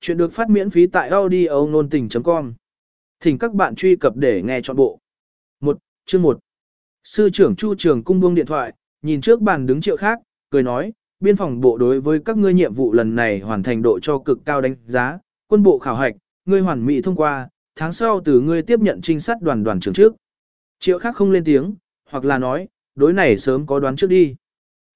Chuyện được phát miễn phí tại audio nôn tình.com. Thỉnh các bạn truy cập để nghe trọn bộ. Một, chương một. Sư trưởng Chu Trường cung buông điện thoại, nhìn trước bàn đứng triệu khác, cười nói, biên phòng bộ đối với các ngươi nhiệm vụ lần này hoàn thành độ cho cực cao đánh giá, quân bộ khảo hạch, ngươi hoàn mỹ thông qua, tháng sau từ ngươi tiếp nhận trinh sát đoàn đoàn trưởng trước. Triệu khác không lên tiếng, hoặc là nói, đối này sớm có đoán trước đi.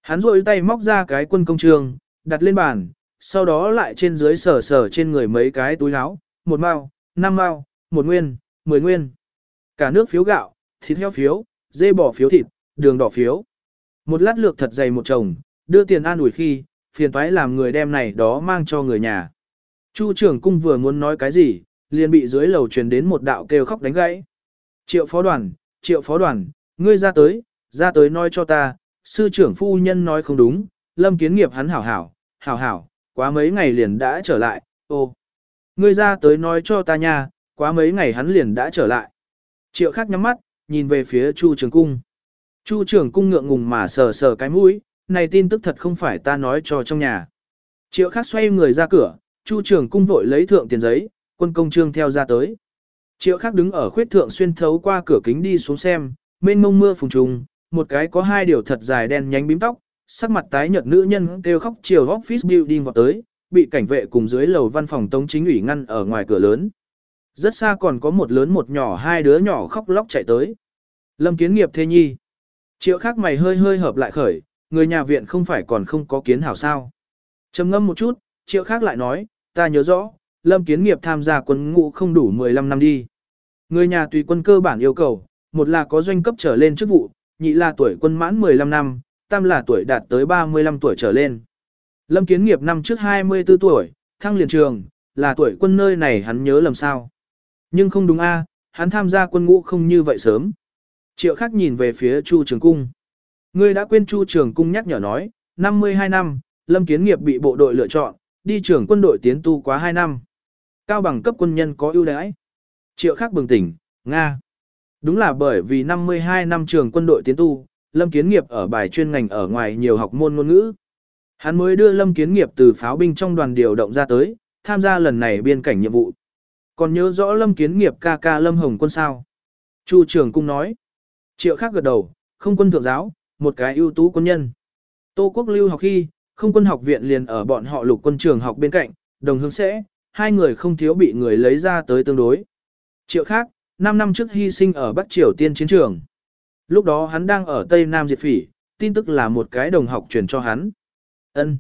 Hắn rội tay móc ra cái quân công trường, đặt lên bàn, sau đó lại trên dưới sờ sờ trên người mấy cái túi áo, một mao, năm mao, một nguyên, mười nguyên. Cả nước phiếu gạo, thịt heo phiếu, dê bò phiếu thịt, đường đỏ phiếu. Một lát lược thật dày một chồng, đưa tiền an ủi khi, phiền toái làm người đem này đó mang cho người nhà. Chu trưởng cung vừa muốn nói cái gì, liền bị dưới lầu truyền đến một đạo kêu khóc đánh gãy. Triệu phó đoàn, triệu phó đoàn, ngươi ra tới, ra tới nói cho ta, sư trưởng phu nhân nói không đúng, lâm kiến nghiệp hắn hảo hảo, hảo hảo, quá mấy ngày liền đã trở lại, ô. Ngươi ra tới nói cho ta nha, quá mấy ngày hắn liền đã trở lại. Triệu Khắc nhắm mắt, nhìn về phía Chu Trường Cung. Chu Trường Cung ngượng ngùng mà sờ sờ cái mũi, này tin tức thật không phải ta nói cho trong nhà. Triệu Khắc xoay người ra cửa, Chu Trường Cung vội lấy thượng tiền giấy, quân công trương theo ra tới. Triệu Khắc đứng ở khuyết thượng xuyên thấu qua cửa kính đi xuống xem, mênh mông mưa phùng trùng, một cái có hai điều thật dài đen nhánh bím tóc, sắc mặt tái nhợt nữ nhân kêu khóc chiều office building vào tới, bị cảnh vệ cùng dưới lầu văn phòng tống chính ủy ngăn ở ngoài cửa lớn. Rất xa còn có một lớn một nhỏ hai đứa nhỏ khóc lóc chạy tới. Lâm kiến nghiệp thế nhi. Triệu khác mày hơi hơi hợp lại khởi, người nhà viện không phải còn không có kiến hảo sao. trầm ngâm một chút, triệu khác lại nói, ta nhớ rõ, lâm kiến nghiệp tham gia quân ngũ không đủ 15 năm đi. Người nhà tùy quân cơ bản yêu cầu, một là có doanh cấp trở lên chức vụ, nhị là tuổi quân mãn 15 năm, tam là tuổi đạt tới 35 tuổi trở lên. Lâm Kiến Nghiệp năm trước 24 tuổi, thăng liền trường, là tuổi quân nơi này hắn nhớ lầm sao. Nhưng không đúng a, hắn tham gia quân ngũ không như vậy sớm. Triệu khắc nhìn về phía Chu Trường Cung. Ngươi đã quên Chu Trường Cung nhắc nhở nói, 52 năm, Lâm Kiến Nghiệp bị bộ đội lựa chọn, đi trưởng quân đội tiến tu quá 2 năm. Cao bằng cấp quân nhân có ưu đãi. Triệu khắc bừng tỉnh, Nga. Đúng là bởi vì 52 năm trường quân đội tiến tu, Lâm Kiến Nghiệp ở bài chuyên ngành ở ngoài nhiều học môn ngôn ngữ. Hắn mới đưa Lâm Kiến Nghiệp từ pháo binh trong đoàn điều động ra tới, tham gia lần này biên cảnh nhiệm vụ. Còn nhớ rõ Lâm Kiến Nghiệp ca ca Lâm Hồng quân sao? Chu trưởng cung nói. Triệu khác gật đầu, không quân thượng giáo, một cái ưu tú quân nhân. Tô Quốc lưu học khi, không quân học viện liền ở bọn họ lục quân trường học bên cạnh, đồng hướng sẽ, hai người không thiếu bị người lấy ra tới tương đối. Triệu khác, 5 năm trước hy sinh ở Bắc Triều Tiên chiến trường. Lúc đó hắn đang ở Tây Nam Diệt Phỉ, tin tức là một cái đồng học truyền cho hắn. Ân.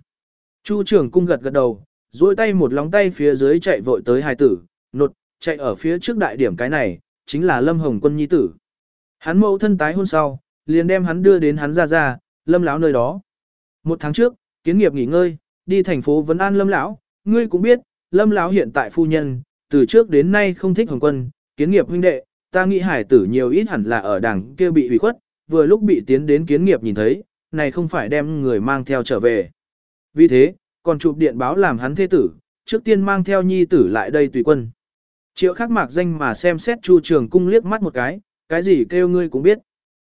Chu trưởng cung gật gật đầu, duỗi tay một lóng tay phía dưới chạy vội tới hài tử, nột, chạy ở phía trước đại điểm cái này, chính là Lâm Hồng Quân nhi tử. Hắn mẫu thân tái hôn sau, liền đem hắn đưa đến hắn ra ra, Lâm lão nơi đó. Một tháng trước, kiến nghiệp nghỉ ngơi, đi thành phố Vấn An Lâm lão, ngươi cũng biết, Lâm lão hiện tại phu nhân, từ trước đến nay không thích Hồng Quân, kiến nghiệp huynh đệ, ta nghĩ hải tử nhiều ít hẳn là ở đằng kia bị hủy khuất, vừa lúc bị tiến đến kiến nghiệp nhìn thấy, này không phải đem người mang theo trở về. Vì thế, còn chụp điện báo làm hắn thế tử, trước tiên mang theo nhi tử lại đây tùy quân. Triệu khắc mạc danh mà xem xét chu trường cung liếc mắt một cái, cái gì kêu ngươi cũng biết.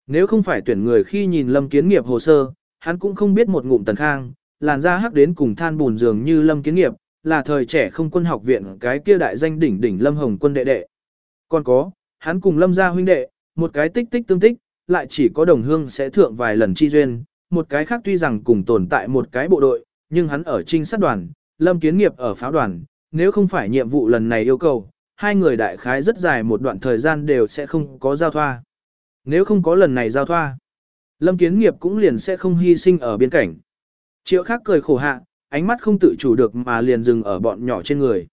Nếu không phải tuyển người khi nhìn lâm kiến nghiệp hồ sơ, hắn cũng không biết một ngụm tần khang, làn da hắc đến cùng than bùn dường như lâm kiến nghiệp, là thời trẻ không quân học viện cái kia đại danh đỉnh đỉnh lâm hồng quân đệ đệ. Còn có, hắn cùng lâm gia huynh đệ, một cái tích tích tương tích, lại chỉ có đồng hương sẽ thượng vài lần chi duyên, một cái khác tuy rằng cùng tồn tại một cái bộ đội, nhưng hắn ở trinh sát đoàn, lâm kiến nghiệp ở pháo đoàn, nếu không phải nhiệm vụ lần này yêu cầu, hai người đại khái rất dài một đoạn thời gian đều sẽ không có giao thoa. Nếu không có lần này giao thoa, lâm kiến nghiệp cũng liền sẽ không hy sinh ở biên cảnh. Triệu khác cười khổ hạ, ánh mắt không tự chủ được mà liền dừng ở bọn nhỏ trên người.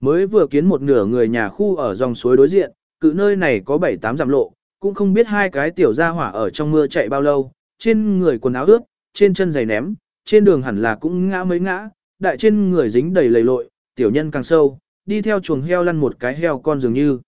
Mới vừa kiến một nửa người nhà khu ở dòng suối đối diện, cự nơi này có 7-8 dặm lộ, cũng không biết hai cái tiểu gia hỏa ở trong mưa chạy bao lâu, trên người quần áo ướt, trên chân giày ném, trên đường hẳn là cũng ngã mấy ngã, đại trên người dính đầy lầy lội, tiểu nhân càng sâu, đi theo chuồng heo lăn một cái heo con dường như.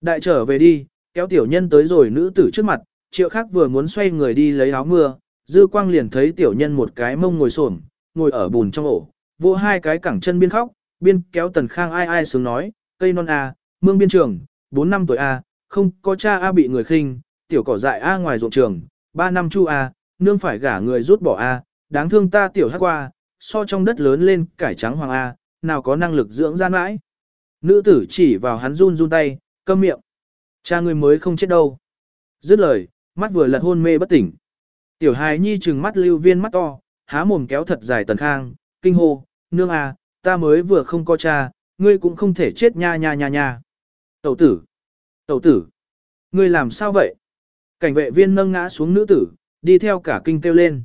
Đại trở về đi, kéo tiểu nhân tới rồi nữ tử trước mặt, triệu khác vừa muốn xoay người đi lấy áo mưa, dư quang liền thấy tiểu nhân một cái mông ngồi xổm ngồi ở bùn trong ổ, vỗ hai cái cẳng chân biên khóc, biên kéo tần khang ai ai sướng nói, cây non à, mương biên trường, 4 năm tuổi A, không có cha A bị người khinh, tiểu cỏ dại A ngoài ruộng trường, 3 năm chu A, nương phải gả người rút bỏ A, đáng thương ta tiểu hát qua, so trong đất lớn lên cải trắng hoàng A, nào có năng lực dưỡng gian mãi. Nữ tử chỉ vào hắn run run tay, câm miệng. Cha ngươi mới không chết đâu. Dứt lời, mắt vừa lật hôn mê bất tỉnh. Tiểu hài nhi trừng mắt lưu viên mắt to, há mồm kéo thật dài tần khang, kinh hô, nương à, ta mới vừa không có cha, ngươi cũng không thể chết nha nha nha nha. Tẩu tử, tẩu tử, ngươi làm sao vậy? Cảnh vệ viên nâng ngã xuống nữ tử, đi theo cả kinh kêu lên.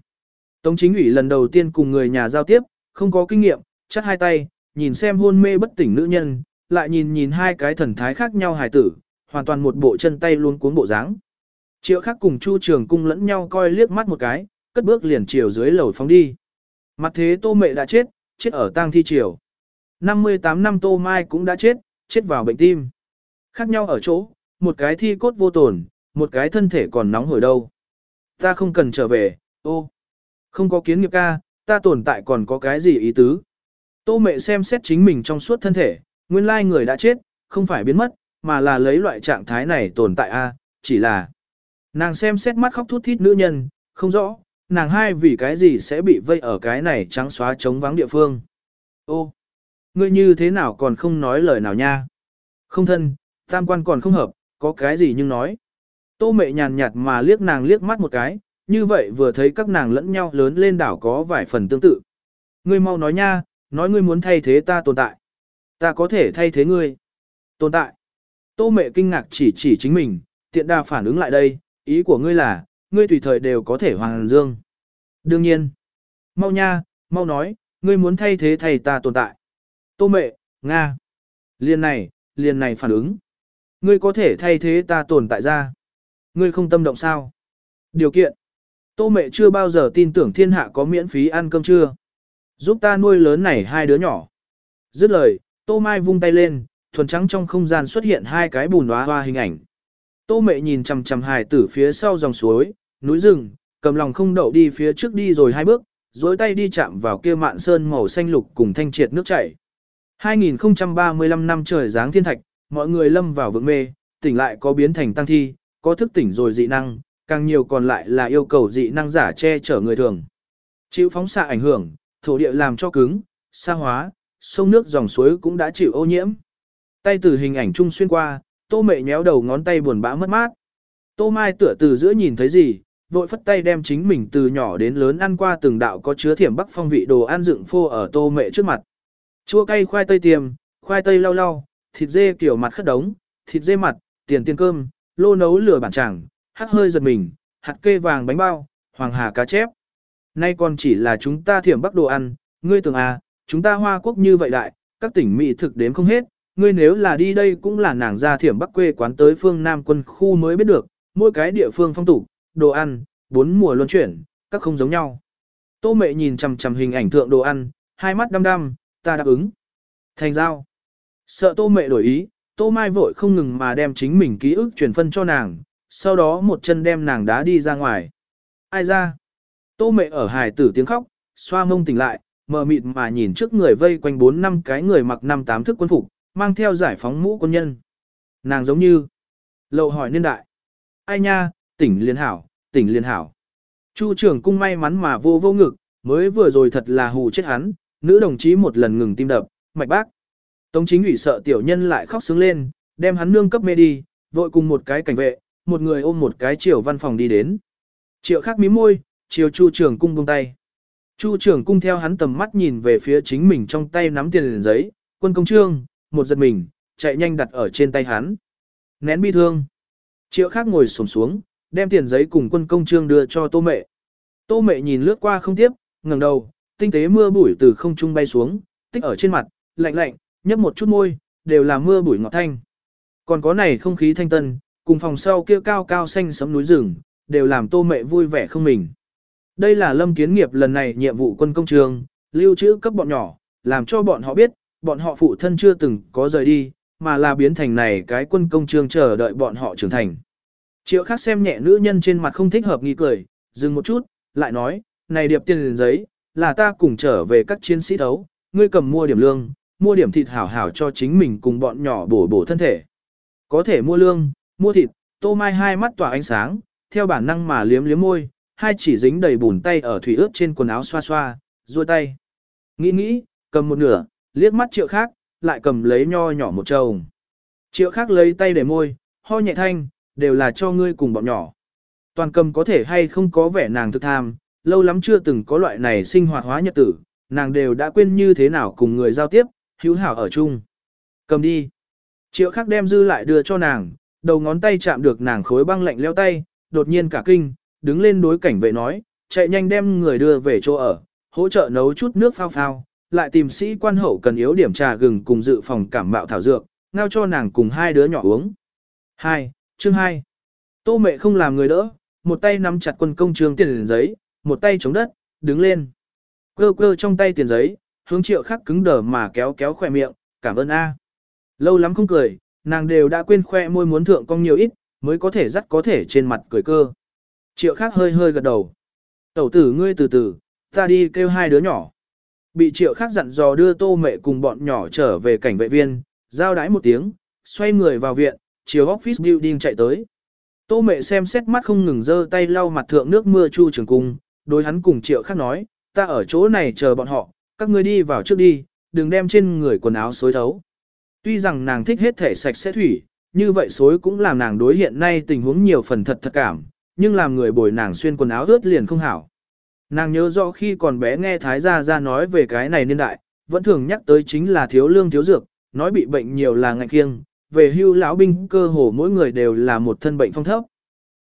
Tống chính ủy lần đầu tiên cùng người nhà giao tiếp, không có kinh nghiệm, chắt hai tay, nhìn xem hôn mê bất tỉnh nữ nhân, lại nhìn nhìn hai cái thần thái khác nhau hài tử, hoàn toàn một bộ chân tay luôn cuốn bộ dáng. Triệu khác cùng Chu Trường Cung lẫn nhau coi liếc mắt một cái, cất bước liền chiều dưới lầu phóng đi. Mặt thế Tô Mệ đã chết, chết ở tang thi triều. 58 năm Tô Mai cũng đã chết, chết vào bệnh tim. Khác nhau ở chỗ, một cái thi cốt vô tổn, một cái thân thể còn nóng hổi đâu. Ta không cần trở về, ô. Không có kiến nghiệp ca, ta tồn tại còn có cái gì ý tứ. Tô mẹ xem xét chính mình trong suốt thân thể, nguyên lai người đã chết, không phải biến mất, mà là lấy loại trạng thái này tồn tại a, chỉ là nàng xem xét mắt khóc thút thít nữ nhân, không rõ, nàng hai vì cái gì sẽ bị vây ở cái này trắng xóa trống vắng địa phương. Ô, ngươi như thế nào còn không nói lời nào nha? Không thân, tam quan còn không hợp, có cái gì nhưng nói. Tô mẹ nhàn nhạt mà liếc nàng liếc mắt một cái, như vậy vừa thấy các nàng lẫn nhau lớn lên đảo có vài phần tương tự. Ngươi mau nói nha, nói ngươi muốn thay thế ta tồn tại. Ta có thể thay thế ngươi. Tồn tại. Tô mẹ kinh ngạc chỉ chỉ chính mình, tiện đà phản ứng lại đây, ý của ngươi là, ngươi tùy thời đều có thể hoàng dương. Đương nhiên. Mau nha, mau nói, ngươi muốn thay thế thầy ta tồn tại. Tô mẹ, Nga. Liền này, liền này phản ứng. Ngươi có thể thay thế ta tồn tại ra. Ngươi không tâm động sao? Điều kiện. Tô mẹ chưa bao giờ tin tưởng thiên hạ có miễn phí ăn cơm trưa. Giúp ta nuôi lớn này hai đứa nhỏ. Dứt lời, Tô Mai vung tay lên, thuần trắng trong không gian xuất hiện hai cái bùn hoa hoa hình ảnh. Tô mẹ nhìn chằm chằm hài tử phía sau dòng suối, núi rừng, cầm lòng không đậu đi phía trước đi rồi hai bước, dối tay đi chạm vào kia mạn sơn màu xanh lục cùng thanh triệt nước chảy. 2035 năm trời giáng thiên thạch, mọi người lâm vào vực mê, tỉnh lại có biến thành tăng thi, có thức tỉnh rồi dị năng, càng nhiều còn lại là yêu cầu dị năng giả che chở người thường. Chịu phóng xạ ảnh hưởng, thổ địa làm cho cứng, sa hóa, sông nước dòng suối cũng đã chịu ô nhiễm. Tay từ hình ảnh chung xuyên qua, tô mẹ nhéo đầu ngón tay buồn bã mất mát. Tô Mai tựa từ giữa nhìn thấy gì, vội phất tay đem chính mình từ nhỏ đến lớn ăn qua từng đạo có chứa thiểm bắc phong vị đồ ăn dựng phô ở tô mẹ trước mặt. Chua cay khoai tây tiềm, khoai tây lau lau, thịt dê kiểu mặt khất đống, thịt dê mặt, tiền tiền cơm, lô nấu lửa bản chẳng, hắc hơi giật mình, hạt kê vàng bánh bao, hoàng hà cá chép. Nay còn chỉ là chúng ta thiểm bắc đồ ăn, ngươi tưởng à, chúng ta hoa quốc như vậy đại, các tỉnh mỹ thực đếm không hết, ngươi nếu là đi đây cũng là nàng ra thiểm bắc quê quán tới phương Nam quân khu mới biết được, mỗi cái địa phương phong tục, đồ ăn, bốn mùa luân chuyển, các không giống nhau. Tô mẹ nhìn chằm chằm hình ảnh thượng đồ ăn, hai mắt đăm đăm, ta đáp ứng. Thành giao. Sợ tô mẹ đổi ý, tô mai vội không ngừng mà đem chính mình ký ức truyền phân cho nàng, sau đó một chân đem nàng đá đi ra ngoài. Ai ra? Tô mẹ ở hài tử tiếng khóc, xoa mông tỉnh lại, mờ mịt mà nhìn trước người vây quanh bốn năm cái người mặc năm tám thức quân phục, mang theo giải phóng mũ quân nhân. Nàng giống như lậu hỏi niên đại. Ai nha, tỉnh liên hảo, tỉnh liên hảo. Chu trưởng cung may mắn mà vô vô ngực, mới vừa rồi thật là hù chết hắn, nữ đồng chí một lần ngừng tim đập, mạch bác. Tống chính ủy sợ tiểu nhân lại khóc sướng lên, đem hắn nương cấp mê đi, vội cùng một cái cảnh vệ, một người ôm một cái chiều văn phòng đi đến. Triệu khắc mí môi, chiều chu trưởng cung buông tay. Chu trưởng cung theo hắn tầm mắt nhìn về phía chính mình trong tay nắm tiền liền giấy, quân công trương, một giật mình, chạy nhanh đặt ở trên tay hắn. Nén bi thương. Triệu khác ngồi xổm xuống, đem tiền giấy cùng quân công trương đưa cho tô mẹ. Tô mẹ nhìn lướt qua không tiếp, ngẩng đầu, tinh tế mưa bụi từ không trung bay xuống, tích ở trên mặt, lạnh lạnh, nhấp một chút môi, đều là mưa bụi ngọt thanh. Còn có này không khí thanh tân, cùng phòng sau kia cao cao xanh sấm núi rừng, đều làm tô mẹ vui vẻ không mình. Đây là lâm kiến nghiệp lần này nhiệm vụ quân công trường, lưu trữ cấp bọn nhỏ, làm cho bọn họ biết, bọn họ phụ thân chưa từng có rời đi, mà là biến thành này cái quân công trường chờ đợi bọn họ trưởng thành. Triệu khác xem nhẹ nữ nhân trên mặt không thích hợp nghi cười, dừng một chút, lại nói, này điệp tiền giấy, là ta cùng trở về các chiến sĩ thấu, ngươi cầm mua điểm lương, mua điểm thịt hảo hảo cho chính mình cùng bọn nhỏ bổ bổ thân thể. Có thể mua lương, mua thịt, tô mai hai mắt tỏa ánh sáng, theo bản năng mà liếm liếm môi, hai chỉ dính đầy bùn tay ở thủy ướt trên quần áo xoa xoa, ruôi tay. Nghĩ nghĩ, cầm một nửa, liếc mắt triệu khác, lại cầm lấy nho nhỏ một chồng. Triệu khác lấy tay để môi, ho nhẹ thanh, đều là cho ngươi cùng bọn nhỏ. Toàn cầm có thể hay không có vẻ nàng thực tham, lâu lắm chưa từng có loại này sinh hoạt hóa nhật tử, nàng đều đã quên như thế nào cùng người giao tiếp, hữu hảo ở chung. Cầm đi. Triệu khắc đem dư lại đưa cho nàng, đầu ngón tay chạm được nàng khối băng lạnh leo tay, đột nhiên cả kinh, đứng lên đối cảnh vệ nói, chạy nhanh đem người đưa về chỗ ở, hỗ trợ nấu chút nước phao phao, lại tìm sĩ quan hậu cần yếu điểm trà gừng cùng dự phòng cảm mạo thảo dược, ngao cho nàng cùng hai đứa nhỏ uống. 2. Chương 2. Tô mẹ không làm người đỡ, một tay nắm chặt quân công trường tiền giấy, một tay chống đất, đứng lên. Cơ cơ trong tay tiền giấy, hướng triệu khắc cứng đờ mà kéo kéo khỏe miệng, cảm ơn A. Lâu lắm không cười, nàng đều đã quên khoe môi muốn thượng cong nhiều ít, mới có thể dắt có thể trên mặt cười cơ. Triệu khắc hơi hơi gật đầu. Tẩu tử ngươi từ từ, ta đi kêu hai đứa nhỏ. Bị triệu khắc dặn dò đưa tô mẹ cùng bọn nhỏ trở về cảnh vệ viên, giao đái một tiếng, xoay người vào viện, chiều office building chạy tới. Tô mẹ xem xét mắt không ngừng giơ tay lau mặt thượng nước mưa chu trường cung, đối hắn cùng triệu khắc nói, ta ở chỗ này chờ bọn họ, các ngươi đi vào trước đi, đừng đem trên người quần áo xối thấu. Tuy rằng nàng thích hết thể sạch sẽ thủy, như vậy xối cũng làm nàng đối hiện nay tình huống nhiều phần thật thật cảm, nhưng làm người bồi nàng xuyên quần áo ướt liền không hảo. Nàng nhớ rõ khi còn bé nghe Thái Gia gia nói về cái này niên đại, vẫn thường nhắc tới chính là thiếu lương thiếu dược, nói bị bệnh nhiều là ngạnh kiêng, về hưu lão binh cơ hồ mỗi người đều là một thân bệnh phong thấp.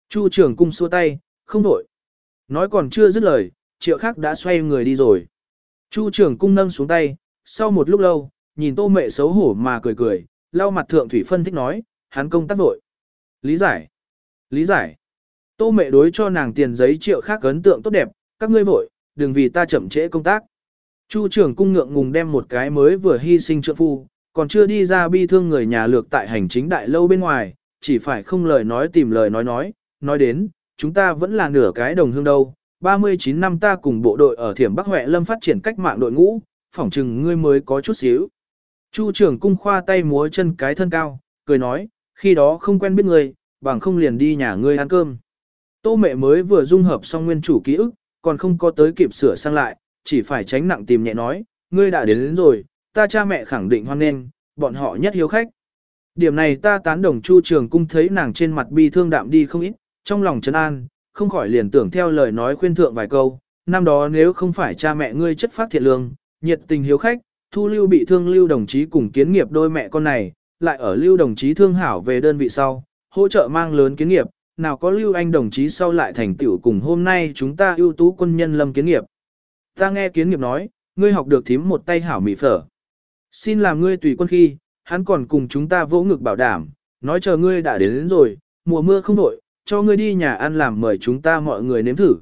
Chu trưởng cung xua tay, không đổi. Nói còn chưa dứt lời, triệu khác đã xoay người đi rồi. Chu trưởng cung nâng xuống tay, sau một lúc lâu, nhìn tô mẹ xấu hổ mà cười cười, lau mặt thượng thủy phân thích nói, hắn công tác vội. Lý giải. Lý giải. Tô mẹ đối cho nàng tiền giấy triệu khác ấn tượng tốt đẹp, các ngươi vội, đừng vì ta chậm trễ công tác. Chu trưởng cung ngượng ngùng đem một cái mới vừa hy sinh trượng phu, còn chưa đi ra bi thương người nhà lược tại hành chính đại lâu bên ngoài, chỉ phải không lời nói tìm lời nói nói, nói đến, chúng ta vẫn là nửa cái đồng hương đâu. 39 năm ta cùng bộ đội ở Thiểm Bắc Huệ Lâm phát triển cách mạng đội ngũ, phỏng chừng ngươi mới có chút xíu. Chu trưởng cung khoa tay múa chân cái thân cao, cười nói, khi đó không quen biết ngươi, bằng không liền đi nhà ngươi ăn cơm. Tô mẹ mới vừa dung hợp xong nguyên chủ ký ức, còn không có tới kịp sửa sang lại, chỉ phải tránh nặng tìm nhẹ nói, ngươi đã đến, đến rồi, ta cha mẹ khẳng định hoan nghênh, bọn họ nhất hiếu khách. Điểm này ta tán đồng Chu Trường Cung thấy nàng trên mặt bi thương đạm đi không ít, trong lòng trấn an, không khỏi liền tưởng theo lời nói khuyên thượng vài câu, năm đó nếu không phải cha mẹ ngươi chất phát thiện lương, nhiệt tình hiếu khách, thu lưu bị thương lưu đồng chí cùng kiến nghiệp đôi mẹ con này, lại ở lưu đồng chí thương hảo về đơn vị sau, hỗ trợ mang lớn kiến nghiệp, nào có lưu anh đồng chí sau lại thành tựu cùng hôm nay chúng ta ưu tú quân nhân lâm kiến nghiệp. Ta nghe kiến nghiệp nói, ngươi học được thím một tay hảo mỹ phở. Xin làm ngươi tùy quân khi, hắn còn cùng chúng ta vỗ ngực bảo đảm, nói chờ ngươi đã đến, đến rồi, mùa mưa không đổi, cho ngươi đi nhà ăn làm mời chúng ta mọi người nếm thử.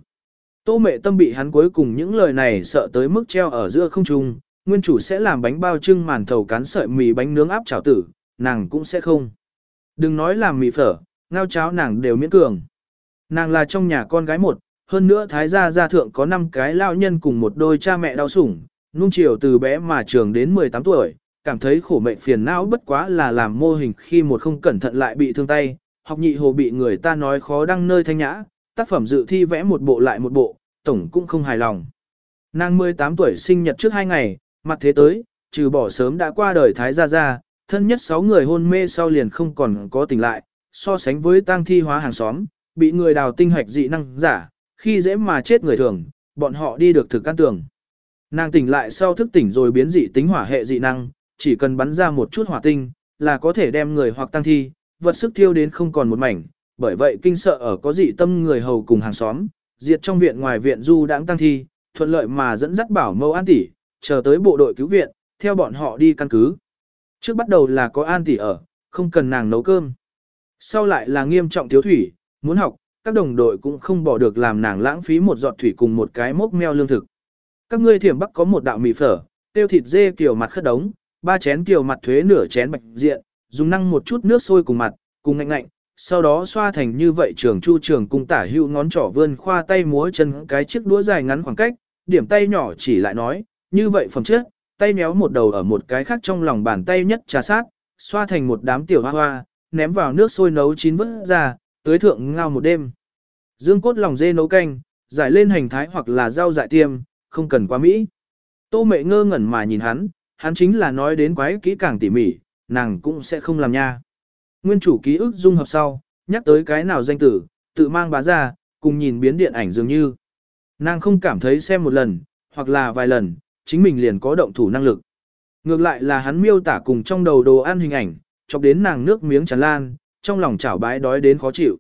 Tô mẹ tâm bị hắn cuối cùng những lời này sợ tới mức treo ở giữa không trung, nguyên chủ sẽ làm bánh bao trưng màn thầu cán sợi mì bánh nướng áp chảo tử, nàng cũng sẽ không. Đừng nói làm mì phở, ngao cháo nàng đều miễn cường. Nàng là trong nhà con gái một, hơn nữa thái gia gia thượng có 5 cái lao nhân cùng một đôi cha mẹ đau sủng, nung chiều từ bé mà trường đến 18 tuổi, cảm thấy khổ mệnh phiền não bất quá là làm mô hình khi một không cẩn thận lại bị thương tay, học nhị hồ bị người ta nói khó đăng nơi thanh nhã, tác phẩm dự thi vẽ một bộ lại một bộ, tổng cũng không hài lòng. Nàng 18 tuổi sinh nhật trước 2 ngày, mặt thế tới, trừ bỏ sớm đã qua đời thái gia gia, thân nhất 6 người hôn mê sau liền không còn có tỉnh lại, so sánh với tang thi hóa hàng xóm, bị người đào tinh hoạch dị năng giả, khi dễ mà chết người thường, bọn họ đi được thực căn tường. Nàng tỉnh lại sau thức tỉnh rồi biến dị tính hỏa hệ dị năng, chỉ cần bắn ra một chút hỏa tinh, là có thể đem người hoặc tăng thi, vật sức thiêu đến không còn một mảnh, bởi vậy kinh sợ ở có dị tâm người hầu cùng hàng xóm, diệt trong viện ngoài viện du đãng tăng thi, thuận lợi mà dẫn dắt bảo mâu an tỷ, chờ tới bộ đội cứu viện, theo bọn họ đi căn cứ. Trước bắt đầu là có an tỷ ở, không cần nàng nấu cơm. Sau lại là nghiêm trọng thiếu thủy, muốn học, các đồng đội cũng không bỏ được làm nàng lãng phí một giọt thủy cùng một cái mốc meo lương thực. Các ngươi thiểm bắc có một đạo mì phở, tiêu thịt dê kiểu mặt khất đống, ba chén kiểu mặt thuế nửa chén bạch diện, dùng năng một chút nước sôi cùng mặt, cùng ngạnh ngạnh, sau đó xoa thành như vậy trường chu trường cung tả hữu ngón trỏ vươn khoa tay múa chân cái chiếc đũa dài ngắn khoảng cách, điểm tay nhỏ chỉ lại nói, như vậy phẩm chất, tay méo một đầu ở một cái khác trong lòng bàn tay nhất trà sát, xoa thành một đám tiểu hoa hoa, ném vào nước sôi nấu chín vớt ra, tưới thượng ngao một đêm. Dương cốt lòng dê nấu canh, giải lên hành thái hoặc là rau dại tiêm, không cần quá mỹ. Tô mẹ ngơ ngẩn mà nhìn hắn, hắn chính là nói đến quái kỹ càng tỉ mỉ, nàng cũng sẽ không làm nha. Nguyên chủ ký ức dung hợp sau, nhắc tới cái nào danh tử, tự mang bá ra, cùng nhìn biến điện ảnh dường như. Nàng không cảm thấy xem một lần, hoặc là vài lần, chính mình liền có động thủ năng lực. Ngược lại là hắn miêu tả cùng trong đầu đồ ăn hình ảnh, chọc đến nàng nước miếng tràn lan, trong lòng chảo bái đói đến khó chịu.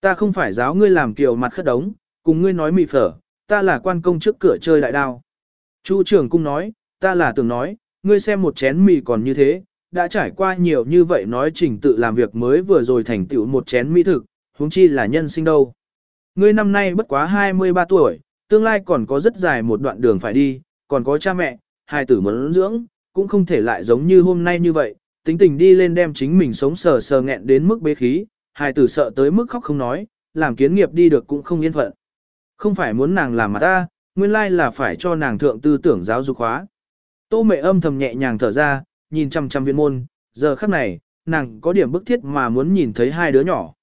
Ta không phải giáo ngươi làm kiểu mặt khất đống, cùng ngươi nói mị phở, ta là quan công trước cửa chơi đại đao. Chu trưởng cung nói, ta là tưởng nói, ngươi xem một chén mì còn như thế, đã trải qua nhiều như vậy nói trình tự làm việc mới vừa rồi thành tựu một chén mỹ thực, huống chi là nhân sinh đâu. Ngươi năm nay bất quá 23 tuổi, tương lai còn có rất dài một đoạn đường phải đi, còn có cha mẹ, hai tử muốn dưỡng, cũng không thể lại giống như hôm nay như vậy, tính tình đi lên đem chính mình sống sờ sờ nghẹn đến mức bế khí, hai tử sợ tới mức khóc không nói, làm kiến nghiệp đi được cũng không yên phận. Không phải muốn nàng làm mà ta, nguyên lai là phải cho nàng thượng tư tưởng giáo dục hóa. Tô mẹ âm thầm nhẹ nhàng thở ra, nhìn chăm chăm viên môn, giờ khắc này, nàng có điểm bức thiết mà muốn nhìn thấy hai đứa nhỏ.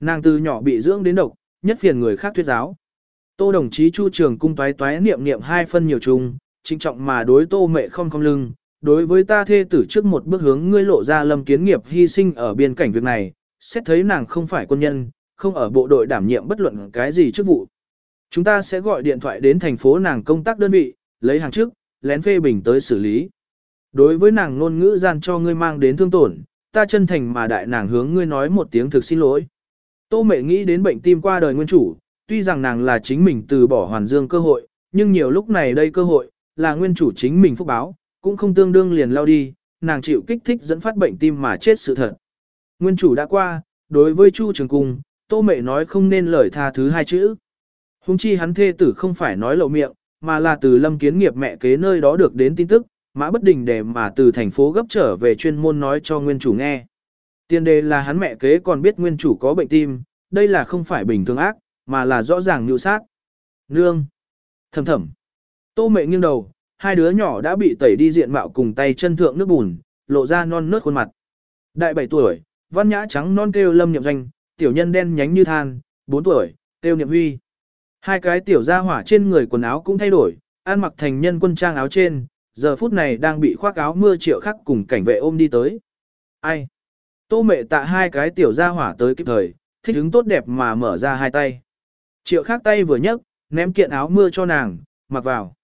Nàng từ nhỏ bị dưỡng đến độc, nhất phiền người khác thuyết giáo. Tô đồng chí chu trường cung toái toái niệm niệm hai phân nhiều chung, trinh trọng mà đối tô mẹ không không lưng. Đối với ta thê tử trước một bước hướng ngươi lộ ra lâm kiến nghiệp hy sinh ở biên cảnh việc này, xét thấy nàng không phải quân nhân, không ở bộ đội đảm nhiệm bất luận cái gì chức vụ. Chúng ta sẽ gọi điện thoại đến thành phố nàng công tác đơn vị, lấy hàng trước, lén phê bình tới xử lý. Đối với nàng ngôn ngữ gian cho ngươi mang đến thương tổn, ta chân thành mà đại nàng hướng ngươi nói một tiếng thực xin lỗi. Tô mệ nghĩ đến bệnh tim qua đời nguyên chủ, tuy rằng nàng là chính mình từ bỏ hoàn dương cơ hội, nhưng nhiều lúc này đây cơ hội, là nguyên chủ chính mình phúc báo, cũng không tương đương liền lao đi, nàng chịu kích thích dẫn phát bệnh tim mà chết sự thật. Nguyên chủ đã qua, đối với Chu Trường Cung, Tô Mệ nói không nên lời tha thứ hai chữ. Hùng chi hắn thê tử không phải nói lộ miệng, mà là từ lâm kiến nghiệp mẹ kế nơi đó được đến tin tức, mã bất đình để mà từ thành phố gấp trở về chuyên môn nói cho nguyên chủ nghe. Tiên đề là hắn mẹ kế còn biết nguyên chủ có bệnh tim, đây là không phải bình thường ác, mà là rõ ràng nhu sát. Nương. Thầm thầm. Tô mẹ nghiêng đầu, hai đứa nhỏ đã bị tẩy đi diện mạo cùng tay chân thượng nước bùn, lộ ra non nớt khuôn mặt. Đại 7 tuổi, văn nhã trắng non kêu lâm nhậm danh, tiểu nhân đen nhánh như than, 4 tuổi, kêu niệm huy. Hai cái tiểu gia hỏa trên người quần áo cũng thay đổi, ăn mặc thành nhân quân trang áo trên, giờ phút này đang bị khoác áo mưa triệu khắc cùng cảnh vệ ôm đi tới. Ai? Tô mẹ tạ hai cái tiểu gia hỏa tới kịp thời, thích hứng tốt đẹp mà mở ra hai tay. Triệu khắc tay vừa nhấc, ném kiện áo mưa cho nàng, mặc vào.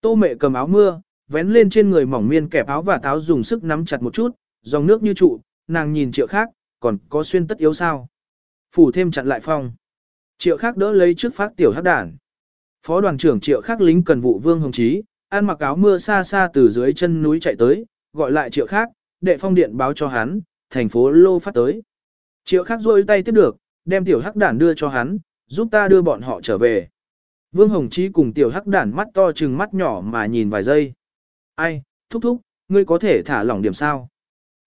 Tô mẹ cầm áo mưa, vén lên trên người mỏng miên kẹp áo và táo dùng sức nắm chặt một chút, dòng nước như trụ, nàng nhìn triệu khác, còn có xuyên tất yếu sao. Phủ thêm chặn lại phong. Triệu khác đỡ lấy trước phát tiểu hắc đản. Phó đoàn trưởng triệu khác lính cần vụ vương hồng chí, ăn mặc áo mưa xa xa từ dưới chân núi chạy tới, gọi lại triệu khác, đệ phong điện báo cho hắn, thành phố lô phát tới. Triệu khác rôi tay tiếp được, đem tiểu hắc đản đưa cho hắn, giúp ta đưa bọn họ trở về. Vương Hồng Chí cùng tiểu hắc đản mắt to chừng mắt nhỏ mà nhìn vài giây. Ai, thúc thúc, ngươi có thể thả lỏng điểm sao?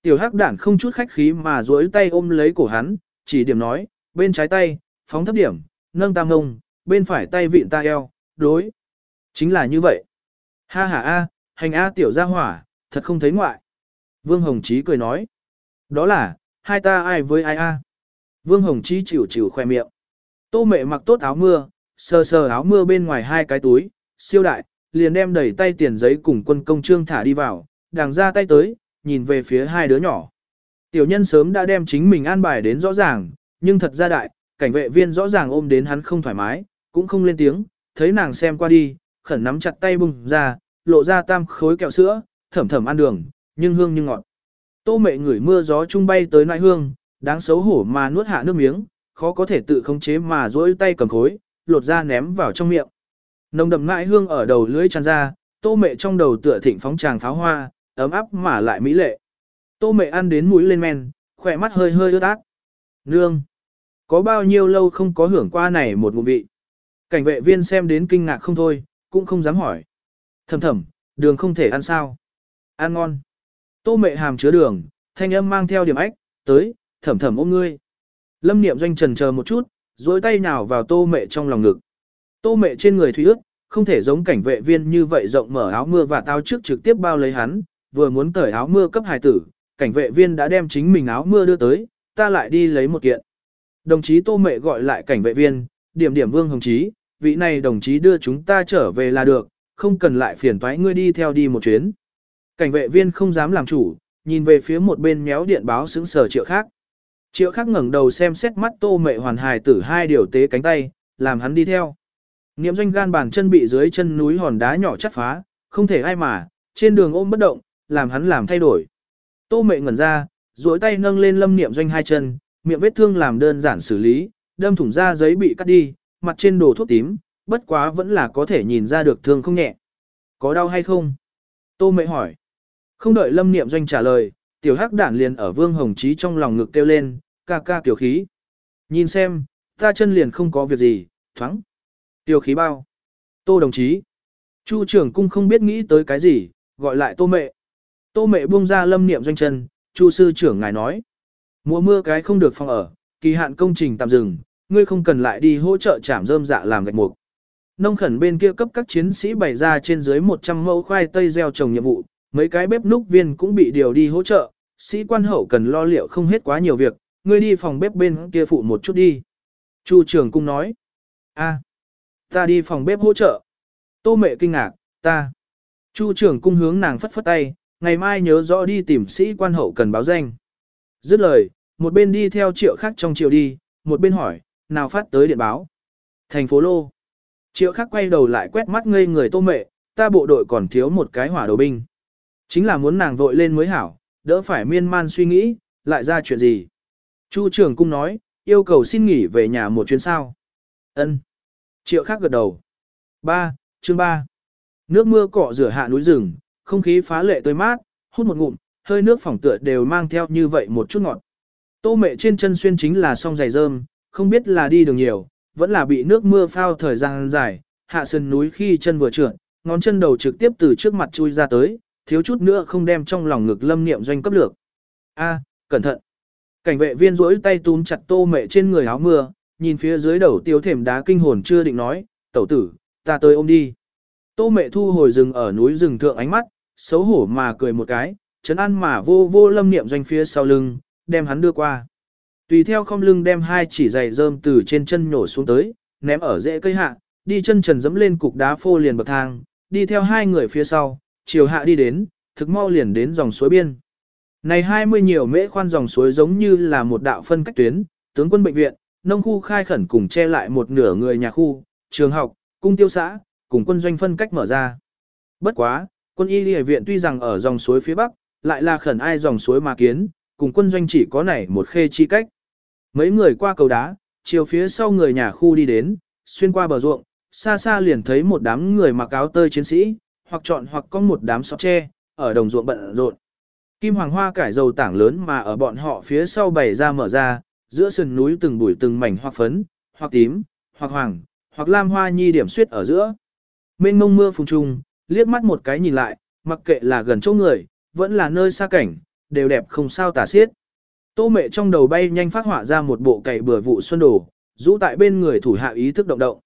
Tiểu hắc đản không chút khách khí mà duỗi tay ôm lấy cổ hắn, chỉ điểm nói, bên trái tay, phóng thấp điểm, nâng tam ngông, bên phải tay vịn ta eo, đối. Chính là như vậy. Ha ha a, hành a tiểu gia hỏa, thật không thấy ngoại. Vương Hồng Chí cười nói. Đó là, hai ta ai với ai a? Vương Hồng Chí chịu chịu khoe miệng. Tô mẹ mặc tốt áo mưa, sờ sờ áo mưa bên ngoài hai cái túi, siêu đại, liền đem đẩy tay tiền giấy cùng quân công trương thả đi vào, đàng ra tay tới, nhìn về phía hai đứa nhỏ. Tiểu nhân sớm đã đem chính mình an bài đến rõ ràng, nhưng thật ra đại, cảnh vệ viên rõ ràng ôm đến hắn không thoải mái, cũng không lên tiếng, thấy nàng xem qua đi, khẩn nắm chặt tay bung ra, lộ ra tam khối kẹo sữa, thẩm thẩm ăn đường, nhưng hương như ngọt. Tô mẹ ngửi mưa gió trung bay tới nại hương, đáng xấu hổ mà nuốt hạ nước miếng, khó có thể tự khống chế mà duỗi tay cầm khối, lột ra ném vào trong miệng. Nồng đậm nại hương ở đầu lưỡi tràn ra, tô mẹ trong đầu tựa thịnh phóng tràng pháo hoa, ấm áp mà lại mỹ lệ. Tô mẹ ăn đến mũi lên men, khỏe mắt hơi hơi ướt át. Nương! Có bao nhiêu lâu không có hưởng qua này một ngụm vị. Cảnh vệ viên xem đến kinh ngạc không thôi, cũng không dám hỏi. Thầm thầm, đường không thể ăn sao. Ăn ngon. Tô mẹ hàm chứa đường, thanh âm mang theo điểm ách, tới, thầm thầm ôm ngươi. Lâm niệm doanh trần chờ một chút, dối tay nào vào tô mẹ trong lòng ngực. Tô mẹ trên người thủy ướt, không thể giống cảnh vệ viên như vậy rộng mở áo mưa và tao trước trực tiếp bao lấy hắn, vừa muốn cởi áo mưa cấp hài tử, cảnh vệ viên đã đem chính mình áo mưa đưa tới, ta lại đi lấy một kiện. Đồng chí tô mẹ gọi lại cảnh vệ viên, điểm điểm vương hồng chí, vị này đồng chí đưa chúng ta trở về là được, không cần lại phiền toái ngươi đi theo đi một chuyến. Cảnh vệ viên không dám làm chủ, nhìn về phía một bên méo điện báo xứng sở triệu khác. Triệu khác ngẩng đầu xem xét mắt tô mệ hoàn hài tử hai điều tế cánh tay, làm hắn đi theo. Niệm doanh gan bàn chân bị dưới chân núi hòn đá nhỏ chắt phá, không thể ai mà, trên đường ôm bất động, làm hắn làm thay đổi. Tô mệ ngẩn ra, duỗi tay nâng lên lâm niệm doanh hai chân, miệng vết thương làm đơn giản xử lý, đâm thủng da giấy bị cắt đi, mặt trên đồ thuốc tím, bất quá vẫn là có thể nhìn ra được thương không nhẹ. Có đau hay không? Tô mệ hỏi. Không đợi lâm niệm doanh trả lời, tiểu hắc đản liền ở vương hồng chí trong lòng ngực kêu lên, ca ca tiểu khí. Nhìn xem, ta chân liền không có việc gì, thoáng. Tiểu khí bao. Tô đồng chí. Chu trưởng cung không biết nghĩ tới cái gì, gọi lại tô mệ. Tô mệ buông ra lâm niệm doanh chân, chu sư trưởng ngài nói. Mùa mưa cái không được phòng ở, kỳ hạn công trình tạm dừng, ngươi không cần lại đi hỗ trợ trảm rơm dạ làm gạch mục. Nông khẩn bên kia cấp các chiến sĩ bày ra trên dưới 100 mẫu khoai tây gieo trồng nhiệm vụ, mấy cái bếp núc viên cũng bị điều đi hỗ trợ, sĩ quan hậu cần lo liệu không hết quá nhiều việc, ngươi đi phòng bếp bên kia phụ một chút đi. Chu trưởng cung nói, a, ta đi phòng bếp hỗ trợ. Tô mẹ kinh ngạc, ta. Chu trưởng cung hướng nàng phất phất tay, ngày mai nhớ rõ đi tìm sĩ quan hậu cần báo danh. Dứt lời, một bên đi theo triệu khác trong triệu đi, một bên hỏi, nào phát tới điện báo. Thành phố Lô. Triệu khắc quay đầu lại quét mắt ngây người tô mệ, ta bộ đội còn thiếu một cái hỏa đầu binh. Chính là muốn nàng vội lên mới hảo, đỡ phải miên man suy nghĩ, lại ra chuyện gì. Chu trưởng cung nói, yêu cầu xin nghỉ về nhà một chuyến sao. Ân. Triệu khắc gật đầu. 3. Chương 3. Nước mưa cọ rửa hạ núi rừng, không khí phá lệ tươi mát, hút một ngụm, hơi nước phỏng tựa đều mang theo như vậy một chút ngọt. Tô mẹ trên chân xuyên chính là song giày rơm, không biết là đi đường nhiều, vẫn là bị nước mưa phao thời gian dài, hạ sườn núi khi chân vừa trượt, ngón chân đầu trực tiếp từ trước mặt chui ra tới, thiếu chút nữa không đem trong lòng ngực lâm niệm doanh cấp lược. A, cẩn thận. Cảnh vệ viên rỗi tay túm chặt tô mẹ trên người áo mưa, nhìn phía dưới đầu tiêu thềm đá kinh hồn chưa định nói, tẩu tử, ta tới ôm đi. Tô mẹ thu hồi rừng ở núi rừng thượng ánh mắt, xấu hổ mà cười một cái, chấn ăn mà vô vô lâm niệm doanh phía sau lưng, đem hắn đưa qua. Tùy theo không lưng đem hai chỉ giày rơm từ trên chân nhổ xuống tới, ném ở rễ cây hạ, đi chân trần dẫm lên cục đá phô liền bậc thang, đi theo hai người phía sau, chiều hạ đi đến, thực mau liền đến dòng suối biên. Này 20 nhiều mễ khoan dòng suối giống như là một đạo phân cách tuyến, tướng quân bệnh viện, nông khu khai khẩn cùng che lại một nửa người nhà khu, trường học, cung tiêu xã, cùng quân doanh phân cách mở ra. Bất quá, quân y lìa viện tuy rằng ở dòng suối phía bắc, lại là khẩn ai dòng suối mà kiến, cùng quân doanh chỉ có này một khê chi cách. Mấy người qua cầu đá, chiều phía sau người nhà khu đi đến, xuyên qua bờ ruộng, xa xa liền thấy một đám người mặc áo tơi chiến sĩ, hoặc chọn hoặc có một đám sọt tre, ở đồng ruộng bận rộn. Kim hoàng hoa cải dầu tảng lớn mà ở bọn họ phía sau bày ra mở ra, giữa sườn núi từng bụi từng mảnh hoặc phấn, hoặc tím, hoặc hoàng, hoặc lam hoa nhi điểm suyết ở giữa. Mênh mông mưa phùng trùng, liếc mắt một cái nhìn lại, mặc kệ là gần chỗ người, vẫn là nơi xa cảnh, đều đẹp không sao tả xiết. Tô mẹ trong đầu bay nhanh phát họa ra một bộ cày bừa vụ xuân đồ, rũ tại bên người thủ hạ ý thức động động.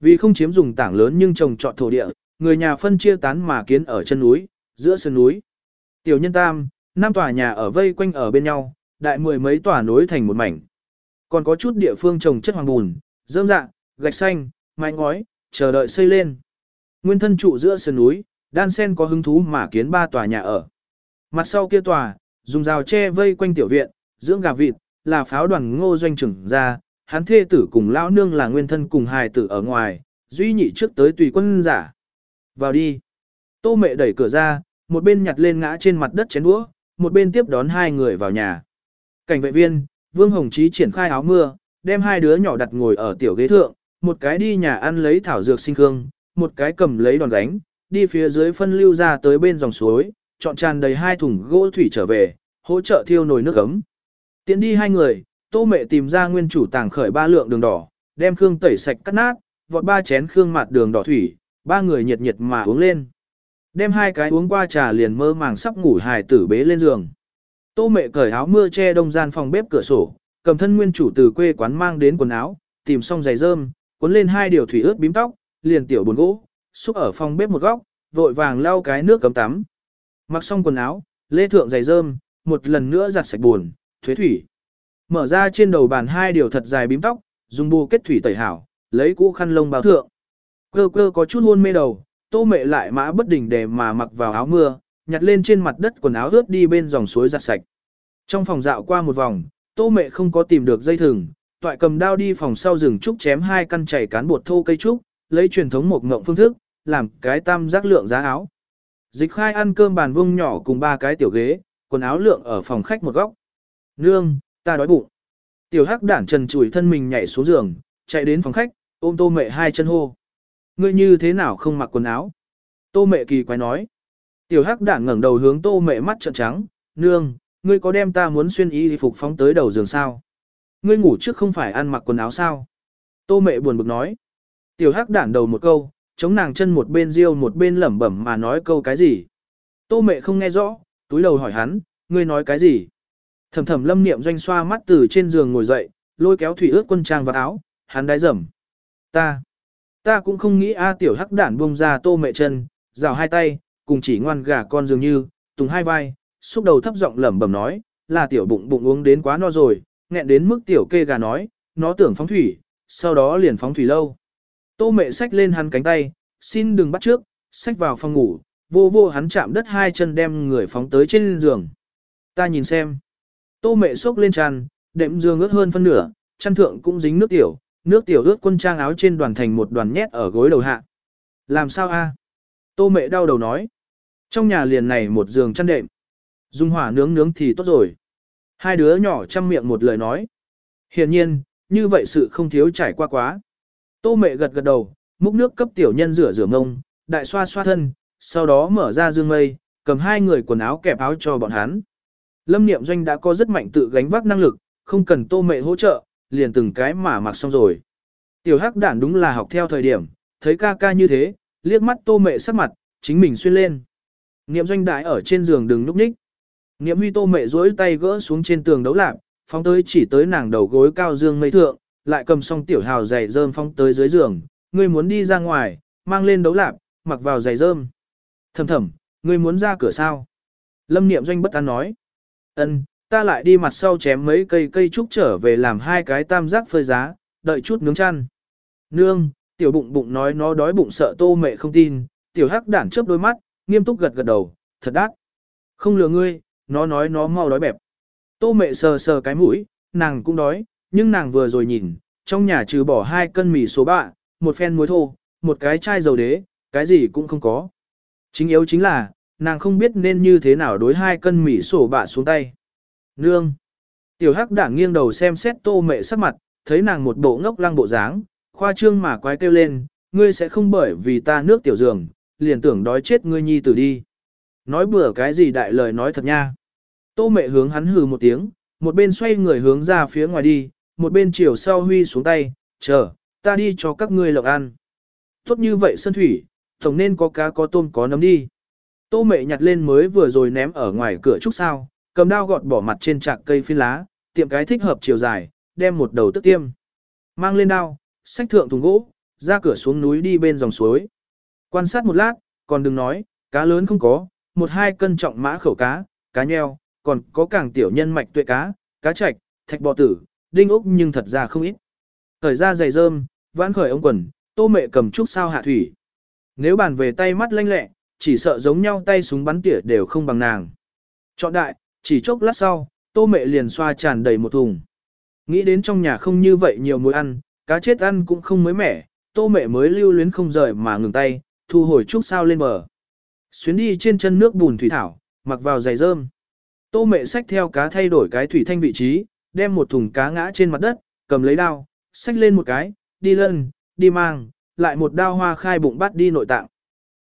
Vì không chiếm dùng tảng lớn nhưng trồng trọt thổ địa, người nhà phân chia tán mà kiến ở chân núi, giữa sườn núi. Tiểu nhân tam, năm tòa nhà ở vây quanh ở bên nhau, đại mười mấy tòa nối thành một mảnh. Còn có chút địa phương trồng chất hoàng bùn, rơm rạ, gạch xanh, mái ngói, chờ đợi xây lên. Nguyên thân trụ giữa sườn núi, đan sen có hứng thú mà kiến ba tòa nhà ở. Mặt sau kia tòa, dùng rào tre vây quanh tiểu viện, dưỡng gà vịt, là pháo đoàn ngô doanh trưởng ra, hắn thê tử cùng lão nương là nguyên thân cùng hài tử ở ngoài, duy nhị trước tới tùy quân giả. Vào đi. Tô mẹ đẩy cửa ra, một bên nhặt lên ngã trên mặt đất chén đũa, một bên tiếp đón hai người vào nhà. Cảnh vệ viên, Vương Hồng Chí triển khai áo mưa, đem hai đứa nhỏ đặt ngồi ở tiểu ghế thượng, một cái đi nhà ăn lấy thảo dược sinh cương một cái cầm lấy đòn gánh, đi phía dưới phân lưu ra tới bên dòng suối, chọn tràn đầy hai thùng gỗ thủy trở về, hỗ trợ thiêu nồi nước ấm. Tiến đi hai người, tô mẹ tìm ra nguyên chủ tàng khởi ba lượng đường đỏ, đem khương tẩy sạch cắt nát, vọt ba chén khương mặt đường đỏ thủy, ba người nhiệt nhiệt mà uống lên. Đem hai cái uống qua trà liền mơ màng sắp ngủ hài tử bế lên giường. Tô mẹ cởi áo mưa che đông gian phòng bếp cửa sổ, cầm thân nguyên chủ từ quê quán mang đến quần áo, tìm xong giày rơm, cuốn lên hai điều thủy ướt bím tóc, liền tiểu buồn gỗ, xúc ở phòng bếp một góc, vội vàng lau cái nước cấm tắm. Mặc xong quần áo, lê thượng giày rơm, một lần nữa giặt sạch buồn, thuế thủy. Mở ra trên đầu bàn hai điều thật dài bím tóc, dùng bù kết thủy tẩy hảo, lấy cũ khăn lông bao thượng. Cơ cơ có chút hôn mê đầu, tô mẹ lại mã bất đỉnh để mà mặc vào áo mưa, nhặt lên trên mặt đất quần áo ướt đi bên dòng suối giặt sạch. Trong phòng dạo qua một vòng, tô mẹ không có tìm được dây thừng, toại cầm đao đi phòng sau rừng trúc chém hai căn chảy cán bột thô cây trúc, lấy truyền thống một ngộng phương thức, làm cái tam giác lượng giá áo. Dịch khai ăn cơm bàn vung nhỏ cùng ba cái tiểu ghế, quần áo lượng ở phòng khách một góc. Nương, ta đói bụng. Tiểu hắc đản trần chùi thân mình nhảy xuống giường, chạy đến phòng khách, ôm tô mẹ hai chân hô. Ngươi như thế nào không mặc quần áo? Tô mẹ kỳ quái nói. Tiểu hắc đản ngẩng đầu hướng tô mẹ mắt trợn trắng, nương, ngươi có đem ta muốn xuyên y phục phóng tới đầu giường sao? Ngươi ngủ trước không phải ăn mặc quần áo sao? Tô mẹ buồn bực nói. Tiểu hắc đản đầu một câu, chống nàng chân một bên riêu một bên lẩm bẩm mà nói câu cái gì. Tô mẹ không nghe rõ, túi đầu hỏi hắn, ngươi nói cái gì? Thầm thầm lâm niệm doanh xoa mắt từ trên giường ngồi dậy, lôi kéo thủy ướt quân trang vào áo, hắn đái rầm. Ta, ta cũng không nghĩ a tiểu hắc đản buông ra tô mẹ chân, rào hai tay, cùng chỉ ngoan gà con dường như, tùng hai vai, xúc đầu thấp giọng lẩm bẩm nói, là tiểu bụng bụng uống đến quá no rồi, nghẹn đến mức tiểu kê gà nói, nó tưởng phóng thủy, sau đó liền phóng thủy lâu. Tô mẹ xách lên hắn cánh tay, xin đừng bắt trước, xách vào phòng ngủ, vô vô hắn chạm đất hai chân đem người phóng tới trên giường. Ta nhìn xem. Tô mẹ xốc lên tràn, đệm giường ướt hơn phân nửa, chăn thượng cũng dính nước tiểu, nước tiểu ướt quân trang áo trên đoàn thành một đoàn nhét ở gối đầu hạ. Làm sao a? Tô mẹ đau đầu nói. Trong nhà liền này một giường chăn đệm. Dùng hỏa nướng nướng thì tốt rồi. Hai đứa nhỏ chăm miệng một lời nói. Hiển nhiên, như vậy sự không thiếu trải qua quá. Tô mẹ gật gật đầu, múc nước cấp tiểu nhân rửa rửa mông, đại xoa xoa thân, sau đó mở ra dương mây, cầm hai người quần áo kẹp áo cho bọn hắn. Lâm Niệm Doanh đã có rất mạnh tự gánh vác năng lực, không cần tô mẹ hỗ trợ, liền từng cái mà mặc xong rồi. Tiểu hắc đản đúng là học theo thời điểm, thấy ca ca như thế, liếc mắt tô mẹ sắc mặt, chính mình xuyên lên. Niệm Doanh đại ở trên giường đừng núp ních. Niệm huy tô mẹ duỗi tay gỡ xuống trên tường đấu lạp, phóng tới chỉ tới nàng đầu gối cao dương mây thượng, lại cầm xong tiểu hào giày rơm phóng tới dưới giường, ngươi muốn đi ra ngoài, mang lên đấu lạp, mặc vào giày rơm. Thầm thầm, ngươi muốn ra cửa sao? Lâm Niệm Doanh bất an nói. Ân, ta lại đi mặt sau chém mấy cây cây trúc trở về làm hai cái tam giác phơi giá, đợi chút nướng chăn. Nương, tiểu bụng bụng nói nó đói bụng sợ tô mẹ không tin, tiểu hắc đản chớp đôi mắt, nghiêm túc gật gật đầu, thật đắt. Không lừa ngươi, nó nói nó mau đói bẹp. Tô mẹ sờ sờ cái mũi, nàng cũng đói, nhưng nàng vừa rồi nhìn, trong nhà trừ bỏ hai cân mì số bạ, một phen muối thô, một cái chai dầu đế, cái gì cũng không có. Chính yếu chính là, nàng không biết nên như thế nào đối hai cân mì sổ bạ xuống tay. Nương! Tiểu hắc đảng nghiêng đầu xem xét tô mẹ sắc mặt, thấy nàng một bộ ngốc lăng bộ dáng, khoa trương mà quái kêu lên, ngươi sẽ không bởi vì ta nước tiểu giường, liền tưởng đói chết ngươi nhi tử đi. Nói bừa cái gì đại lời nói thật nha. Tô mẹ hướng hắn hừ một tiếng, một bên xoay người hướng ra phía ngoài đi, một bên chiều sau huy xuống tay, chờ, ta đi cho các ngươi lộng ăn. Tốt như vậy sơn thủy, tổng nên có cá có tôm có nấm đi. Tô mẹ nhặt lên mới vừa rồi ném ở ngoài cửa trúc sao, cầm đao gọt bỏ mặt trên trạc cây phi lá, tiệm cái thích hợp chiều dài, đem một đầu tức tiêm. Mang lên đao, xách thượng thùng gỗ, ra cửa xuống núi đi bên dòng suối. Quan sát một lát, còn đừng nói, cá lớn không có, một hai cân trọng mã khẩu cá, cá nheo, còn có càng tiểu nhân mạch tuệ cá, cá trạch, thạch bò tử, đinh ốc nhưng thật ra không ít. Thời ra giày rơm, vãn khởi ông quần, tô mẹ cầm trúc sao hạ thủy. Nếu bàn về tay mắt lanh lẹ, chỉ sợ giống nhau tay súng bắn tỉa đều không bằng nàng. Chọn đại, chỉ chốc lát sau, tô mẹ liền xoa tràn đầy một thùng. Nghĩ đến trong nhà không như vậy nhiều muối ăn, cá chết ăn cũng không mới mẻ, tô mẹ mới lưu luyến không rời mà ngừng tay, thu hồi chút sao lên bờ. Xuyến đi trên chân nước bùn thủy thảo, mặc vào giày rơm. Tô mẹ xách theo cá thay đổi cái thủy thanh vị trí, đem một thùng cá ngã trên mặt đất, cầm lấy đao, xách lên một cái, đi lân, đi mang, lại một đao hoa khai bụng bắt đi nội tạng.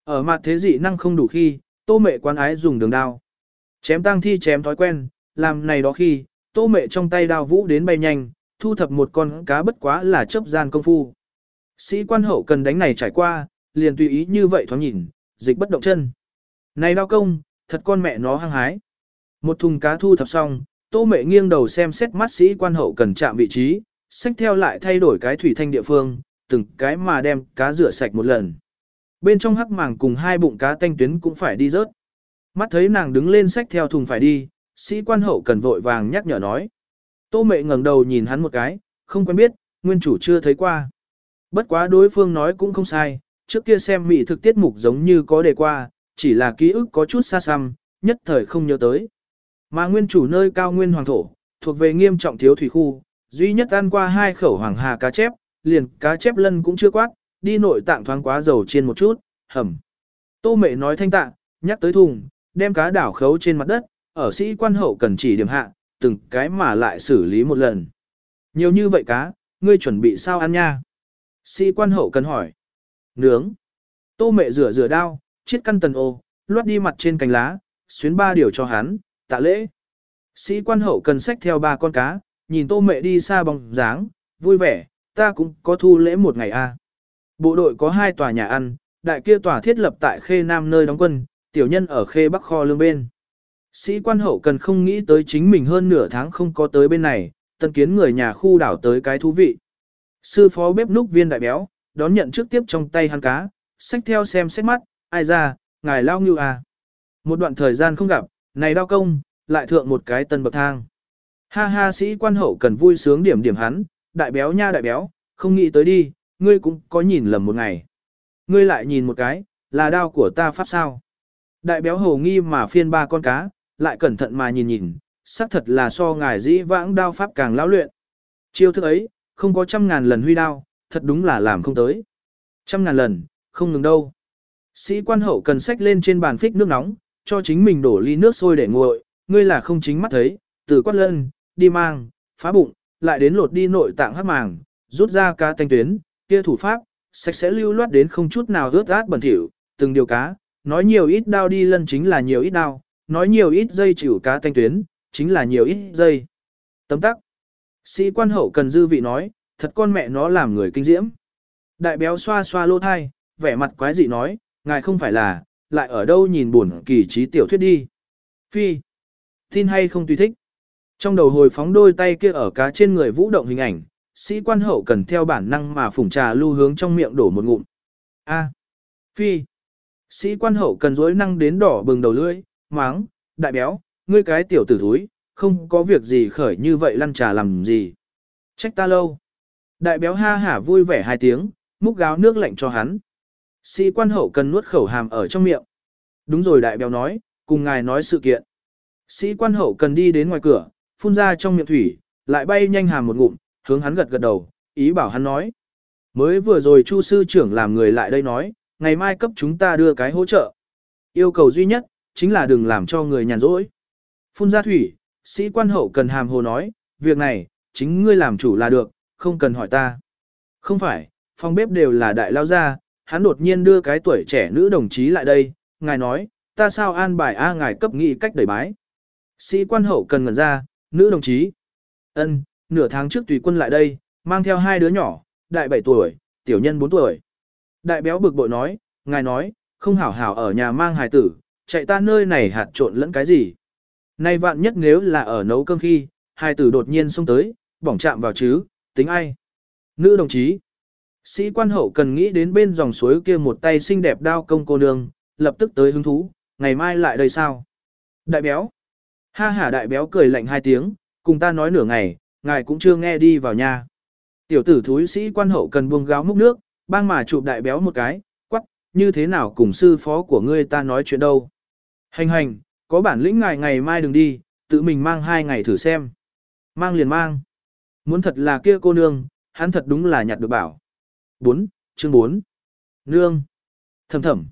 Ở mặt thế dị năng không đủ khi, tô mẹ quán ái dùng đường đao. Chém tăng thi chém thói quen, làm này đó khi, tô mẹ trong tay đao vũ đến bay nhanh, thu thập một con cá bất quá là chấp gian công phu. Sĩ quan hậu cần đánh này trải qua, liền tùy ý như vậy thoáng nhìn, dịch bất động chân. Này đao công, thật con mẹ nó hăng hái. Một thùng cá thu thập xong, tô mẹ nghiêng đầu xem xét mắt sĩ quan hậu cần chạm vị trí, xách theo lại thay đổi cái thủy thanh địa phương, từng cái mà đem cá rửa sạch một lần. Bên trong hắc màng cùng hai bụng cá tanh tuyến cũng phải đi rớt. Mắt thấy nàng đứng lên xách theo thùng phải đi, sĩ quan hậu cần vội vàng nhắc nhở nói. Tô mẹ ngẩng đầu nhìn hắn một cái, không quen biết, nguyên chủ chưa thấy qua. Bất quá đối phương nói cũng không sai, trước kia xem mỹ thực tiết mục giống như có đề qua, chỉ là ký ức có chút xa xăm, nhất thời không nhớ tới. Mà nguyên chủ nơi cao nguyên hoàng thổ, thuộc về nghiêm trọng thiếu thủy khu, duy nhất ăn qua hai khẩu hoàng hà cá chép, liền cá chép lân cũng chưa quát, đi nội tạng thoáng quá dầu chiên một chút, hầm. Tô mẹ nói thanh tạng, nhắc tới thùng, đem cá đảo khấu trên mặt đất, ở sĩ quan hậu cần chỉ điểm hạ, từng cái mà lại xử lý một lần. Nhiều như vậy cá, ngươi chuẩn bị sao ăn nha? Sĩ quan hậu cần hỏi. Nướng. Tô mẹ rửa rửa đao, chiết căn tần ô, loát đi mặt trên cành lá, xuyến ba điều cho hắn, tạ lễ. Sĩ quan hậu cần xách theo ba con cá, nhìn tô mẹ đi xa bóng dáng, vui vẻ, ta cũng có thu lễ một ngày a. Bộ đội có hai tòa nhà ăn, đại kia tòa thiết lập tại khê nam nơi đóng quân, tiểu nhân ở khê bắc kho lương bên. Sĩ quan hậu cần không nghĩ tới chính mình hơn nửa tháng không có tới bên này, tân kiến người nhà khu đảo tới cái thú vị. Sư phó bếp núc viên đại béo, đón nhận trước tiếp trong tay hắn cá, xách theo xem xét mắt, ai ra, ngài lao ngưu à. Một đoạn thời gian không gặp, này đau công, lại thượng một cái tân bậc thang. Ha ha sĩ quan hậu cần vui sướng điểm điểm hắn, đại béo nha đại béo, không nghĩ tới đi, ngươi cũng có nhìn lầm một ngày. Ngươi lại nhìn một cái, là đao của ta pháp sao. Đại béo hồ nghi mà phiên ba con cá, lại cẩn thận mà nhìn nhìn, xác thật là so ngài dĩ vãng đao pháp càng lão luyện. Chiêu thức ấy, không có trăm ngàn lần huy đao, thật đúng là làm không tới. Trăm ngàn lần, không ngừng đâu. Sĩ quan hậu cần sách lên trên bàn phích nước nóng, cho chính mình đổ ly nước sôi để nguội, ngươi là không chính mắt thấy, từ quát lân, đi mang, phá bụng, lại đến lột đi nội tạng hắc màng, rút ra cá thanh tuyến, kia thủ pháp, sạch sẽ lưu loát đến không chút nào rớt át bẩn thỉu, từng điều cá, nói nhiều ít đao đi lân chính là nhiều ít đao, nói nhiều ít dây chịu cá thanh tuyến, chính là nhiều ít dây. Tấm tắc. Sĩ quan hậu cần dư vị nói, thật con mẹ nó làm người kinh diễm. Đại béo xoa xoa lô thai, vẻ mặt quái dị nói, ngài không phải là, lại ở đâu nhìn buồn kỳ trí tiểu thuyết đi. Phi. Tin hay không tùy thích. Trong đầu hồi phóng đôi tay kia ở cá trên người vũ động hình ảnh, sĩ quan hậu cần theo bản năng mà phủng trà lưu hướng trong miệng đổ một ngụm. A. Phi. Sĩ quan hậu cần dối năng đến đỏ bừng đầu lưỡi, máng, đại béo, ngươi cái tiểu tử thúi, không có việc gì khởi như vậy lăn trà làm gì. Trách ta lâu. Đại béo ha hả vui vẻ hai tiếng, múc gáo nước lạnh cho hắn. Sĩ quan hậu cần nuốt khẩu hàm ở trong miệng. Đúng rồi đại béo nói, cùng ngài nói sự kiện. Sĩ quan hậu cần đi đến ngoài cửa, phun ra trong miệng thủy, lại bay nhanh hàm một ngụm, hướng hắn gật gật đầu, ý bảo hắn nói. Mới vừa rồi Chu sư trưởng làm người lại đây nói, ngày mai cấp chúng ta đưa cái hỗ trợ. Yêu cầu duy nhất, chính là đừng làm cho người nhàn rỗi. Phun ra thủy, sĩ quan hậu cần hàm hồ nói, việc này, chính ngươi làm chủ là được, không cần hỏi ta. Không phải, phòng bếp đều là đại lao gia, hắn đột nhiên đưa cái tuổi trẻ nữ đồng chí lại đây, ngài nói, ta sao an bài A ngài cấp nghị cách đẩy bái. Sĩ quan hậu cần ngẩn ra, nữ đồng chí. ân nửa tháng trước tùy quân lại đây, mang theo hai đứa nhỏ, đại 7 tuổi, tiểu nhân 4 tuổi. Đại béo bực bội nói, ngài nói, không hảo hảo ở nhà mang hài tử, chạy ta nơi này hạt trộn lẫn cái gì. Nay vạn nhất nếu là ở nấu cơm khi, hài tử đột nhiên xông tới, bỏng chạm vào chứ, tính ai. Nữ đồng chí. Sĩ quan hậu cần nghĩ đến bên dòng suối kia một tay xinh đẹp đao công cô nương, lập tức tới hứng thú, ngày mai lại đây sao? Đại béo. Ha ha đại béo cười lạnh hai tiếng, cùng ta nói nửa ngày, ngài cũng chưa nghe đi vào nhà. Tiểu tử thúi sĩ quan hậu cần buông gáo múc nước, bang mà chụp đại béo một cái, quắc, như thế nào cùng sư phó của ngươi ta nói chuyện đâu. Hành hành, có bản lĩnh ngài ngày mai đừng đi, tự mình mang hai ngày thử xem. Mang liền mang. Muốn thật là kia cô nương, hắn thật đúng là nhặt được bảo. 4. Chương 4. Nương. Thầm thầm.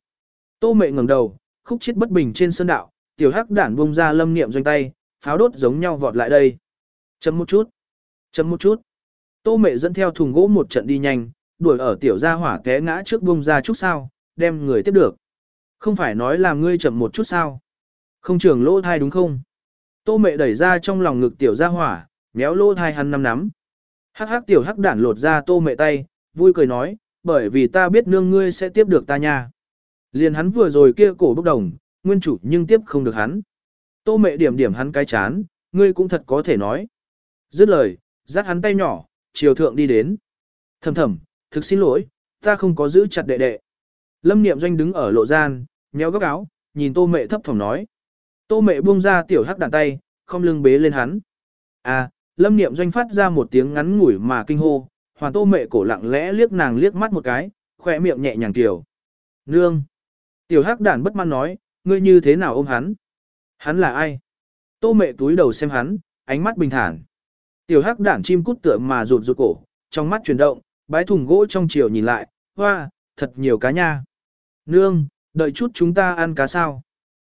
Tô mệ ngẩng đầu, khúc chết bất bình trên sơn đạo, tiểu hắc đản bung ra lâm niệm doanh tay, pháo đốt giống nhau vọt lại đây. Chấm một chút. Chấm một chút. Tô mệ dẫn theo thùng gỗ một trận đi nhanh, đuổi ở tiểu gia hỏa té ngã trước bông ra chút sao, đem người tiếp được. Không phải nói là ngươi chậm một chút sao. Không trường lỗ thai đúng không? Tô mệ đẩy ra trong lòng ngực tiểu gia hỏa, méo lỗ thai hắn năm nắm. Hắc hắc tiểu hắc đản lột ra tô mệ tay, vui cười nói, bởi vì ta biết nương ngươi sẽ tiếp được ta nha. Liền hắn vừa rồi kia cổ bốc đồng, nguyên chủ nhưng tiếp không được hắn. Tô mệ điểm điểm hắn cái chán, ngươi cũng thật có thể nói. Dứt lời, dắt hắn tay nhỏ, chiều thượng đi đến. Thầm thầm, thực xin lỗi, ta không có giữ chặt đệ đệ. Lâm niệm doanh đứng ở lộ gian, nhéo góc áo, nhìn tô mệ thấp phòng nói. Tô mệ buông ra tiểu hắc đàn tay, không lưng bế lên hắn. À, lâm niệm doanh phát ra một tiếng ngắn ngủi mà kinh hô, hoàn tô mệ cổ lặng lẽ liếc nàng liếc mắt một cái, khỏe miệng nhẹ nhàng tiểu. Nương! Tiểu hắc đản bất mãn nói, ngươi như thế nào ôm hắn? Hắn là ai? Tô mẹ túi đầu xem hắn, ánh mắt bình thản. Tiểu hắc đản chim cút tựa mà rụt rụt cổ, trong mắt chuyển động, bái thùng gỗ trong chiều nhìn lại, hoa, thật nhiều cá nha. Nương, đợi chút chúng ta ăn cá sao?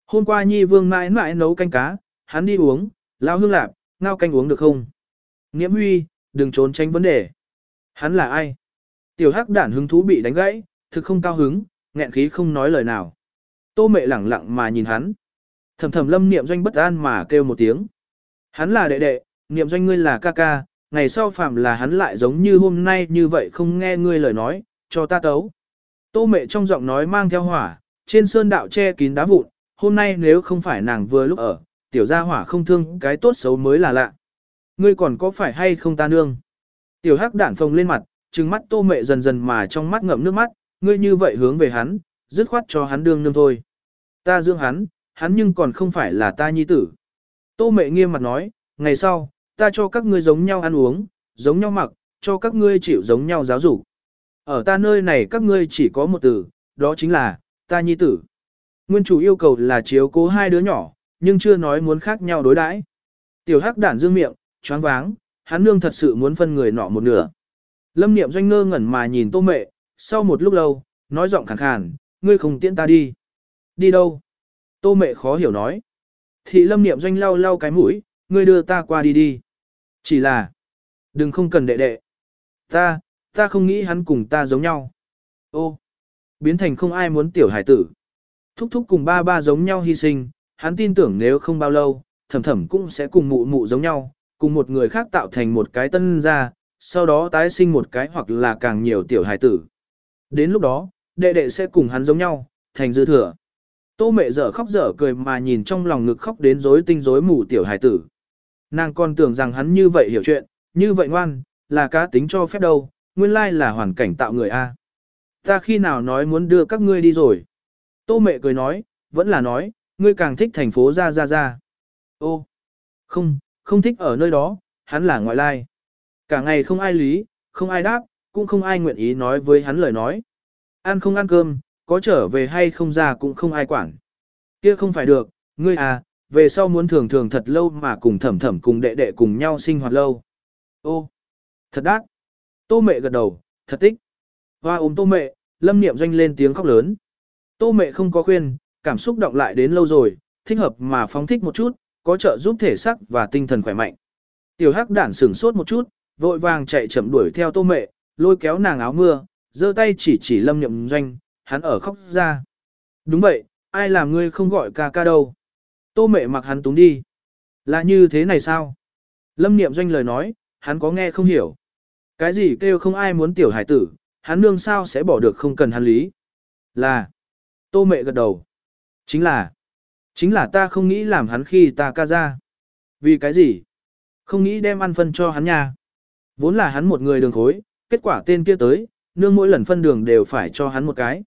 Hôm qua Nhi Vương mãi mãi nấu canh cá, hắn đi uống, lao hương lạp, ngao canh uống được không? Nghiễm Huy, đừng trốn tránh vấn đề. Hắn là ai? Tiểu hắc đản hứng thú bị đánh gãy, thực không cao hứng, nghẹn khí không nói lời nào. Tô mẹ lẳng lặng mà nhìn hắn. Thầm thầm lâm niệm doanh bất an mà kêu một tiếng. Hắn là đệ đệ, niệm doanh ngươi là ca ca, ngày sau phạm là hắn lại giống như hôm nay như vậy không nghe ngươi lời nói, cho ta tấu. Tô mẹ trong giọng nói mang theo hỏa, trên sơn đạo che kín đá vụn, hôm nay nếu không phải nàng vừa lúc ở, tiểu gia hỏa không thương cái tốt xấu mới là lạ. Ngươi còn có phải hay không ta nương? Tiểu hắc đản phồng lên mặt, trừng mắt tô mẹ dần dần mà trong mắt ngậm nước mắt, ngươi như vậy hướng về hắn, dứt khoát cho hắn đương nương thôi. Ta dưỡng hắn, hắn nhưng còn không phải là ta nhi tử. Tô mẹ nghiêm mặt nói, ngày sau, ta cho các ngươi giống nhau ăn uống, giống nhau mặc, cho các ngươi chịu giống nhau giáo dục. Ở ta nơi này các ngươi chỉ có một từ, đó chính là, ta nhi tử. Nguyên chủ yêu cầu là chiếu cố hai đứa nhỏ, nhưng chưa nói muốn khác nhau đối đãi. Tiểu hắc đản dương miệng, choáng váng, hắn nương thật sự muốn phân người nọ một nửa. Lâm niệm doanh ngơ ngẩn mà nhìn tô mẹ, sau một lúc lâu, nói giọng khàn khàn, ngươi không tiễn ta đi. Đi đâu? Tô mẹ khó hiểu nói. Thị lâm niệm doanh lau lau cái mũi, ngươi đưa ta qua đi đi. Chỉ là, đừng không cần đệ đệ. Ta, ta không nghĩ hắn cùng ta giống nhau. Ô, biến thành không ai muốn tiểu hải tử. Thúc thúc cùng ba ba giống nhau hy sinh, hắn tin tưởng nếu không bao lâu, thầm thầm cũng sẽ cùng mụ mụ giống nhau, cùng một người khác tạo thành một cái tân gia, sau đó tái sinh một cái hoặc là càng nhiều tiểu hải tử. Đến lúc đó, đệ đệ sẽ cùng hắn giống nhau, thành dư thừa. Tô mẹ dở khóc dở cười mà nhìn trong lòng ngực khóc đến rối tinh rối mù tiểu hải tử. Nàng còn tưởng rằng hắn như vậy hiểu chuyện, như vậy ngoan, là cá tính cho phép đâu, nguyên lai là hoàn cảnh tạo người A. Ta khi nào nói muốn đưa các ngươi đi rồi? Tô mẹ cười nói, vẫn là nói, ngươi càng thích thành phố ra ra ra. Ô, không, không thích ở nơi đó, hắn là ngoại lai. Cả ngày không ai lý, không ai đáp, cũng không ai nguyện ý nói với hắn lời nói. Ăn không ăn cơm, có trở về hay không ra cũng không ai quản. Kia không phải được, ngươi à, về sau muốn thường thường thật lâu mà cùng thẩm thẩm cùng đệ đệ cùng nhau sinh hoạt lâu. Ô, thật đắt. Tô mẹ gật đầu, thật tích. Hoa ôm tô mẹ, lâm niệm doanh lên tiếng khóc lớn. Tô mẹ không có khuyên, cảm xúc động lại đến lâu rồi, thích hợp mà phóng thích một chút, có trợ giúp thể sắc và tinh thần khỏe mạnh. Tiểu hắc đản sửng sốt một chút, vội vàng chạy chậm đuổi theo tô mẹ, lôi kéo nàng áo mưa, giơ tay chỉ chỉ lâm nhậm doanh, hắn ở khóc ra. Đúng vậy, ai làm ngươi không gọi ca ca đâu. Tô mẹ mặc hắn túng đi. Là như thế này sao? Lâm niệm doanh lời nói, hắn có nghe không hiểu. Cái gì kêu không ai muốn tiểu hải tử, hắn nương sao sẽ bỏ được không cần hắn lý. Là. Tô mẹ gật đầu. Chính là. Chính là ta không nghĩ làm hắn khi ta ca ra. Vì cái gì? Không nghĩ đem ăn phân cho hắn nha. Vốn là hắn một người đường khối, kết quả tên kia tới, nương mỗi lần phân đường đều phải cho hắn một cái.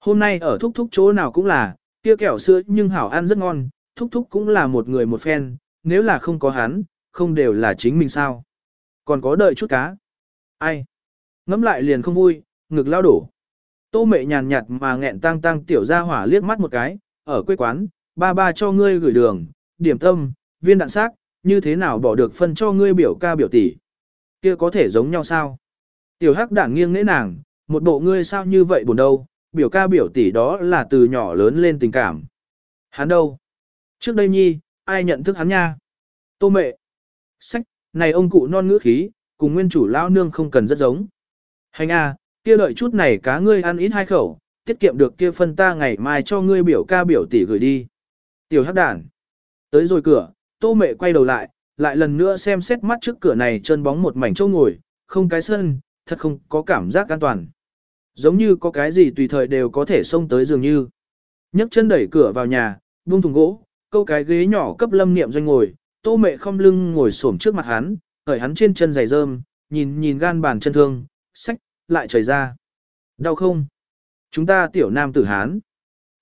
Hôm nay ở thúc thúc chỗ nào cũng là, kia kẹo sữa nhưng hảo ăn rất ngon, thúc thúc cũng là một người một phen, nếu là không có hắn, không đều là chính mình sao. Còn có đợi chút cá. Ai? Ngắm lại liền không vui, ngực lao đổ. Tô mẹ nhàn nhạt mà nghẹn tang tang tiểu ra hỏa liếc mắt một cái, ở quê quán, ba ba cho ngươi gửi đường, điểm tâm, viên đạn xác, như thế nào bỏ được phân cho ngươi biểu ca biểu tỷ. Kia có thể giống nhau sao? Tiểu hắc đảng nghiêng nễ nàng, một bộ ngươi sao như vậy buồn đâu, biểu ca biểu tỷ đó là từ nhỏ lớn lên tình cảm. Hắn đâu? Trước đây nhi, ai nhận thức hắn nha? Tô mẹ. Sách, này ông cụ non ngữ khí, cùng nguyên chủ lão nương không cần rất giống. Hành a, kia đợi chút này cá ngươi ăn ít hai khẩu, tiết kiệm được kia phân ta ngày mai cho ngươi biểu ca biểu tỷ gửi đi. Tiểu hắc đản. Tới rồi cửa, tô mẹ quay đầu lại, lại lần nữa xem xét mắt trước cửa này chân bóng một mảnh châu ngồi, không cái sân, thật không có cảm giác an toàn. Giống như có cái gì tùy thời đều có thể xông tới dường như. nhấc chân đẩy cửa vào nhà, buông thùng gỗ, câu cái ghế nhỏ cấp lâm niệm doanh ngồi, tô mẹ không lưng ngồi xổm trước mặt hắn, khởi hắn trên chân giày rơm, nhìn nhìn gan bàn chân thương, sách, lại chảy ra. Đau không? Chúng ta tiểu nam tử hán.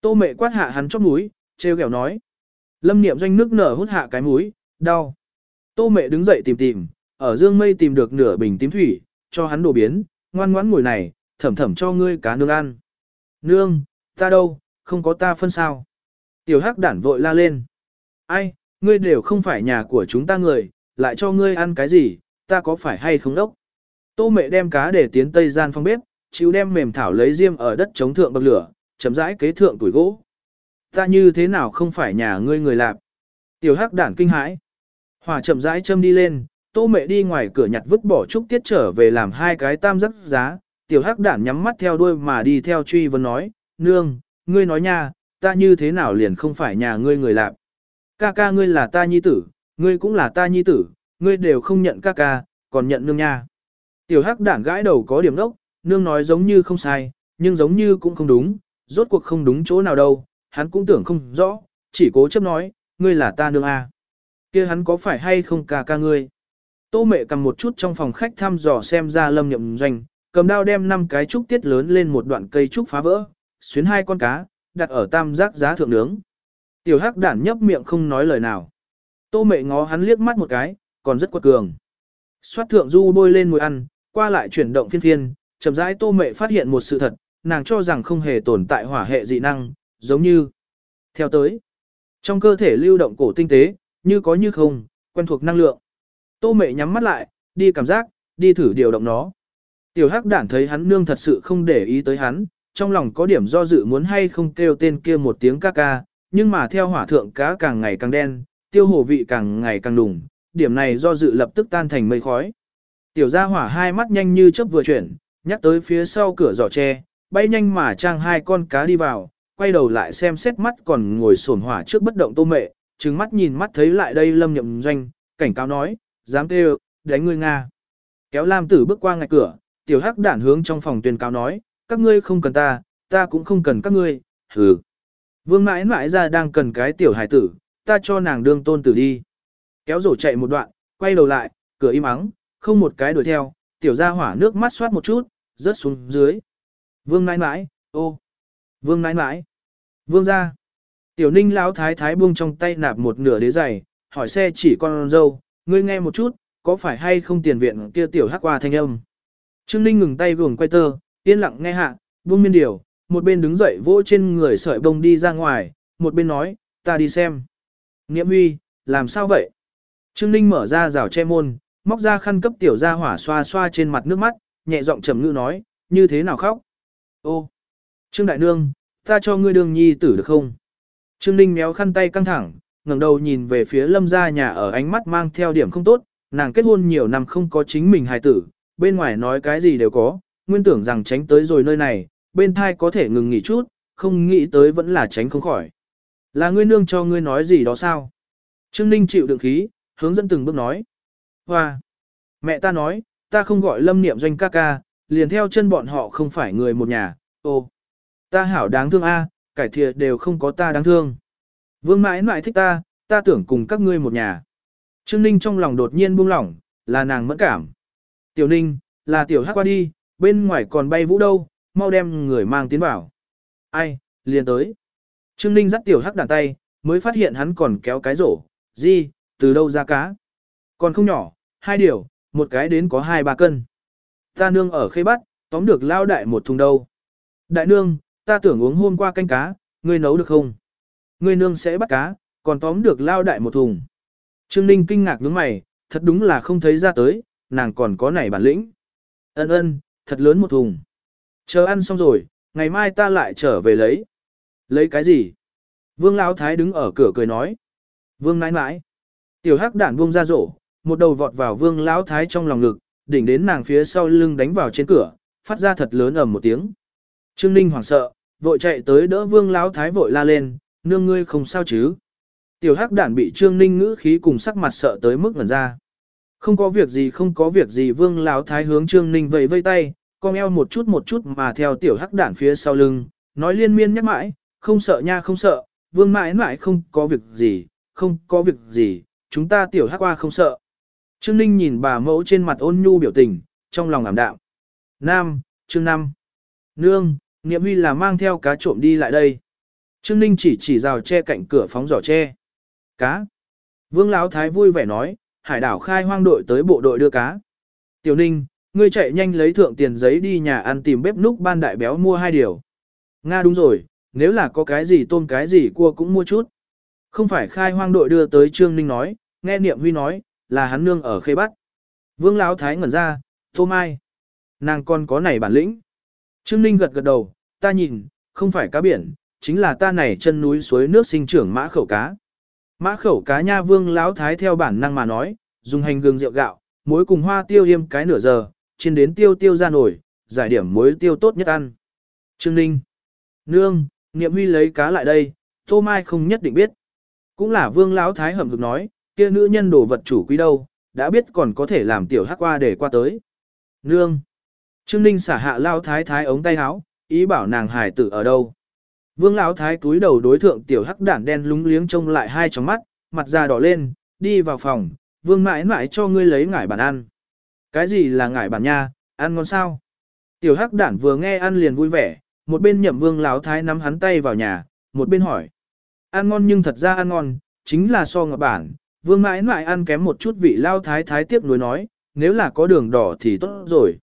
Tô mẹ quát hạ hắn chóp mũi, treo kẹo nói. Lâm niệm doanh nước nở hút hạ cái mũi, đau. Tô mẹ đứng dậy tìm tìm, ở dương mây tìm được nửa bình tím thủy, cho hắn đổ biến, ngoan ngoãn ngồi này, thẩm thẩm cho ngươi cá nương ăn. Nương, ta đâu, không có ta phân sao. Tiểu hắc đản vội la lên. Ai, ngươi đều không phải nhà của chúng ta người, lại cho ngươi ăn cái gì, ta có phải hay không đốc. Tô mẹ đem cá để tiến tây gian phong bếp, chịu đem mềm thảo lấy diêm ở đất chống thượng bậc lửa, chấm rãi kế thượng tuổi gỗ. Ta như thế nào không phải nhà ngươi người lạp. Tiểu hắc đản kinh hãi. Hỏa chậm rãi châm đi lên, tô mẹ đi ngoài cửa nhặt vứt bỏ trúc tiết trở về làm hai cái tam giấc giá. Tiểu hắc đản nhắm mắt theo đuôi mà đi theo truy vấn nói, nương, ngươi nói nha, ta như thế nào liền không phải nhà ngươi người lạp. Ca ca ngươi là ta nhi tử, ngươi cũng là ta nhi tử, ngươi đều không nhận ca ca, còn nhận nương nha. Tiểu hắc đản gãi đầu có điểm đốc, nương nói giống như không sai, nhưng giống như cũng không đúng, rốt cuộc không đúng chỗ nào đâu, hắn cũng tưởng không rõ, chỉ cố chấp nói, ngươi là ta nương à. kia hắn có phải hay không ca ca ngươi? Tô mẹ cầm một chút trong phòng khách thăm dò xem ra lâm nhậm doanh, cầm đao đem năm cái trúc tiết lớn lên một đoạn cây trúc phá vỡ, xuyến hai con cá, đặt ở tam giác giá thượng nướng. Tiểu hắc đản nhấp miệng không nói lời nào. Tô mẹ ngó hắn liếc mắt một cái, còn rất quật cường. Xoát thượng du bôi lên mùi ăn, qua lại chuyển động phiên phiên, chậm rãi tô mẹ phát hiện một sự thật, nàng cho rằng không hề tồn tại hỏa hệ dị năng, giống như. Theo tới, trong cơ thể lưu động cổ tinh tế, như có như không, quen thuộc năng lượng. Tô mẹ nhắm mắt lại, đi cảm giác, đi thử điều động nó. Tiểu hắc đản thấy hắn nương thật sự không để ý tới hắn, trong lòng có điểm do dự muốn hay không kêu tên kia một tiếng ca ca, nhưng mà theo hỏa thượng cá càng ngày càng đen, tiêu hồ vị càng ngày càng đùng, điểm này do dự lập tức tan thành mây khói. Tiểu gia hỏa hai mắt nhanh như chớp vừa chuyển, nhắc tới phía sau cửa giỏ tre, bay nhanh mà trang hai con cá đi vào, quay đầu lại xem xét mắt còn ngồi sổn hỏa trước bất động tô mệ, trừng mắt nhìn mắt thấy lại đây lâm nhậm doanh, cảnh cáo nói, dám kêu, đánh ngươi Nga. Kéo Lam tử bước qua ngạch cửa, tiểu hắc đản hướng trong phòng tuyên cáo nói, các ngươi không cần ta, ta cũng không cần các ngươi, hừ. Vương mãi mãi ra đang cần cái tiểu hải tử, ta cho nàng đương tôn tử đi. Kéo rổ chạy một đoạn, quay đầu lại, cửa im ắng, không một cái đuổi theo, tiểu ra hỏa nước mắt xoát một chút, rớt xuống dưới. Vương mãi mãi, ô, vương mãi mãi, vương ra. Tiểu ninh lão thái thái buông trong tay nạp một nửa đế giày, hỏi xe chỉ con dâu, ngươi nghe một chút, có phải hay không tiền viện kia tiểu hắc qua thanh âm. Trương ninh ngừng tay vùng quay tơ, yên lặng nghe hạ, buông miên điều, một bên đứng dậy vỗ trên người sợi bông đi ra ngoài, một bên nói, ta đi xem. Nghiệm huy, làm sao vậy? Trương ninh mở ra rào che môn, móc ra khăn cấp tiểu ra hỏa xoa xoa trên mặt nước mắt, nhẹ giọng trầm ngữ nói, như thế nào khóc? Ô, Trương Đại Nương, ta cho ngươi đường nhi tử được không? Trương Ninh méo khăn tay căng thẳng, ngẩng đầu nhìn về phía lâm gia nhà ở ánh mắt mang theo điểm không tốt, nàng kết hôn nhiều năm không có chính mình hài tử, bên ngoài nói cái gì đều có, nguyên tưởng rằng tránh tới rồi nơi này, bên thai có thể ngừng nghỉ chút, không nghĩ tới vẫn là tránh không khỏi. Là ngươi nương cho ngươi nói gì đó sao? Trương Ninh chịu đựng khí, hướng dẫn từng bước nói. Hoa! Mẹ ta nói, ta không gọi lâm niệm doanh ca ca, liền theo chân bọn họ không phải người một nhà, ô. Ta hảo đáng thương a, cải thiện đều không có ta đáng thương. Vương mãi mãi thích ta, ta tưởng cùng các ngươi một nhà. Trương Ninh trong lòng đột nhiên buông lỏng, là nàng mẫn cảm. Tiểu Ninh, là tiểu hắc qua đi, bên ngoài còn bay vũ đâu, mau đem người mang tiến vào. Ai, liền tới. Trương Ninh dắt tiểu hắc đàn tay, mới phát hiện hắn còn kéo cái rổ, gì, từ đâu ra cá. Còn không nhỏ, hai điều, một cái đến có hai ba cân. Ta nương ở khê bắt, tóm được lao đại một thùng đâu. Đại nương, ta tưởng uống hôm qua canh cá, ngươi nấu được không? Ngươi nương sẽ bắt cá, còn tóm được lao đại một thùng. Trương Ninh kinh ngạc nhướng mày, thật đúng là không thấy ra tới, nàng còn có nảy bản lĩnh. Ân ân, thật lớn một thùng. Chờ ăn xong rồi, ngày mai ta lại trở về lấy. Lấy cái gì? Vương Lão Thái đứng ở cửa cười nói. Vương nãi nãi. Tiểu hắc đản buông ra rổ, một đầu vọt vào Vương Lão Thái trong lòng ngực, đỉnh đến nàng phía sau lưng đánh vào trên cửa, phát ra thật lớn ầm một tiếng. Trương Ninh hoảng sợ, vội chạy tới đỡ Vương Lão Thái vội la lên, nương ngươi không sao chứ? Tiểu Hắc Đản bị Trương Ninh ngữ khí cùng sắc mặt sợ tới mức ngẩn ra. Không có việc gì không có việc gì Vương Lão Thái hướng Trương Ninh vẫy vây tay, cong eo một chút một chút mà theo Tiểu Hắc Đản phía sau lưng, nói liên miên nhắc mãi, không sợ nha không sợ, Vương mãi mãi không có việc gì, không có việc gì, chúng ta Tiểu Hắc qua không sợ. Trương Ninh nhìn bà mẫu trên mặt ôn nhu biểu tình, trong lòng ảm đạm. Nam, chương năm. Nương, Niệm Huy là mang theo cá trộm đi lại đây. Trương Ninh chỉ chỉ rào che cạnh cửa phóng giỏ che. Cá. Vương Lão Thái vui vẻ nói, hải đảo khai hoang đội tới bộ đội đưa cá. Tiểu Ninh, ngươi chạy nhanh lấy thượng tiền giấy đi nhà ăn tìm bếp núc ban đại béo mua hai điều. Nga đúng rồi, nếu là có cái gì tôm cái gì cua cũng mua chút. Không phải khai hoang đội đưa tới Trương Ninh nói, nghe Niệm Huy nói, là hắn nương ở khê bắt. Vương Lão Thái ngẩn ra, tô mai. Nàng còn có này bản lĩnh. Trương Ninh gật gật đầu, ta nhìn, không phải cá biển, chính là ta này chân núi suối nước sinh trưởng mã khẩu cá. Mã khẩu cá nha vương lão thái theo bản năng mà nói, dùng hành gừng rượu gạo, muối cùng hoa tiêu yêm cái nửa giờ, chiên đến tiêu tiêu ra nổi, giải điểm muối tiêu tốt nhất ăn. Trương Ninh. Nương, Niệm Huy lấy cá lại đây, Tô Mai không nhất định biết. Cũng là vương lão thái hầm hực nói, kia nữ nhân đồ vật chủ quý đâu, đã biết còn có thể làm tiểu hắc qua để qua tới. Nương. Trương Ninh xả hạ lao thái thái ống tay áo, ý bảo nàng hải tử ở đâu. Vương lão thái cúi đầu đối thượng tiểu hắc đản đen lúng liếng trông lại hai tròng mắt, mặt da đỏ lên, đi vào phòng, vương mãi mãi cho ngươi lấy ngải bản ăn. Cái gì là ngải bản nha, ăn ngon sao? Tiểu hắc đản vừa nghe ăn liền vui vẻ, một bên nhậm vương lão thái nắm hắn tay vào nhà, một bên hỏi. Ăn ngon nhưng thật ra ăn ngon, chính là so ngọc bản, vương mãi mãi ăn kém một chút vị lao thái thái tiếc nuối nói, nếu là có đường đỏ thì tốt rồi.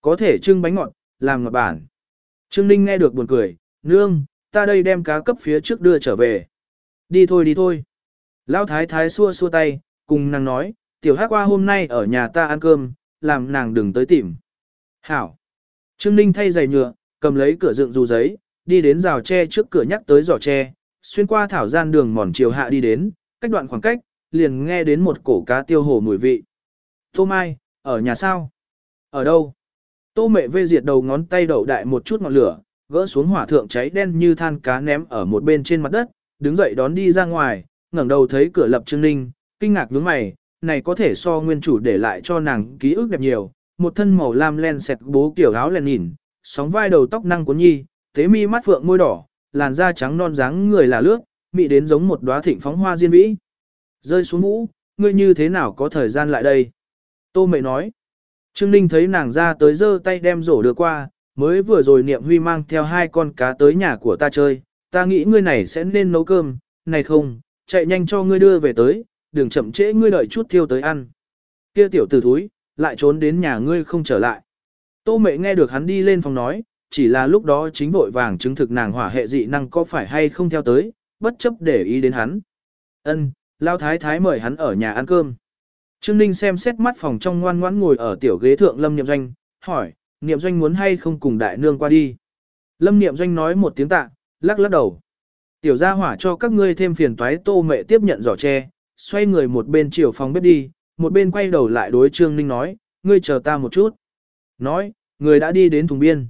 Có thể trưng bánh ngọt, làm ngọt bản. Trương Ninh nghe được buồn cười, nương, ta đây đem cá cấp phía trước đưa trở về. Đi thôi đi thôi. Lão thái thái xua xua tay, cùng nàng nói, tiểu hát qua hôm nay ở nhà ta ăn cơm, làm nàng đừng tới tìm. Hảo. Trương Ninh thay giày nhựa, cầm lấy cửa dựng dù giấy, đi đến rào tre trước cửa nhắc tới giỏ tre, xuyên qua thảo gian đường mòn chiều hạ đi đến, cách đoạn khoảng cách, liền nghe đến một cổ cá tiêu hồ mùi vị. Tô Mai, ở nhà sao? Ở đâu? Tô mẹ vê diệt đầu ngón tay đậu đại một chút ngọn lửa, gỡ xuống hỏa thượng cháy đen như than cá ném ở một bên trên mặt đất, đứng dậy đón đi ra ngoài, ngẩng đầu thấy cửa lập trương ninh, kinh ngạc nhướng mày, này có thể so nguyên chủ để lại cho nàng ký ức đẹp nhiều, một thân màu lam len sẹt bố kiểu áo len nhìn, sóng vai đầu tóc năng cuốn nhi, tế mi mắt phượng môi đỏ, làn da trắng non dáng người là lướt, mị đến giống một đóa thịnh phóng hoa diên vĩ. Rơi xuống mũ, ngươi như thế nào có thời gian lại đây? Tô mẹ nói. Trương Ninh thấy nàng ra tới giơ tay đem rổ đưa qua, mới vừa rồi niệm huy mang theo hai con cá tới nhà của ta chơi, ta nghĩ ngươi này sẽ nên nấu cơm, này không, chạy nhanh cho ngươi đưa về tới, đừng chậm trễ ngươi đợi chút thiêu tới ăn. Kia tiểu tử thúi, lại trốn đến nhà ngươi không trở lại. Tô mẹ nghe được hắn đi lên phòng nói, chỉ là lúc đó chính vội vàng chứng thực nàng hỏa hệ dị năng có phải hay không theo tới, bất chấp để ý đến hắn. Ân, lao thái thái mời hắn ở nhà ăn cơm. Trương Ninh xem xét mắt phòng trong ngoan ngoãn ngồi ở tiểu ghế thượng Lâm Niệm Doanh, hỏi, Niệm Doanh muốn hay không cùng đại nương qua đi. Lâm Niệm Doanh nói một tiếng tạ, lắc lắc đầu. Tiểu gia hỏa cho các ngươi thêm phiền toái tô mẹ tiếp nhận giỏ tre, xoay người một bên chiều phòng bếp đi, một bên quay đầu lại đối Trương Ninh nói, ngươi chờ ta một chút. Nói, người đã đi đến thùng biên.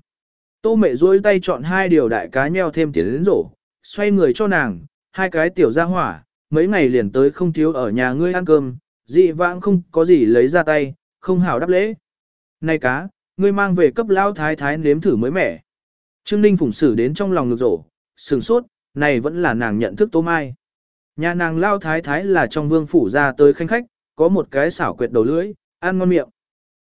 Tô mẹ duỗi tay chọn hai điều đại cá nheo thêm tiền đến rổ, xoay người cho nàng, hai cái tiểu gia hỏa, mấy ngày liền tới không thiếu ở nhà ngươi ăn cơm, dị vãng không có gì lấy ra tay, không hảo đáp lễ. Này cá, ngươi mang về cấp lao thái thái nếm thử mới mẻ. Trương Ninh phủng xử đến trong lòng ngực rổ, sừng sốt, này vẫn là nàng nhận thức Tô Mai. Nhà nàng lao thái thái là trong vương phủ ra tới khanh khách, có một cái xảo quyệt đầu lưỡi, ăn ngon miệng.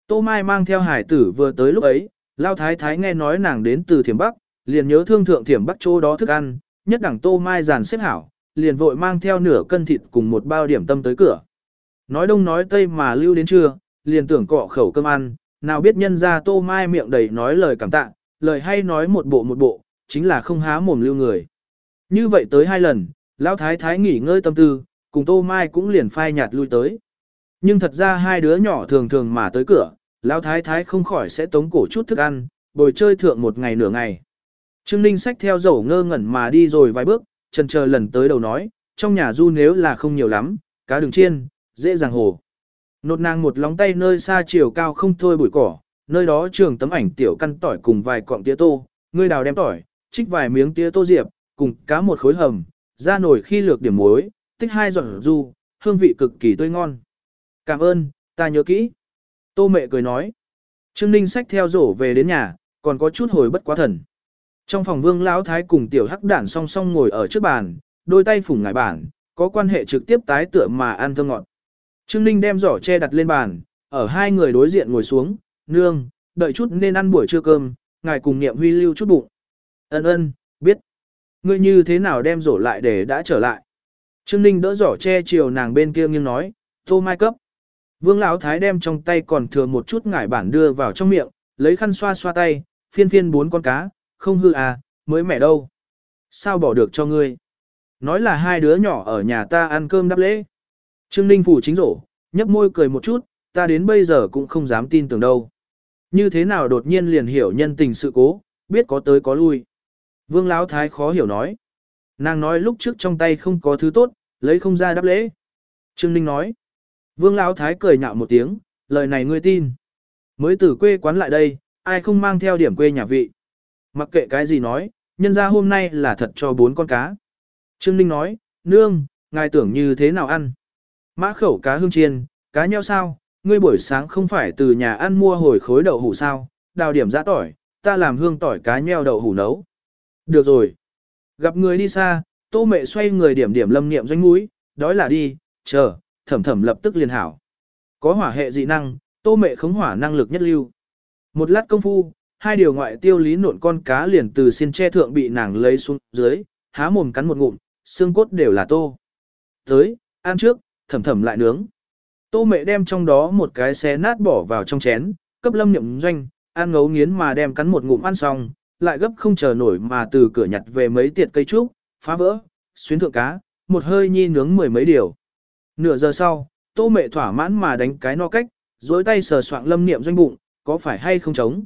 Tô Mai mang theo hải tử vừa tới lúc ấy, lao thái thái nghe nói nàng đến từ thiểm Bắc, liền nhớ thương thượng thiểm Bắc chỗ đó thức ăn, nhất đẳng Tô Mai giàn xếp hảo, liền vội mang theo nửa cân thịt cùng một bao điểm tâm tới cửa. Nói đông nói tây mà lưu đến trưa, liền tưởng cọ khẩu cơm ăn, nào biết nhân ra tô mai miệng đầy nói lời cảm tạ, lời hay nói một bộ một bộ, chính là không há mồm lưu người. Như vậy tới hai lần, lão thái thái nghỉ ngơi tâm tư, cùng tô mai cũng liền phai nhạt lui tới. Nhưng thật ra hai đứa nhỏ thường thường mà tới cửa, lão thái thái không khỏi sẽ tống cổ chút thức ăn, bồi chơi thượng một ngày nửa ngày. Trương Ninh sách theo dầu ngơ ngẩn mà đi rồi vài bước, chân chờ lần tới đầu nói, trong nhà du nếu là không nhiều lắm, cá đường chiên, dễ dàng hồ. Nột nàng một lóng tay nơi xa chiều cao không thôi bụi cỏ, nơi đó trường tấm ảnh tiểu căn tỏi cùng vài cọng tía tô, ngươi đào đem tỏi, trích vài miếng tía tô diệp, cùng cá một khối hầm, ra nổi khi lược điểm muối, tích hai giọt du, hương vị cực kỳ tươi ngon. Cảm ơn, ta nhớ kỹ. Tô mẹ cười nói. Trương Ninh sách theo rổ về đến nhà, còn có chút hồi bất quá thần. Trong phòng vương lão thái cùng tiểu hắc đản song song ngồi ở trước bàn, đôi tay phủng ngải bản, có quan hệ trực tiếp tái tựa mà ăn thơm ngọt. Trương Ninh đem giỏ che đặt lên bàn, ở hai người đối diện ngồi xuống, nương, đợi chút nên ăn buổi trưa cơm, ngài cùng niệm huy lưu chút bụng. Ân ân, biết. Ngươi như thế nào đem rổ lại để đã trở lại. Trương Ninh đỡ giỏ che chiều nàng bên kia nghiêng nói, tô mai cấp. Vương Lão Thái đem trong tay còn thừa một chút ngải bản đưa vào trong miệng, lấy khăn xoa xoa tay, phiên phiên bốn con cá, không hư à, mới mẻ đâu. Sao bỏ được cho ngươi? Nói là hai đứa nhỏ ở nhà ta ăn cơm đáp lễ. Trương Ninh phủ chính rổ, nhấp môi cười một chút, ta đến bây giờ cũng không dám tin tưởng đâu. Như thế nào đột nhiên liền hiểu nhân tình sự cố, biết có tới có lui. Vương Lão Thái khó hiểu nói. Nàng nói lúc trước trong tay không có thứ tốt, lấy không ra đáp lễ. Trương Ninh nói. Vương Lão Thái cười nhạo một tiếng, lời này ngươi tin. Mới từ quê quán lại đây, ai không mang theo điểm quê nhà vị. Mặc kệ cái gì nói, nhân ra hôm nay là thật cho bốn con cá. Trương Ninh nói, nương, ngài tưởng như thế nào ăn? Mã khẩu cá hương chiên, cá nheo sao, ngươi buổi sáng không phải từ nhà ăn mua hồi khối đậu hủ sao, đào điểm giã tỏi, ta làm hương tỏi cá nheo đậu hủ nấu. Được rồi. Gặp người đi xa, tô mẹ xoay người điểm điểm lâm niệm doanh mũi, đói là đi, chờ, thẩm thẩm lập tức liền hảo. Có hỏa hệ dị năng, tô mẹ khống hỏa năng lực nhất lưu. Một lát công phu, hai điều ngoại tiêu lý nộn con cá liền từ xin che thượng bị nàng lấy xuống dưới, há mồm cắn một ngụm, xương cốt đều là tô. Tới, ăn trước, thẩm thẩm lại nướng. Tô mẹ đem trong đó một cái xé nát bỏ vào trong chén, cấp lâm nhậm doanh, ăn ngấu nghiến mà đem cắn một ngụm ăn xong, lại gấp không chờ nổi mà từ cửa nhặt về mấy tiệt cây trúc, phá vỡ, xuyến thượng cá, một hơi nhi nướng mười mấy điều. Nửa giờ sau, tô mẹ thỏa mãn mà đánh cái no cách, dối tay sờ soạng lâm niệm doanh bụng, có phải hay không trống.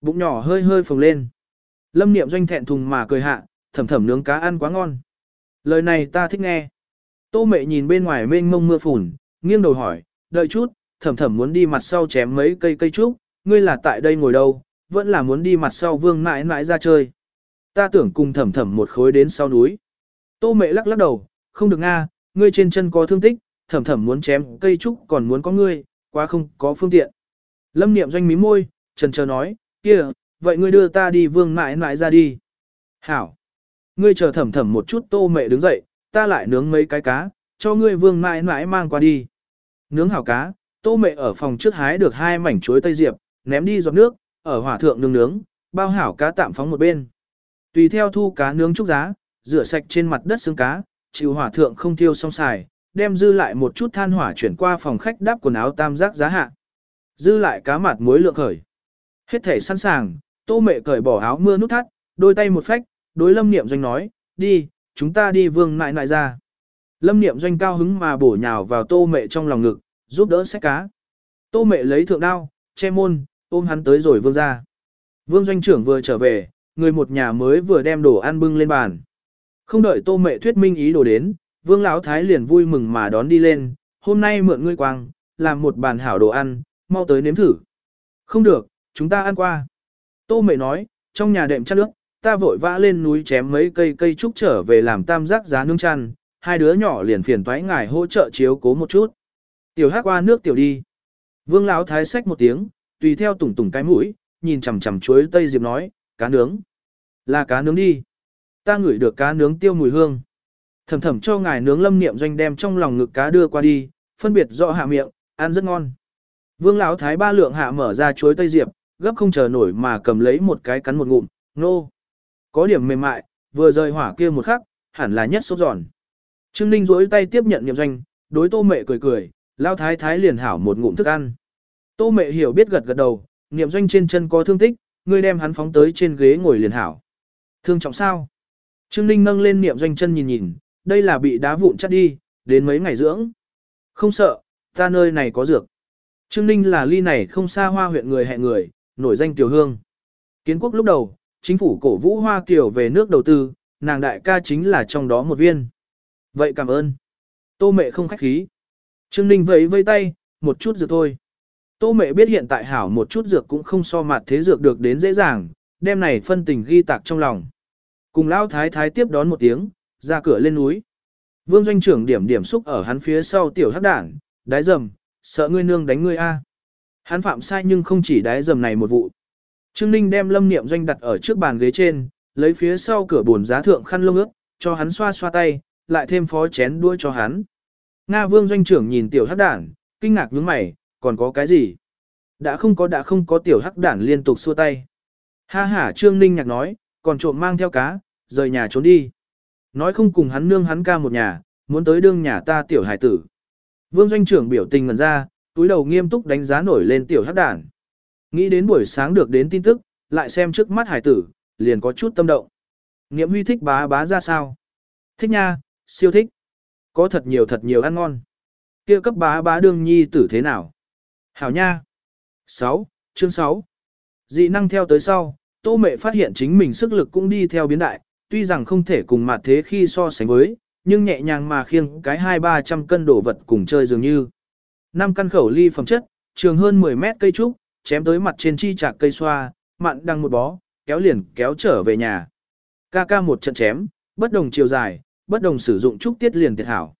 Bụng nhỏ hơi hơi phồng lên. Lâm niệm doanh thẹn thùng mà cười hạ, thầm thầm nướng cá ăn quá ngon. Lời này ta thích nghe. Tô mẹ nhìn bên ngoài mênh mông mưa phùn, nghiêng đầu hỏi, đợi chút, thầm thầm muốn đi mặt sau chém mấy cây cây trúc, ngươi là tại đây ngồi đâu, vẫn là muốn đi mặt sau vương mãi mãi ra chơi. Ta tưởng cùng thầm thầm một khối đến sau núi. Tô mẹ lắc lắc đầu, không được nga, ngươi trên chân có thương tích, thầm thầm muốn chém cây trúc còn muốn có ngươi, quá không có phương tiện. Lâm niệm doanh mí môi, trần chờ nói, kia, vậy ngươi đưa ta đi vương mãi mãi ra đi. Hảo. Ngươi chờ thầm thầm một chút tô mẹ đứng dậy, ta lại nướng mấy cái cá, cho ngươi vương mãi mãi mang qua đi. Nướng hảo cá, tô mẹ ở phòng trước hái được hai mảnh chuối tây diệp, ném đi giọt nước, ở hỏa thượng nướng nướng, bao hảo cá tạm phóng một bên. Tùy theo thu cá nướng trúc giá, rửa sạch trên mặt đất xương cá, chịu hỏa thượng không tiêu xong xài, đem dư lại một chút than hỏa chuyển qua phòng khách đắp quần áo tam giác giá hạ. Dư lại cá mặt muối lượng khởi. Hết thể sẵn sàng, tô mẹ cởi bỏ áo mưa nút thắt, đôi tay một phách, đối lâm niệm doanh nói, đi, chúng ta đi vương nại nại ra. Lâm niệm doanh cao hứng mà bổ nhào vào tô mẹ trong lòng ngực, giúp đỡ xách cá. Tô mẹ lấy thượng đao, che môn, ôm hắn tới rồi vương ra. Vương doanh trưởng vừa trở về, người một nhà mới vừa đem đồ ăn bưng lên bàn. Không đợi tô mẹ thuyết minh ý đồ đến, vương lão thái liền vui mừng mà đón đi lên, hôm nay mượn ngươi quang, làm một bàn hảo đồ ăn, mau tới nếm thử. Không được, chúng ta ăn qua. Tô mẹ nói, trong nhà đệm chăn nước, ta vội vã lên núi chém mấy cây cây trúc trở về làm tam giác giá nướng chăn, hai đứa nhỏ liền phiền toái ngài hỗ trợ chiếu cố một chút. Tiểu hát qua nước tiểu đi. Vương lão thái xách một tiếng, tùy theo tủng tủng cái mũi, nhìn chằm chằm chuối tây diệp nói, cá nướng. Là cá nướng đi. Ta ngửi được cá nướng tiêu mùi hương. Thầm thầm cho ngài nướng lâm niệm doanh đem trong lòng ngực cá đưa qua đi, phân biệt rõ hạ miệng, ăn rất ngon. Vương lão thái ba lượng hạ mở ra chuối tây diệp, gấp không chờ nổi mà cầm lấy một cái cắn một ngụm, nô. Có điểm mềm mại, vừa rời hỏa kia một khắc, hẳn là nhất sốt giòn. Trương Ninh duỗi tay tiếp nhận niệm doanh, đối tô mẹ cười cười, lao thái thái liền hảo một ngụm thức ăn. Tô mẹ hiểu biết gật gật đầu, niệm doanh trên chân có thương tích, ngươi đem hắn phóng tới trên ghế ngồi liền hảo. Thương trọng sao? Trương Ninh nâng lên niệm doanh chân nhìn nhìn, đây là bị đá vụn chắt đi, đến mấy ngày dưỡng. Không sợ, ta nơi này có dược. Trương Ninh là ly này không xa hoa huyện người hẹn người, nổi danh tiểu hương. Kiến quốc lúc đầu, chính phủ cổ vũ Hoa Kiều về nước đầu tư, nàng đại ca chính là trong đó một viên. Vậy cảm ơn. Tô mẹ không khách khí. Trương Ninh vẫy vây tay, một chút dược thôi. Tô mẹ biết hiện tại hảo một chút dược cũng không so mặt thế dược được đến dễ dàng, Đêm này phân tình ghi tạc trong lòng. Cùng lão thái thái tiếp đón một tiếng, ra cửa lên núi. Vương doanh trưởng điểm điểm xúc ở hắn phía sau tiểu hắc đảng, đái dầm, sợ ngươi nương đánh ngươi a. Hắn phạm sai nhưng không chỉ đái dầm này một vụ. Trương Ninh đem lâm niệm doanh đặt ở trước bàn ghế trên, lấy phía sau cửa bồn giá thượng khăn lông ướt, cho hắn xoa xoa tay, lại thêm phó chén đuôi cho hắn. Nga vương doanh trưởng nhìn tiểu hắc đản, kinh ngạc nhướng mày, còn có cái gì? Đã không có đã không có tiểu hắc đản liên tục xua tay. Ha ha Trương Ninh nhạc nói, còn trộm mang theo cá, rời nhà trốn đi. Nói không cùng hắn nương hắn ca một nhà, muốn tới đương nhà ta tiểu hải tử. Vương doanh trưởng biểu tình ngần ra, túi đầu nghiêm túc đánh giá nổi lên tiểu hắc đản. Nghĩ đến buổi sáng được đến tin tức, lại xem trước mắt hải tử, liền có chút tâm động. Nghiệm huy thích bá bá ra sao? Thích nha, siêu thích. Có thật nhiều thật nhiều ăn ngon. kia cấp bá bá đương nhi tử thế nào? Hảo nha. 6. Chương 6. Dị năng theo tới sau, tô mẹ phát hiện chính mình sức lực cũng đi theo biến đại, tuy rằng không thể cùng mặt thế khi so sánh với, nhưng nhẹ nhàng mà khiêng cái hai ba trăm cân đổ vật cùng chơi dường như. Năm căn khẩu ly phẩm chất, trường hơn 10 mét cây trúc, chém tới mặt trên chi chạc cây xoa, mặn đăng một bó, kéo liền kéo trở về nhà. Ca ca một trận chém, bất đồng chiều dài, bất đồng sử dụng trúc tiết liền thiệt hảo.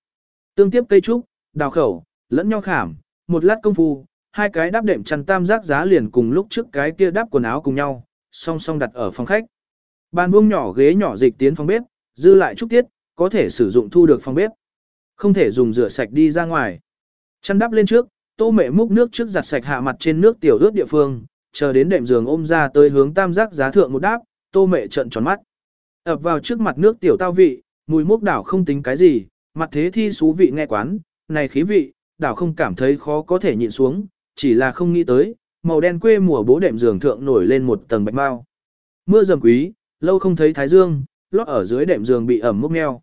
Tương tiếp cây trúc, đào khẩu, lẫn nhau khảm, một lát công phu, hai cái đắp đệm chăn tam giác giá liền cùng lúc trước cái kia đắp quần áo cùng nhau, song song đặt ở phòng khách. Bàn vuông nhỏ ghế nhỏ dịch tiến phòng bếp, dư lại trúc tiết, có thể sử dụng thu được phòng bếp. Không thể dùng rửa sạch đi ra ngoài. Chăn đắp lên trước, tô mẹ múc nước trước giặt sạch hạ mặt trên nước tiểu ướt địa phương, chờ đến đệm giường ôm ra tới hướng tam giác giá thượng một đáp, tô mẹ trận tròn mắt. ập vào trước mặt nước tiểu tao vị, mùi múc đảo không tính cái gì, mặt thế thi xú vị nghe quán, này khí vị, đảo không cảm thấy khó có thể nhịn xuống, chỉ là không nghĩ tới, màu đen quê mùa bố đệm giường thượng nổi lên một tầng bạch bao. Mưa dầm quý, lâu không thấy thái dương, lót ở dưới đệm giường bị ẩm múc neo.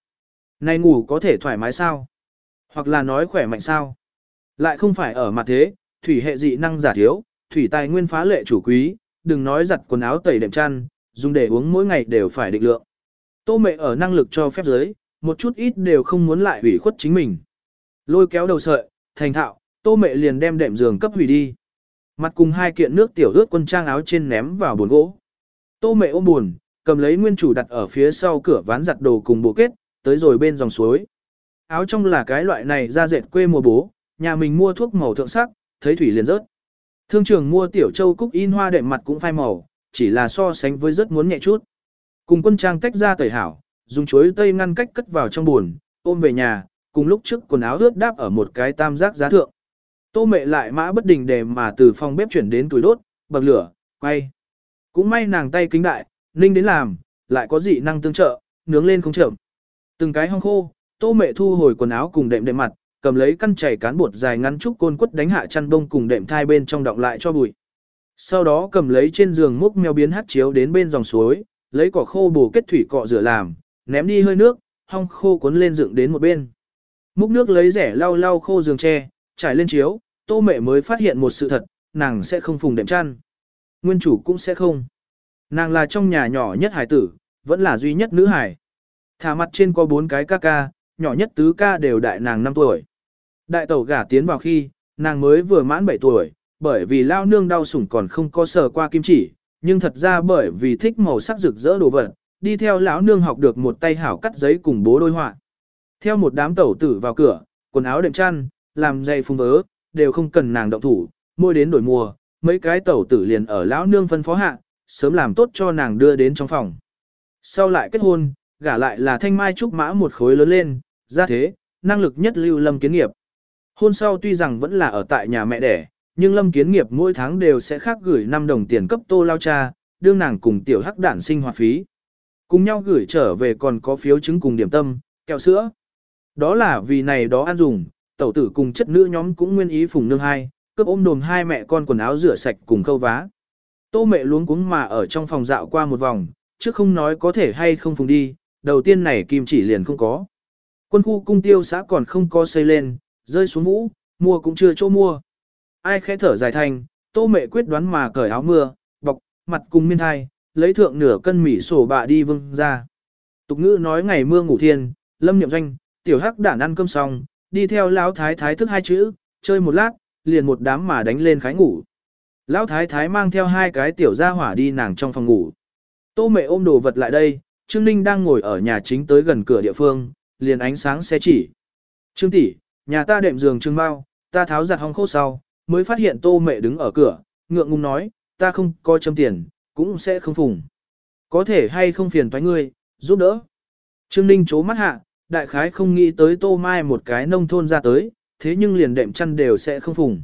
Này ngủ có thể thoải mái sao? Hoặc là nói khỏe mạnh sao? Lại không phải ở mặt thế, thủy hệ dị năng giả thiếu, thủy tài nguyên phá lệ chủ quý, đừng nói giặt quần áo tẩy đệm chăn, dùng để uống mỗi ngày đều phải định lượng. Tô mẹ ở năng lực cho phép giới, một chút ít đều không muốn lại hủy khuất chính mình. Lôi kéo đầu sợi, thành thạo, tô mẹ liền đem đệm giường cấp hủy đi. Mặt cùng hai kiện nước tiểu ướt quân trang áo trên ném vào buồn gỗ. Tô mẹ ôm buồn, cầm lấy nguyên chủ đặt ở phía sau cửa ván giặt đồ cùng bộ kết, tới rồi bên dòng suối. Áo trong là cái loại này ra dệt quê mùa bố, nhà mình mua thuốc màu thượng sắc, thấy thủy liền rớt. Thương trường mua tiểu châu cúc in hoa đệm mặt cũng phai màu, chỉ là so sánh với rất muốn nhẹ chút. Cùng quân trang tách ra tẩy hảo, dùng chuối tây ngăn cách cất vào trong buồn, ôm về nhà, cùng lúc trước quần áo ướt đáp ở một cái tam giác giá thượng. Tô mẹ lại mã bất đình để mà từ phòng bếp chuyển đến túi đốt, bậc lửa, quay. Cũng may nàng tay kính đại, ninh đến làm, lại có dị năng tương trợ, nướng lên không chậm. Từng cái hong khô, tô mẹ thu hồi quần áo cùng đệm đệm mặt, cầm lấy căn chảy cán bột dài ngắn trúc côn quất đánh hạ chăn bông cùng đệm thai bên trong động lại cho bụi. Sau đó cầm lấy trên giường múc mèo biến hát chiếu đến bên dòng suối, lấy cỏ khô bổ kết thủy cọ rửa làm, ném đi hơi nước, hong khô cuốn lên dựng đến một bên. Múc nước lấy rẻ lau lau khô giường tre, trải lên chiếu, tô mẹ mới phát hiện một sự thật, nàng sẽ không phùng đệm chăn. Nguyên chủ cũng sẽ không. Nàng là trong nhà nhỏ nhất hải tử, vẫn là duy nhất nữ hải. Thả mặt trên có bốn cái ca ca, nhỏ nhất tứ ca đều đại nàng 5 tuổi. Đại tẩu gả tiến vào khi, nàng mới vừa mãn 7 tuổi, bởi vì lao nương đau sủng còn không có sờ qua kim chỉ, nhưng thật ra bởi vì thích màu sắc rực rỡ đồ vật, đi theo lão nương học được một tay hảo cắt giấy cùng bố đôi họa. Theo một đám tẩu tử vào cửa, quần áo đệm chăn, làm dây phung vớ, đều không cần nàng động thủ, môi đến đổi mùa, mấy cái tẩu tử liền ở lão nương phân phó hạ, sớm làm tốt cho nàng đưa đến trong phòng. Sau lại kết hôn, gả lại là thanh mai trúc mã một khối lớn lên, ra thế, năng lực nhất lưu lâm kiến nghiệp. Hôn sau tuy rằng vẫn là ở tại nhà mẹ đẻ, nhưng lâm kiến nghiệp mỗi tháng đều sẽ khác gửi 5 đồng tiền cấp tô lao cha, đương nàng cùng tiểu hắc đản sinh hoạt phí. Cùng nhau gửi trở về còn có phiếu chứng cùng điểm tâm, kẹo sữa. Đó là vì này đó ăn dùng, tẩu tử cùng chất nữ nhóm cũng nguyên ý phùng nương hai, cướp ôm đồm hai mẹ con quần áo rửa sạch cùng khâu vá. Tô mẹ luống cuống mà ở trong phòng dạo qua một vòng, chứ không nói có thể hay không phùng đi, đầu tiên này kim chỉ liền không có. Quân khu cung tiêu xã còn không có xây lên, rơi xuống vũ, mua cũng chưa chỗ mua. Ai khẽ thở dài thành, tô mẹ quyết đoán mà cởi áo mưa, bọc, mặt cùng miên thai, lấy thượng nửa cân mỉ sổ bạ đi vương ra. Tục ngữ nói ngày mưa ngủ thiên, lâm nhậm doanh, tiểu hắc đản ăn cơm xong, đi theo lão thái thái thức hai chữ, chơi một lát, liền một đám mà đánh lên khái ngủ. Lão thái thái mang theo hai cái tiểu gia hỏa đi nàng trong phòng ngủ. Tô mẹ ôm đồ vật lại đây, Trương Ninh đang ngồi ở nhà chính tới gần cửa địa phương, liền ánh sáng xe chỉ. Trương tỷ, nhà ta đệm giường trương bao, ta tháo giặt hong khô sau, mới phát hiện tô mẹ đứng ở cửa, ngượng ngùng nói, ta không có châm tiền, cũng sẽ không phùng. Có thể hay không phiền toái ngươi, giúp đỡ. Trương Ninh chố mắt hạ, đại khái không nghĩ tới tô mai một cái nông thôn ra tới, thế nhưng liền đệm chăn đều sẽ không phùng.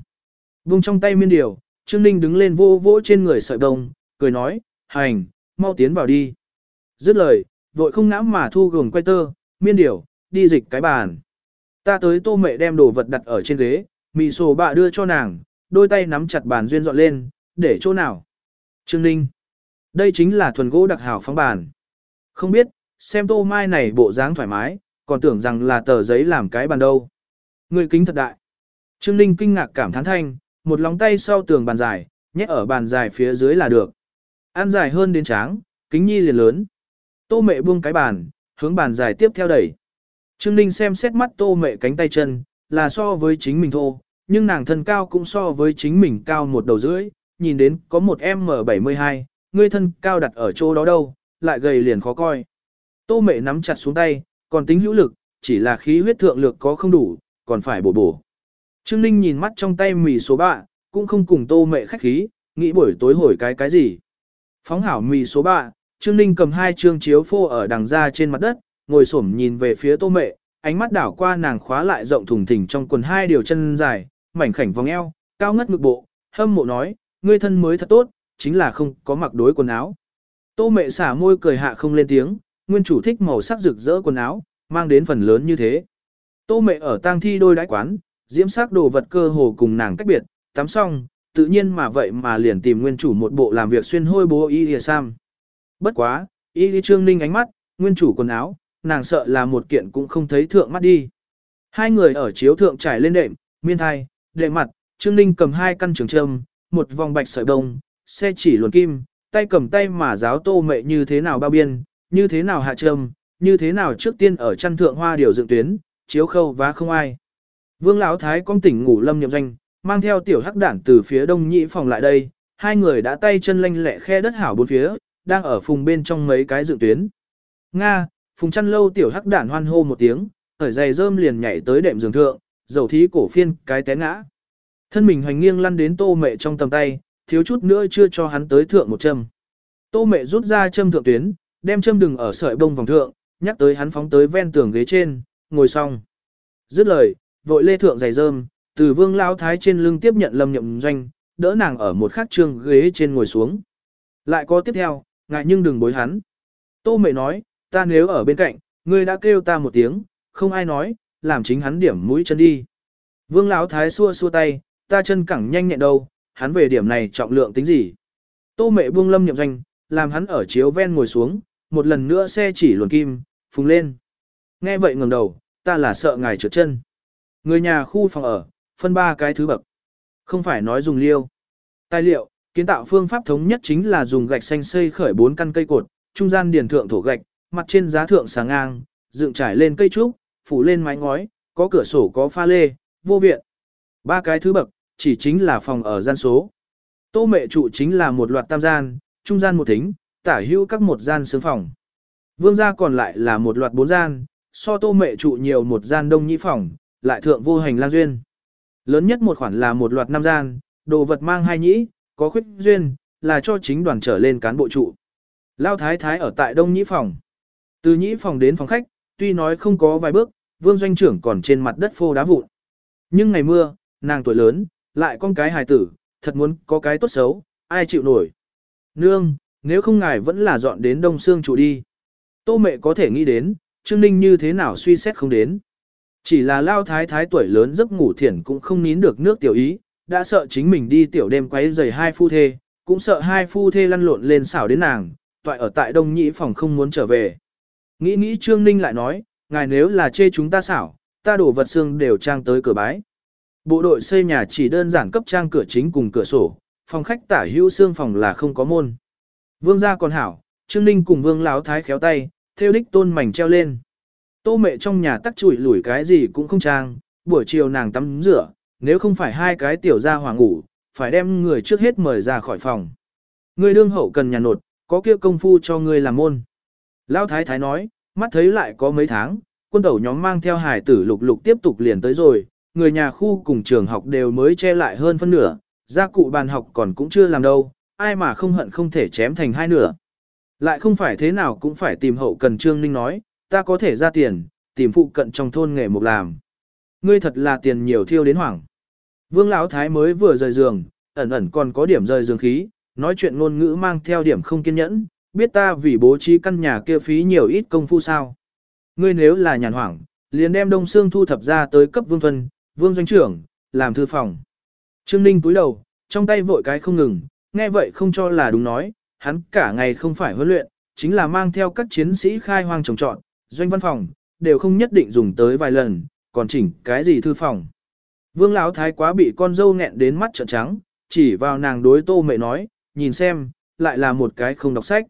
Vung trong tay miên điều, Trương Ninh đứng lên vô vỗ trên người sợi đồng cười nói, hành, mau tiến vào đi. Dứt lời, vội không ngã mà thu gồm quay tơ, miên điểu, đi dịch cái bàn. Ta tới tô mẹ đem đồ vật đặt ở trên ghế, mì sổ bạ đưa cho nàng, đôi tay nắm chặt bàn duyên dọn lên, để chỗ nào. Trương Ninh. Đây chính là thuần gỗ đặc hảo phóng bàn. Không biết, xem tô mai này bộ dáng thoải mái, còn tưởng rằng là tờ giấy làm cái bàn đâu. Người kính thật đại. Trương Ninh kinh ngạc cảm thán thanh, một lòng tay sau tường bàn dài, nhét ở bàn dài phía dưới là được. Ăn dài hơn đến tráng, kính nhi liền lớn. Tô mẹ buông cái bàn, hướng bàn dài tiếp theo đẩy. Trương Ninh xem xét mắt tô mẹ cánh tay chân, là so với chính mình thô, nhưng nàng thân cao cũng so với chính mình cao một đầu rưỡi, nhìn đến có một M72, người thân cao đặt ở chỗ đó đâu, lại gầy liền khó coi. Tô mẹ nắm chặt xuống tay, còn tính hữu lực, chỉ là khí huyết thượng lực có không đủ, còn phải bổ bổ. Trương Ninh nhìn mắt trong tay mì số 3, cũng không cùng tô mẹ khách khí, nghĩ buổi tối hồi cái cái gì. Phóng hảo mì số 3, Trương Ninh cầm hai trương chiếu phô ở đằng ra trên mặt đất, ngồi xổm nhìn về phía tô mẹ, ánh mắt đảo qua nàng khóa lại rộng thùng thình trong quần hai điều chân dài, mảnh khảnh vòng eo, cao ngất ngực bộ, hâm mộ nói, ngươi thân mới thật tốt, chính là không có mặc đối quần áo. Tô mẹ xả môi cười hạ không lên tiếng, nguyên chủ thích màu sắc rực rỡ quần áo, mang đến phần lớn như thế. Tô mẹ ở tang thi đôi đãi quán, diễm sắc đồ vật cơ hồ cùng nàng cách biệt, tắm xong, tự nhiên mà vậy mà liền tìm nguyên chủ một bộ làm việc xuyên hôi bố y lìa sam. Bất quá, y lý trương ninh ánh mắt, nguyên chủ quần áo, nàng sợ là một kiện cũng không thấy thượng mắt đi. Hai người ở chiếu thượng trải lên đệm, miên thai, đệm mặt, trương ninh cầm hai căn trường trâm, một vòng bạch sợi bông, xe chỉ luồn kim, tay cầm tay mà giáo tô mệ như thế nào bao biên, như thế nào hạ trâm, như thế nào trước tiên ở chăn thượng hoa điều dựng tuyến, chiếu khâu và không ai. Vương Lão Thái con tỉnh ngủ lâm nhậm danh, mang theo tiểu hắc đản từ phía đông nhị phòng lại đây, hai người đã tay chân lanh lẹ khe đất hảo bốn phía, đang ở phùng bên trong mấy cái dự tuyến. Nga, phùng chăn lâu tiểu hắc đản hoan hô một tiếng, thở giày rơm liền nhảy tới đệm giường thượng, dầu thí cổ phiên cái té ngã. Thân mình hoành nghiêng lăn đến tô mẹ trong tầm tay, thiếu chút nữa chưa cho hắn tới thượng một châm. Tô mẹ rút ra châm thượng tuyến, đem châm đừng ở sợi bông vòng thượng, nhắc tới hắn phóng tới ven tường ghế trên, ngồi xong. Dứt lời, vội lê thượng giày rơm, từ vương lao thái trên lưng tiếp nhận lâm nhậm doanh, đỡ nàng ở một khắc trương ghế trên ngồi xuống. Lại có tiếp theo, ngại nhưng đừng bối hắn. Tô mệ nói, ta nếu ở bên cạnh, ngươi đã kêu ta một tiếng, không ai nói, làm chính hắn điểm mũi chân đi. Vương lão thái xua xua tay, ta chân cẳng nhanh nhẹn đâu, hắn về điểm này trọng lượng tính gì. Tô mệ buông lâm nhậm doanh, làm hắn ở chiếu ven ngồi xuống, một lần nữa xe chỉ luồn kim, phùng lên. Nghe vậy ngẩng đầu, ta là sợ ngài trượt chân. Người nhà khu phòng ở, phân ba cái thứ bậc. Không phải nói dùng liêu. Tài liệu, kiến tạo phương pháp thống nhất chính là dùng gạch xanh xây khởi bốn căn cây cột, trung gian điền thượng thổ gạch, mặt trên giá thượng sáng ngang, dựng trải lên cây trúc, phủ lên mái ngói, có cửa sổ có pha lê, vô viện. Ba cái thứ bậc, chỉ chính là phòng ở gian số. Tô mẹ trụ chính là một loạt tam gian, trung gian một thính, tả hữu các một gian sướng phòng. Vương gia còn lại là một loạt bốn gian, so tô mẹ trụ nhiều một gian đông nhĩ phòng, lại thượng vô hành lang duyên. Lớn nhất một khoản là một loạt năm gian, đồ vật mang hai nhĩ, có khuyết duyên, là cho chính đoàn trở lên cán bộ trụ. Lao thái thái ở tại đông nhĩ phòng. Từ nhĩ phòng đến phòng khách, tuy nói không có vài bước, vương doanh trưởng còn trên mặt đất phô đá vụn. Nhưng ngày mưa, nàng tuổi lớn, lại con cái hài tử, thật muốn có cái tốt xấu, ai chịu nổi. Nương, nếu không ngài vẫn là dọn đến đông Sương trụ đi. Tô mẹ có thể nghĩ đến, Trương Ninh như thế nào suy xét không đến. Chỉ là lao thái thái tuổi lớn giấc ngủ thiển cũng không nín được nước tiểu ý, đã sợ chính mình đi tiểu đêm quấy giày hai phu thê, cũng sợ hai phu thê lăn lộn lên xảo đến nàng, toại ở tại đông nhĩ phòng không muốn trở về. Nghĩ nghĩ Trương Ninh lại nói, ngài nếu là chê chúng ta xảo, ta đổ vật xương đều trang tới cửa bái. Bộ đội xây nhà chỉ đơn giản cấp trang cửa chính cùng cửa sổ, phòng khách tả hữu xương phòng là không có môn. Vương gia còn hảo, Trương Ninh cùng Vương Lão Thái khéo tay, theo đích tôn mảnh treo lên. Tô mẹ trong nhà tắc chủi lủi cái gì cũng không trang, buổi chiều nàng tắm rửa, nếu không phải hai cái tiểu gia hoàng ngủ, phải đem người trước hết mời ra khỏi phòng. Người đương hậu cần nhà nột, có kia công phu cho người làm môn. Lão thái thái nói, mắt thấy lại có mấy tháng, quân đầu nhóm mang theo hải tử lục lục tiếp tục liền tới rồi, người nhà khu cùng trường học đều mới che lại hơn phân nửa, gia cụ bàn học còn cũng chưa làm đâu, ai mà không hận không thể chém thành hai nửa. Lại không phải thế nào cũng phải tìm hậu cần Trương Ninh nói, ta có thể ra tiền, tìm phụ cận trong thôn nghề mục làm. Ngươi thật là tiền nhiều thiêu đến hoảng. Vương Lão Thái mới vừa rời giường, ẩn ẩn còn có điểm rời giường khí, nói chuyện ngôn ngữ mang theo điểm không kiên nhẫn, biết ta vì bố trí căn nhà kia phí nhiều ít công phu sao. Ngươi nếu là nhàn hoảng, liền đem đông xương thu thập ra tới cấp vương thuần, vương doanh trưởng, làm thư phòng. Trương Ninh túi đầu, trong tay vội cái không ngừng, nghe vậy không cho là đúng nói, hắn cả ngày không phải huấn luyện, chính là mang theo các chiến sĩ khai hoang trồng trọn, doanh văn phòng, đều không nhất định dùng tới vài lần, còn chỉnh cái gì thư phòng. Vương Lão Thái quá bị con dâu nghẹn đến mắt trợn trắng, chỉ vào nàng đối tô mẹ nói, nhìn xem, lại là một cái không đọc sách.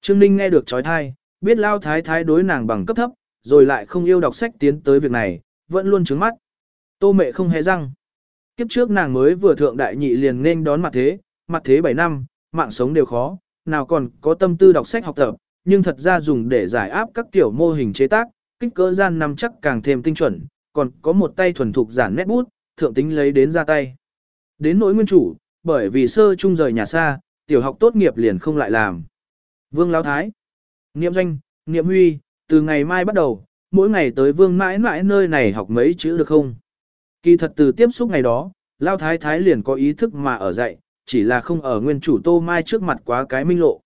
Trương Ninh nghe được trói thai, biết Lão Thái Thái đối nàng bằng cấp thấp, rồi lại không yêu đọc sách tiến tới việc này, vẫn luôn trứng mắt. Tô mẹ không hề răng. Kiếp trước nàng mới vừa thượng đại nhị liền nên đón mặt thế, mặt thế 7 năm, mạng sống đều khó, nào còn có tâm tư đọc sách học tập, nhưng thật ra dùng để giải áp các kiểu mô hình chế tác, kích cỡ gian nằm chắc càng thêm tinh chuẩn, còn có một tay thuần thục giản nét bút, thượng tính lấy đến ra tay. Đến nỗi nguyên chủ, bởi vì sơ trung rời nhà xa, tiểu học tốt nghiệp liền không lại làm. Vương Lão Thái, Niệm Doanh, Niệm Huy, từ ngày mai bắt đầu, mỗi ngày tới Vương mãi mãi nơi này học mấy chữ được không? Kỳ thật từ tiếp xúc ngày đó, Lão Thái Thái liền có ý thức mà ở dạy, chỉ là không ở nguyên chủ Tô Mai trước mặt quá cái minh lộ.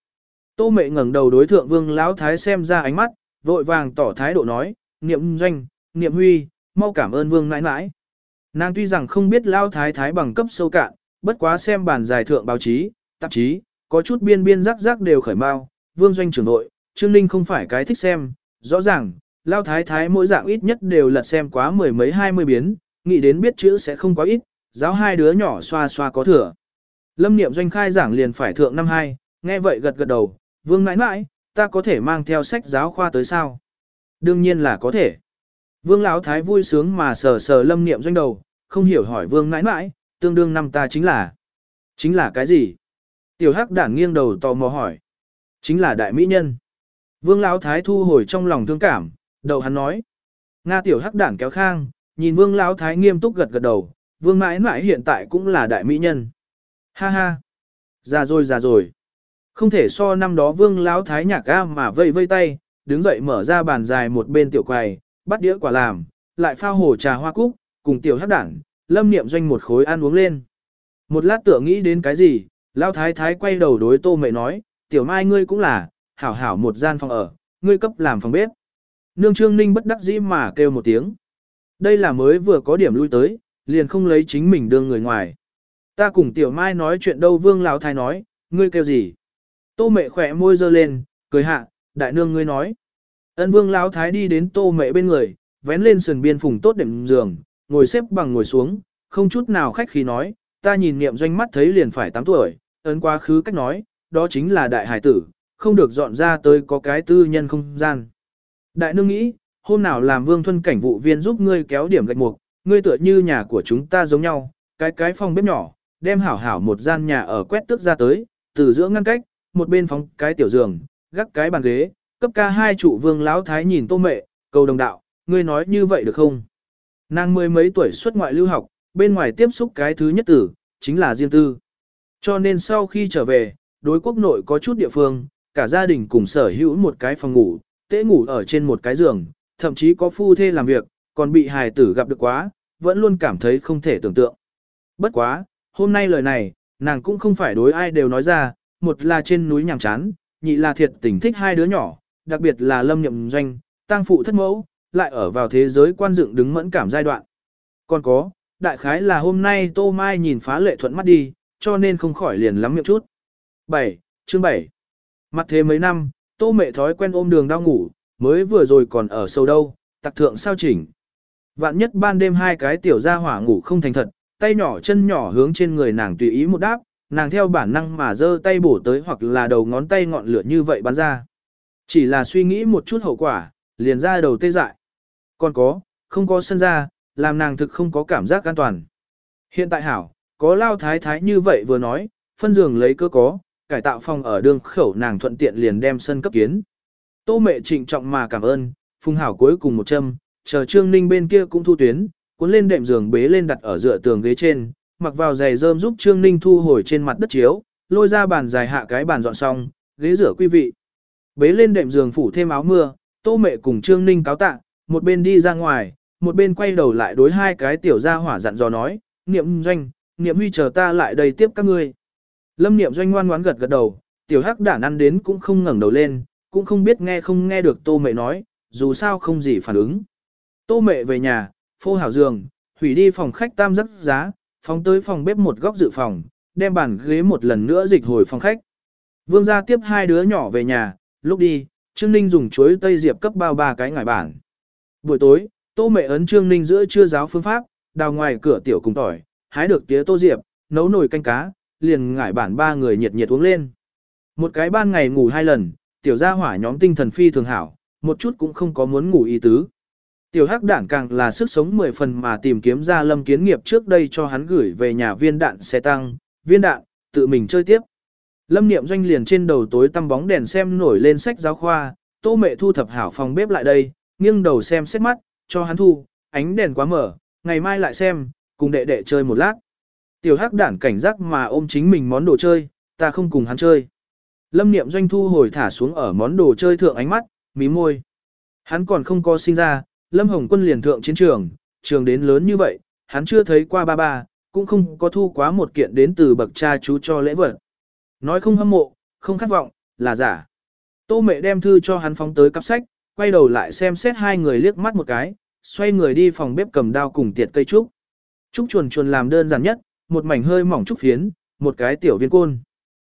Tô Mệ ngẩng đầu đối thượng Vương Lão Thái xem ra ánh mắt, vội vàng tỏ thái độ nói, Niệm Doanh, Niệm Huy, mau cảm ơn Vương nãi nãi. Nàng tuy rằng không biết lao Thái Thái bằng cấp sâu cạn, bất quá xem bản giải thượng báo chí, tạp chí, có chút biên biên rắc rắc đều khởi mau, Vương Doanh trưởng nội, Trương Ninh không phải cái thích xem, rõ ràng, lao Thái Thái mỗi dạng ít nhất đều lật xem quá mười mấy hai mươi biến, nghĩ đến biết chữ sẽ không quá ít, giáo hai đứa nhỏ xoa xoa có thừa. Lâm Niệm Doanh khai giảng liền phải thượng năm hai, nghe vậy gật gật đầu, Vương nãi nãi, ta có thể mang theo sách giáo khoa tới sao? Đương nhiên là có thể. Vương Lão Thái vui sướng mà sờ sờ Lâm Niệm Doanh đầu, không hiểu hỏi Vương mãi mãi, tương đương năm ta chính là. Chính là cái gì? Tiểu Hắc đản nghiêng đầu tò mò hỏi. Chính là đại mỹ nhân. Vương Lão Thái thu hồi trong lòng thương cảm, đầu hắn nói. Nga Tiểu Hắc đản kéo khang, nhìn Vương Lão Thái nghiêm túc gật gật đầu, Vương mãi mãi hiện tại cũng là đại mỹ nhân. Ha ha. Già rồi già rồi. Không thể so năm đó vương lão thái nhạc ga mà vây vây tay, đứng dậy mở ra bàn dài một bên tiểu quầy, bắt đĩa quả làm, lại phao hồ trà hoa cúc, cùng tiểu hắc đảng, lâm niệm doanh một khối ăn uống lên. Một lát tựa nghĩ đến cái gì, lão thái thái quay đầu đối tô mẹ nói, tiểu mai ngươi cũng là, hảo hảo một gian phòng ở, ngươi cấp làm phòng bếp. Nương trương ninh bất đắc dĩ mà kêu một tiếng. Đây là mới vừa có điểm lui tới, liền không lấy chính mình đương người ngoài. Ta cùng tiểu mai nói chuyện đâu vương lão thái nói, ngươi kêu gì? Tô mẹ khỏe môi dơ lên, cười hạ, đại nương ngươi nói. Ân vương lão thái đi đến tô mẹ bên người, vén lên sườn biên phùng tốt đệm giường, ngồi xếp bằng ngồi xuống, không chút nào khách khí nói, ta nhìn niệm doanh mắt thấy liền phải 8 tuổi, ấn quá khứ cách nói, đó chính là đại hải tử, không được dọn ra tới có cái tư nhân không gian. Đại nương nghĩ, hôm nào làm vương thuân cảnh vụ viên giúp ngươi kéo điểm gạch mục, ngươi tựa như nhà của chúng ta giống nhau, cái cái phòng bếp nhỏ, đem hảo hảo một gian nhà ở quét tước ra tới, từ giữa ngăn cách, một bên phóng cái tiểu giường, gác cái bàn ghế, cấp ca hai trụ vương lão thái nhìn tô mẹ, cầu đồng đạo, ngươi nói như vậy được không? Nàng mười mấy tuổi xuất ngoại lưu học, bên ngoài tiếp xúc cái thứ nhất tử, chính là riêng tư. Cho nên sau khi trở về, đối quốc nội có chút địa phương, cả gia đình cùng sở hữu một cái phòng ngủ, tế ngủ ở trên một cái giường, thậm chí có phu thê làm việc, còn bị hài tử gặp được quá, vẫn luôn cảm thấy không thể tưởng tượng. Bất quá, hôm nay lời này, nàng cũng không phải đối ai đều nói ra, một là trên núi nhàm chán, nhị là thiệt tình thích hai đứa nhỏ, đặc biệt là lâm nhậm doanh, tăng phụ thất mẫu, lại ở vào thế giới quan dựng đứng mẫn cảm giai đoạn. Còn có, đại khái là hôm nay Tô Mai nhìn phá lệ thuận mắt đi, cho nên không khỏi liền lắm miệng chút. 7. Chương 7 Mặt thế mấy năm, Tô mẹ thói quen ôm đường đau ngủ, mới vừa rồi còn ở sâu đâu, tặc thượng sao chỉnh. Vạn nhất ban đêm hai cái tiểu gia hỏa ngủ không thành thật, tay nhỏ chân nhỏ hướng trên người nàng tùy ý một đáp, nàng theo bản năng mà giơ tay bổ tới hoặc là đầu ngón tay ngọn lửa như vậy bắn ra. Chỉ là suy nghĩ một chút hậu quả, liền ra đầu tê dại. Còn có, không có sân ra, làm nàng thực không có cảm giác an toàn. Hiện tại hảo, có lao thái thái như vậy vừa nói, phân giường lấy cơ có, cải tạo phòng ở đường khẩu nàng thuận tiện liền đem sân cấp kiến. Tô mẹ trịnh trọng mà cảm ơn, phung hảo cuối cùng một châm, chờ trương ninh bên kia cũng thu tuyến, cuốn lên đệm giường bế lên đặt ở dựa tường ghế trên, mặc vào giày rơm giúp Trương Ninh thu hồi trên mặt đất chiếu, lôi ra bàn dài hạ cái bàn dọn xong, ghế rửa quý vị. Bế lên đệm giường phủ thêm áo mưa, Tô Mẹ cùng Trương Ninh cáo tạ, một bên đi ra ngoài, một bên quay đầu lại đối hai cái tiểu gia hỏa dặn dò nói, "Niệm Doanh, Niệm Huy chờ ta lại đây tiếp các ngươi." Lâm Niệm Doanh ngoan ngoãn gật gật đầu, tiểu hắc đản ăn đến cũng không ngẩng đầu lên, cũng không biết nghe không nghe được Tô Mẹ nói, dù sao không gì phản ứng. Tô Mẹ về nhà, phô hảo giường, hủy đi phòng khách tam giấc giá, phóng tới phòng bếp một góc dự phòng, đem bàn ghế một lần nữa dịch hồi phòng khách. Vương gia tiếp hai đứa nhỏ về nhà, Lúc đi, Trương Ninh dùng chuối tây diệp cấp bao ba cái ngải bản. Buổi tối, Tô Mẹ ấn Trương Ninh giữa trưa giáo phương pháp, đào ngoài cửa tiểu cùng tỏi, hái được tía tô diệp, nấu nồi canh cá, liền ngải bản ba người nhiệt nhiệt uống lên. Một cái ban ngày ngủ hai lần, tiểu gia hỏa nhóm tinh thần phi thường hảo, một chút cũng không có muốn ngủ ý tứ. Tiểu hắc đản càng là sức sống mười phần mà tìm kiếm ra lâm kiến nghiệp trước đây cho hắn gửi về nhà viên đạn xe tăng, viên đạn, tự mình chơi tiếp. Lâm niệm doanh liền trên đầu tối tăm bóng đèn xem nổi lên sách giáo khoa, tô mẹ thu thập hảo phòng bếp lại đây, nghiêng đầu xem xét mắt, cho hắn thu, ánh đèn quá mở, ngày mai lại xem, cùng đệ đệ chơi một lát. Tiểu hắc đản cảnh giác mà ôm chính mình món đồ chơi, ta không cùng hắn chơi. Lâm niệm doanh thu hồi thả xuống ở món đồ chơi thượng ánh mắt, mí môi. Hắn còn không có sinh ra, Lâm Hồng Quân liền thượng chiến trường, trường đến lớn như vậy, hắn chưa thấy qua ba ba, cũng không có thu quá một kiện đến từ bậc cha chú cho lễ vật. Nói không hâm mộ, không khát vọng, là giả. Tô mẹ đem thư cho hắn phóng tới cặp sách, quay đầu lại xem xét hai người liếc mắt một cái, xoay người đi phòng bếp cầm dao cùng tiệt cây trúc. Trúc chuồn chuồn làm đơn giản nhất, một mảnh hơi mỏng trúc phiến, một cái tiểu viên côn.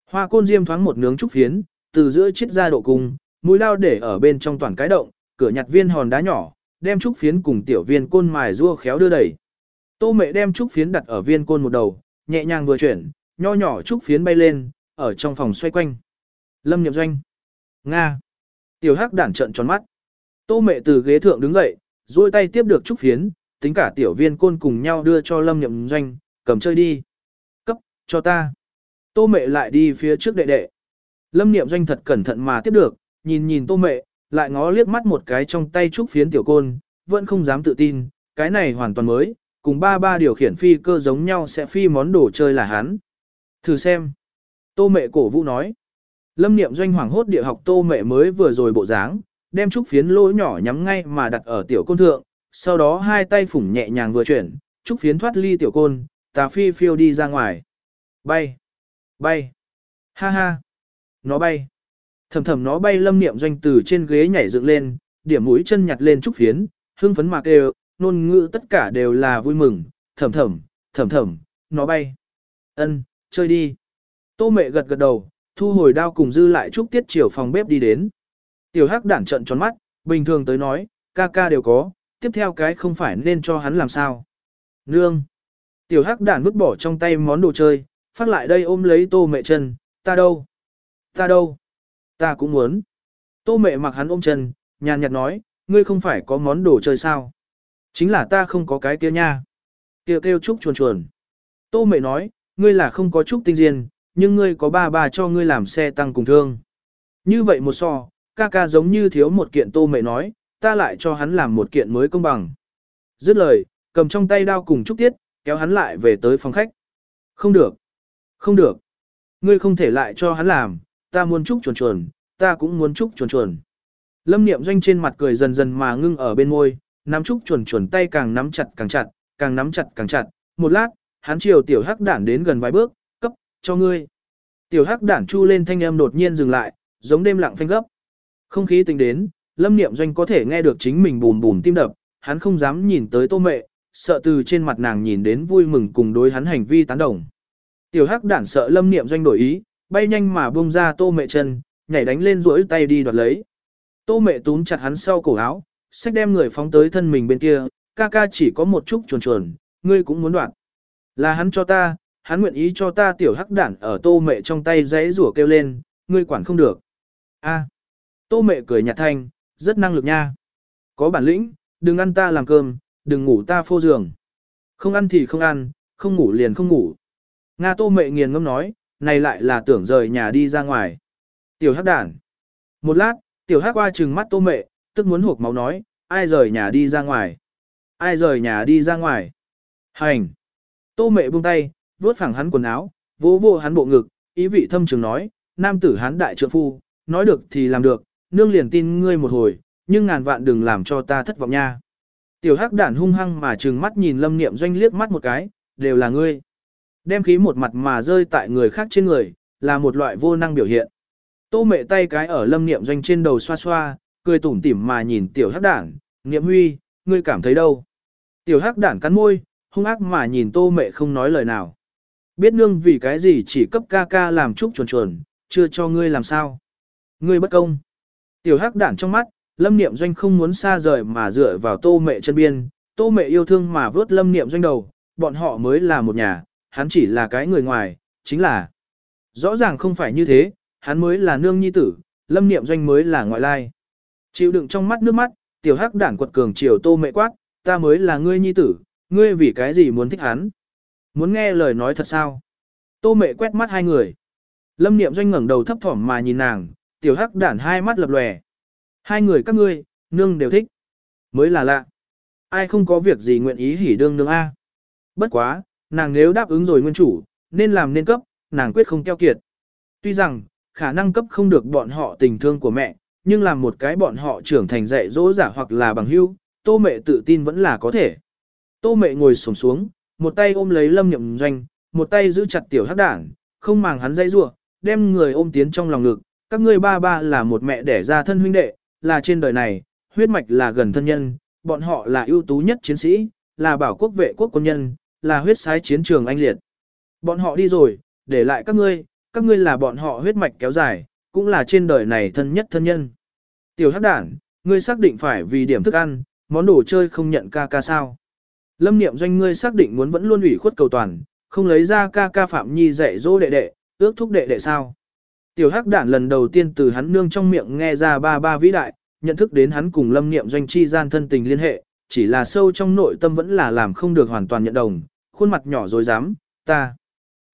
Hoa côn diêm thoáng một nướng trúc phiến, từ giữa chiết ra độ cung, mũi lao để ở bên trong toàn cái động, cửa nhặt viên hòn đá nhỏ, đem trúc phiến cùng tiểu viên côn mài rua khéo đưa đẩy. Tô mẹ đem trúc phiến đặt ở viên côn một đầu, nhẹ nhàng vừa chuyển, nho nhỏ trúc phiến bay lên, ở trong phòng xoay quanh. Lâm Nhậm Doanh. Nga. Tiểu Hắc đản trợn tròn mắt. Tô mẹ từ ghế thượng đứng dậy, duỗi tay tiếp được trúc phiến, tính cả tiểu viên côn cùng nhau đưa cho Lâm Nhậm Doanh, cầm chơi đi. Cấp, cho ta. Tô mẹ lại đi phía trước đệ đệ. Lâm Niệm Doanh thật cẩn thận mà tiếp được, nhìn nhìn tô mẹ, lại ngó liếc mắt một cái trong tay trúc phiến tiểu côn, vẫn không dám tự tin, cái này hoàn toàn mới, cùng ba ba điều khiển phi cơ giống nhau sẽ phi món đồ chơi là hắn. Thử xem. Tô mẹ cổ vũ nói. Lâm niệm doanh hoàng hốt địa học tô mẹ mới vừa rồi bộ dáng, đem trúc phiến lỗ nhỏ nhắm ngay mà đặt ở tiểu côn thượng, sau đó hai tay phủng nhẹ nhàng vừa chuyển, trúc phiến thoát ly tiểu côn, tà phi phiêu đi ra ngoài. Bay! Bay! Ha ha! Nó bay! Thầm thầm nó bay lâm niệm doanh từ trên ghế nhảy dựng lên, điểm mũi chân nhặt lên trúc phiến, hưng phấn mạc đều, nôn ngữ tất cả đều là vui mừng, thầm thầm, thầm thầm, nó bay. ân chơi đi. Tô mẹ gật gật đầu, thu hồi đao cùng dư lại trúc tiết chiều phòng bếp đi đến. Tiểu hắc đản trận tròn mắt, bình thường tới nói, ca ca đều có, tiếp theo cái không phải nên cho hắn làm sao. Nương. Tiểu hắc đản vứt bỏ trong tay món đồ chơi, phát lại đây ôm lấy tô mẹ chân, ta đâu? Ta đâu? Ta cũng muốn. Tô mẹ mặc hắn ôm chân, nhàn nhạt nói, ngươi không phải có món đồ chơi sao? Chính là ta không có cái kia nha. Kêu kêu trúc chuồn chuồn. Tô mẹ nói, ngươi là không có trúc tinh diên, nhưng ngươi có ba ba cho ngươi làm xe tăng cùng thương. Như vậy một so, ca ca giống như thiếu một kiện tô mẹ nói, ta lại cho hắn làm một kiện mới công bằng. Dứt lời, cầm trong tay đao cùng trúc tiết, kéo hắn lại về tới phòng khách. Không được. Không được. Ngươi không thể lại cho hắn làm, ta muốn trúc chuồn chuồn, ta cũng muốn trúc chuồn chuồn. Lâm niệm doanh trên mặt cười dần dần mà ngưng ở bên môi, nắm trúc chuồn chuồn tay càng nắm chặt càng chặt, càng nắm chặt càng chặt. Một lát, hắn chiều tiểu hắc đản đến gần vài bước, cho ngươi. Tiểu hắc đản chu lên thanh âm đột nhiên dừng lại, giống đêm lặng phanh gấp. Không khí tính đến, lâm niệm doanh có thể nghe được chính mình bùm bùm tim đập, hắn không dám nhìn tới tô mẹ, sợ từ trên mặt nàng nhìn đến vui mừng cùng đối hắn hành vi tán đồng. Tiểu hắc đản sợ lâm niệm doanh đổi ý, bay nhanh mà buông ra tô mẹ chân, nhảy đánh lên rũi tay đi đoạt lấy. Tô mẹ túm chặt hắn sau cổ áo, xách đem người phóng tới thân mình bên kia, ca ca chỉ có một chút chuồn chuồn, ngươi cũng muốn đoạt. Là hắn cho ta, hắn nguyện ý cho ta tiểu hắc đản ở tô mẹ trong tay giấy rủa kêu lên, ngươi quản không được. A. Tô mẹ cười nhạt thanh, rất năng lực nha. Có bản lĩnh, đừng ăn ta làm cơm, đừng ngủ ta phô giường. Không ăn thì không ăn, không ngủ liền không ngủ. Nga tô mẹ nghiền ngâm nói, này lại là tưởng rời nhà đi ra ngoài. Tiểu hắc đản. Một lát, tiểu hắc qua trừng mắt tô mẹ, tức muốn hộp máu nói, ai rời nhà đi ra ngoài. Ai rời nhà đi ra ngoài. Hành. Tô mẹ buông tay, vuốt phẳng hắn quần áo, vỗ vỗ hắn bộ ngực, ý vị thâm trường nói, nam tử hắn đại trượng phu, nói được thì làm được, nương liền tin ngươi một hồi, nhưng ngàn vạn đừng làm cho ta thất vọng nha. Tiểu hắc đản hung hăng mà trừng mắt nhìn lâm niệm doanh liếc mắt một cái, đều là ngươi. Đem khí một mặt mà rơi tại người khác trên người, là một loại vô năng biểu hiện. Tô mẹ tay cái ở lâm niệm doanh trên đầu xoa xoa, cười tủm tỉm mà nhìn tiểu hắc đản, niệm huy, ngươi cảm thấy đâu? Tiểu hắc đản cắn môi, hung ác mà nhìn tô mẹ không nói lời nào. Biết nương vì cái gì chỉ cấp ca ca làm chúc chuồn chuồn, chưa cho ngươi làm sao. Ngươi bất công. Tiểu hắc đản trong mắt, lâm niệm doanh không muốn xa rời mà dựa vào tô mẹ chân biên, tô mẹ yêu thương mà vớt lâm niệm doanh đầu, bọn họ mới là một nhà, hắn chỉ là cái người ngoài, chính là. Rõ ràng không phải như thế, hắn mới là nương nhi tử, lâm niệm doanh mới là ngoại lai. Chịu đựng trong mắt nước mắt, tiểu hắc đản quật cường chiều tô mẹ quát, ta mới là ngươi nhi tử, ngươi vì cái gì muốn thích hắn? Muốn nghe lời nói thật sao? Tô mẹ quét mắt hai người. Lâm niệm doanh ngẩng đầu thấp thỏm mà nhìn nàng, tiểu hắc đản hai mắt lập lòe. Hai người các ngươi, nương đều thích. Mới là lạ. Ai không có việc gì nguyện ý hỉ đương nương A. Bất quá, nàng nếu đáp ứng rồi nguyên chủ, nên làm nên cấp, nàng quyết không keo kiệt. Tuy rằng, khả năng cấp không được bọn họ tình thương của mẹ, nhưng làm một cái bọn họ trưởng thành dạy dỗ giả hoặc là bằng hưu, tô mẹ tự tin vẫn là có thể. Tô mẹ ngồi sổng xuống, một tay ôm lấy lâm nhậm doanh, một tay giữ chặt tiểu hắc đảng, không màng hắn dây rủa đem người ôm tiến trong lòng ngực. Các ngươi ba ba là một mẹ đẻ ra thân huynh đệ, là trên đời này, huyết mạch là gần thân nhân, bọn họ là ưu tú nhất chiến sĩ, là bảo quốc vệ quốc quân nhân, là huyết sái chiến trường anh liệt. Bọn họ đi rồi, để lại các ngươi, các ngươi là bọn họ huyết mạch kéo dài, cũng là trên đời này thân nhất thân nhân. Tiểu hắc đản, ngươi xác định phải vì điểm thức ăn, món đồ chơi không nhận ca ca sao. Lâm niệm doanh ngươi xác định muốn vẫn luôn ủy khuất cầu toàn, không lấy ra ca ca Phạm Nhi dạy dỗ đệ đệ, ước thúc đệ đệ sao. Tiểu hắc đản lần đầu tiên từ hắn nương trong miệng nghe ra ba ba vĩ đại, nhận thức đến hắn cùng lâm niệm doanh chi gian thân tình liên hệ, chỉ là sâu trong nội tâm vẫn là làm không được hoàn toàn nhận đồng, khuôn mặt nhỏ rồi dám, ta.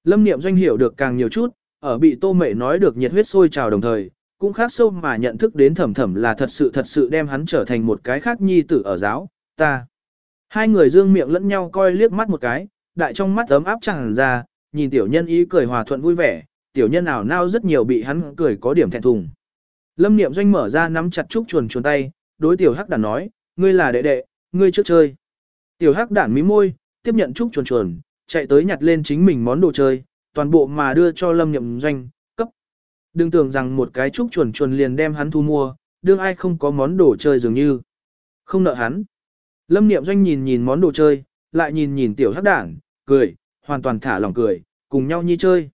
Lâm niệm doanh hiểu được càng nhiều chút, ở bị tô mệ nói được nhiệt huyết sôi trào đồng thời, cũng khác sâu mà nhận thức đến thầm thầm là thật sự thật sự đem hắn trở thành một cái khác nhi tử ở giáo, ta. Hai người dương miệng lẫn nhau coi liếc mắt một cái, đại trong mắt ấm áp chẳng ra, nhìn tiểu nhân ý cười hòa thuận vui vẻ, tiểu nhân ảo nao rất nhiều bị hắn cười có điểm thẹn thùng. Lâm Niệm Doanh mở ra nắm chặt trúc chuồn chuồn tay, đối tiểu hắc đản nói, ngươi là đệ đệ, ngươi trước chơi. Tiểu hắc đản mí môi, tiếp nhận trúc chuồn chuồn, chạy tới nhặt lên chính mình món đồ chơi, toàn bộ mà đưa cho Lâm Niệm Doanh, cấp. Đừng tưởng rằng một cái trúc chuồn chuồn liền đem hắn thu mua, đương ai không có món đồ chơi dường như. Không nợ hắn. Lâm Niệm Doanh nhìn nhìn món đồ chơi, lại nhìn nhìn tiểu hắc Đảng, cười, hoàn toàn thả lòng cười, cùng nhau nhi chơi.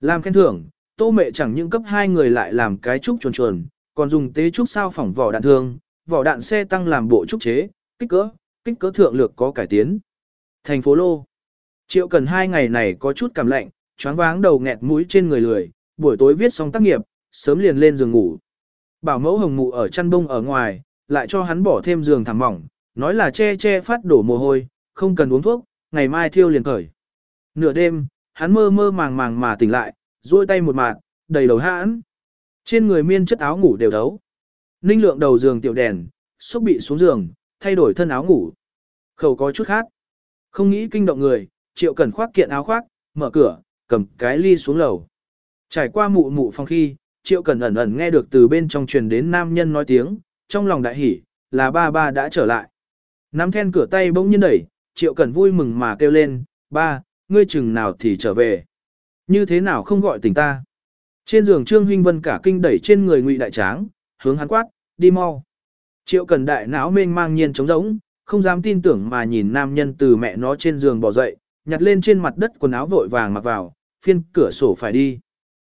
Làm khen thưởng, tô mẹ chẳng những cấp hai người lại làm cái trúc chuồn chuồn, còn dùng tế trúc sao phỏng vỏ đạn thương, vỏ đạn xe tăng làm bộ trúc chế, kích cỡ, kích cỡ thượng lược có cải tiến. Thành phố Lô. Triệu cần hai ngày này có chút cảm lạnh, choáng váng đầu nghẹt mũi trên người lười, buổi tối viết xong tác nghiệp, sớm liền lên giường ngủ. Bảo mẫu hồng mụ ở chăn bông ở ngoài, lại cho hắn bỏ thêm giường thảm mỏng, nói là che che phát đổ mồ hôi, không cần uống thuốc, ngày mai thiêu liền khởi. Nửa đêm, hắn mơ mơ màng màng mà tỉnh lại, duỗi tay một mạt, đầy đầu hãn. Trên người miên chất áo ngủ đều thấu. Ninh lượng đầu giường tiểu đèn, xúc bị xuống giường, thay đổi thân áo ngủ. Khẩu có chút khác. Không nghĩ kinh động người, triệu cần khoác kiện áo khoác, mở cửa, cầm cái ly xuống lầu. Trải qua mụ mụ phòng khi, triệu cần ẩn ẩn nghe được từ bên trong truyền đến nam nhân nói tiếng, trong lòng đại hỉ, là ba ba đã trở lại. Nắm then cửa tay bỗng nhiên đẩy, triệu cần vui mừng mà kêu lên, ba, ngươi chừng nào thì trở về. Như thế nào không gọi tỉnh ta? Trên giường Trương Huynh Vân cả kinh đẩy trên người Ngụy Đại Tráng, hướng hắn quát, đi mau. Triệu Cần đại não mênh mang nhiên trống rỗng, không dám tin tưởng mà nhìn nam nhân từ mẹ nó trên giường bỏ dậy, nhặt lên trên mặt đất quần áo vội vàng mặc vào, phiên cửa sổ phải đi.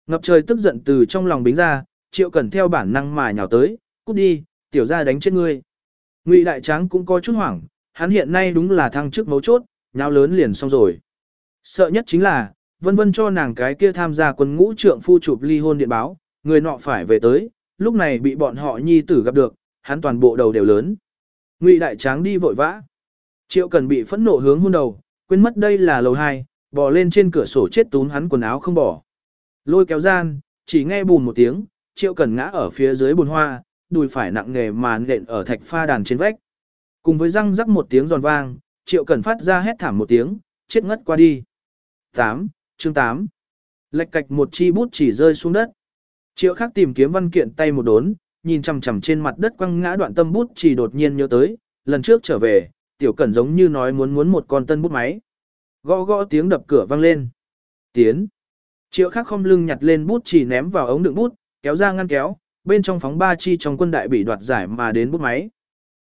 Ngập trời tức giận từ trong lòng bính ra, Triệu Cần theo bản năng mà nhào tới, cút đi, tiểu ra đánh chết ngươi. Ngụy Đại Tráng cũng có chút hoảng, hắn hiện nay đúng là thăng chức mấu chốt, nháo lớn liền xong rồi. Sợ nhất chính là, vân vân cho nàng cái kia tham gia quân ngũ trượng phu chụp ly hôn điện báo, người nọ phải về tới, lúc này bị bọn họ nhi tử gặp được, hắn toàn bộ đầu đều lớn. Ngụy đại tráng đi vội vã. Triệu cần bị phẫn nộ hướng hôn đầu, quên mất đây là lầu 2, bò lên trên cửa sổ chết túm hắn quần áo không bỏ. Lôi kéo gian, chỉ nghe bùn một tiếng, triệu cần ngã ở phía dưới bùn hoa, đùi phải nặng nghề mà nện ở thạch pha đàn trên vách. Cùng với răng rắc một tiếng giòn vang, triệu cần phát ra hét thảm một tiếng, chết ngất qua đi. 8. Chương 8 Lệch cạch một chi bút chỉ rơi xuống đất. Triệu khác tìm kiếm văn kiện tay một đốn, nhìn chằm chằm trên mặt đất quăng ngã đoạn tâm bút chỉ đột nhiên nhớ tới, lần trước trở về, tiểu cẩn giống như nói muốn muốn một con tân bút máy. Gõ gõ tiếng đập cửa vang lên. Tiến. Triệu khác không lưng nhặt lên bút chỉ ném vào ống đựng bút, kéo ra ngăn kéo, bên trong phóng ba chi trong quân đại bị đoạt giải mà đến bút máy.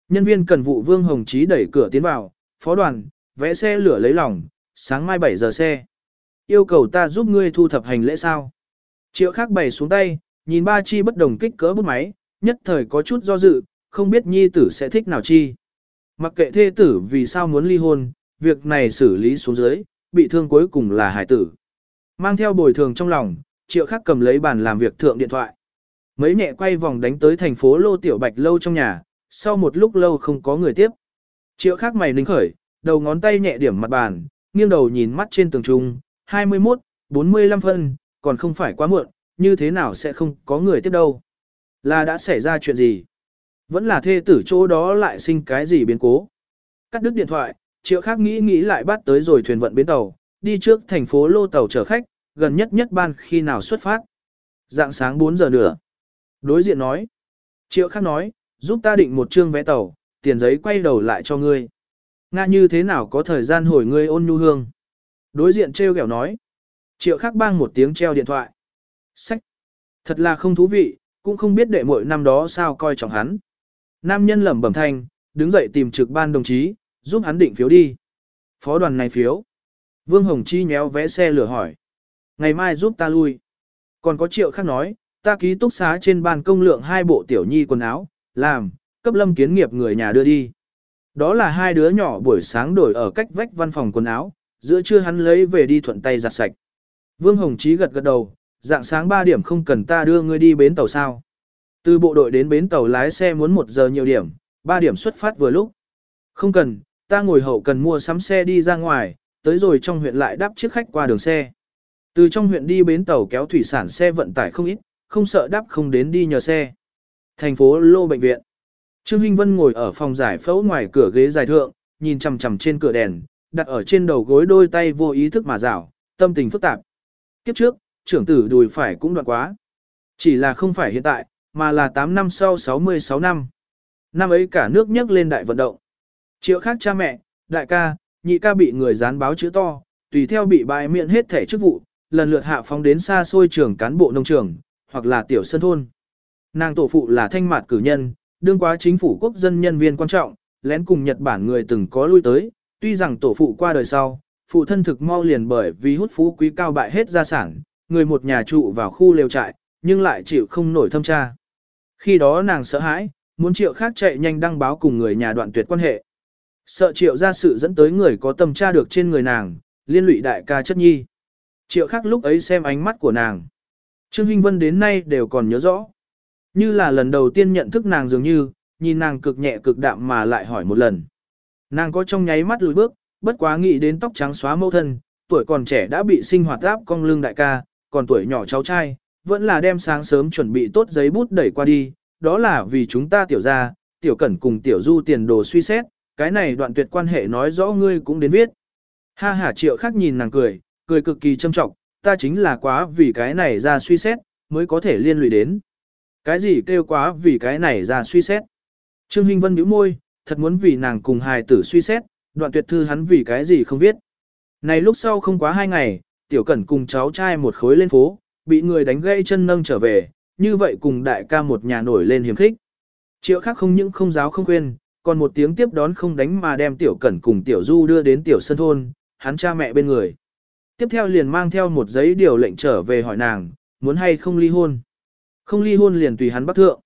Nhân viên cần vụ Vương Hồng Chí đẩy cửa tiến vào, phó đoàn, vẽ xe lửa lấy lòng, sáng mai 7 giờ xe. Yêu cầu ta giúp ngươi thu thập hành lễ sao. Triệu khác bày xuống tay, nhìn ba chi bất đồng kích cỡ bút máy, Nhất thời có chút do dự, không biết nhi tử sẽ thích nào chi. Mặc kệ thê tử vì sao muốn ly hôn, việc này xử lý xuống dưới, bị thương cuối cùng là hải tử. Mang theo bồi thường trong lòng, triệu khắc cầm lấy bàn làm việc thượng điện thoại. Mấy nhẹ quay vòng đánh tới thành phố Lô Tiểu Bạch lâu trong nhà, sau một lúc lâu không có người tiếp. Triệu khắc mày nính khởi, đầu ngón tay nhẹ điểm mặt bàn, nghiêng đầu nhìn mắt trên tường trung, 21, 45 phân, còn không phải quá muộn, như thế nào sẽ không có người tiếp đâu. Là đã xảy ra chuyện gì? Vẫn là thê tử chỗ đó lại sinh cái gì biến cố. Cắt đứt điện thoại, triệu khác nghĩ nghĩ lại bắt tới rồi thuyền vận bến tàu, đi trước thành phố lô tàu chở khách, gần nhất nhất ban khi nào xuất phát. Dạng sáng 4 giờ nữa. Đối diện nói. Triệu khác nói, giúp ta định một chương vé tàu, tiền giấy quay đầu lại cho ngươi. Nga như thế nào có thời gian hồi ngươi ôn nhu hương. Đối diện treo kẹo nói. Triệu khác bang một tiếng treo điện thoại. Sách. Thật là không thú vị, cũng không biết đệ muội năm đó sao coi trọng hắn. Nam nhân lẩm bẩm thanh, đứng dậy tìm trực ban đồng chí, giúp hắn định phiếu đi. Phó đoàn này phiếu. Vương Hồng Chi nhéo vé xe lửa hỏi. Ngày mai giúp ta lui. Còn có triệu khác nói, ta ký túc xá trên ban công lượng hai bộ tiểu nhi quần áo, làm, cấp lâm kiến nghiệp người nhà đưa đi. Đó là hai đứa nhỏ buổi sáng đổi ở cách vách văn phòng quần áo, giữa trưa hắn lấy về đi thuận tay giặt sạch. Vương Hồng Chí gật gật đầu, dạng sáng 3 điểm không cần ta đưa ngươi đi bến tàu sao. Từ bộ đội đến bến tàu lái xe muốn 1 giờ nhiều điểm, 3 điểm xuất phát vừa lúc. Không cần, ta ngồi hậu cần mua sắm xe đi ra ngoài, tới rồi trong huyện lại đáp chiếc khách qua đường xe. Từ trong huyện đi bến tàu kéo thủy sản xe vận tải không ít, không sợ đáp không đến đi nhờ xe. Thành phố Lô Bệnh viện. Trương Hinh Vân ngồi ở phòng giải phẫu ngoài cửa ghế dài thượng, nhìn chằm chằm trên cửa đèn, đặt ở trên đầu gối đôi tay vô ý thức mà rảo, tâm tình phức tạp. Kiếp trước, trưởng tử đùi phải cũng đoạn quá. Chỉ là không phải hiện tại, mà là 8 năm sau 66 năm. Năm ấy cả nước nhấc lên đại vận động. Triệu khác cha mẹ, đại ca, nhị ca bị người dán báo chữ to, tùy theo bị bại miệng hết thể chức vụ, lần lượt hạ phóng đến xa xôi trường cán bộ nông trường, hoặc là tiểu sân thôn. Nàng tổ phụ là thanh mạt cử nhân, đương quá chính phủ quốc dân nhân viên quan trọng, lén cùng Nhật Bản người từng có lui tới, tuy rằng tổ phụ qua đời sau, phụ thân thực mau liền bởi vì hút phú quý cao bại hết gia sản, người một nhà trụ vào khu lều trại, nhưng lại chịu không nổi thâm tra. Khi đó nàng sợ hãi, muốn triệu khác chạy nhanh đăng báo cùng người nhà đoạn tuyệt quan hệ. Sợ triệu ra sự dẫn tới người có tâm tra được trên người nàng, liên lụy đại ca chất nhi. Triệu khác lúc ấy xem ánh mắt của nàng. Trương Hinh Vân đến nay đều còn nhớ rõ. Như là lần đầu tiên nhận thức nàng dường như, nhìn nàng cực nhẹ cực đạm mà lại hỏi một lần. Nàng có trong nháy mắt lùi bước, bất quá nghĩ đến tóc trắng xóa mâu thân, tuổi còn trẻ đã bị sinh hoạt áp cong lưng đại ca, còn tuổi nhỏ cháu trai, vẫn là đem sáng sớm chuẩn bị tốt giấy bút đẩy qua đi, đó là vì chúng ta tiểu ra, tiểu cẩn cùng tiểu du tiền đồ suy xét, cái này đoạn tuyệt quan hệ nói rõ ngươi cũng đến viết. Ha ha triệu khác nhìn nàng cười, cười cực kỳ châm trọng, ta chính là quá vì cái này ra suy xét, mới có thể liên lụy đến. Cái gì kêu quá vì cái này ra suy xét. Trương Hinh Vân nhíu môi, thật muốn vì nàng cùng hài tử suy xét, đoạn tuyệt thư hắn vì cái gì không viết. Này lúc sau không quá hai ngày, tiểu cẩn cùng cháu trai một khối lên phố, bị người đánh gãy chân nâng trở về, như vậy cùng đại ca một nhà nổi lên hiểm khích. Triệu khác không những không giáo không khuyên, còn một tiếng tiếp đón không đánh mà đem tiểu cẩn cùng tiểu du đưa đến tiểu sân thôn, hắn cha mẹ bên người. Tiếp theo liền mang theo một giấy điều lệnh trở về hỏi nàng, muốn hay không ly hôn. Không ly hôn liền tùy hắn bắt thượng.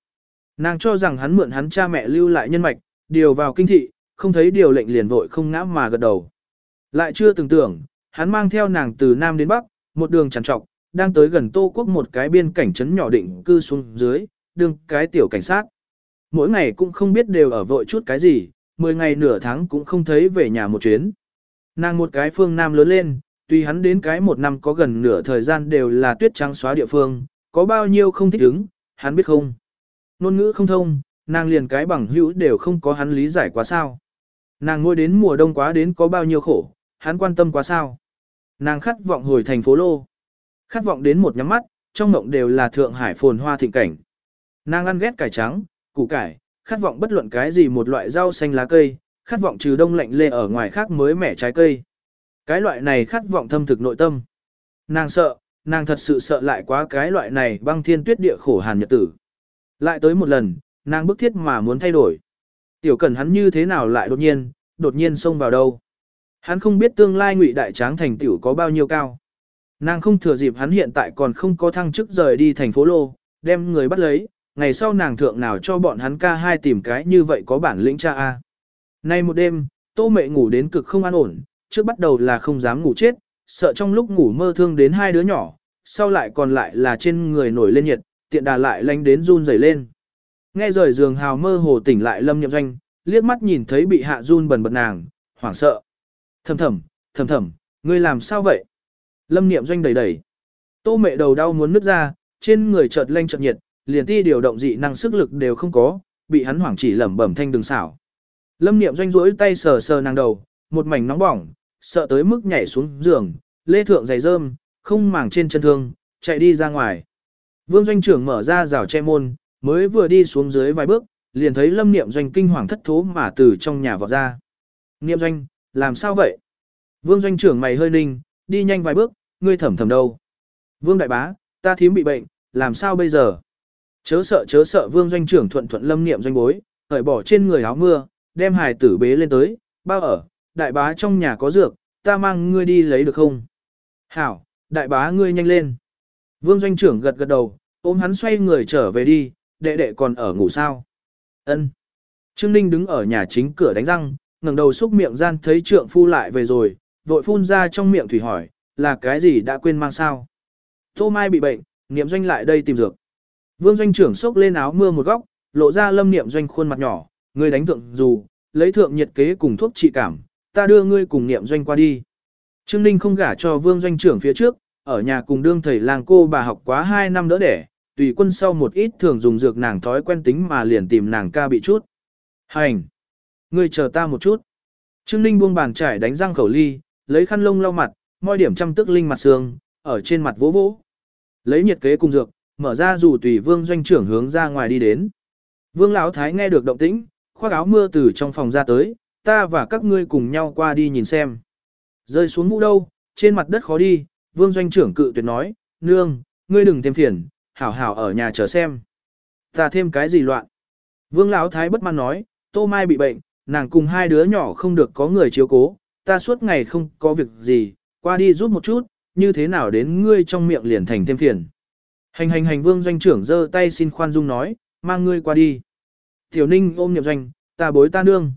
Nàng cho rằng hắn mượn hắn cha mẹ lưu lại nhân mạch, điều vào kinh thị, không thấy điều lệnh liền vội không ngã mà gật đầu. Lại chưa từng tưởng, hắn mang theo nàng từ Nam đến Bắc, một đường trằn trọc, đang tới gần Tô Quốc một cái biên cảnh trấn nhỏ định cư xuống dưới, đương cái tiểu cảnh sát. Mỗi ngày cũng không biết đều ở vội chút cái gì, 10 ngày nửa tháng cũng không thấy về nhà một chuyến. Nàng một cái phương Nam lớn lên, tuy hắn đến cái một năm có gần nửa thời gian đều là tuyết trắng xóa địa phương, có bao nhiêu không thích ứng, hắn biết không. Nôn ngữ không thông, nàng liền cái bằng hữu đều không có hắn lý giải quá sao. Nàng ngồi đến mùa đông quá đến có bao nhiêu khổ, hắn quan tâm quá sao. Nàng khát vọng hồi thành phố Lô. Khát vọng đến một nhắm mắt, trong mộng đều là Thượng Hải phồn hoa thịnh cảnh. Nàng ăn ghét cải trắng, củ cải, khát vọng bất luận cái gì một loại rau xanh lá cây, khát vọng trừ đông lạnh lê ở ngoài khác mới mẻ trái cây. Cái loại này khát vọng thâm thực nội tâm. Nàng sợ, nàng thật sự sợ lại quá cái loại này băng thiên tuyết địa khổ hàn nhật tử. Lại tới một lần, nàng bức thiết mà muốn thay đổi. Tiểu cần hắn như thế nào lại đột nhiên, đột nhiên xông vào đâu. Hắn không biết tương lai ngụy đại tráng thành tiểu có bao nhiêu cao. Nàng không thừa dịp hắn hiện tại còn không có thăng chức rời đi thành phố Lô, đem người bắt lấy, ngày sau nàng thượng nào cho bọn hắn ca hai tìm cái như vậy có bản lĩnh cha a. Nay một đêm, tô mẹ ngủ đến cực không an ổn, trước bắt đầu là không dám ngủ chết, sợ trong lúc ngủ mơ thương đến hai đứa nhỏ, sau lại còn lại là trên người nổi lên nhiệt, tiện đà lại lánh đến run rẩy lên. Nghe rời giường hào mơ hồ tỉnh lại lâm nhậm doanh, liếc mắt nhìn thấy bị hạ run bần bật nàng, hoảng sợ. Thầm thầm, thầm thầm, ngươi làm sao vậy? Lâm niệm doanh đẩy đẩy. Tô mẹ đầu đau muốn nứt ra, trên người chợt lanh chợt nhiệt, liền ti điều động dị năng sức lực đều không có, bị hắn hoảng chỉ lẩm bẩm thanh đường xảo. Lâm niệm doanh rỗi tay sờ sờ nàng đầu, một mảnh nóng bỏng, sợ tới mức nhảy xuống giường, lê thượng giày rơm, không màng trên chân thương, chạy đi ra ngoài. Vương doanh trưởng mở ra rào che môn, mới vừa đi xuống dưới vài bước, liền thấy lâm niệm doanh kinh hoàng thất thố mà từ trong nhà vọt ra. Niệm doanh, làm sao vậy? Vương doanh trưởng mày hơi ninh, đi nhanh vài bước, ngươi thẩm thầm đâu? Vương đại bá, ta thím bị bệnh, làm sao bây giờ? Chớ sợ chớ sợ vương doanh trưởng thuận thuận lâm niệm doanh bối, cởi bỏ trên người áo mưa, đem hài tử bế lên tới, bao ở, đại bá trong nhà có dược, ta mang ngươi đi lấy được không? Hảo, đại bá ngươi nhanh lên. Vương doanh trưởng gật gật đầu, ôm hắn xoay người trở về đi, đệ đệ còn ở ngủ sao? Ân. Trương Ninh đứng ở nhà chính cửa đánh răng, ngẩng đầu xúc miệng gian thấy trượng phu lại về rồi, vội phun ra trong miệng thủy hỏi, là cái gì đã quên mang sao? Tô Mai bị bệnh, niệm doanh lại đây tìm dược. Vương doanh trưởng xốc lên áo mưa một góc, lộ ra lâm niệm doanh khuôn mặt nhỏ, người đánh thượng dù, lấy thượng nhiệt kế cùng thuốc trị cảm, ta đưa ngươi cùng niệm doanh qua đi. Trương Ninh không gả cho vương doanh trưởng phía trước, ở nhà cùng đương thầy làng cô bà học quá 2 năm đỡ đẻ, tùy quân sau một ít thường dùng dược nàng thói quen tính mà liền tìm nàng ca bị chút. Hành! Ngươi chờ ta một chút. Trương Ninh buông bàn trải đánh răng khẩu ly, lấy khăn lông lau mặt, môi điểm trăm tức linh mặt sương, ở trên mặt vỗ vỗ. Lấy nhiệt kế cùng dược, mở ra dù tùy vương doanh trưởng hướng ra ngoài đi đến. Vương Lão Thái nghe được động tĩnh, khoác áo mưa từ trong phòng ra tới, ta và các ngươi cùng nhau qua đi nhìn xem. Rơi xuống vũ đâu, trên mặt đất khó đi, vương doanh trưởng cự tuyệt nói, nương, ngươi đừng thêm phiền, hảo hảo ở nhà chờ xem. Ta thêm cái gì loạn? Vương Lão Thái bất mãn nói, Tô Mai bị bệnh, nàng cùng hai đứa nhỏ không được có người chiếu cố, ta suốt ngày không có việc gì, qua đi giúp một chút, như thế nào đến ngươi trong miệng liền thành thêm phiền. Hành hành hành vương doanh trưởng giơ tay xin khoan dung nói, mang ngươi qua đi. Tiểu ninh ôm niệm doanh, ta bối ta nương.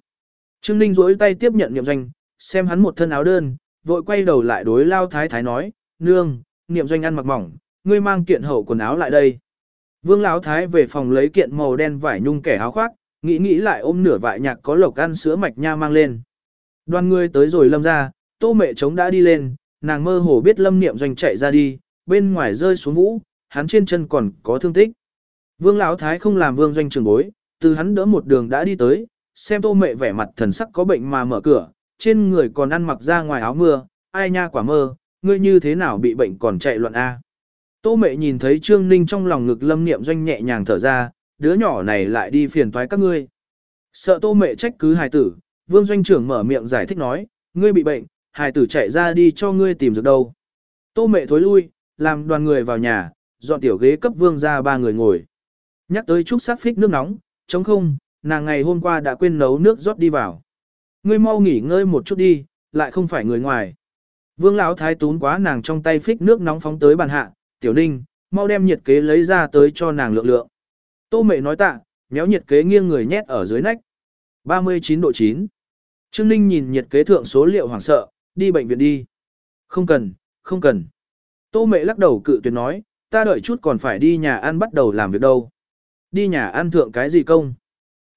Trương ninh rỗi tay tiếp nhận niệm doanh, xem hắn một thân áo đơn, vội quay đầu lại đối lao thái thái nói, nương, niệm doanh ăn mặc mỏng, ngươi mang kiện hậu quần áo lại đây. Vương lão thái về phòng lấy kiện màu đen vải nhung kẻ áo khoác, nghĩ nghĩ lại ôm nửa vại nhạc có lộc ăn sữa mạch nha mang lên. Đoàn người tới rồi lâm ra, tô mẹ trống đã đi lên, nàng mơ hồ biết lâm niệm doanh chạy ra đi, bên ngoài rơi xuống vũ, hắn trên chân còn có thương tích. Vương Lão Thái không làm vương doanh trường bối, từ hắn đỡ một đường đã đi tới, xem tô mẹ vẻ mặt thần sắc có bệnh mà mở cửa, trên người còn ăn mặc ra ngoài áo mưa, ai nha quả mơ, ngươi như thế nào bị bệnh còn chạy loạn A. Tô mẹ nhìn thấy Trương Ninh trong lòng ngực lâm niệm doanh nhẹ nhàng thở ra, đứa nhỏ này lại đi phiền toái các ngươi. Sợ tô mẹ trách cứ hài tử, vương doanh trưởng mở miệng giải thích nói, ngươi bị bệnh, hài tử chạy ra đi cho ngươi tìm được đâu. Tô mẹ thối lui, làm đoàn người vào nhà, dọn tiểu ghế cấp vương ra ba người ngồi. Nhắc tới chút sát phích nước nóng, chống không, nàng ngày hôm qua đã quên nấu nước rót đi vào. Ngươi mau nghỉ ngơi một chút đi, lại không phải người ngoài. Vương lão thái tún quá nàng trong tay phích nước nóng phóng tới bàn hạ, tiểu ninh, mau đem nhiệt kế lấy ra tới cho nàng lượng lượng. Tô mẹ nói tạ, méo nhiệt kế nghiêng người nhét ở dưới nách. 39 độ 9. Trương Ninh nhìn nhiệt kế thượng số liệu hoảng sợ, đi bệnh viện đi. Không cần, không cần. Tô mẹ lắc đầu cự tuyệt nói, ta đợi chút còn phải đi nhà ăn bắt đầu làm việc đâu. Đi nhà ăn thượng cái gì công?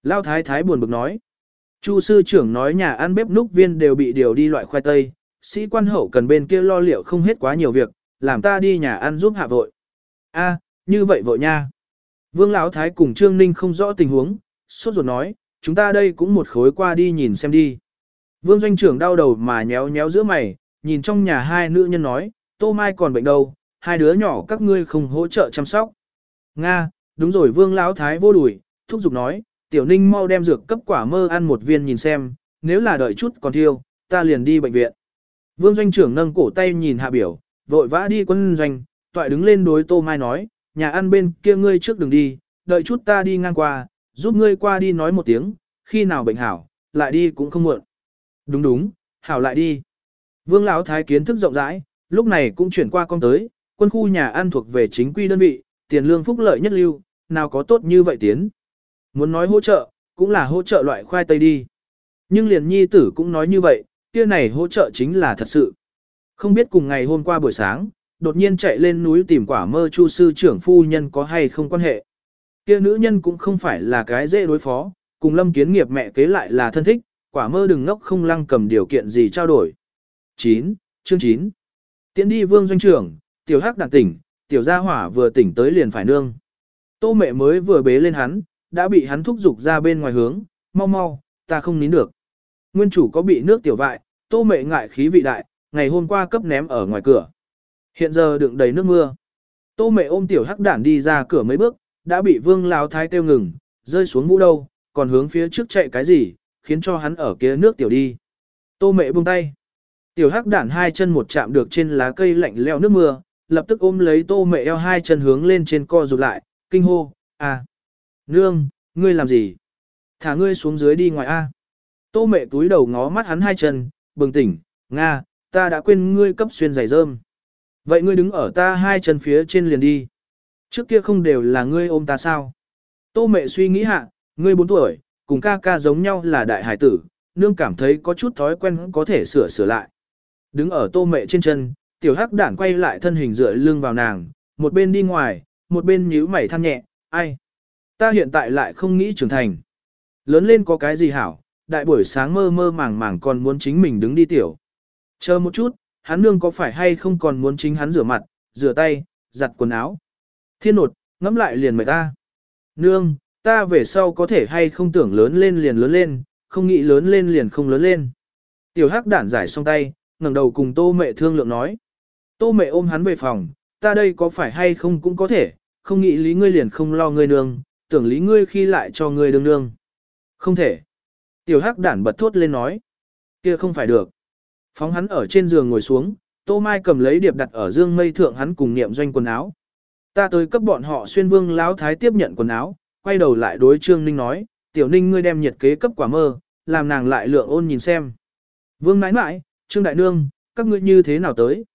Lao thái thái buồn bực nói. Chu sư trưởng nói nhà ăn bếp núc viên đều bị điều đi loại khoai tây, sĩ quan hậu cần bên kia lo liệu không hết quá nhiều việc, làm ta đi nhà ăn giúp hạ vội. A, như vậy vội nha. Vương Lão Thái cùng Trương Ninh không rõ tình huống, sốt ruột nói, chúng ta đây cũng một khối qua đi nhìn xem đi. Vương doanh trưởng đau đầu mà nhéo nhéo giữa mày, nhìn trong nhà hai nữ nhân nói, Tô Mai còn bệnh đâu, hai đứa nhỏ các ngươi không hỗ trợ chăm sóc. Nga, đúng rồi Vương Lão Thái vô đuổi, thúc giục nói, Tiểu Ninh mau đem dược cấp quả mơ ăn một viên nhìn xem, nếu là đợi chút còn thiêu, ta liền đi bệnh viện. Vương doanh trưởng nâng cổ tay nhìn hạ biểu, vội vã đi quân doanh, toại đứng lên đối Tô Mai nói, nhà ăn bên kia ngươi trước đừng đi, đợi chút ta đi ngang qua, giúp ngươi qua đi nói một tiếng, khi nào bệnh hảo, lại đi cũng không muộn. Đúng đúng, hảo lại đi. Vương Lão Thái kiến thức rộng rãi, lúc này cũng chuyển qua con tới, quân khu nhà ăn thuộc về chính quy đơn vị, tiền lương phúc lợi nhất lưu, nào có tốt như vậy tiến. Muốn nói hỗ trợ, cũng là hỗ trợ loại khoai tây đi. Nhưng liền nhi tử cũng nói như vậy, kia này hỗ trợ chính là thật sự. Không biết cùng ngày hôm qua buổi sáng, đột nhiên chạy lên núi tìm quả mơ chu sư trưởng phu nhân có hay không quan hệ. Kia nữ nhân cũng không phải là cái dễ đối phó, cùng lâm kiến nghiệp mẹ kế lại là thân thích, quả mơ đừng ngốc không lăng cầm điều kiện gì trao đổi. 9. Chương 9 Tiến đi vương doanh trưởng, tiểu hắc đạn tỉnh, tiểu gia hỏa vừa tỉnh tới liền phải nương. Tô mẹ mới vừa bế lên hắn, đã bị hắn thúc giục ra bên ngoài hướng, mau mau, ta không nín được. Nguyên chủ có bị nước tiểu vại, tô mẹ ngại khí vị đại, ngày hôm qua cấp ném ở ngoài cửa. Hiện giờ đựng đầy nước mưa. Tô mẹ ôm tiểu hắc đản đi ra cửa mấy bước, đã bị vương lao thái kêu ngừng, rơi xuống vũ đâu, còn hướng phía trước chạy cái gì, khiến cho hắn ở kia nước tiểu đi. Tô mẹ buông tay. Tiểu hắc đản hai chân một chạm được trên lá cây lạnh leo nước mưa, lập tức ôm lấy tô mẹ eo hai chân hướng lên trên co rụt lại, kinh hô, à. Nương, ngươi làm gì? Thả ngươi xuống dưới đi ngoài A. Tô mẹ túi đầu ngó mắt hắn hai chân, bừng tỉnh, Nga, ta đã quên ngươi cấp xuyên giày rơm. Vậy ngươi đứng ở ta hai chân phía trên liền đi. Trước kia không đều là ngươi ôm ta sao? Tô mẹ suy nghĩ hạ, ngươi 4 tuổi, cùng ca ca giống nhau là đại hải tử, nương cảm thấy có chút thói quen có thể sửa sửa lại. Đứng ở tô mẹ trên chân, tiểu hắc đản quay lại thân hình dựa lưng vào nàng, một bên đi ngoài, một bên nhíu mày than nhẹ, ai? Ta hiện tại lại không nghĩ trưởng thành. Lớn lên có cái gì hảo, đại buổi sáng mơ mơ màng màng còn muốn chính mình đứng đi tiểu. Chờ một chút, hắn nương có phải hay không còn muốn chính hắn rửa mặt, rửa tay, giặt quần áo. Thiên nột, ngẫm lại liền mời ta. Nương, ta về sau có thể hay không tưởng lớn lên liền lớn lên, không nghĩ lớn lên liền không lớn lên. Tiểu hắc đản giải xong tay, ngẩng đầu cùng tô mẹ thương lượng nói. Tô mẹ ôm hắn về phòng, ta đây có phải hay không cũng có thể, không nghĩ lý ngươi liền không lo ngươi nương, tưởng lý ngươi khi lại cho ngươi đương đương Không thể. Tiểu hắc đản bật thốt lên nói. kia không phải được. Phóng hắn ở trên giường ngồi xuống, Tô Mai cầm lấy điệp đặt ở dương mây thượng hắn cùng niệm doanh quần áo. Ta tới cấp bọn họ xuyên vương lão thái tiếp nhận quần áo, quay đầu lại đối Trương Ninh nói, tiểu Ninh ngươi đem nhiệt kế cấp quả mơ, làm nàng lại lượng ôn nhìn xem. Vương nãi nãi, Trương Đại Nương, các ngươi như thế nào tới?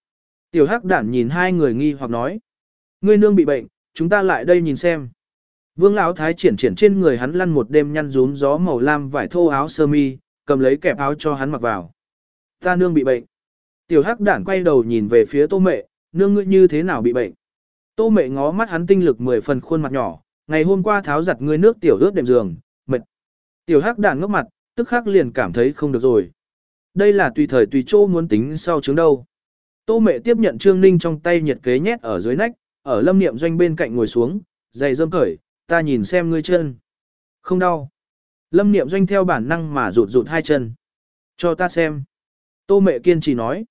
Tiểu Hắc đản nhìn hai người nghi hoặc nói, ngươi nương bị bệnh, chúng ta lại đây nhìn xem. Vương lão thái triển triển trên người hắn lăn một đêm nhăn rúm gió màu lam vải thô áo sơ mi, cầm lấy kẹp áo cho hắn mặc vào. Ta nương bị bệnh. Tiểu hắc đản quay đầu nhìn về phía tô mẹ, nương ngươi như thế nào bị bệnh. Tô mẹ ngó mắt hắn tinh lực mười phần khuôn mặt nhỏ, ngày hôm qua tháo giặt ngươi nước tiểu ướt đệm giường, mệt. Tiểu hắc đản ngốc mặt, tức khắc liền cảm thấy không được rồi. Đây là tùy thời tùy chỗ muốn tính sau chứng đâu. Tô mẹ tiếp nhận Trương Ninh trong tay nhiệt kế nhét ở dưới nách, ở lâm niệm doanh bên cạnh ngồi xuống, giày dâm cởi, ta nhìn xem ngươi chân. Không đau. Lâm niệm doanh theo bản năng mà rụt rụt hai chân. Cho ta xem. Tô mẹ kiên trì nói.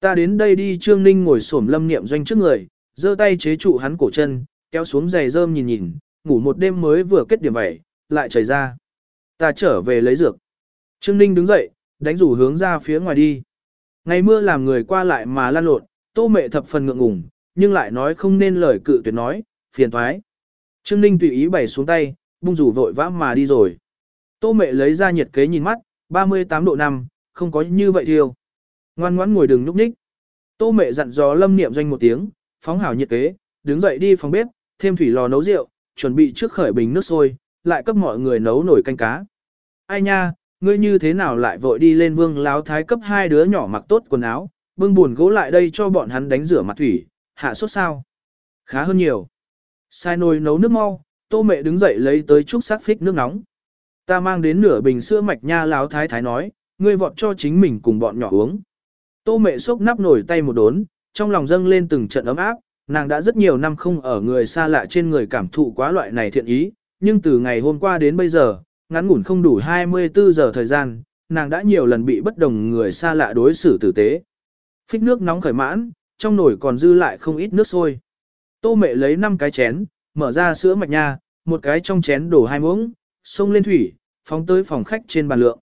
Ta đến đây đi Trương Ninh ngồi xổm lâm niệm doanh trước người, giơ tay chế trụ hắn cổ chân, kéo xuống giày rơm nhìn nhìn, ngủ một đêm mới vừa kết điểm vậy, lại chảy ra. Ta trở về lấy dược. Trương Ninh đứng dậy, đánh rủ hướng ra phía ngoài đi. Ngày mưa làm người qua lại mà lan lộn, tô mẹ thập phần ngượng ngùng, nhưng lại nói không nên lời cự tuyệt nói, phiền thoái. Trương Ninh tùy ý bày xuống tay, bung rủ vội vã mà đi rồi. Tô mẹ lấy ra nhiệt kế nhìn mắt, 38 độ 5, không có như vậy thiêu. Ngoan ngoãn ngồi đừng núp ních. Tô mẹ dặn dò lâm niệm doanh một tiếng, phóng hảo nhiệt kế, đứng dậy đi phòng bếp, thêm thủy lò nấu rượu, chuẩn bị trước khởi bình nước sôi, lại cấp mọi người nấu nổi canh cá. Ai nha, ngươi như thế nào lại vội đi lên vương láo thái cấp hai đứa nhỏ mặc tốt quần áo, bưng buồn gỗ lại đây cho bọn hắn đánh rửa mặt thủy, hạ sốt sao. Khá hơn nhiều. Sai nồi nấu nước mau, tô mẹ đứng dậy lấy tới chút sát phích nước nóng. Ta mang đến nửa bình sữa mạch nha láo thái thái nói, ngươi vọt cho chính mình cùng bọn nhỏ uống. Tô mẹ xốc nắp nổi tay một đốn, trong lòng dâng lên từng trận ấm áp, nàng đã rất nhiều năm không ở người xa lạ trên người cảm thụ quá loại này thiện ý, nhưng từ ngày hôm qua đến bây giờ, ngắn ngủn không đủ 24 giờ thời gian, nàng đã nhiều lần bị bất đồng người xa lạ đối xử tử tế. Phích nước nóng khởi mãn, trong nồi còn dư lại không ít nước sôi. Tô mẹ lấy 5 cái chén, mở ra sữa mạch nha, một cái trong chén đổ hai muỗng, xông lên thủy, phóng tới phòng khách trên bàn lượng.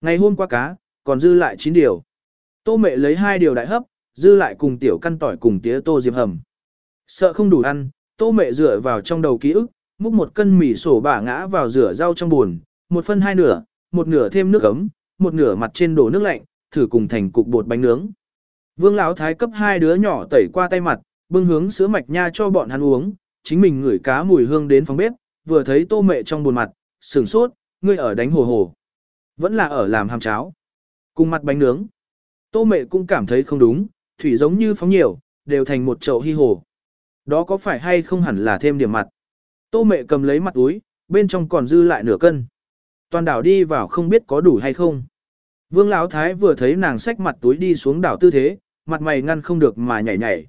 Ngày hôm qua cá, còn dư lại 9 điều. Tô mẹ lấy hai điều đại hấp, dư lại cùng tiểu căn tỏi cùng tía tô diệp hầm. Sợ không đủ ăn, tô mẹ dựa vào trong đầu ký ức, múc một cân mì sổ bả ngã vào rửa rau trong buồn, một phân hai nửa, một nửa thêm nước ấm, một nửa mặt trên đổ nước lạnh, thử cùng thành cục bột bánh nướng. Vương Lão thái cấp hai đứa nhỏ tẩy qua tay mặt, bưng hướng sữa mạch nha cho bọn hắn uống, chính mình ngửi cá mùi hương đến phòng bếp, vừa thấy tô mẹ trong buồn mặt, sửng sốt, ngươi ở đánh hồ hồ. Vẫn là ở làm hàm cháo. Cùng mặt bánh nướng. Tô mẹ cũng cảm thấy không đúng, thủy giống như phóng nhiều, đều thành một chậu hy hồ. Đó có phải hay không hẳn là thêm điểm mặt. Tô mẹ cầm lấy mặt túi, bên trong còn dư lại nửa cân. Toàn đảo đi vào không biết có đủ hay không. Vương Lão Thái vừa thấy nàng xách mặt túi đi xuống đảo tư thế, mặt mày ngăn không được mà nhảy nhảy.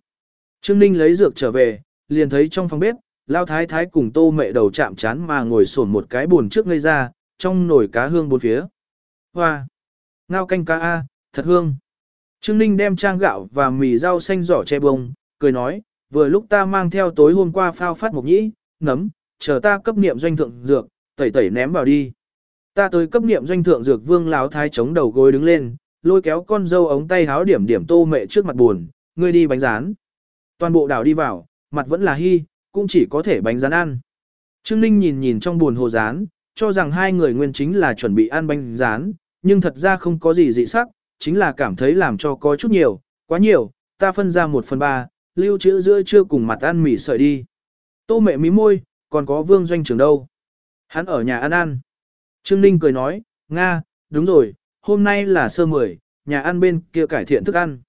Trương Ninh lấy dược trở về, liền thấy trong phòng bếp, Lão Thái Thái cùng tô mẹ đầu chạm chán mà ngồi sổn một cái buồn trước ngây ra, trong nồi cá hương bốn phía. Hoa! Ngao canh cá A, thật hương! Trương Ninh đem trang gạo và mì rau xanh giỏ che bông, cười nói, vừa lúc ta mang theo tối hôm qua phao phát một nhĩ, nấm, chờ ta cấp niệm doanh thượng dược, tẩy tẩy ném vào đi. Ta tới cấp niệm doanh thượng dược vương láo thái chống đầu gối đứng lên, lôi kéo con dâu ống tay háo điểm điểm tô mẹ trước mặt buồn, ngươi đi bánh rán. Toàn bộ đảo đi vào, mặt vẫn là hy, cũng chỉ có thể bánh rán ăn. Trương Ninh nhìn nhìn trong buồn hồ rán, cho rằng hai người nguyên chính là chuẩn bị ăn bánh rán, nhưng thật ra không có gì dị sắc, chính là cảm thấy làm cho có chút nhiều, quá nhiều, ta phân ra một phần ba, lưu trữ giữa trưa cùng mặt ăn mì sợi đi. Tô mẹ mí môi, còn có vương doanh trưởng đâu. Hắn ở nhà ăn ăn. Trương Ninh cười nói, Nga, đúng rồi, hôm nay là sơ mười, nhà ăn bên kia cải thiện thức ăn.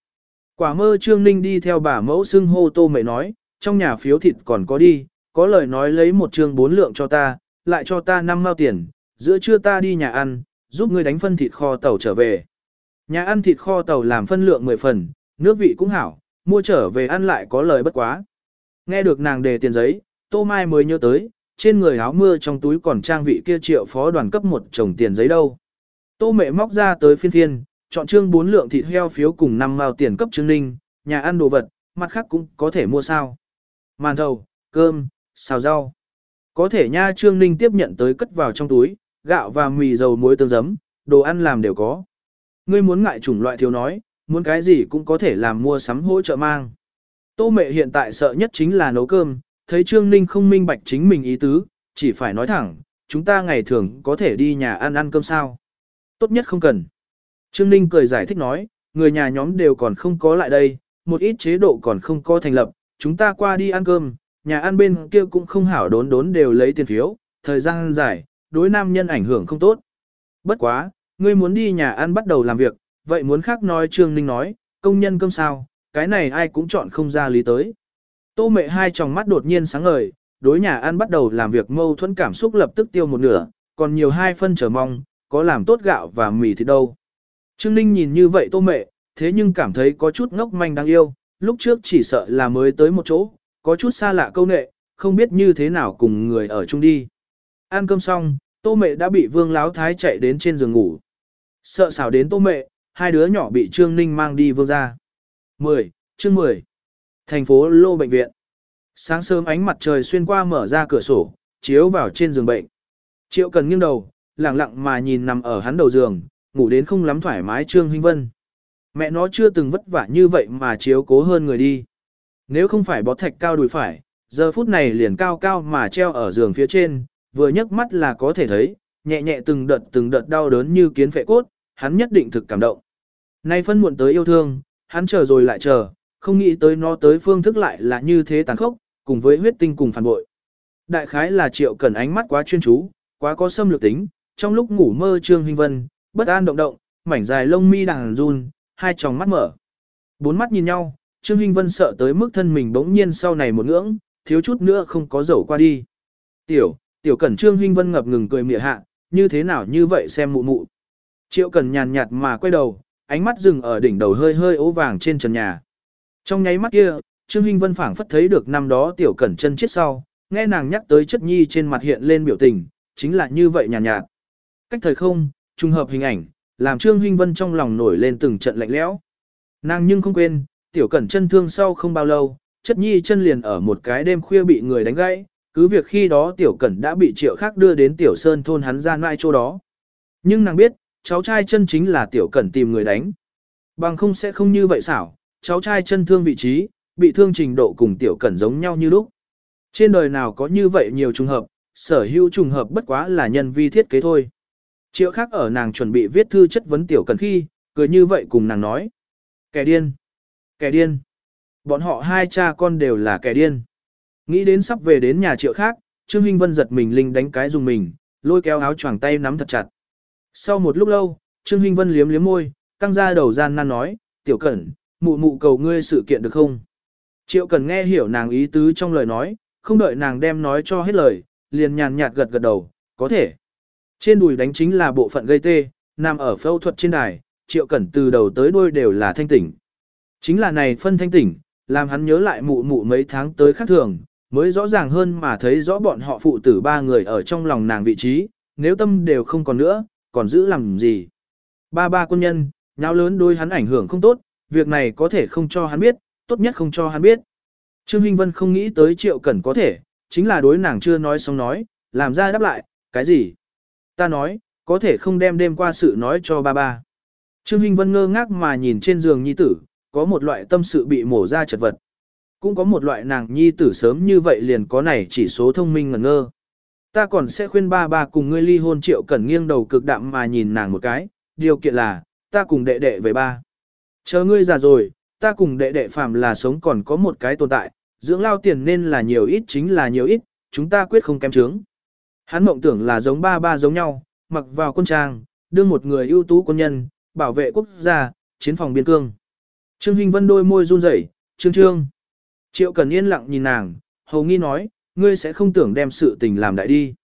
Quả mơ Trương Ninh đi theo bà mẫu xưng hô tô mẹ nói, trong nhà phiếu thịt còn có đi, có lời nói lấy một trường bốn lượng cho ta, lại cho ta năm mao tiền, giữa trưa ta đi nhà ăn, giúp ngươi đánh phân thịt kho tàu trở về. Nhà ăn thịt kho tàu làm phân lượng 10 phần, nước vị cũng hảo, mua trở về ăn lại có lời bất quá. Nghe được nàng đề tiền giấy, Tô Mai mới nhớ tới, trên người áo mưa trong túi còn trang vị kia triệu phó đoàn cấp một chồng tiền giấy đâu. Tô mẹ móc ra tới phiên phiên, chọn chương bốn lượng thịt heo phiếu cùng năm mao tiền cấp trương ninh, nhà ăn đồ vật, mặt khác cũng có thể mua sao. Màn thầu, cơm, xào rau. Có thể nha trương ninh tiếp nhận tới cất vào trong túi, gạo và mì dầu muối tương giấm, đồ ăn làm đều có. Ngươi muốn ngại chủng loại thiếu nói, muốn cái gì cũng có thể làm mua sắm hỗ trợ mang. Tô mẹ hiện tại sợ nhất chính là nấu cơm, thấy Trương Ninh không minh bạch chính mình ý tứ, chỉ phải nói thẳng, chúng ta ngày thường có thể đi nhà ăn ăn cơm sao. Tốt nhất không cần. Trương Ninh cười giải thích nói, người nhà nhóm đều còn không có lại đây, một ít chế độ còn không có thành lập, chúng ta qua đi ăn cơm, nhà ăn bên kia cũng không hảo đốn đốn đều lấy tiền phiếu, thời gian dài, đối nam nhân ảnh hưởng không tốt. Bất quá, ngươi muốn đi nhà ăn bắt đầu làm việc, vậy muốn khác nói Trương Ninh nói, công nhân cơm sao, cái này ai cũng chọn không ra lý tới. Tô mẹ hai tròng mắt đột nhiên sáng ngời, đối nhà ăn bắt đầu làm việc mâu thuẫn cảm xúc lập tức tiêu một nửa, còn nhiều hai phân chờ mong, có làm tốt gạo và mì thì đâu. Trương Ninh nhìn như vậy tô mẹ, thế nhưng cảm thấy có chút ngốc manh đáng yêu, lúc trước chỉ sợ là mới tới một chỗ, có chút xa lạ câu nệ, không biết như thế nào cùng người ở chung đi. Ăn cơm xong, tô mẹ đã bị vương láo thái chạy đến trên giường ngủ. Sợ xảo đến tô mẹ, hai đứa nhỏ bị Trương Ninh mang đi vương ra. 10. Chương 10. Thành phố Lô Bệnh viện. Sáng sớm ánh mặt trời xuyên qua mở ra cửa sổ, chiếu vào trên giường bệnh. Triệu cần nghiêng đầu, lặng lặng mà nhìn nằm ở hắn đầu giường, ngủ đến không lắm thoải mái Trương Hinh Vân. Mẹ nó chưa từng vất vả như vậy mà chiếu cố hơn người đi. Nếu không phải bó thạch cao đùi phải, giờ phút này liền cao cao mà treo ở giường phía trên, vừa nhấc mắt là có thể thấy, nhẹ nhẹ từng đợt từng đợt đau đớn như kiến phệ cốt, hắn nhất định thực cảm động. Nay phân muộn tới yêu thương, hắn chờ rồi lại chờ, không nghĩ tới nó tới phương thức lại là như thế tàn khốc, cùng với huyết tinh cùng phản bội. Đại khái là triệu cần ánh mắt quá chuyên chú, quá có xâm lược tính, trong lúc ngủ mơ Trương Hinh Vân, bất an động động, mảnh dài lông mi đằng run, hai tròng mắt mở. Bốn mắt nhìn nhau, Trương Hinh Vân sợ tới mức thân mình bỗng nhiên sau này một ngưỡng, thiếu chút nữa không có dầu qua đi. Tiểu, tiểu cẩn Trương Hinh Vân ngập ngừng cười mỉa hạ, như thế nào như vậy xem mụ mụ. Triệu cẩn nhàn nhạt mà quay đầu, ánh mắt dừng ở đỉnh đầu hơi hơi ố vàng trên trần nhà. Trong nháy mắt kia, Trương Hinh Vân phảng phất thấy được năm đó tiểu cẩn chân chết sau, nghe nàng nhắc tới chất nhi trên mặt hiện lên biểu tình, chính là như vậy nhàn nhạt, nhạt. Cách thời không, trùng hợp hình ảnh, làm Trương Hinh Vân trong lòng nổi lên từng trận lạnh lẽo. Nàng nhưng không quên, tiểu cẩn chân thương sau không bao lâu, chất nhi chân liền ở một cái đêm khuya bị người đánh gãy, cứ việc khi đó tiểu cẩn đã bị triệu khác đưa đến tiểu sơn thôn hắn ra nai chỗ đó. Nhưng nàng biết, cháu trai chân chính là tiểu cẩn tìm người đánh. Bằng không sẽ không như vậy xảo, cháu trai chân thương vị trí, bị thương trình độ cùng tiểu cẩn giống nhau như lúc. Trên đời nào có như vậy nhiều trùng hợp, sở hữu trùng hợp bất quá là nhân vi thiết kế thôi. Triệu khác ở nàng chuẩn bị viết thư chất vấn tiểu cần khi, cười như vậy cùng nàng nói. Kẻ điên! Kẻ điên! Bọn họ hai cha con đều là kẻ điên. Nghĩ đến sắp về đến nhà triệu khác, Trương Hinh Vân giật mình linh đánh cái dùng mình, lôi kéo áo choàng tay nắm thật chặt. Sau một lúc lâu, Trương Hinh Vân liếm liếm môi, căng ra đầu gian nan nói, tiểu cẩn, mụ mụ cầu ngươi sự kiện được không? Triệu cần nghe hiểu nàng ý tứ trong lời nói, không đợi nàng đem nói cho hết lời, liền nhàn nhạt gật gật đầu, có thể. Trên đùi đánh chính là bộ phận gây tê, nằm ở phẫu thuật trên đài, triệu cẩn từ đầu tới đuôi đều là thanh tỉnh. Chính là này phân thanh tỉnh, làm hắn nhớ lại mụ mụ mấy tháng tới khác thường, mới rõ ràng hơn mà thấy rõ bọn họ phụ tử ba người ở trong lòng nàng vị trí, nếu tâm đều không còn nữa, còn giữ làm gì. Ba ba quân nhân, nháo lớn đôi hắn ảnh hưởng không tốt, việc này có thể không cho hắn biết, tốt nhất không cho hắn biết. Trương Hinh Vân không nghĩ tới triệu cẩn có thể, chính là đối nàng chưa nói xong nói, làm ra đáp lại, cái gì? Ta nói, có thể không đem đêm qua sự nói cho ba ba. Trương Hinh Vân ngơ ngác mà nhìn trên giường nhi tử, có một loại tâm sự bị mổ ra chật vật. Cũng có một loại nàng nhi tử sớm như vậy liền có này chỉ số thông minh ngẩn ngơ. Ta còn sẽ khuyên ba ba cùng ngươi ly hôn triệu cẩn nghiêng đầu cực đạm mà nhìn nàng một cái, điều kiện là, ta cùng đệ đệ với ba. Chờ ngươi già rồi, ta cùng đệ đệ phàm là sống còn có một cái tồn tại, dưỡng lao tiền nên là nhiều ít chính là nhiều ít, chúng ta quyết không kém trướng. Hắn mộng tưởng là giống ba ba giống nhau, mặc vào quân trang, đương một người ưu tú quân nhân, bảo vệ quốc gia, chiến phòng biên cương. Trương Hinh Vân đôi môi run rẩy, "Trương Trương." Triệu Cần yên lặng nhìn nàng, hầu nghi nói, "Ngươi sẽ không tưởng đem sự tình làm đại đi.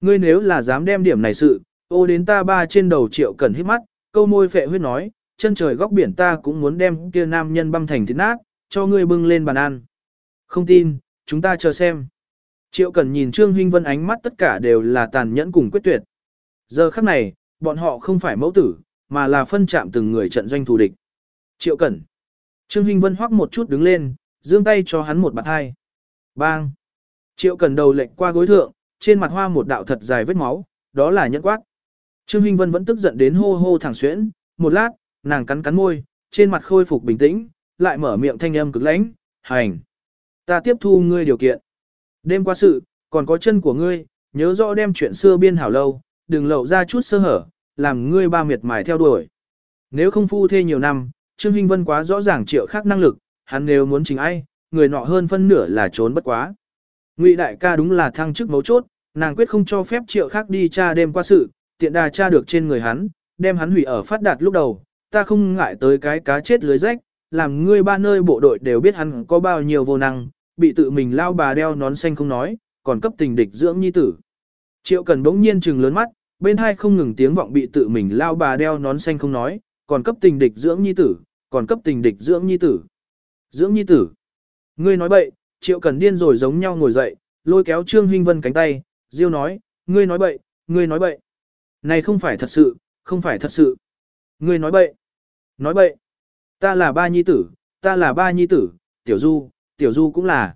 Ngươi nếu là dám đem điểm này sự, ô đến ta ba trên đầu Triệu Cần hít mắt, câu môi phệ huyết nói, chân trời góc biển ta cũng muốn đem kia nam nhân băm thành thịt nát, cho ngươi bưng lên bàn ăn. Không tin, chúng ta chờ xem. Triệu Cần nhìn Trương Hinh Vân ánh mắt tất cả đều là tàn nhẫn cùng quyết tuyệt. Giờ khắc này, bọn họ không phải mẫu tử, mà là phân chạm từng người trận doanh thù địch. Triệu Cẩn. Trương Hinh Vân hoắc một chút đứng lên, giương tay cho hắn một bạt hai. Bang. Triệu Cẩn đầu lệnh qua gối thượng, trên mặt hoa một đạo thật dài vết máu, đó là nhẫn quát. Trương Hinh Vân vẫn tức giận đến hô hô thẳng xuyễn, một lát, nàng cắn cắn môi, trên mặt khôi phục bình tĩnh, lại mở miệng thanh âm cực lãnh, hành. Ta tiếp thu ngươi điều kiện. Đêm qua sự, còn có chân của ngươi, nhớ rõ đem chuyện xưa biên hảo lâu, đừng lậu ra chút sơ hở, làm ngươi ba miệt mài theo đuổi. Nếu không phu thê nhiều năm, Trương Hinh Vân quá rõ ràng triệu khác năng lực, hắn nếu muốn chính ai, người nọ hơn phân nửa là trốn bất quá. Ngụy đại ca đúng là thăng chức mấu chốt, nàng quyết không cho phép triệu khác đi tra đêm qua sự, tiện đà tra được trên người hắn, đem hắn hủy ở phát đạt lúc đầu, ta không ngại tới cái cá chết lưới rách, làm ngươi ba nơi bộ đội đều biết hắn có bao nhiêu vô năng, bị tự mình lao bà đeo nón xanh không nói, còn cấp tình địch dưỡng nhi tử. Triệu Cần bỗng nhiên trừng lớn mắt, bên hai không ngừng tiếng vọng bị tự mình lao bà đeo nón xanh không nói, còn cấp tình địch dưỡng nhi tử, còn cấp tình địch dưỡng nhi tử. Dưỡng nhi tử. Ngươi nói bậy, Triệu Cần điên rồi giống nhau ngồi dậy, lôi kéo Trương Hinh Vân cánh tay, Diêu nói, ngươi nói bậy, ngươi nói bậy. Này không phải thật sự, không phải thật sự. Ngươi nói bậy. Nói bậy. Ta là ba nhi tử, ta là ba nhi tử, tiểu du, tiểu du cũng là.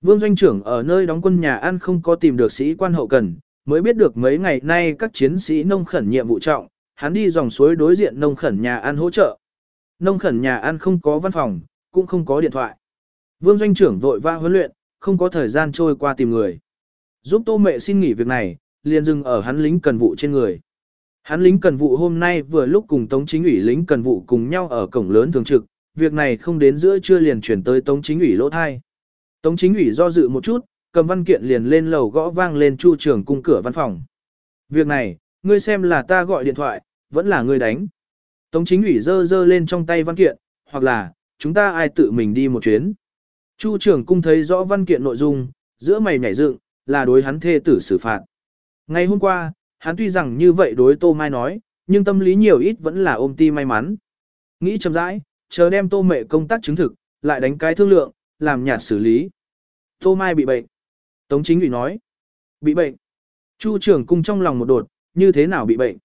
Vương doanh trưởng ở nơi đóng quân nhà ăn không có tìm được sĩ quan hậu cần, mới biết được mấy ngày nay các chiến sĩ nông khẩn nhiệm vụ trọng, hắn đi dòng suối đối diện nông khẩn nhà ăn hỗ trợ. Nông khẩn nhà ăn không có văn phòng, cũng không có điện thoại. Vương doanh trưởng vội vã huấn luyện, không có thời gian trôi qua tìm người. Giúp tô mẹ xin nghỉ việc này, liền dừng ở hắn lính cần vụ trên người. Hắn lính cần vụ hôm nay vừa lúc cùng Tống Chính ủy lính cần vụ cùng nhau ở cổng lớn thường trực, việc này không đến giữa trưa liền chuyển tới Tống Chính ủy lỗ thai. Tống Chính ủy do dự một chút, cầm văn kiện liền lên lầu gõ vang lên chu trưởng cung cửa văn phòng. Việc này, ngươi xem là ta gọi điện thoại, vẫn là ngươi đánh. Tống Chính ủy dơ dơ lên trong tay văn kiện, hoặc là, chúng ta ai tự mình đi một chuyến. Chu trưởng cung thấy rõ văn kiện nội dung, giữa mày nhảy dựng, là đối hắn thê tử xử phạt. Ngày hôm qua, hắn tuy rằng như vậy đối Tô Mai nói, nhưng tâm lý nhiều ít vẫn là ôm ti may mắn. Nghĩ chậm rãi, chờ đem Tô Mệ công tác chứng thực, lại đánh cái thương lượng, làm nhạt xử lý. Tô Mai bị bệnh. Tống chính ủy nói. Bị bệnh. Chu trưởng cung trong lòng một đột, như thế nào bị bệnh?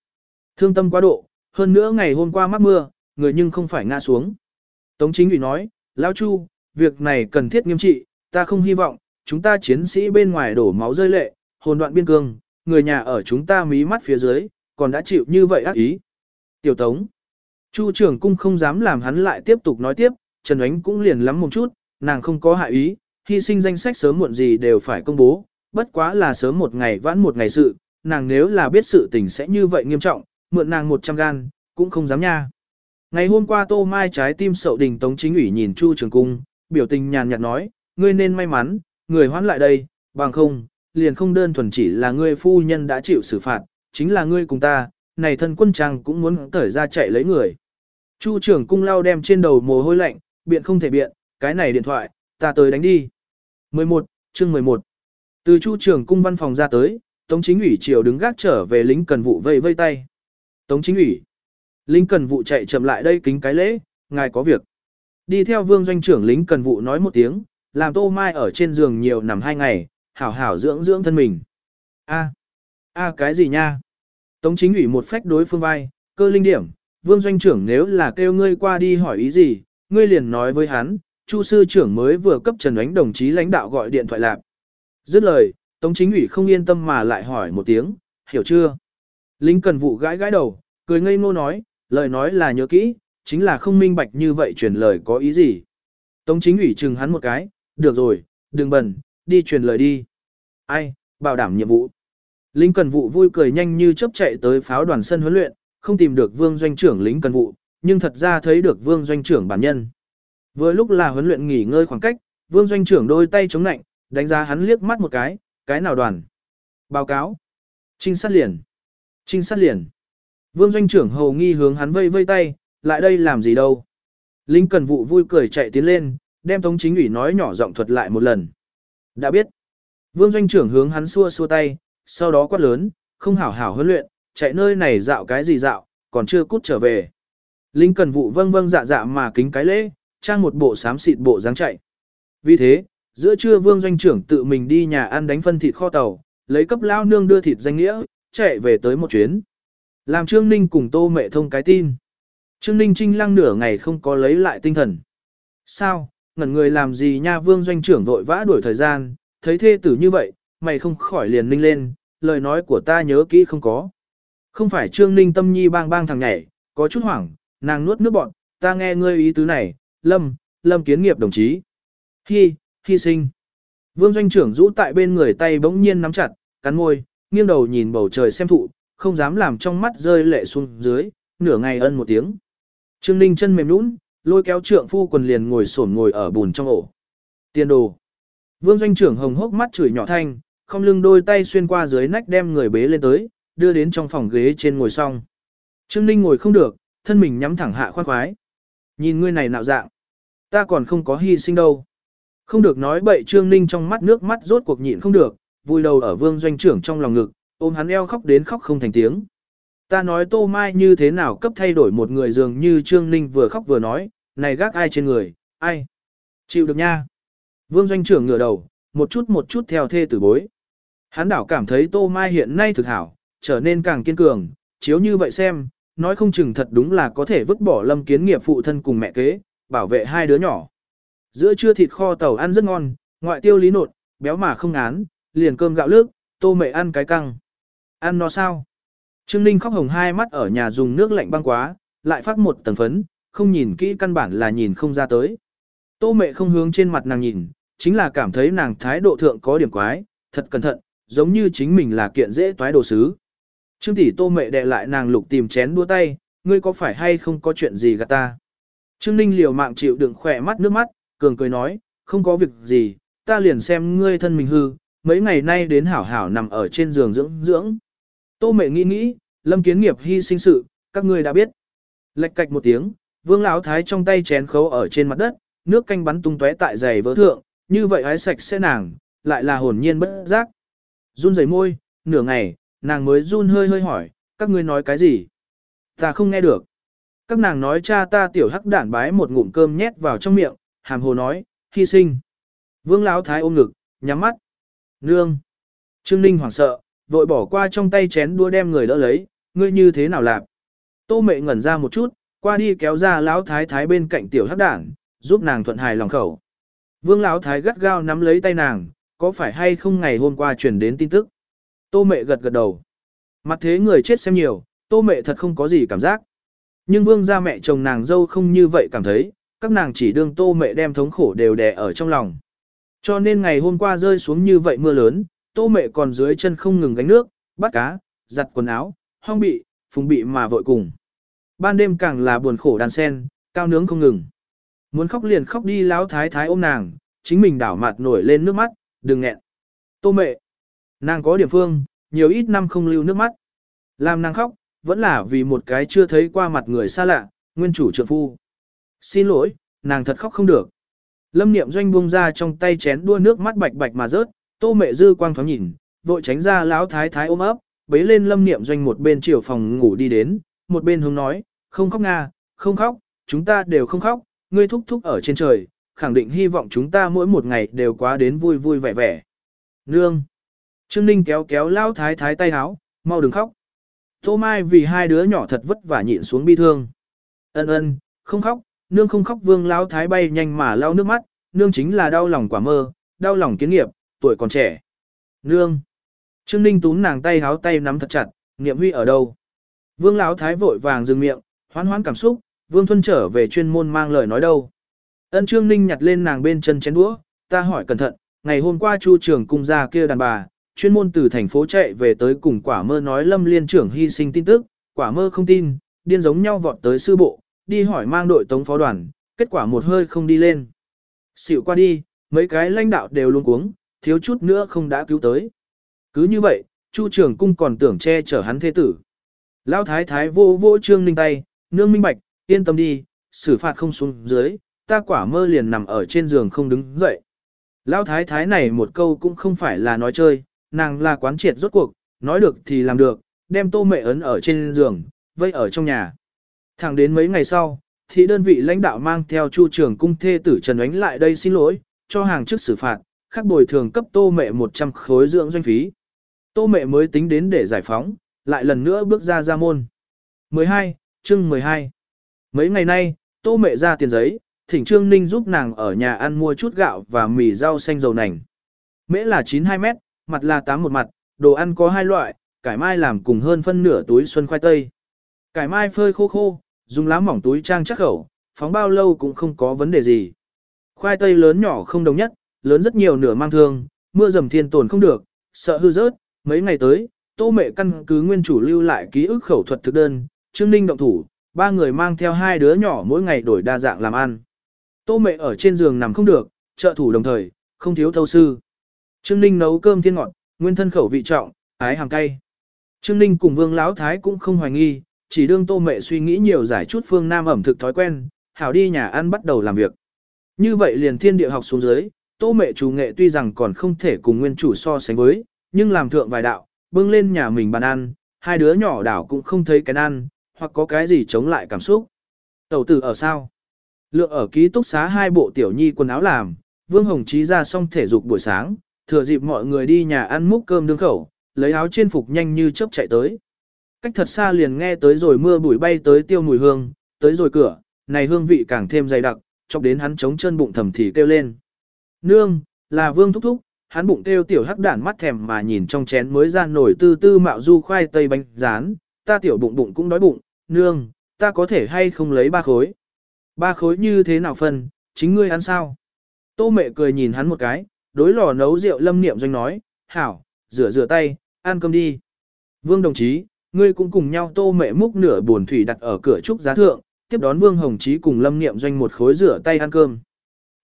Thương tâm quá độ, hơn nữa ngày hôm qua mắc mưa, người nhưng không phải ngã xuống. Tống chính ủy nói, Lão Chu, việc này cần thiết nghiêm trị, ta không hy vọng, chúng ta chiến sĩ bên ngoài đổ máu rơi lệ, hồn đoạn biên cương, người nhà ở chúng ta mí mắt phía dưới, còn đã chịu như vậy ác ý. Tiểu Tống. Chu trưởng cung không dám làm hắn lại tiếp tục nói tiếp, Trần Ánh cũng liền lắm một chút, nàng không có hại ý, hy sinh danh sách sớm muộn gì đều phải công bố, bất quá là sớm một ngày vãn một ngày sự, nàng nếu là biết sự tình sẽ như vậy nghiêm trọng, mượn nàng 100 gan, cũng không dám nha. Ngày hôm qua Tô Mai trái tim sậu đình Tống Chính ủy nhìn Chu Trường Cung, biểu tình nhàn nhạt nói, ngươi nên may mắn, người hoãn lại đây, bằng không, liền không đơn thuần chỉ là ngươi phu nhân đã chịu xử phạt, chính là ngươi cùng ta, này thân quân trang cũng muốn cởi ra chạy lấy người. Chu trưởng cung lao đem trên đầu mồ hôi lạnh, biện không thể biện, cái này điện thoại, ta tới đánh đi. 11, chương 11. Từ chu trưởng cung văn phòng ra tới, Tống chính ủy triều đứng gác trở về lính cần vụ vây vây tay. Tống chính ủy. Lính cần vụ chạy chậm lại đây kính cái lễ, ngài có việc. Đi theo vương doanh trưởng lính cần vụ nói một tiếng, làm tô mai ở trên giường nhiều nằm hai ngày, hảo hảo dưỡng dưỡng thân mình. A, a cái gì nha? Tống chính ủy một phách đối phương vai, cơ linh điểm, vương doanh trưởng nếu là kêu ngươi qua đi hỏi ý gì, ngươi liền nói với hắn, chu sư trưởng mới vừa cấp trần ánh đồng chí lãnh đạo gọi điện thoại lạc. Dứt lời, Tống chính ủy không yên tâm mà lại hỏi một tiếng, hiểu chưa? Lính cần vụ gãi gãi đầu, cười ngây ngô nói, lời nói là nhớ kỹ, chính là không minh bạch như vậy truyền lời có ý gì. Tống chính ủy chừng hắn một cái, được rồi, đừng bẩn, đi truyền lời đi. Ai, bảo đảm nhiệm vụ. Lính cần vụ vui cười nhanh như chớp chạy tới pháo đoàn sân huấn luyện, không tìm được vương doanh trưởng lính cần vụ, nhưng thật ra thấy được vương doanh trưởng bản nhân. Vừa lúc là huấn luyện nghỉ ngơi khoảng cách, vương doanh trưởng đôi tay chống nạnh, đánh giá hắn liếc mắt một cái, cái nào đoàn? Báo cáo. Trinh sát liền. Trinh sát liền. Vương doanh trưởng hầu nghi hướng hắn vây vây tay, lại đây làm gì đâu. lính cần vụ vui cười chạy tiến lên, đem tống chính ủy nói nhỏ giọng thuật lại một lần. Đã biết. Vương doanh trưởng hướng hắn xua xua tay, sau đó quát lớn, không hảo hảo huấn luyện, chạy nơi này dạo cái gì dạo, còn chưa cút trở về. Linh cần vụ vâng vâng dạ dạ mà kính cái lễ, trang một bộ xám xịt bộ dáng chạy. Vì thế, giữa trưa vương doanh trưởng tự mình đi nhà ăn đánh phân thịt kho tàu, lấy cấp lao nương đưa thịt danh nghĩa, chạy về tới một chuyến. Làm Trương Ninh cùng tô mẹ thông cái tin. Trương Ninh trinh lăng nửa ngày không có lấy lại tinh thần. Sao, ngẩn người làm gì nha vương doanh trưởng vội vã đuổi thời gian, thấy thê tử như vậy, mày không khỏi liền ninh lên, lời nói của ta nhớ kỹ không có. Không phải Trương Ninh tâm nhi bang bang thằng nhảy, có chút hoảng, nàng nuốt nước bọn, ta nghe ngươi ý tứ này, lâm, lâm kiến nghiệp đồng chí. Hi, hy sinh. Vương doanh trưởng rũ tại bên người tay bỗng nhiên nắm chặt, cắn môi, nghiêng đầu nhìn bầu trời xem thụ, không dám làm trong mắt rơi lệ xuống dưới, nửa ngày ân một tiếng. Trương Ninh chân mềm nhũn, lôi kéo trượng phu quần liền ngồi xổm ngồi ở bùn trong ổ. Tiền đồ. Vương doanh trưởng hồng hốc mắt chửi nhỏ thanh, không lưng đôi tay xuyên qua dưới nách đem người bế lên tới, đưa đến trong phòng ghế trên ngồi xong. Trương Ninh ngồi không được, thân mình nhắm thẳng hạ khoan khoái. Nhìn ngươi này nạo dạng. Ta còn không có hy sinh đâu. Không được nói bậy Trương Ninh trong mắt nước mắt rốt cuộc nhịn không được, vui đầu ở vương doanh trưởng trong lòng ngực, ôm hắn eo khóc đến khóc không thành tiếng. Ta nói Tô Mai như thế nào cấp thay đổi một người dường như Trương Ninh vừa khóc vừa nói, này gác ai trên người, ai? Chịu được nha. Vương doanh trưởng ngửa đầu, một chút một chút theo thê tử bối. Hắn đảo cảm thấy Tô Mai hiện nay thực hảo, trở nên càng kiên cường, chiếu như vậy xem, nói không chừng thật đúng là có thể vứt bỏ lâm kiến nghiệp phụ thân cùng mẹ kế, bảo vệ hai đứa nhỏ. Giữa trưa thịt kho tàu ăn rất ngon, ngoại tiêu lý nột, béo mà không ngán, liền cơm gạo lước, tô mẹ ăn cái căng. Ăn nó sao? Trương Ninh khóc hồng hai mắt ở nhà dùng nước lạnh băng quá, lại phát một tầng phấn, không nhìn kỹ căn bản là nhìn không ra tới. Tô mẹ không hướng trên mặt nàng nhìn, chính là cảm thấy nàng thái độ thượng có điểm quái, thật cẩn thận, giống như chính mình là kiện dễ toái đồ sứ. Trương tỷ tô mẹ đè lại nàng lục tìm chén đua tay, ngươi có phải hay không có chuyện gì gạt ta? Trương Ninh liều mạng chịu đựng khỏe mắt nước mắt, cường cười nói, không có việc gì, ta liền xem ngươi thân mình hư, mấy ngày nay đến hảo hảo nằm ở trên giường dưỡng dưỡng. Tô mẹ nghĩ nghĩ, lâm kiến nghiệp hy sinh sự, các ngươi đã biết. Lệch cạch một tiếng, vương lão thái trong tay chén khấu ở trên mặt đất, nước canh bắn tung tóe tại giày vỡ thượng, như vậy hái sạch sẽ nàng, lại là hồn nhiên bất giác. Run rẩy môi, nửa ngày, nàng mới run hơi hơi hỏi, các ngươi nói cái gì? Ta không nghe được. Các nàng nói cha ta tiểu hắc đản bái một ngụm cơm nhét vào trong miệng, hàm hồ nói, hy sinh. Vương Lão Thái ôm ngực, nhắm mắt. Nương. Trương Ninh hoảng sợ, vội bỏ qua trong tay chén đua đem người đỡ lấy, ngươi như thế nào làm? Tô mẹ ngẩn ra một chút, qua đi kéo ra Lão Thái Thái bên cạnh tiểu hắc đản giúp nàng thuận hài lòng khẩu. Vương Lão Thái gắt gao nắm lấy tay nàng, có phải hay không ngày hôm qua truyền đến tin tức? Tô mẹ gật gật đầu. Mặt thế người chết xem nhiều, tô mẹ thật không có gì cảm giác. Nhưng vương gia mẹ chồng nàng dâu không như vậy cảm thấy, các nàng chỉ đương tô mẹ đem thống khổ đều đè ở trong lòng. Cho nên ngày hôm qua rơi xuống như vậy mưa lớn, tô mẹ còn dưới chân không ngừng gánh nước, bắt cá, giặt quần áo, hong bị, phùng bị mà vội cùng. Ban đêm càng là buồn khổ đàn sen, cao nướng không ngừng. Muốn khóc liền khóc đi láo thái thái ôm nàng, chính mình đảo mặt nổi lên nước mắt, đừng nghẹn. Tô mẹ, nàng có điểm phương, nhiều ít năm không lưu nước mắt. Làm nàng khóc, vẫn là vì một cái chưa thấy qua mặt người xa lạ, nguyên chủ trượng phu. Xin lỗi, nàng thật khóc không được. Lâm niệm doanh buông ra trong tay chén đua nước mắt bạch bạch mà rớt, tô mẹ dư quang thoáng nhìn, vội tránh ra lão thái thái ôm ấp, bế lên lâm niệm doanh một bên chiều phòng ngủ đi đến, một bên hướng nói, không khóc nga, không khóc, chúng ta đều không khóc, ngươi thúc thúc ở trên trời, khẳng định hy vọng chúng ta mỗi một ngày đều quá đến vui vui vẻ vẻ. Nương! Trương Ninh kéo kéo lão thái thái tay háo, mau đừng khóc. Tô Mai vì hai đứa nhỏ thật vất vả nhịn xuống bi thương. Ân ân, không khóc, nương không khóc vương lão thái bay nhanh mà lau nước mắt, nương chính là đau lòng quả mơ, đau lòng kiến nghiệp, tuổi còn trẻ. Nương! Trương Ninh túm nàng tay háo tay nắm thật chặt, niệm huy ở đâu? Vương lão thái vội vàng dừng miệng, hoán hoán cảm xúc, Vương Thuân trở về chuyên môn mang lời nói đâu. Ân Trương Ninh nhặt lên nàng bên chân chén đũa, ta hỏi cẩn thận, ngày hôm qua Chu trưởng cung ra kia đàn bà, chuyên môn từ thành phố chạy về tới cùng quả mơ nói lâm liên trưởng hy sinh tin tức, quả mơ không tin, điên giống nhau vọt tới sư bộ, đi hỏi mang đội tống phó đoàn, kết quả một hơi không đi lên. Xỉu qua đi, mấy cái lãnh đạo đều luôn cuống, thiếu chút nữa không đã cứu tới. Cứ như vậy, Chu trưởng cung còn tưởng che chở hắn thế tử. Lão thái thái vô vô trương ninh tay, nương minh bạch, yên tâm đi, xử phạt không xuống dưới, ta quả mơ liền nằm ở trên giường không đứng dậy. Lão thái thái này một câu cũng không phải là nói chơi, nàng là quán triệt rốt cuộc, nói được thì làm được, đem tô mẹ ấn ở trên giường, vây ở trong nhà. Thẳng đến mấy ngày sau, thì đơn vị lãnh đạo mang theo chu trưởng cung thê tử Trần Ánh lại đây xin lỗi, cho hàng chức xử phạt, khắc bồi thường cấp tô mẹ 100 khối dưỡng doanh phí. Tô mẹ mới tính đến để giải phóng, lại lần nữa bước ra ra môn. 12, chương 12. Mấy ngày nay, tô mẹ ra tiền giấy, thỉnh Trương Ninh giúp nàng ở nhà ăn mua chút gạo và mì rau xanh dầu nành. Mễ là 92 mét, mặt là tám một mặt, đồ ăn có hai loại, cải mai làm cùng hơn phân nửa túi xuân khoai tây. Cải mai phơi khô khô, dùng lá mỏng túi trang chắc khẩu, phóng bao lâu cũng không có vấn đề gì. Khoai tây lớn nhỏ không đồng nhất, lớn rất nhiều nửa mang thương, mưa dầm thiên tồn không được, sợ hư rớt, mấy ngày tới, tô mẹ căn cứ nguyên chủ lưu lại ký ức khẩu thuật thực đơn, Trương Ninh động thủ, ba người mang theo hai đứa nhỏ mỗi ngày đổi đa dạng làm ăn. Tô mẹ ở trên giường nằm không được, trợ thủ đồng thời, không thiếu thâu sư. Trương Ninh nấu cơm thiên ngọt, nguyên thân khẩu vị trọng, ái hàng cay. Trương Ninh cùng Vương Lão Thái cũng không hoài nghi, chỉ đương Tô mẹ suy nghĩ nhiều giải chút phương Nam ẩm thực thói quen, hảo đi nhà ăn bắt đầu làm việc. Như vậy liền thiên địa học xuống dưới, Tô mẹ chủ nghệ tuy rằng còn không thể cùng nguyên chủ so sánh với, nhưng làm thượng vài đạo, bưng lên nhà mình bàn ăn, hai đứa nhỏ đảo cũng không thấy cái ăn, hoặc có cái gì chống lại cảm xúc. Tẩu tử ở sao? Lượng ở ký túc xá hai bộ tiểu nhi quần áo làm, Vương Hồng Chí ra xong thể dục buổi sáng, thừa dịp mọi người đi nhà ăn múc cơm đương khẩu, lấy áo trên phục nhanh như chớp chạy tới. Cách thật xa liền nghe tới rồi mưa bụi bay tới tiêu mùi hương, tới rồi cửa, này hương vị càng thêm dày đặc, chọc đến hắn chống chân bụng thầm thì kêu lên. Nương, là Vương thúc thúc, hắn bụng kêu tiểu hắc đản mắt thèm mà nhìn trong chén mới ra nổi tư tư mạo du khoai tây bánh rán, ta tiểu bụng bụng cũng đói bụng, nương, ta có thể hay không lấy ba khối. Ba khối như thế nào phân, chính ngươi ăn sao? Tô mẹ cười nhìn hắn một cái, đối lò nấu rượu lâm niệm doanh nói, hảo, rửa rửa tay, ăn cơm đi. Vương đồng chí, ngươi cũng cùng nhau tô mẹ múc nửa buồn thủy đặt ở cửa trúc giá thượng, tiếp đón Vương Hồng Chí cùng lâm niệm doanh một khối rửa tay ăn cơm.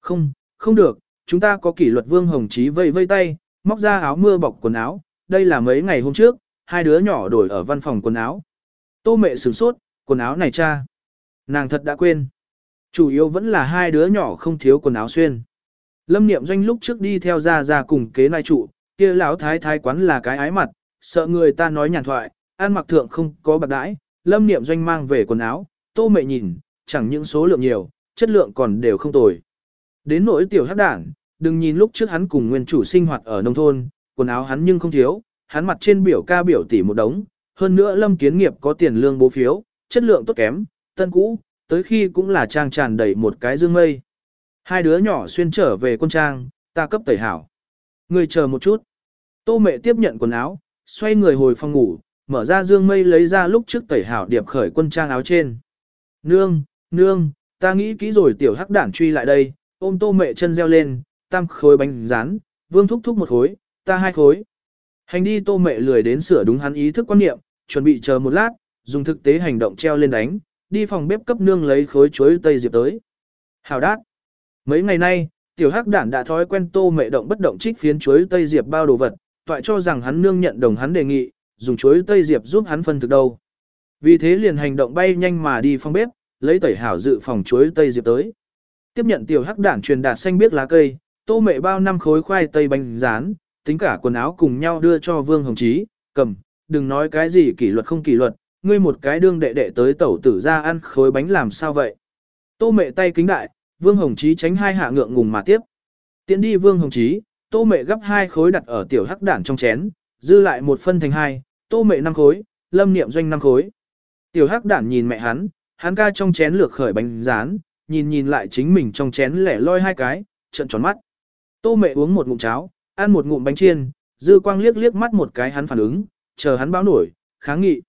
Không, không được, chúng ta có kỷ luật Vương Hồng Chí vây vây tay, móc ra áo mưa bọc quần áo, đây là mấy ngày hôm trước, hai đứa nhỏ đổi ở văn phòng quần áo. Tô mẹ sửng sốt, quần áo này cha. Nàng thật đã quên. Chủ yếu vẫn là hai đứa nhỏ không thiếu quần áo xuyên. Lâm Niệm Doanh lúc trước đi theo ra ra cùng kế nai trụ, kia lão thái thái quán là cái ái mặt, sợ người ta nói nhàn thoại, ăn mặc thượng không có bạc đãi. Lâm Niệm Doanh mang về quần áo, tô mẹ nhìn, chẳng những số lượng nhiều, chất lượng còn đều không tồi. Đến nỗi tiểu hắc đảng, đừng nhìn lúc trước hắn cùng nguyên chủ sinh hoạt ở nông thôn, quần áo hắn nhưng không thiếu, hắn mặt trên biểu ca biểu tỷ một đống, hơn nữa lâm kiến nghiệp có tiền lương bố phiếu, chất lượng tốt kém, tân cũ, tới khi cũng là trang tràn đầy một cái dương mây. Hai đứa nhỏ xuyên trở về quân trang, ta cấp tẩy hảo. Người chờ một chút. Tô mẹ tiếp nhận quần áo, xoay người hồi phòng ngủ, mở ra dương mây lấy ra lúc trước tẩy hảo điệp khởi quân trang áo trên. Nương, nương, ta nghĩ kỹ rồi tiểu hắc đản truy lại đây, ôm tô mẹ chân reo lên, tam khối bánh rán, vương thúc thúc một khối, ta hai khối. Hành đi tô mẹ lười đến sửa đúng hắn ý thức quan niệm, chuẩn bị chờ một lát, dùng thực tế hành động treo lên đánh, đi phòng bếp cấp nương lấy khối chuối tây diệp tới. Hào đát. Mấy ngày nay, Tiểu hắc đản đã thói quen tô mẹ động bất động trích phiến chuối tây diệp bao đồ vật, toại cho rằng hắn nương nhận đồng hắn đề nghị, dùng chuối tây diệp giúp hắn phân thực đâu. Vì thế liền hành động bay nhanh mà đi phong bếp, lấy tẩy hảo dự phòng chuối tây diệp tới. Tiếp nhận tiểu hắc đản truyền đạt xanh biết lá cây, tô mẹ bao năm khối khoai tây bánh rán, tính cả quần áo cùng nhau đưa cho Vương Hồng Chí, cầm, đừng nói cái gì kỷ luật không kỷ luật, ngươi một cái đương đệ đệ tới tẩu tử ra ăn khối bánh làm sao vậy. Tô mẹ tay kính đại, Vương Hồng Chí tránh hai hạ ngượng ngùng mà tiếp. Tiến đi Vương Hồng Chí, tô Mệ gấp hai khối đặt ở tiểu hắc đản trong chén, dư lại một phân thành hai, tô Mệ năm khối, lâm niệm doanh năm khối. Tiểu hắc đản nhìn mẹ hắn, hắn ca trong chén lược khởi bánh rán, nhìn nhìn lại chính mình trong chén lẻ loi hai cái, trợn tròn mắt. Tô Mệ uống một ngụm cháo, ăn một ngụm bánh chiên, dư quang liếc liếc mắt một cái hắn phản ứng, chờ hắn báo nổi, kháng nghị.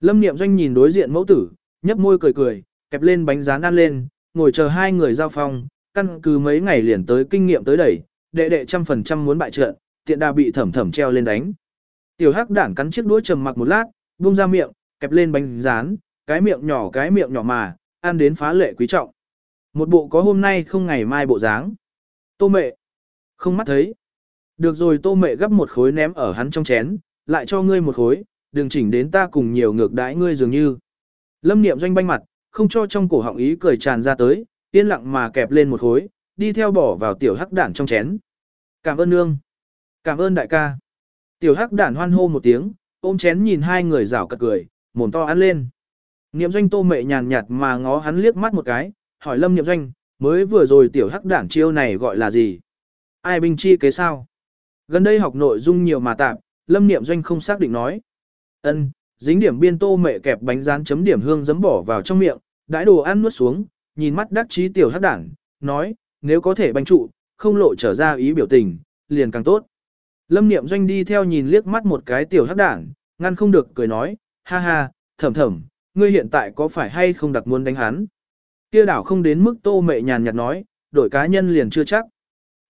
Lâm niệm doanh nhìn đối diện mẫu tử, nhấp môi cười cười, kẹp lên bánh rán ăn lên, ngồi chờ hai người giao phong, căn cứ mấy ngày liền tới kinh nghiệm tới đẩy, đệ đệ trăm phần trăm muốn bại trận, tiện đà bị thẩm thẩm treo lên đánh. Tiểu hắc đản cắn chiếc đũa trầm mặc một lát, buông ra miệng, kẹp lên bánh rán, cái miệng nhỏ cái miệng nhỏ mà, ăn đến phá lệ quý trọng. Một bộ có hôm nay không ngày mai bộ dáng. Tô mẹ. Không mắt thấy. Được rồi tô mẹ gấp một khối ném ở hắn trong chén, lại cho ngươi một khối, đừng chỉnh đến ta cùng nhiều ngược đãi ngươi dường như. Lâm niệm doanh banh mặt, không cho trong cổ họng ý cười tràn ra tới, yên lặng mà kẹp lên một khối, đi theo bỏ vào tiểu hắc đản trong chén. Cảm ơn nương. Cảm ơn đại ca. Tiểu hắc đản hoan hô một tiếng, ôm chén nhìn hai người rảo cật cười, mồm to ăn lên. Niệm doanh tô mẹ nhàn nhạt mà ngó hắn liếc mắt một cái, hỏi lâm niệm doanh, mới vừa rồi tiểu hắc đản chiêu này gọi là gì? Ai binh chi kế sao? Gần đây học nội dung nhiều mà tạm, lâm niệm doanh không xác định nói. ân dính điểm biên tô mẹ kẹp bánh rán chấm điểm hương giấm bỏ vào trong miệng, đãi đồ ăn nuốt xuống, nhìn mắt đắc chí tiểu hắc đảng nói, nếu có thể bánh trụ, không lộ trở ra ý biểu tình, liền càng tốt. Lâm niệm doanh đi theo nhìn liếc mắt một cái tiểu hắc đảng ngăn không được cười nói, ha ha, thầm thầm, ngươi hiện tại có phải hay không đặc muốn đánh hắn? Kia đảo không đến mức tô mệ nhàn nhạt nói, đổi cá nhân liền chưa chắc.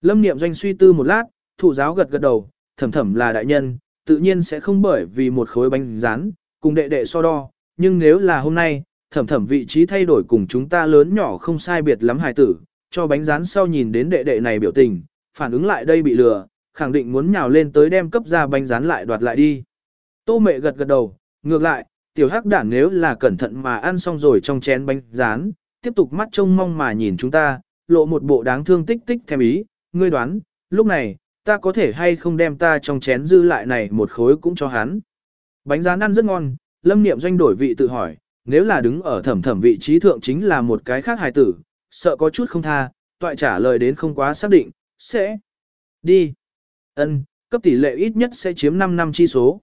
Lâm niệm doanh suy tư một lát, thủ giáo gật gật đầu, thầm thầm là đại nhân, tự nhiên sẽ không bởi vì một khối bánh rán, cùng đệ đệ so đo, nhưng nếu là hôm nay, thẩm thẩm vị trí thay đổi cùng chúng ta lớn nhỏ không sai biệt lắm hài tử, cho bánh rán sau nhìn đến đệ đệ này biểu tình, phản ứng lại đây bị lừa, khẳng định muốn nhào lên tới đem cấp ra bánh rán lại đoạt lại đi. Tô mẹ gật gật đầu, ngược lại, tiểu hắc đản nếu là cẩn thận mà ăn xong rồi trong chén bánh rán, tiếp tục mắt trông mong mà nhìn chúng ta, lộ một bộ đáng thương tích tích thèm ý, ngươi đoán, lúc này, ta có thể hay không đem ta trong chén dư lại này một khối cũng cho hắn. Bánh rán ăn rất ngon, lâm niệm doanh đổi vị tự hỏi, nếu là đứng ở thẩm thẩm vị trí thượng chính là một cái khác hài tử, sợ có chút không tha, toại trả lời đến không quá xác định, sẽ đi. ân cấp tỷ lệ ít nhất sẽ chiếm 5 năm chi số.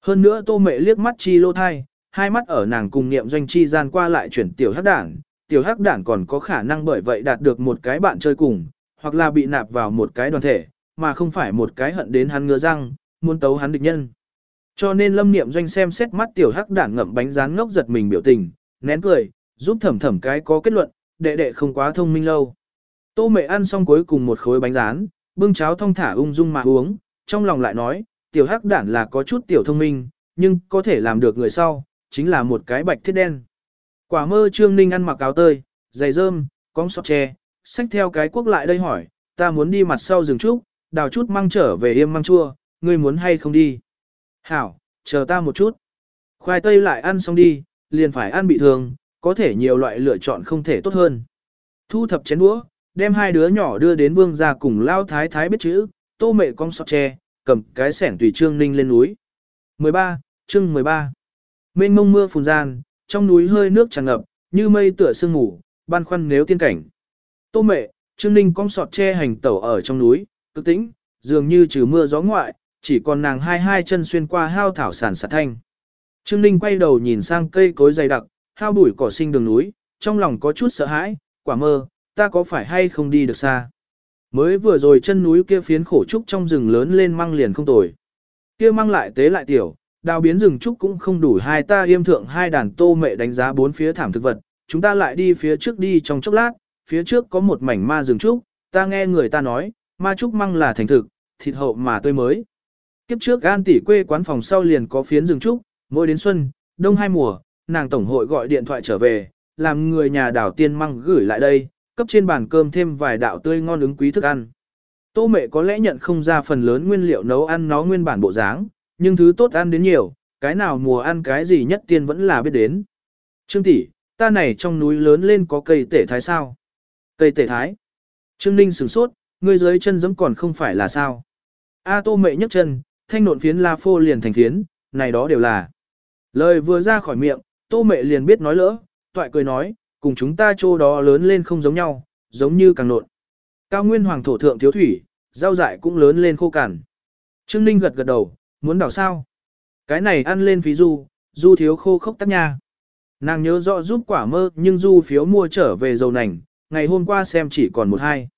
Hơn nữa tô mẹ liếc mắt chi lô thai, hai mắt ở nàng cùng niệm doanh chi gian qua lại chuyển tiểu hắc đảng, tiểu hắc đảng còn có khả năng bởi vậy đạt được một cái bạn chơi cùng, hoặc là bị nạp vào một cái đoàn thể, mà không phải một cái hận đến hắn ngứa răng, muốn tấu hắn địch nhân. Cho nên lâm niệm doanh xem xét mắt tiểu hắc Đản ngậm bánh rán ngốc giật mình biểu tình, nén cười, giúp thẩm thẩm cái có kết luận, đệ đệ không quá thông minh lâu. Tô mẹ ăn xong cuối cùng một khối bánh rán, bưng cháo thong thả ung dung mà uống, trong lòng lại nói, tiểu hắc đản là có chút tiểu thông minh, nhưng có thể làm được người sau, chính là một cái bạch thiết đen. Quả mơ trương ninh ăn mặc áo tơi, giày rơm, cong sọt tre, xách theo cái quốc lại đây hỏi, ta muốn đi mặt sau rừng trúc, đào chút măng trở về yêm măng chua, ngươi muốn hay không đi? Hảo, chờ ta một chút. Khoai tây lại ăn xong đi, liền phải ăn bị thương, có thể nhiều loại lựa chọn không thể tốt hơn. Thu thập chén đũa, đem hai đứa nhỏ đưa đến vương gia cùng lao thái thái biết chữ, tô mẹ con sọt tre, cầm cái sẻng tùy trương ninh lên núi. 13, chương 13. Mênh mông mưa phùn gian, trong núi hơi nước tràn ngập, như mây tựa sương ngủ, ban khoăn nếu tiên cảnh. Tô mẹ, trương ninh con sọt tre hành tẩu ở trong núi, cực tĩnh, dường như trừ mưa gió ngoại, chỉ còn nàng hai hai chân xuyên qua hao thảo sản sạt thanh. Trương ninh quay đầu nhìn sang cây cối dày đặc, hao bụi cỏ sinh đường núi, trong lòng có chút sợ hãi, quả mơ, ta có phải hay không đi được xa. Mới vừa rồi chân núi kia phiến khổ trúc trong rừng lớn lên măng liền không tồi. Kia măng lại tế lại tiểu, đào biến rừng trúc cũng không đủ hai ta yêm thượng hai đàn tô mẹ đánh giá bốn phía thảm thực vật. Chúng ta lại đi phía trước đi trong chốc lát, phía trước có một mảnh ma rừng trúc, ta nghe người ta nói, ma trúc măng là thành thực, thịt hậu mà tươi mới. Kiếp trước an tỷ quê quán phòng sau liền có phiến rừng trúc, mỗi đến xuân, đông hai mùa, nàng tổng hội gọi điện thoại trở về, làm người nhà đảo tiên măng gửi lại đây, cấp trên bàn cơm thêm vài đạo tươi ngon ứng quý thức ăn. Tô mẹ có lẽ nhận không ra phần lớn nguyên liệu nấu ăn nó nguyên bản bộ dáng, nhưng thứ tốt ăn đến nhiều, cái nào mùa ăn cái gì nhất tiên vẫn là biết đến. Trương tỷ, ta này trong núi lớn lên có cây tể thái sao? Cây tể thái. Trương Ninh sửng sốt, ngươi dưới chân giống còn không phải là sao? A tô mẹ nhấc chân, thanh nộn phiến la phô liền thành phiến, này đó đều là. Lời vừa ra khỏi miệng, tô mẹ liền biết nói lỡ, toại cười nói, cùng chúng ta chỗ đó lớn lên không giống nhau, giống như càng nộn. Cao nguyên hoàng thổ thượng thiếu thủy, rau dại cũng lớn lên khô cằn. Trương Ninh gật gật đầu, muốn đảo sao? Cái này ăn lên phí du, du thiếu khô khốc tắc nha. Nàng nhớ rõ giúp quả mơ nhưng du phiếu mua trở về dầu nành, ngày hôm qua xem chỉ còn một hai.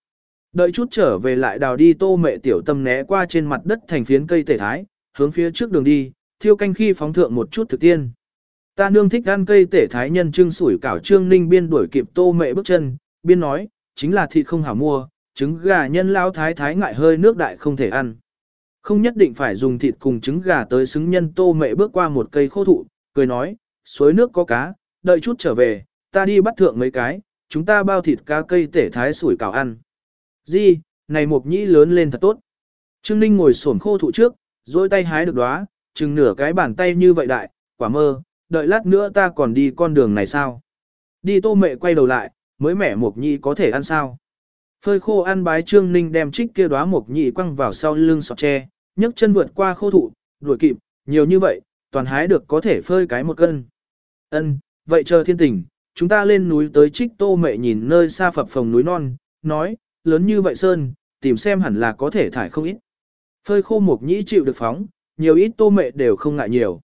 Đợi chút trở về lại đào đi tô mẹ tiểu tâm né qua trên mặt đất thành phiến cây tể thái, hướng phía trước đường đi, thiêu canh khi phóng thượng một chút thực tiên. Ta nương thích ăn cây tể thái nhân trưng sủi cảo trương ninh biên đuổi kịp tô mẹ bước chân, biên nói, chính là thịt không hảo mua, trứng gà nhân lao thái thái ngại hơi nước đại không thể ăn. Không nhất định phải dùng thịt cùng trứng gà tới xứng nhân tô mẹ bước qua một cây khô thụ, cười nói, suối nước có cá, đợi chút trở về, ta đi bắt thượng mấy cái, chúng ta bao thịt cá cây tể thái sủi cảo ăn. Di, này mộc nhĩ lớn lên thật tốt. Trương Ninh ngồi xổm khô thụ trước, dôi tay hái được đóa, chừng nửa cái bàn tay như vậy đại, quả mơ, đợi lát nữa ta còn đi con đường này sao? Đi tô mẹ quay đầu lại, mới mẻ mộc nhĩ có thể ăn sao? Phơi khô ăn bái Trương Ninh đem trích kia đóa mộc nhĩ quăng vào sau lưng sọt tre, nhấc chân vượt qua khô thụ, đuổi kịp, nhiều như vậy, toàn hái được có thể phơi cái một cân. Ân, vậy chờ thiên tình, chúng ta lên núi tới trích tô mẹ nhìn nơi xa phập phồng núi non, nói, lớn như vậy sơn, tìm xem hẳn là có thể thải không ít. Phơi khô mục nhĩ chịu được phóng, nhiều ít tô mẹ đều không ngại nhiều.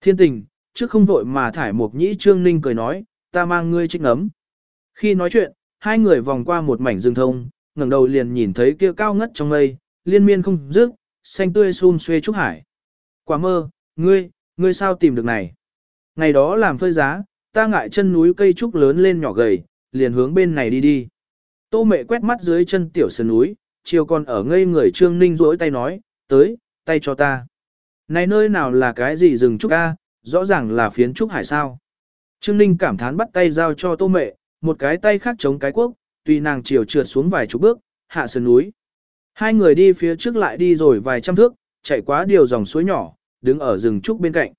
Thiên tình, trước không vội mà thải mục nhĩ trương ninh cười nói, ta mang ngươi trích ấm. Khi nói chuyện, hai người vòng qua một mảnh rừng thông, ngẩng đầu liền nhìn thấy kia cao ngất trong mây, liên miên không dứt, xanh tươi xum xuê trúc hải. Quả mơ, ngươi, ngươi sao tìm được này? Ngày đó làm phơi giá, ta ngại chân núi cây trúc lớn lên nhỏ gầy, liền hướng bên này đi đi. Tô mẹ quét mắt dưới chân tiểu sơn núi, chiều còn ở ngây người trương ninh rỗi tay nói, tới, tay cho ta. Này nơi nào là cái gì rừng trúc a, rõ ràng là phiến trúc hải sao. Trương ninh cảm thán bắt tay giao cho tô mẹ, một cái tay khác chống cái quốc, tùy nàng chiều trượt xuống vài chục bước, hạ sơn núi. Hai người đi phía trước lại đi rồi vài trăm thước, chạy qua điều dòng suối nhỏ, đứng ở rừng trúc bên cạnh.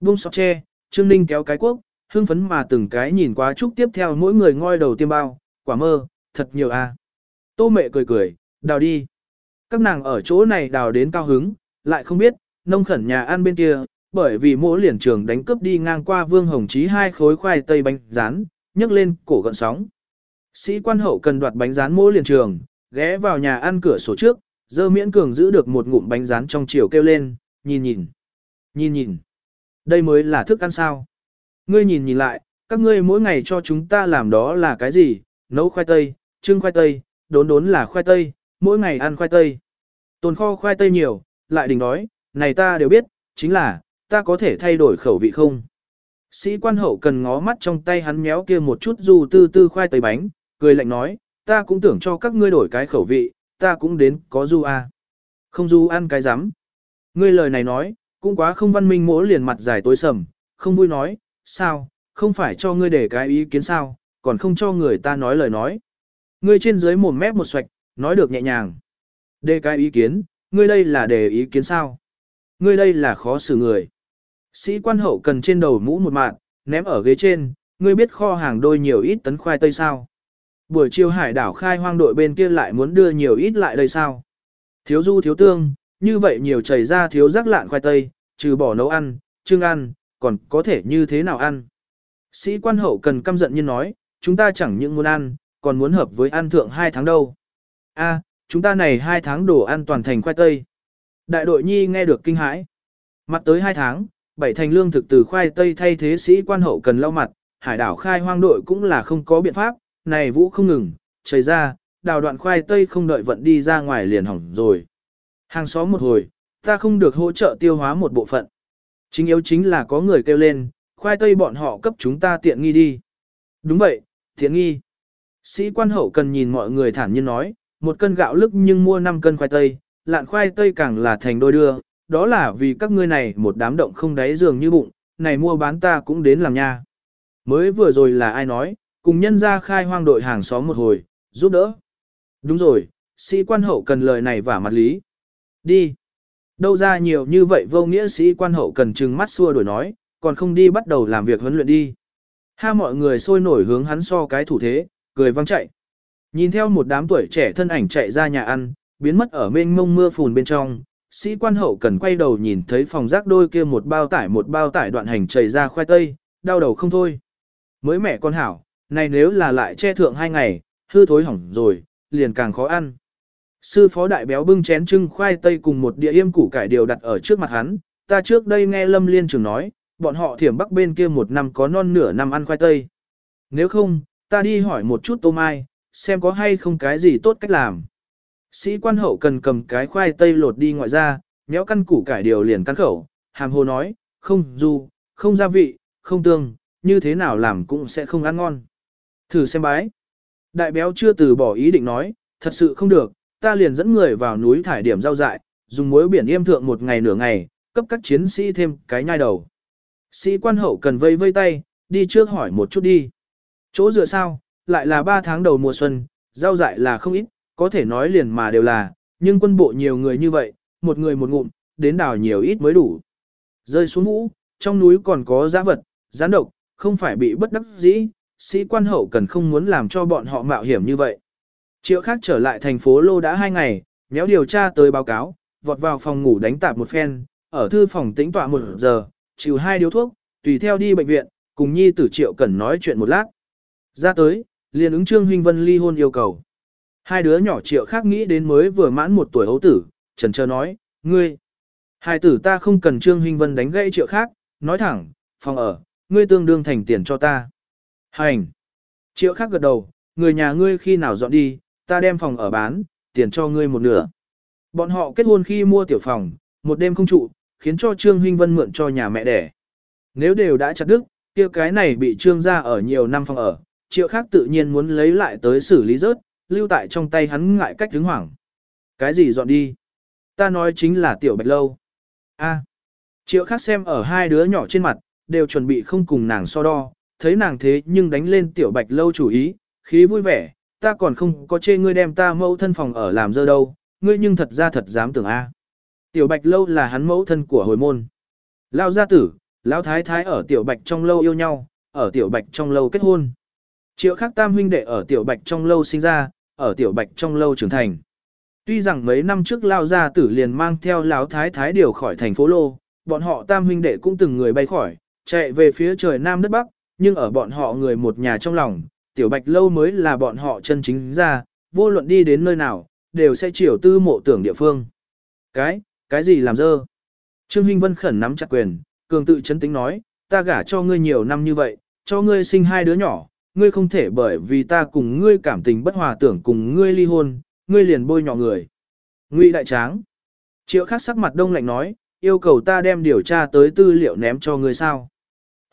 Bung sọt tre, Trương Ninh kéo cái quốc, hưng phấn mà từng cái nhìn qua trúc tiếp theo mỗi người ngoi đầu tiêm bao, quả mơ, thật nhiều a. À. Tô mẹ cười cười, đào đi. Các nàng ở chỗ này đào đến cao hứng, lại không biết, nông khẩn nhà ăn bên kia, bởi vì mỗi liền trường đánh cướp đi ngang qua vương hồng chí hai khối khoai tây bánh rán, nhấc lên cổ gợn sóng. Sĩ quan hậu cần đoạt bánh rán mỗi liền trường, ghé vào nhà ăn cửa sổ trước, dơ miễn cường giữ được một ngụm bánh rán trong chiều kêu lên, nhìn nhìn, nhìn nhìn. Đây mới là thức ăn sao. Ngươi nhìn nhìn lại, các ngươi mỗi ngày cho chúng ta làm đó là cái gì, nấu khoai tây, trưng khoai tây, đốn đốn là khoai tây, mỗi ngày ăn khoai tây. Tồn kho khoai tây nhiều, lại đình đói, này ta đều biết, chính là, ta có thể thay đổi khẩu vị không? Sĩ quan hậu cần ngó mắt trong tay hắn méo kia một chút dù tư tư khoai tây bánh, cười lạnh nói, ta cũng tưởng cho các ngươi đổi cái khẩu vị, ta cũng đến có du à. Không du ăn cái rắm Ngươi lời này nói, cũng quá không văn minh mỗi liền mặt dài tối sầm, không vui nói, sao, không phải cho ngươi để cái ý kiến sao, còn không cho người ta nói lời nói. Ngươi trên dưới mồm mép một xoạch, nói được nhẹ nhàng. Đề cái ý kiến, ngươi đây là đề ý kiến sao? Ngươi đây là khó xử người. Sĩ quan hậu cần trên đầu mũ một mạng, ném ở ghế trên, ngươi biết kho hàng đôi nhiều ít tấn khoai tây sao? Buổi chiều hải đảo khai hoang đội bên kia lại muốn đưa nhiều ít lại đây sao? Thiếu du thiếu tương, như vậy nhiều chảy ra thiếu rác lạn khoai tây, trừ bỏ nấu ăn, trưng ăn, còn có thể như thế nào ăn? Sĩ quan hậu cần căm giận như nói, chúng ta chẳng những muốn ăn, còn muốn hợp với ăn thượng hai tháng đâu. A, chúng ta này hai tháng đồ ăn toàn thành khoai tây. Đại đội nhi nghe được kinh hãi. Mặt tới hai tháng, bảy thành lương thực từ khoai tây thay thế sĩ quan hậu cần lau mặt, hải đảo khai hoang đội cũng là không có biện pháp, này vũ không ngừng, trời ra, đào đoạn khoai tây không đợi vận đi ra ngoài liền hỏng rồi. Hàng xóm một hồi, ta không được hỗ trợ tiêu hóa một bộ phận. Chính yếu chính là có người kêu lên, khoai tây bọn họ cấp chúng ta tiện nghi đi. Đúng vậy, tiện nghi. Sĩ quan hậu cần nhìn mọi người thản nhiên nói, một cân gạo lức nhưng mua 5 cân khoai tây, lạn khoai tây càng là thành đôi đưa, đó là vì các ngươi này một đám động không đáy giường như bụng, này mua bán ta cũng đến làm nha. Mới vừa rồi là ai nói, cùng nhân ra khai hoang đội hàng xóm một hồi, giúp đỡ. Đúng rồi, sĩ quan hậu cần lời này vả mặt lý. Đi. Đâu ra nhiều như vậy vô nghĩa sĩ quan hậu cần trừng mắt xua đổi nói, còn không đi bắt đầu làm việc huấn luyện đi. Ha mọi người sôi nổi hướng hắn so cái thủ thế, cười văng chạy. Nhìn theo một đám tuổi trẻ thân ảnh chạy ra nhà ăn, biến mất ở mênh mông mưa phùn bên trong, sĩ quan hậu cần quay đầu nhìn thấy phòng rác đôi kia một bao tải một bao tải đoạn hành chảy ra khoai tây, đau đầu không thôi. Mới mẹ con hảo, này nếu là lại che thượng hai ngày, hư thối hỏng rồi, liền càng khó ăn. Sư phó đại béo bưng chén trưng khoai tây cùng một đĩa yêm củ cải điều đặt ở trước mặt hắn, ta trước đây nghe Lâm Liên trưởng nói, bọn họ thiểm bắc bên kia một năm có non nửa năm ăn khoai tây. Nếu không, ta đi hỏi một chút tô mai, xem có hay không cái gì tốt cách làm. Sĩ quan hậu cần cầm cái khoai tây lột đi ngoại ra, méo căn củ cải điều liền căn khẩu, hàm hồ nói, không du, không gia vị, không tương, như thế nào làm cũng sẽ không ăn ngon. Thử xem bái. Đại béo chưa từ bỏ ý định nói, thật sự không được, ta liền dẫn người vào núi thải điểm rau dại, dùng muối biển yêm thượng một ngày nửa ngày, cấp các chiến sĩ thêm cái nhai đầu. Sĩ quan hậu cần vây vây tay, đi trước hỏi một chút đi. Chỗ dựa sao, lại là 3 tháng đầu mùa xuân, rau dại là không ít, có thể nói liền mà đều là, nhưng quân bộ nhiều người như vậy, một người một ngụm, đến đào nhiều ít mới đủ. Rơi xuống vũ, trong núi còn có giã vật, gián độc, không phải bị bất đắc dĩ, sĩ quan hậu cần không muốn làm cho bọn họ mạo hiểm như vậy. Triệu khác trở lại thành phố Lô đã hai ngày, méo điều tra tới báo cáo, vọt vào phòng ngủ đánh tạp một phen, ở thư phòng tĩnh tọa một giờ, chịu hai điếu thuốc, tùy theo đi bệnh viện, cùng nhi tử triệu cần nói chuyện một lát. Ra tới, liền ứng Trương Huynh Vân ly hôn yêu cầu. Hai đứa nhỏ triệu khác nghĩ đến mới vừa mãn một tuổi hấu tử, trần trơ nói, ngươi. Hai tử ta không cần Trương Huynh Vân đánh gãy triệu khác, nói thẳng, phòng ở, ngươi tương đương thành tiền cho ta. Hành. Triệu khác gật đầu, người nhà ngươi khi nào dọn đi, ta đem phòng ở bán, tiền cho ngươi một nửa. Bọn họ kết hôn khi mua tiểu phòng, một đêm không trụ, khiến cho Trương Huynh Vân mượn cho nhà mẹ đẻ. Nếu đều đã chặt đứt, kia cái này bị Trương ra ở nhiều năm phòng ở, triệu khác tự nhiên muốn lấy lại tới xử lý rớt, lưu tại trong tay hắn ngại cách đứng hoảng. Cái gì dọn đi? Ta nói chính là tiểu bạch lâu. A. Triệu khác xem ở hai đứa nhỏ trên mặt, đều chuẩn bị không cùng nàng so đo, thấy nàng thế nhưng đánh lên tiểu bạch lâu chủ ý, khí vui vẻ, ta còn không có chê ngươi đem ta mẫu thân phòng ở làm dơ đâu, ngươi nhưng thật ra thật dám tưởng A. Tiểu bạch lâu là hắn mẫu thân của hồi môn. Lao gia tử, Lão thái thái ở tiểu bạch trong lâu yêu nhau, ở tiểu bạch trong lâu kết hôn. Triệu khắc tam huynh đệ ở tiểu bạch trong lâu sinh ra, ở tiểu bạch trong lâu trưởng thành. Tuy rằng mấy năm trước lao gia tử liền mang theo lão thái thái điều khỏi thành phố lô, bọn họ tam huynh đệ cũng từng người bay khỏi, chạy về phía trời nam đất bắc, nhưng ở bọn họ người một nhà trong lòng, tiểu bạch lâu mới là bọn họ chân chính ra, vô luận đi đến nơi nào, đều sẽ chiều tư mộ tưởng địa phương. Cái, cái gì làm dơ? Trương Huynh Vân khẩn nắm chặt quyền, cường tự chấn tính nói, ta gả cho ngươi nhiều năm như vậy, cho ngươi sinh hai đứa nhỏ, ngươi không thể bởi vì ta cùng ngươi cảm tình bất hòa tưởng cùng ngươi ly hôn, ngươi liền bôi nhọ người. Ngụy đại tráng. Triệu khắc sắc mặt đông lạnh nói, yêu cầu ta đem điều tra tới tư liệu ném cho ngươi sao.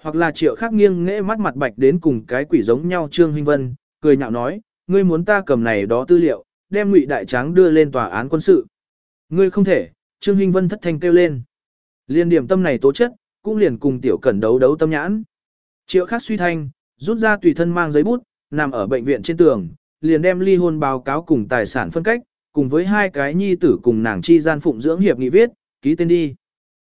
Hoặc là triệu khắc nghiêng nghễ mắt mặt bạch đến cùng cái quỷ giống nhau Trương Huynh Vân, cười nhạo nói, ngươi muốn ta cầm này đó tư liệu, đem Ngụy đại tráng đưa lên tòa án quân sự. Ngươi không thể, Trương Huynh Vân thất thanh kêu lên. Liên điểm tâm này tố chất, cũng liền cùng tiểu cẩn đấu đấu tâm nhãn. Triệu khắc suy thanh, rút ra tùy thân mang giấy bút, nằm ở bệnh viện trên tường, liền đem ly hôn báo cáo cùng tài sản phân cách, cùng với hai cái nhi tử cùng nàng chi gian phụng dưỡng hiệp nghị viết, ký tên đi.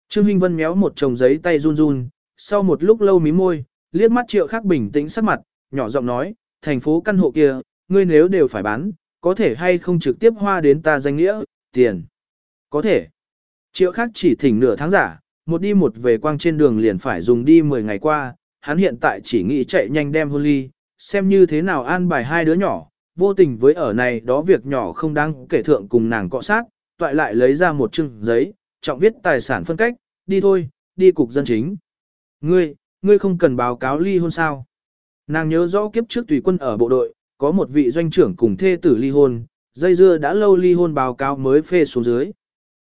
Trương Hinh Vân méo một chồng giấy tay run run, sau một lúc lâu mí môi, liếc mắt triệu khắc bình tĩnh sắc mặt, nhỏ giọng nói, thành phố căn hộ kia, ngươi nếu đều phải bán, có thể hay không trực tiếp hoa đến ta danh nghĩa, tiền. Có thể. Triệu khắc chỉ thỉnh nửa tháng giả, một đi một về quang trên đường liền phải dùng đi 10 ngày qua, hắn hiện tại chỉ nghĩ chạy nhanh đem hôn ly, xem như thế nào an bài hai đứa nhỏ, vô tình với ở này đó việc nhỏ không đáng kể thượng cùng nàng cọ sát, toại lại lấy ra một chừng giấy, trọng viết tài sản phân cách, đi thôi, đi cục dân chính. Ngươi, ngươi không cần báo cáo ly hôn sao. Nàng nhớ rõ kiếp trước tùy quân ở bộ đội, có một vị doanh trưởng cùng thê tử ly hôn, dây dưa đã lâu ly hôn báo cáo mới phê xuống dưới.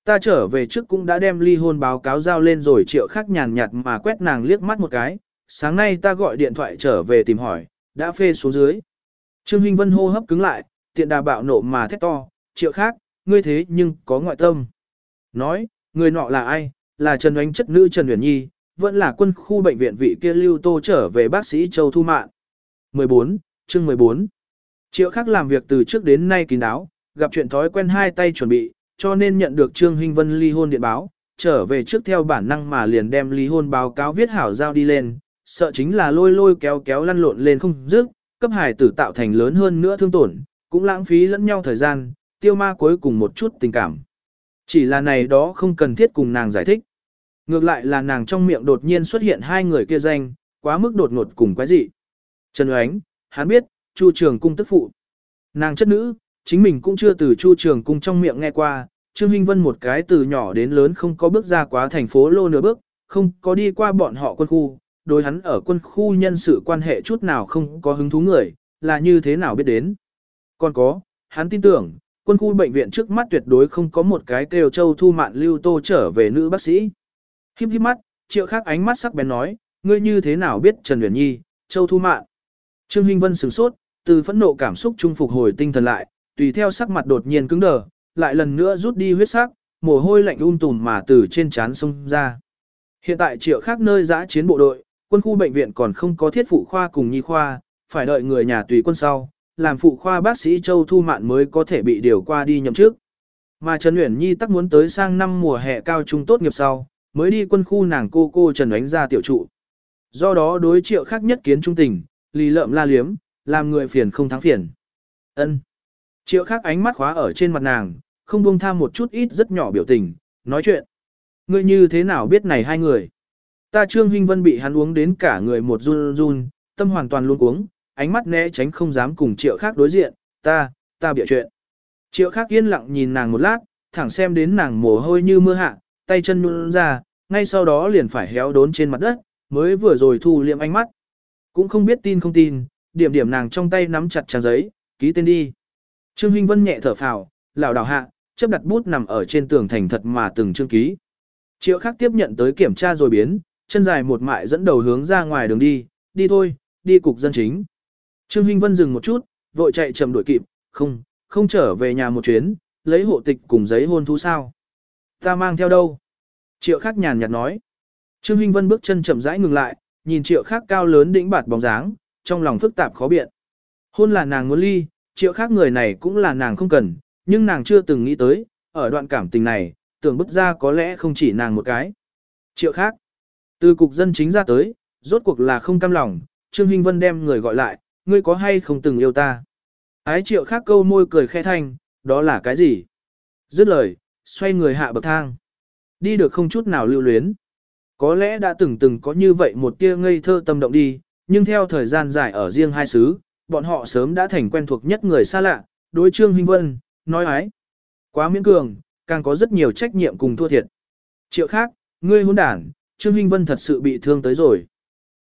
Ta trở về trước cũng đã đem ly hôn báo cáo giao lên rồi triệu khắc nhàn nhạt mà quét nàng liếc mắt một cái, sáng nay ta gọi điện thoại trở về tìm hỏi, đã phê xuống dưới. Trương Hinh Vân hô hấp cứng lại, tiện đà bạo nộ mà thét to, triệu khác, ngươi thế nhưng có ngoại tâm. Nói, người nọ là ai, là Trần Oánh chất nữ Trần Huyền Nhi, vẫn là quân khu bệnh viện vị kia lưu tô trở về bác sĩ Châu Thu Mạn. 14, chương 14. Triệu khác làm việc từ trước đến nay kín đáo, gặp chuyện thói quen hai tay chuẩn bị, cho nên nhận được Trương Hinh Vân ly hôn điện báo, trở về trước theo bản năng mà liền đem ly hôn báo cáo viết hảo giao đi lên, sợ chính là lôi lôi kéo kéo lăn lộn lên không dứt, cấp hải tử tạo thành lớn hơn nữa thương tổn, cũng lãng phí lẫn nhau thời gian, tiêu ma cuối cùng một chút tình cảm. Chỉ là này đó không cần thiết cùng nàng giải thích. Ngược lại là nàng trong miệng đột nhiên xuất hiện hai người kia danh, quá mức đột ngột cùng quái dị. Trần Oánh, hắn biết, Chu Trường Cung tức phụ. Nàng chất nữ, chính mình cũng chưa từ Chu Trường Cung trong miệng nghe qua, Trương Hinh Vân một cái từ nhỏ đến lớn không có bước ra quá thành phố Lô nửa bước, không có đi qua bọn họ quân khu, đối hắn ở quân khu nhân sự quan hệ chút nào không có hứng thú người, là như thế nào biết đến. Còn có, hắn tin tưởng, quân khu bệnh viện trước mắt tuyệt đối không có một cái kêu châu thu mạn lưu tô trở về nữ bác sĩ. Híp híp mắt, triệu khác ánh mắt sắc bén nói, ngươi như thế nào biết Trần uyển Nhi, châu thu mạn. Trương Hinh Vân sửng sốt, từ phẫn nộ cảm xúc trung phục hồi tinh thần lại, tùy theo sắc mặt đột nhiên cứng đờ, lại lần nữa rút đi huyết sắc, mồ hôi lạnh um tùm mà từ trên trán xông ra. Hiện tại triệu khác nơi giã chiến bộ đội, quân khu bệnh viện còn không có thiết phụ khoa cùng nhi khoa, phải đợi người nhà tùy quân sau, làm phụ khoa bác sĩ Châu Thu Mạn mới có thể bị điều qua đi nhậm chức. Mà Trần Uyển Nhi tắc muốn tới sang năm mùa hè cao trung tốt nghiệp sau, mới đi quân khu nàng cô cô Trần Ánh ra tiểu trụ. Do đó đối triệu khác nhất kiến trung tình, lì lợm la liếm, làm người phiền không thắng phiền. ân Triệu khác ánh mắt khóa ở trên mặt nàng, không buông tham một chút ít rất nhỏ biểu tình, nói chuyện. Ngươi như thế nào biết này hai người? Ta Trương Hinh Vân bị hắn uống đến cả người một run run, tâm hoàn toàn luôn uống, ánh mắt né tránh không dám cùng triệu khác đối diện, ta, ta bịa chuyện. Triệu khác yên lặng nhìn nàng một lát, thẳng xem đến nàng mồ hôi như mưa hạ, tay chân nhún ra, ngay sau đó liền phải héo đốn trên mặt đất, mới vừa rồi thu liệm ánh mắt. Cũng không biết tin không tin, điểm điểm nàng trong tay nắm chặt trang giấy, ký tên đi. Trương Hinh Vân nhẹ thở phào, lảo đảo hạ, chấp đặt bút nằm ở trên tường thành thật mà từng chương ký. Triệu khác tiếp nhận tới kiểm tra rồi biến, chân dài một mại dẫn đầu hướng ra ngoài đường đi, đi thôi, đi cục dân chính. Trương Hinh Vân dừng một chút, vội chạy chậm đuổi kịp, không, không trở về nhà một chuyến, lấy hộ tịch cùng giấy hôn thú sao. Ta mang theo đâu? Triệu khác nhàn nhạt nói. Trương Hinh Vân bước chân chậm rãi ngừng lại, nhìn triệu khác cao lớn đĩnh bạt bóng dáng, trong lòng phức tạp khó biện. Hôn là nàng muốn ly, triệu khác người này cũng là nàng không cần, nhưng nàng chưa từng nghĩ tới, ở đoạn cảm tình này, tưởng bức ra có lẽ không chỉ nàng một cái. Triệu khác, từ cục dân chính ra tới, rốt cuộc là không cam lòng, Trương Hinh Vân đem người gọi lại, ngươi có hay không từng yêu ta? Ái triệu khác câu môi cười khẽ thanh, đó là cái gì? Dứt lời, xoay người hạ bậc thang. Đi được không chút nào lưu luyến. Có lẽ đã từng từng có như vậy một tia ngây thơ tâm động đi, nhưng theo thời gian dài ở riêng hai xứ, bọn họ sớm đã thành quen thuộc nhất người xa lạ, đối Trương Hinh Vân, nói ái. Quá miễn cường, càng có rất nhiều trách nhiệm cùng thua thiệt. Triệu khác, ngươi hôn đản, Trương Hinh Vân thật sự bị thương tới rồi.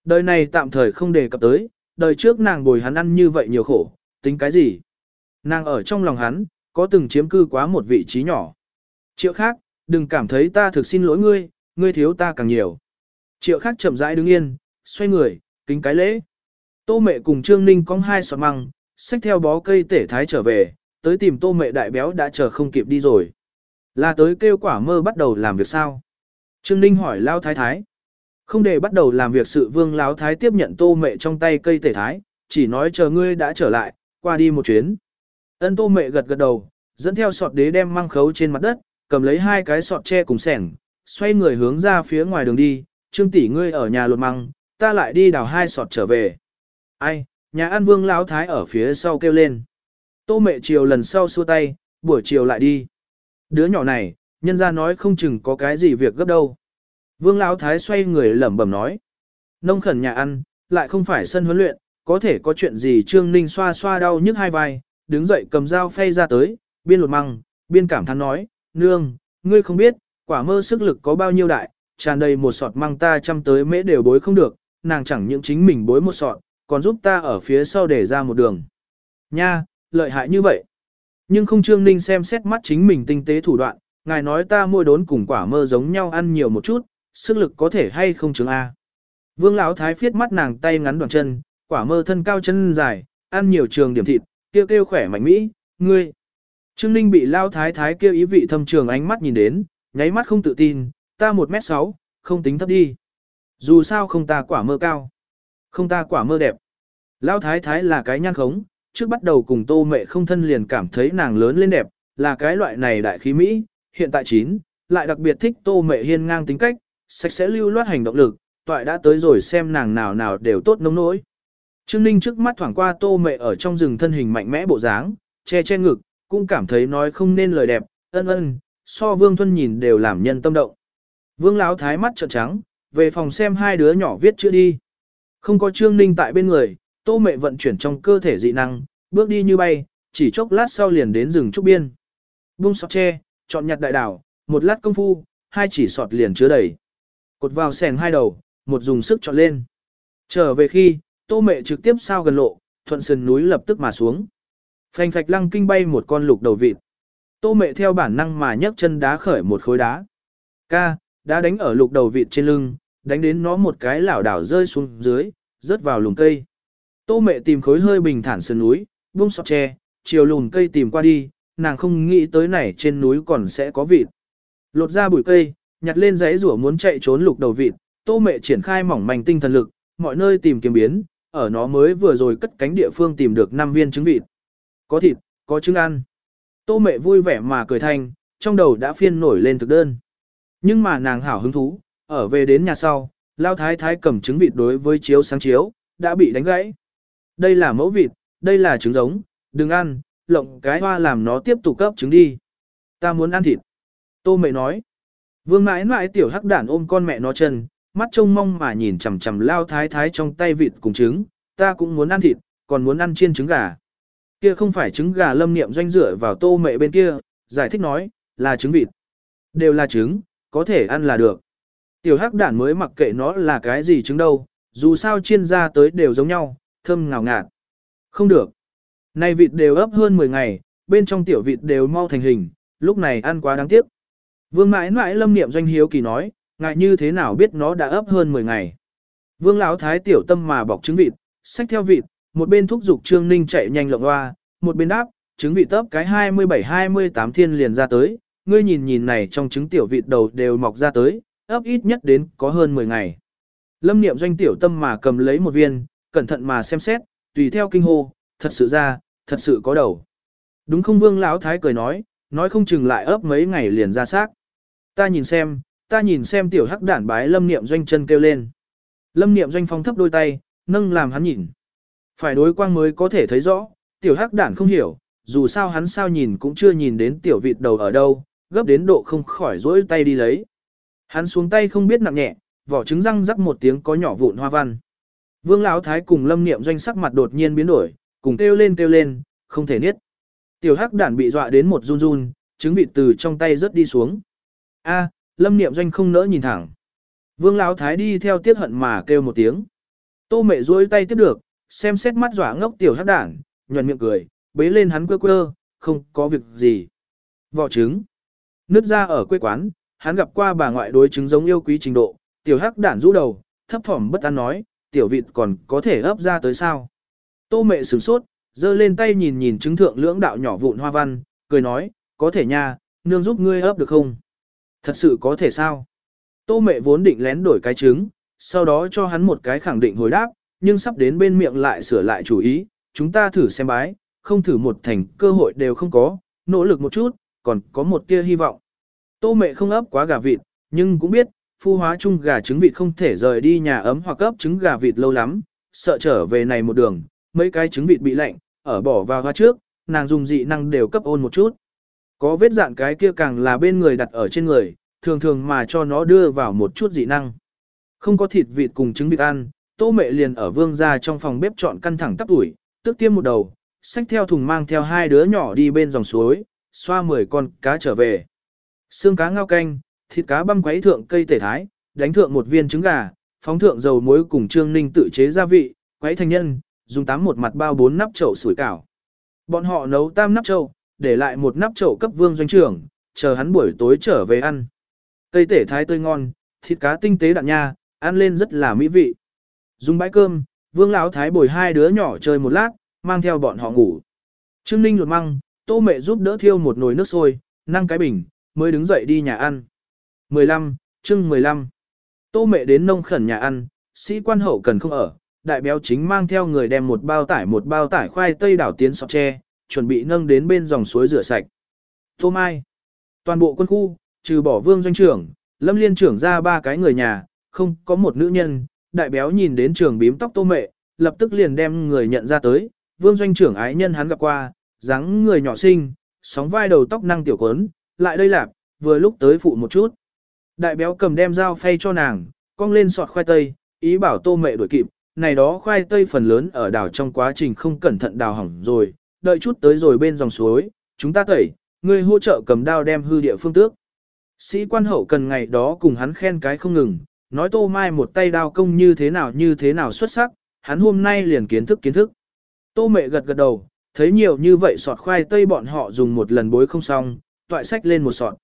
Đời này tạm thời không đề cập tới, đời trước nàng bồi hắn ăn như vậy nhiều khổ, tính cái gì? Nàng ở trong lòng hắn, có từng chiếm cư quá một vị trí nhỏ. Triệu khác, đừng cảm thấy ta thực xin lỗi ngươi, ngươi thiếu ta càng nhiều. Triệu khác chậm rãi đứng yên, xoay người, kính cái lễ. Tô mẹ cùng Trương Ninh cong hai sọt măng, xách theo bó cây tể thái trở về, tới tìm tô mẹ đại béo đã chờ không kịp đi rồi. Là tới kêu quả mơ bắt đầu làm việc sao? Trương Ninh hỏi Lao Thái Thái. Không để bắt đầu làm việc sự vương Lão Thái tiếp nhận tô mẹ trong tay cây tể thái, chỉ nói chờ ngươi đã trở lại, qua đi một chuyến. Ân tô mẹ gật gật đầu, dẫn theo sọt đế đem mang khấu trên mặt đất, cầm lấy hai cái sọt tre cùng sẻng, xoay người hướng ra phía ngoài đường đi, trương tỷ ngươi ở nhà lột măng, ta lại đi đào hai sọt trở về. Ai, nhà ăn vương lão thái ở phía sau kêu lên. Tô mẹ chiều lần sau xua tay, buổi chiều lại đi. Đứa nhỏ này, nhân ra nói không chừng có cái gì việc gấp đâu. Vương lão thái xoay người lẩm bẩm nói. Nông khẩn nhà ăn, lại không phải sân huấn luyện, có thể có chuyện gì Trương Ninh xoa xoa đau nhức hai vai, đứng dậy cầm dao phay ra tới, biên lột măng, biên cảm thán nói, nương, ngươi không biết, quả mơ sức lực có bao nhiêu đại, tràn đầy một sọt măng ta chăm tới mễ đều bối không được, nàng chẳng những chính mình bối một sọt, còn giúp ta ở phía sau để ra một đường. Nha, lợi hại như vậy. Nhưng không Trương Ninh xem xét mắt chính mình tinh tế thủ đoạn, ngài nói ta môi đốn cùng quả mơ giống nhau ăn nhiều một chút, sức lực có thể hay không chứng A. Vương Lão Thái phiết mắt nàng tay ngắn đoạn chân, quả mơ thân cao chân dài, ăn nhiều trường điểm thịt, kêu kêu khỏe mạnh mỹ, ngươi. Trương Ninh bị Lão Thái Thái kêu ý vị thâm trường ánh mắt nhìn đến, nháy mắt không tự tin, ta 1m6, không tính thấp đi. Dù sao không ta quả mơ cao. Không ta quả mơ đẹp. Lão thái thái là cái nhan khống, trước bắt đầu cùng tô mẹ không thân liền cảm thấy nàng lớn lên đẹp, là cái loại này đại khí Mỹ, hiện tại chín, lại đặc biệt thích tô mẹ hiên ngang tính cách, sạch sẽ lưu loát hành động lực, toại đã tới rồi xem nàng nào nào đều tốt nông nỗi. Trương Ninh trước mắt thoảng qua tô mẹ ở trong rừng thân hình mạnh mẽ bộ dáng, che che ngực, cũng cảm thấy nói không nên lời đẹp, ân ân, so Vương Thuân nhìn đều làm nhân tâm động. Vương Lão thái mắt trợn trắng, về phòng xem hai đứa nhỏ viết chữ đi. Không có Trương Ninh tại bên người, tô mẹ vận chuyển trong cơ thể dị năng, bước đi như bay, chỉ chốc lát sau liền đến rừng trúc biên. Bung sọt tre, chọn nhặt đại đảo, một lát công phu, hai chỉ sọt liền chứa đầy. Cột vào sèn hai đầu, một dùng sức chọn lên. Trở về khi, tô mẹ trực tiếp sao gần lộ, thuận sườn núi lập tức mà xuống. Phanh phạch lăng kinh bay một con lục đầu vịt. Tô mẹ theo bản năng mà nhấc chân đá khởi một khối đá. Ca, đá đánh ở lục đầu vịt trên lưng, đánh đến nó một cái lảo đảo rơi xuống dưới, rớt vào lùm cây. Tô mẹ tìm khối hơi bình thản sườn núi, buông sọt tre, chiều lùm cây tìm qua đi, nàng không nghĩ tới này trên núi còn sẽ có vịt. Lột ra bụi cây, nhặt lên giấy rủa muốn chạy trốn lục đầu vịt, tô mẹ triển khai mỏng manh tinh thần lực, mọi nơi tìm kiếm biến, ở nó mới vừa rồi cất cánh địa phương tìm được 5 viên trứng vịt. Có thịt, có trứng ăn. Tô mẹ vui vẻ mà cười thanh, trong đầu đã phiên nổi lên thực đơn. Nhưng mà nàng hảo hứng thú, ở về đến nhà sau, lao thái thái cầm trứng vịt đối với chiếu sáng chiếu, đã bị đánh gãy. Đây là mẫu vịt, đây là trứng giống, đừng ăn, lộng cái hoa làm nó tiếp tục cấp trứng đi. Ta muốn ăn thịt. Tô mẹ nói. Vương mãi mãi tiểu hắc đản ôm con mẹ nó chân, mắt trông mong mà nhìn chằm chằm lao thái thái trong tay vịt cùng trứng, ta cũng muốn ăn thịt, còn muốn ăn chiên trứng gà. Kia không phải trứng gà lâm niệm doanh rửa vào tô mẹ bên kia, giải thích nói, là trứng vịt. Đều là trứng, có thể ăn là được. Tiểu hắc đản mới mặc kệ nó là cái gì trứng đâu, dù sao chiên ra tới đều giống nhau, thơm ngào ngạt. Không được. nay vịt đều ấp hơn 10 ngày, bên trong tiểu vịt đều mau thành hình, lúc này ăn quá đáng tiếc. Vương mãi mãi lâm niệm doanh hiếu kỳ nói, ngại như thế nào biết nó đã ấp hơn 10 ngày. Vương lão thái tiểu tâm mà bọc trứng vịt, xách theo vịt, một bên thúc giục Trương Ninh chạy nhanh lộng hoa, một bên đáp, trứng vịt tấp cái 27-28 thiên liền ra tới, ngươi nhìn nhìn này trong trứng tiểu vịt đầu đều mọc ra tới, ấp ít nhất đến có hơn 10 ngày. Lâm niệm doanh tiểu tâm mà cầm lấy một viên, cẩn thận mà xem xét, tùy theo kinh hô, thật sự ra, thật sự có đầu. Đúng không vương lão thái cười nói, nói không chừng lại ấp mấy ngày liền ra xác. Ta nhìn xem, ta nhìn xem tiểu hắc đản bái lâm niệm doanh chân kêu lên. Lâm niệm doanh phong thấp đôi tay, nâng làm hắn nhìn. Phải đối quang mới có thể thấy rõ, tiểu hắc đản không hiểu, dù sao hắn sao nhìn cũng chưa nhìn đến tiểu vịt đầu ở đâu, gấp đến độ không khỏi rỗi tay đi lấy. Hắn xuống tay không biết nặng nhẹ, vỏ trứng răng rắc một tiếng có nhỏ vụn hoa văn. Vương Lão Thái cùng Lâm Niệm doanh sắc mặt đột nhiên biến đổi, cùng kêu lên kêu lên, không thể niết. Tiểu hắc đản bị dọa đến một run run, trứng vịt từ trong tay rớt đi xuống. A, Lâm Niệm doanh không nỡ nhìn thẳng. Vương Lão Thái đi theo tiết hận mà kêu một tiếng. Tô mẹ duỗi tay tiếp được, xem xét mắt dọa ngốc tiểu hắc đản, nhuận miệng cười, bế lên hắn quơ quơ, không có việc gì. Vỏ trứng. Nứt ra ở quê quán, hắn gặp qua bà ngoại đối trứng giống yêu quý trình độ, tiểu hắc đản rũ đầu, thấp thỏm bất an nói, tiểu vịt còn có thể ấp ra tới sao. Tô mẹ sửng sốt, giơ lên tay nhìn nhìn trứng thượng lưỡng đạo nhỏ vụn hoa văn, cười nói, có thể nha, nương giúp ngươi ấp được không? Thật sự có thể sao? Tô mẹ vốn định lén đổi cái trứng, sau đó cho hắn một cái khẳng định hồi đáp, nhưng sắp đến bên miệng lại sửa lại chủ ý, chúng ta thử xem bái, không thử một thành cơ hội đều không có, nỗ lực một chút, còn có một tia hy vọng. Tô mẹ không ấp quá gà vịt, nhưng cũng biết, phu hóa chung gà trứng vịt không thể rời đi nhà ấm hoặc ấp trứng gà vịt lâu lắm, sợ trở về này một đường, mấy cái trứng vịt bị lạnh, ở bỏ vào hoa trước, nàng dùng dị năng đều cấp ôn một chút. Có vết dạng cái kia càng là bên người đặt ở trên người, thường thường mà cho nó đưa vào một chút dị năng. Không có thịt vịt cùng trứng vịt ăn, tô mẹ liền ở vương ra trong phòng bếp chọn căn thẳng tắp ủi, tức tiêm một đầu, xách theo thùng mang theo hai đứa nhỏ đi bên dòng suối, xoa 10 con cá trở về. Xương cá ngao canh, thịt cá băm quấy thượng cây tể thái, đánh thượng một viên trứng gà, phóng thượng dầu muối cùng trương ninh tự chế gia vị, quấy thành nhân, dùng tám một mặt bao bốn nắp chậu sủi cảo. Bọn họ nấu tam nắp chậu, để lại một nắp chậu cấp vương doanh trưởng, chờ hắn buổi tối trở về ăn. Cây tể thái tươi ngon, thịt cá tinh tế đạn nha, ăn lên rất là mỹ vị. Dùng bãi cơm, vương lão thái bồi hai đứa nhỏ chơi một lát, mang theo bọn họ ngủ. Trương Ninh lột măng, tô mẹ giúp đỡ thiêu một nồi nước sôi, năng cái bình, mới đứng dậy đi nhà ăn. 15, chương 15. Tô mẹ đến nông khẩn nhà ăn, sĩ quan hậu cần không ở, đại béo chính mang theo người đem một bao tải một bao tải khoai tây đảo tiến sọt tre, chuẩn bị nâng đến bên dòng suối rửa sạch. Tô Mai. Toàn bộ quân khu, trừ bỏ vương doanh trưởng, lâm liên trưởng ra ba cái người nhà, không có một nữ nhân, đại béo nhìn đến trường bím tóc tô mệ, lập tức liền đem người nhận ra tới, vương doanh trưởng ái nhân hắn gặp qua, dáng người nhỏ xinh, sóng vai đầu tóc năng tiểu quấn, lại đây lạp, vừa lúc tới phụ một chút. Đại béo cầm đem dao phay cho nàng, cong lên sọt khoai tây, ý bảo tô mệ đuổi kịp, này đó khoai tây phần lớn ở đảo trong quá trình không cẩn thận đào hỏng rồi, đợi chút tới rồi bên dòng suối, chúng ta tẩy, người hỗ trợ cầm đao đem hư địa phương tước. Sĩ quan hậu cần ngày đó cùng hắn khen cái không ngừng, nói tô mai một tay đao công như thế nào như thế nào xuất sắc, hắn hôm nay liền kiến thức kiến thức. Tô mẹ gật gật đầu, thấy nhiều như vậy sọt khoai tây bọn họ dùng một lần bối không xong, toại sách lên một sọt.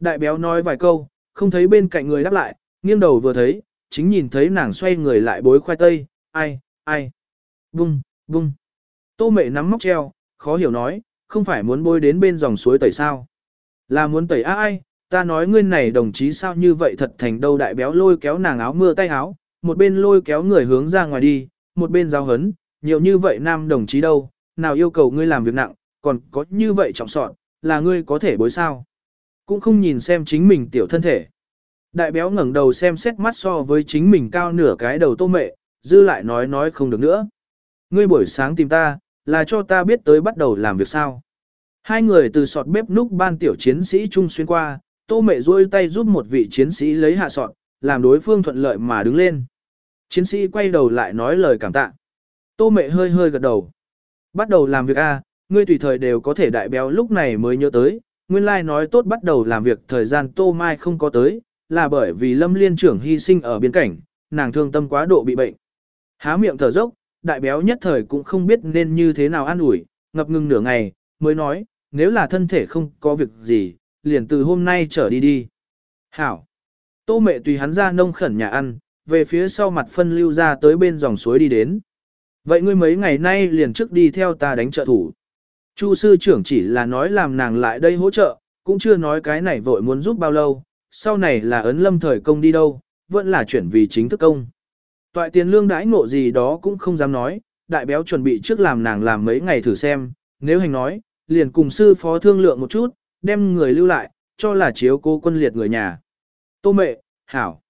Đại béo nói vài câu, không thấy bên cạnh người đáp lại, nghiêng đầu vừa thấy, chính nhìn thấy nàng xoay người lại bối khoai tây, ai, ai, bung, bung. Tô mệ nắm móc treo, khó hiểu nói, không phải muốn bôi đến bên dòng suối tẩy sao. Là muốn tẩy ai, ta nói ngươi này đồng chí sao như vậy thật thành đâu đại béo lôi kéo nàng áo mưa tay áo, một bên lôi kéo người hướng ra ngoài đi, một bên giao hấn, nhiều như vậy nam đồng chí đâu, nào yêu cầu ngươi làm việc nặng, còn có như vậy trọng sọn, là ngươi có thể bối sao. Cũng không nhìn xem chính mình tiểu thân thể. Đại béo ngẩng đầu xem xét mắt so với chính mình cao nửa cái đầu tô mệ, dư lại nói nói không được nữa. Ngươi buổi sáng tìm ta, là cho ta biết tới bắt đầu làm việc sao. Hai người từ sọt bếp núc ban tiểu chiến sĩ chung xuyên qua, tô mệ duỗi tay giúp một vị chiến sĩ lấy hạ sọt, làm đối phương thuận lợi mà đứng lên. Chiến sĩ quay đầu lại nói lời cảm tạ. Tô mệ hơi hơi gật đầu. Bắt đầu làm việc A, ngươi tùy thời đều có thể đại béo lúc này mới nhớ tới. Nguyên lai like nói tốt bắt đầu làm việc thời gian Tô Mai không có tới, là bởi vì Lâm Liên trưởng hy sinh ở biên cảnh, nàng thương tâm quá độ bị bệnh. Há miệng thở dốc, đại béo nhất thời cũng không biết nên như thế nào an ủi, ngập ngừng nửa ngày, mới nói, nếu là thân thể không có việc gì, liền từ hôm nay trở đi đi. Hảo! Tô mẹ tùy hắn ra nông khẩn nhà ăn, về phía sau mặt phân lưu ra tới bên dòng suối đi đến. Vậy ngươi mấy ngày nay liền trước đi theo ta đánh trợ thủ. Chu sư trưởng chỉ là nói làm nàng lại đây hỗ trợ, cũng chưa nói cái này vội muốn giúp bao lâu, sau này là ấn lâm thời công đi đâu, vẫn là chuyển vì chính thức công. Toại tiền lương đãi ngộ gì đó cũng không dám nói, đại béo chuẩn bị trước làm nàng làm mấy ngày thử xem, nếu hành nói, liền cùng sư phó thương lượng một chút, đem người lưu lại, cho là chiếu cô quân liệt người nhà. Tô mẹ, hảo.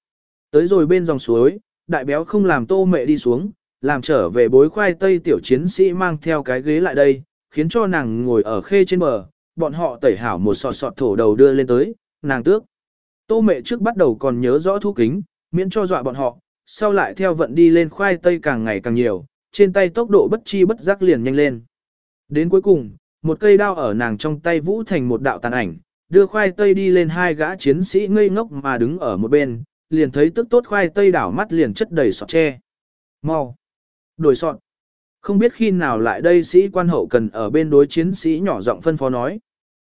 Tới rồi bên dòng suối, đại béo không làm tô mẹ đi xuống, làm trở về bối khoai tây tiểu chiến sĩ mang theo cái ghế lại đây, khiến cho nàng ngồi ở khê trên bờ, bọn họ tẩy hảo một sọt sọt thổ đầu đưa lên tới, nàng tước. Tô mẹ trước bắt đầu còn nhớ rõ thu kính, miễn cho dọa bọn họ, sau lại theo vận đi lên khoai tây càng ngày càng nhiều, trên tay tốc độ bất chi bất giác liền nhanh lên. Đến cuối cùng, một cây đao ở nàng trong tay vũ thành một đạo tàn ảnh, đưa khoai tây đi lên hai gã chiến sĩ ngây ngốc mà đứng ở một bên, liền thấy tức tốt khoai tây đảo mắt liền chất đầy sọt tre. Mau! Đổi sọt! Không biết khi nào lại đây sĩ quan hậu cần ở bên đối chiến sĩ nhỏ giọng phân phó nói.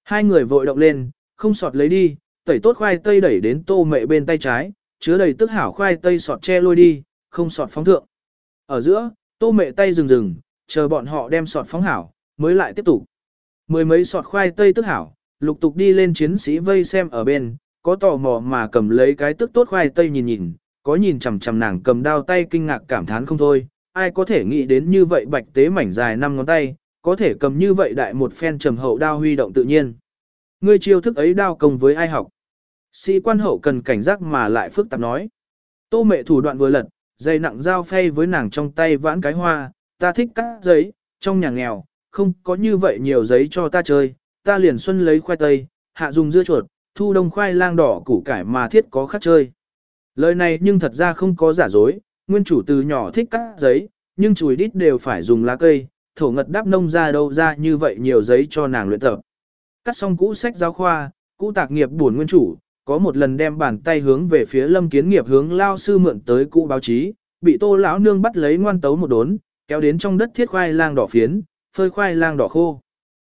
Hai người vội động lên, không sọt lấy đi, tẩy tốt khoai tây đẩy đến tô mệ bên tay trái, chứa đầy tức hảo khoai tây sọt che lôi đi, không sọt phóng thượng. Ở giữa, tô mẹ tay rừng rừng, chờ bọn họ đem sọt phóng hảo, mới lại tiếp tục. Mười mấy sọt khoai tây tức hảo, lục tục đi lên chiến sĩ vây xem ở bên, có tò mò mà cầm lấy cái tức tốt khoai tây nhìn nhìn, có nhìn chằm chằm nàng cầm đao tay kinh ngạc cảm thán không thôi, ai có thể nghĩ đến như vậy bạch tế mảnh dài năm ngón tay, có thể cầm như vậy đại một phen trầm hậu đao huy động tự nhiên. Ngươi chiêu thức ấy đao công với ai học? Sĩ quan hậu cần cảnh giác mà lại phức tạp nói. Tô mẹ thủ đoạn vừa lật, dây nặng dao phay với nàng trong tay vãn cái hoa, ta thích cắt giấy, trong nhà nghèo, không có như vậy nhiều giấy cho ta chơi, ta liền xuân lấy khoai tây, hạ dùng dưa chuột, thu đông khoai lang đỏ củ cải mà thiết có khắc chơi. Lời này nhưng thật ra không có giả dối, nguyên chủ từ nhỏ thích cắt giấy, nhưng chùi đít đều phải dùng lá cây, thổ ngật đắp nông ra đâu ra như vậy nhiều giấy cho nàng luyện tập. Cắt xong cũ sách giáo khoa, cũ tạc nghiệp buồn nguyên chủ, có một lần đem bàn tay hướng về phía lâm kiến nghiệp hướng lao sư mượn tới cụ báo chí, bị tô lão nương bắt lấy ngoan tấu một đốn, kéo đến trong đất thiết khoai lang đỏ phiến, phơi khoai lang đỏ khô.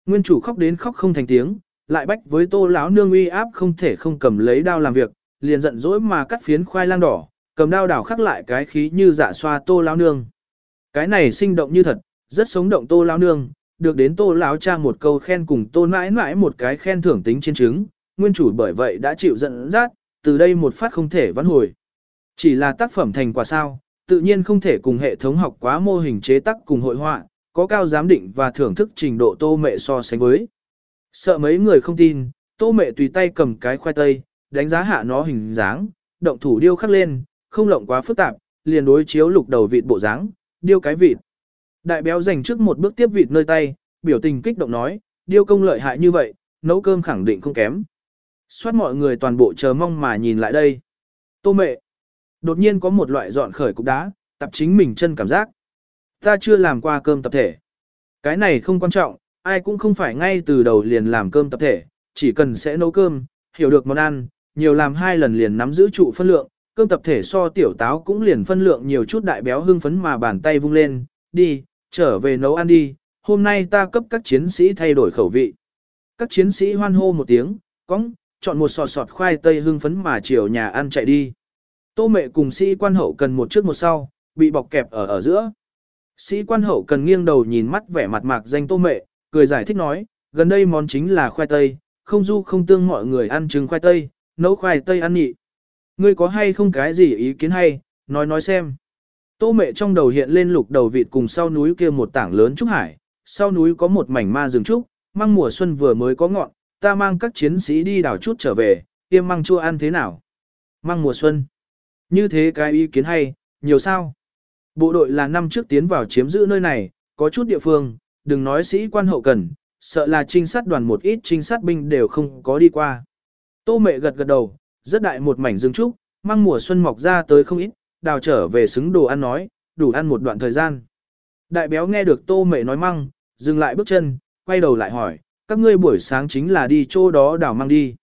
Nguyên chủ khóc đến khóc không thành tiếng, lại bách với tô lão nương uy áp không thể không cầm lấy đao làm việc, liền giận dỗi mà cắt phiến khoai lang đỏ, cầm đao đảo khắc lại cái khí như dạ xoa tô lão nương. Cái này sinh động như thật, rất sống động tô lão nương, được đến tô lão cha một câu khen cùng tô mãi mãi một cái khen thưởng tính trên chứng, nguyên chủ bởi vậy đã chịu giận dắt, từ đây một phát không thể vãn hồi. Chỉ là tác phẩm thành quả sao, tự nhiên không thể cùng hệ thống học quá mô hình chế tác cùng hội họa, có cao giám định và thưởng thức trình độ tô mẹ so sánh với. Sợ mấy người không tin, tô mẹ tùy tay cầm cái khoai tây, đánh giá hạ nó hình dáng, động thủ điêu khắc lên, không lộng quá phức tạp, liền đối chiếu lục đầu vịt bộ dáng, điêu cái vịt. Đại béo dành trước một bước tiếp vịt nơi tay, biểu tình kích động nói, điêu công lợi hại như vậy, nấu cơm khẳng định không kém. Xoát mọi người toàn bộ chờ mong mà nhìn lại đây. Tô mệ. Đột nhiên có một loại dọn khởi cục đá, tập chính mình chân cảm giác. Ta chưa làm qua cơm tập thể. Cái này không quan trọng, ai cũng không phải ngay từ đầu liền làm cơm tập thể, chỉ cần sẽ nấu cơm, hiểu được món ăn, nhiều làm hai lần liền nắm giữ trụ phân lượng, cơm tập thể so tiểu táo cũng liền phân lượng nhiều chút đại béo hưng phấn mà bàn tay vung lên, đi, trở về nấu ăn đi, hôm nay ta cấp các chiến sĩ thay đổi khẩu vị. Các chiến sĩ hoan hô một tiếng, cong, chọn một sọt sọt khoai tây hưng phấn mà chiều nhà ăn chạy đi. Tô mẹ cùng sĩ quan hậu cần một trước một sau, bị bọc kẹp ở ở giữa. Sĩ quan hậu cần nghiêng đầu nhìn mắt vẻ mặt mạc danh tô mẹ, cười giải thích nói, gần đây món chính là khoai tây, không du không tương mọi người ăn trứng khoai tây, nấu khoai tây ăn nhị. Ngươi có hay không cái gì ý kiến hay, nói nói xem. Tô mẹ trong đầu hiện lên lục đầu vịt cùng sau núi kia một tảng lớn trúc hải, sau núi có một mảnh ma rừng trúc, măng mùa xuân vừa mới có ngọn, ta mang các chiến sĩ đi đảo chút trở về, tiêm măng chua ăn thế nào. Măng mùa xuân. Như thế cái ý kiến hay, nhiều sao. Bộ đội là năm trước tiến vào chiếm giữ nơi này, có chút địa phương, đừng nói sĩ quan hậu cần, sợ là trinh sát đoàn một ít trinh sát binh đều không có đi qua. Tô mẹ gật gật đầu, rất đại một mảnh rừng trúc, măng mùa xuân mọc ra tới không ít, đào trở về xứng đồ ăn nói, đủ ăn một đoạn thời gian. Đại béo nghe được tô mẹ nói măng, dừng lại bước chân, quay đầu lại hỏi, các ngươi buổi sáng chính là đi chỗ đó đào mang đi.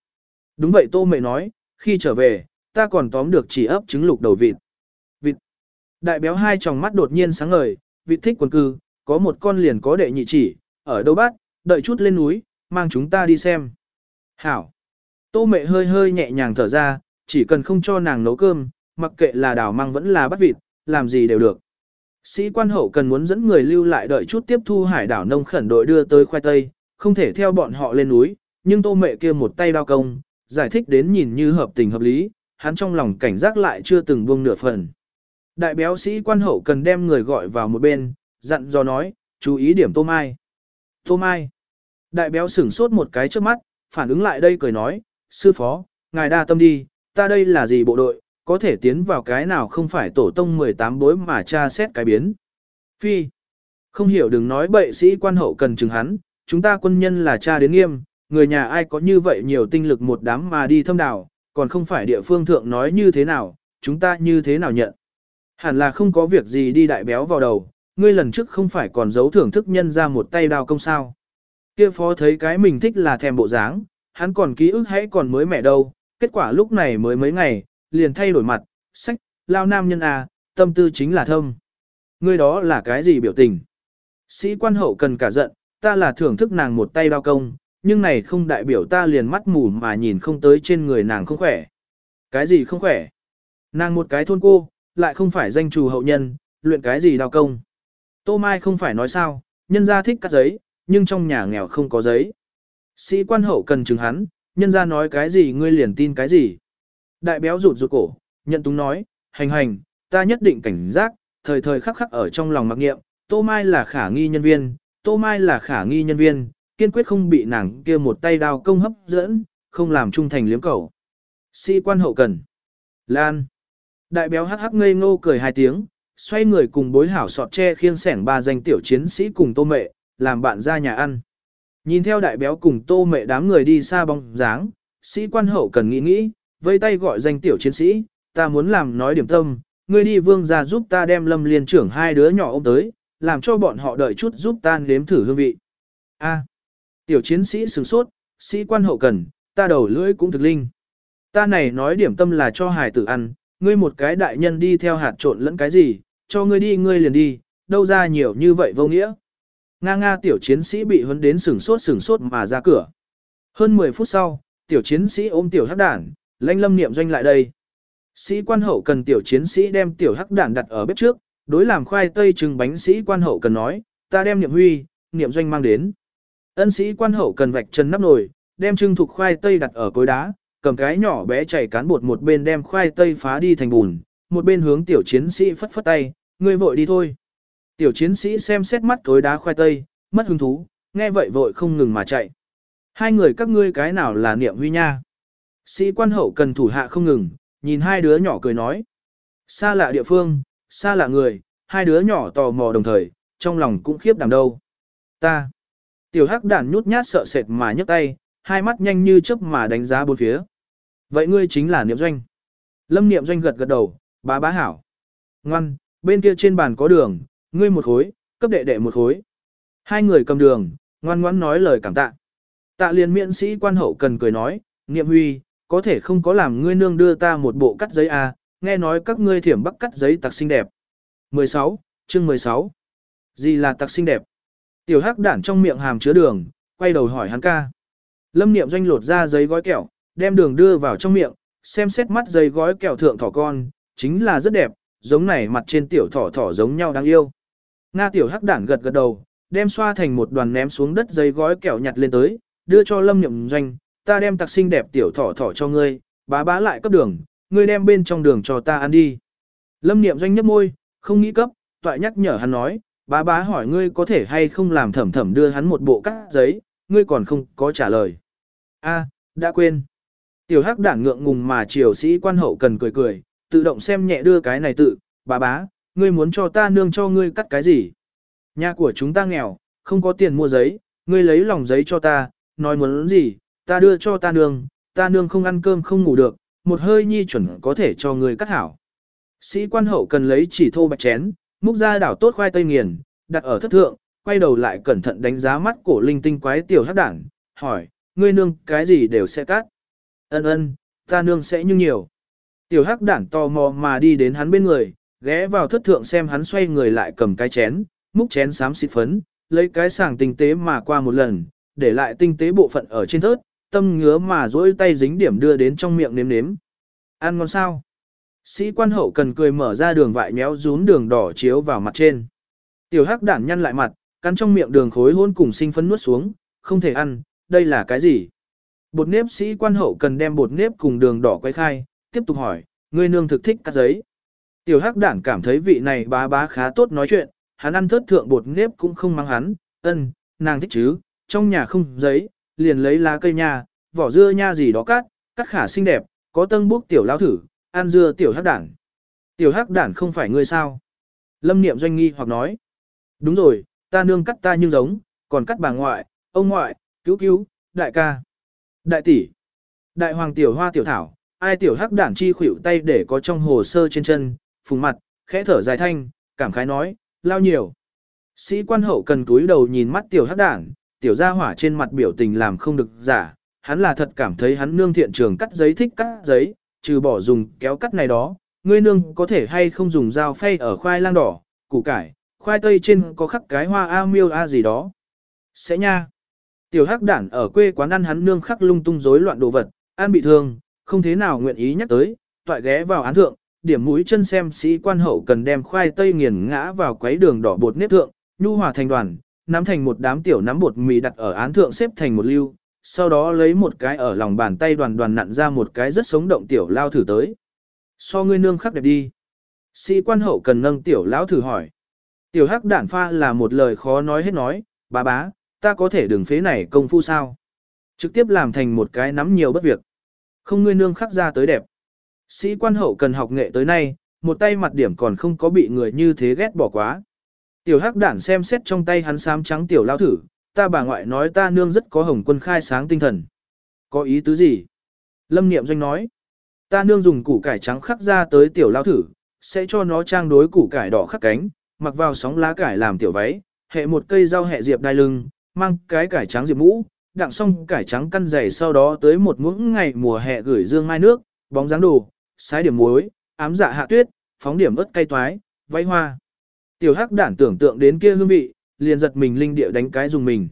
Đúng vậy tô mẹ nói, khi trở về, ta còn tóm được chỉ ấp trứng lục đầu vịt. Vịt. Đại béo hai tròng mắt đột nhiên sáng ngời, vịt thích quần cư, có một con liền có đệ nhị chỉ, ở đâu bắt, đợi chút lên núi, mang chúng ta đi xem. Hảo. Tô mẹ hơi hơi nhẹ nhàng thở ra, chỉ cần không cho nàng nấu cơm, mặc kệ là đào mang vẫn là bắt vịt, làm gì đều được. Sĩ quan hậu cần muốn dẫn người lưu lại đợi chút tiếp thu hải đảo nông khẩn đội đưa tới khoai tây, không thể theo bọn họ lên núi, nhưng tô mẹ kia một tay đao công, giải thích đến nhìn như hợp tình hợp lý, hắn trong lòng cảnh giác lại chưa từng buông nửa phần. Đại béo sĩ quan hậu cần đem người gọi vào một bên, dặn dò nói, chú ý điểm tô mai. Tô mai. Đại béo sửng sốt một cái trước mắt, phản ứng lại đây cười nói, sư phó, ngài đa tâm đi, ta đây là gì bộ đội, có thể tiến vào cái nào không phải tổ tông 18 bối mà tra xét cái biến. Phi. Không hiểu đừng nói bậy sĩ quan hậu cần chừng hắn, chúng ta quân nhân là cha đến nghiêm, người nhà ai có như vậy nhiều tinh lực một đám mà đi thâm đảo, còn không phải địa phương thượng nói như thế nào, chúng ta như thế nào nhận. Hẳn là không có việc gì đi đại béo vào đầu, ngươi lần trước không phải còn giấu thưởng thức nhân ra một tay đao công sao. Kia phó thấy cái mình thích là thèm bộ dáng, hắn còn ký ức hãy còn mới mẻ đâu, kết quả lúc này mới mấy ngày, liền thay đổi mặt, sách, lao nam nhân à, tâm tư chính là thâm. Ngươi đó là cái gì biểu tình? Sĩ quan hậu cần cả giận, ta là thưởng thức nàng một tay đao công, nhưng này không đại biểu ta liền mắt mù mà nhìn không tới trên người nàng không khỏe. Cái gì không khỏe? Nàng một cái thôn cô, lại không phải danh trù hậu nhân, luyện cái gì đao công. Tô Mai không phải nói sao, nhân gia thích cắt giấy, nhưng trong nhà nghèo không có giấy. Sĩ quan hậu cần chứng hắn, nhân gia nói cái gì ngươi liền tin cái gì. Đại béo rụt rụt cổ, nhận túng nói, hành hành, ta nhất định cảnh giác, thời thời khắc khắc ở trong lòng mặc nghiệm, Tô Mai là khả nghi nhân viên, Tô Mai là khả nghi nhân viên, kiên quyết không bị nàng kia một tay đao công hấp dẫn, không làm trung thành liếm cầu. Sĩ quan hậu cần. Lan. Đại béo hắc hắc ngây ngô cười hai tiếng, xoay người cùng bối hảo sọt tre khiêng sẻng ba danh tiểu chiến sĩ cùng tô mẹ, làm bạn ra nhà ăn. Nhìn theo đại béo cùng tô mẹ đám người đi xa bóng dáng, sĩ quan hậu cần nghĩ nghĩ, vây tay gọi danh tiểu chiến sĩ, ta muốn làm nói điểm tâm, ngươi đi vương ra giúp ta đem lâm liên trưởng hai đứa nhỏ ôm tới, làm cho bọn họ đợi chút giúp ta nếm thử hương vị. A. tiểu chiến sĩ sửng sốt, sĩ quan hậu cần, ta đầu lưỡi cũng thực linh. Ta này nói điểm tâm là cho hài tử ăn, ngươi một cái đại nhân đi theo hạt trộn lẫn cái gì, cho ngươi đi ngươi liền đi, đâu ra nhiều như vậy vô nghĩa. Nga nga tiểu chiến sĩ bị huấn đến sửng sốt sửng sốt mà ra cửa. Hơn 10 phút sau, tiểu chiến sĩ ôm tiểu hắc đản, lãnh lâm niệm doanh lại đây. Sĩ quan hậu cần tiểu chiến sĩ đem tiểu hắc đản đặt ở bếp trước, đối làm khoai tây trừng bánh sĩ quan hậu cần nói, ta đem niệm huy, niệm doanh mang đến. Ân sĩ quan hậu cần vạch chân nắp nồi, đem trưng thuộc khoai tây đặt ở cối đá, cầm cái nhỏ bé chảy cán bột một bên đem khoai tây phá đi thành bùn, một bên hướng tiểu chiến sĩ phất phất tay, ngươi vội đi thôi. Tiểu chiến sĩ xem xét mắt cối đá khoai tây, mất hứng thú, nghe vậy vội không ngừng mà chạy. Hai người các ngươi cái nào là niệm huy nha. Sĩ quan hậu cần thủ hạ không ngừng, nhìn hai đứa nhỏ cười nói. Xa lạ địa phương, xa lạ người, hai đứa nhỏ tò mò đồng thời, trong lòng cũng khiếp đảm đâu. Ta. Tiểu hắc đản nhút nhát sợ sệt mà nhấc tay, hai mắt nhanh như chớp mà đánh giá bốn phía. Vậy ngươi chính là niệm doanh. Lâm niệm doanh gật gật đầu, bá bá hảo. Ngoan, bên kia trên bàn có đường, ngươi một khối, cấp đệ đệ một khối. Hai người cầm đường, ngoan ngoãn nói lời cảm tạ. Tạ liền miễn sĩ quan hậu cần cười nói, niệm huy, có thể không có làm ngươi nương đưa ta một bộ cắt giấy à, nghe nói các ngươi thiểm bắc cắt giấy tặc xinh đẹp. 16, chương 16. Gì là tặc xinh đẹp? Tiểu hắc đản trong miệng hàm chứa đường, quay đầu hỏi hắn ca. Lâm niệm doanh lột ra giấy gói kẹo, đem đường đưa vào trong miệng, xem xét mắt giấy gói kẹo thượng thỏ con, chính là rất đẹp, giống này mặt trên tiểu thỏ thỏ giống nhau đáng yêu. Nga tiểu hắc đản gật gật đầu, đem xoa thành một đoàn ném xuống đất giấy gói kẹo nhặt lên tới, đưa cho lâm niệm doanh, ta đem tặc xinh đẹp tiểu thỏ thỏ cho ngươi, bá bá lại cấp đường, ngươi đem bên trong đường cho ta ăn đi. Lâm niệm doanh nhấp môi, không nghĩ cấp, toại nhắc nhở hắn nói, bá bá hỏi ngươi có thể hay không làm thẩm thẩm đưa hắn một bộ cắt giấy, ngươi còn không có trả lời. A, đã quên. Tiểu hắc đảng ngượng ngùng mà triều sĩ quan hậu cần cười cười, tự động xem nhẹ đưa cái này tự, bá bá, ngươi muốn cho ta nương cho ngươi cắt cái gì? Nhà của chúng ta nghèo, không có tiền mua giấy, ngươi lấy lòng giấy cho ta, nói muốn gì, ta đưa cho ta nương, ta nương không ăn cơm không ngủ được, một hơi nhi chuẩn có thể cho người cắt hảo. Sĩ quan hậu cần lấy chỉ thô bạch chén, múc ra đảo tốt khoai tây nghiền, đặt ở thất thượng, quay đầu lại cẩn thận đánh giá mắt cổ linh tinh quái tiểu hắc đảng, hỏi, ngươi nương cái gì đều sẽ cắt. Ân ân, ta nương sẽ như nhiều. Tiểu hắc đảng tò mò mà đi đến hắn bên người, ghé vào thất thượng xem hắn xoay người lại cầm cái chén, múc chén xám xịt phấn, lấy cái sàng tinh tế mà qua một lần, để lại tinh tế bộ phận ở trên thớt, tâm ngứa mà dỗi tay dính điểm đưa đến trong miệng nếm nếm. Ăn ngon sao? Sĩ quan hậu cần cười mở ra đường vại méo rún đường đỏ chiếu vào mặt trên. Tiểu hắc đản nhăn lại mặt, cắn trong miệng đường khối hôn cùng sinh phấn nuốt xuống, không thể ăn, đây là cái gì? Bột nếp sĩ quan hậu cần đem bột nếp cùng đường đỏ quay khai, tiếp tục hỏi, ngươi nương thực thích cắt giấy. Tiểu hắc đản cảm thấy vị này bá bá khá tốt nói chuyện, hắn ăn thớt thượng bột nếp cũng không mang hắn, ân, nàng thích chứ, trong nhà không giấy, liền lấy lá cây nha, vỏ dưa nha gì đó cắt, cắt khả xinh đẹp, có tân bút tiểu lao thử, ăn dưa tiểu hắc đản. Tiểu hắc đản không phải ngươi sao? Lâm niệm doanh nghi hoặc nói. Đúng rồi, ta nương cắt ta nhưng giống, còn cắt bà ngoại, ông ngoại, cứu cứu, đại ca, đại tỷ, đại hoàng tiểu hoa tiểu thảo, ai tiểu hắc đản chi khuỷu tay để có trong hồ sơ trên chân, phùng mặt, khẽ thở dài thanh, cảm khái nói, lao nhiều. Sĩ quan hậu cần túi đầu nhìn mắt tiểu hắc đản, tiểu gia hỏa trên mặt biểu tình làm không được giả, hắn là thật cảm thấy hắn nương thiện trường cắt giấy thích cắt giấy, trừ bỏ dùng kéo cắt này đó, ngươi nương có thể hay không dùng dao phay ở khoai lang đỏ, củ cải, khoai tây trên có khắc cái hoa a miêu a gì đó. Sẽ nha. Tiểu hắc đản ở quê quán ăn hắn nương khắc lung tung rối loạn đồ vật, ăn bị thương, không thế nào nguyện ý nhắc tới, toại ghé vào án thượng, điểm mũi chân xem sĩ quan hậu cần đem khoai tây nghiền ngã vào quấy đường đỏ bột nếp thượng, nhu hòa thành đoàn, nắm thành một đám tiểu nắm bột mì đặt ở án thượng xếp thành một lưu, sau đó lấy một cái ở lòng bàn tay đoàn đoàn nặn ra một cái rất sống động tiểu lao thử tới. So ngươi nương khắc đẹp đi. Sĩ quan hậu cần nâng tiểu lão thử hỏi. Tiểu hắc đản pha là một lời khó nói hết nói, bà bá, ta có thể đừng phế này công phu sao. Trực tiếp làm thành một cái nắm nhiều bất việc. Không ngươi nương khắc ra tới đẹp. Sĩ quan hậu cần học nghệ tới nay, một tay mặt điểm còn không có bị người như thế ghét bỏ quá. Tiểu hắc đản xem xét trong tay hắn xám trắng tiểu lao thử, ta bà ngoại nói ta nương rất có hồng quân khai sáng tinh thần. Có ý tứ gì? Lâm Niệm Doanh nói, ta nương dùng củ cải trắng khắc ra tới tiểu lao thử, sẽ cho nó trang đối củ cải đỏ khắc cánh, mặc vào sóng lá cải làm tiểu váy, hệ một cây rau hệ diệp đai lưng, mang cái cải trắng diệp mũ, đặng xong cải trắng căn dày sau đó tới một muỗng ngày mùa hè gửi dương mai nước, bóng dáng đồ, sái điểm muối, ám dạ hạ tuyết, phóng điểm ớt cay toái, váy hoa. Tiểu hắc đản tưởng tượng đến kia hương vị, liền giật mình linh địa đánh cái dùng mình.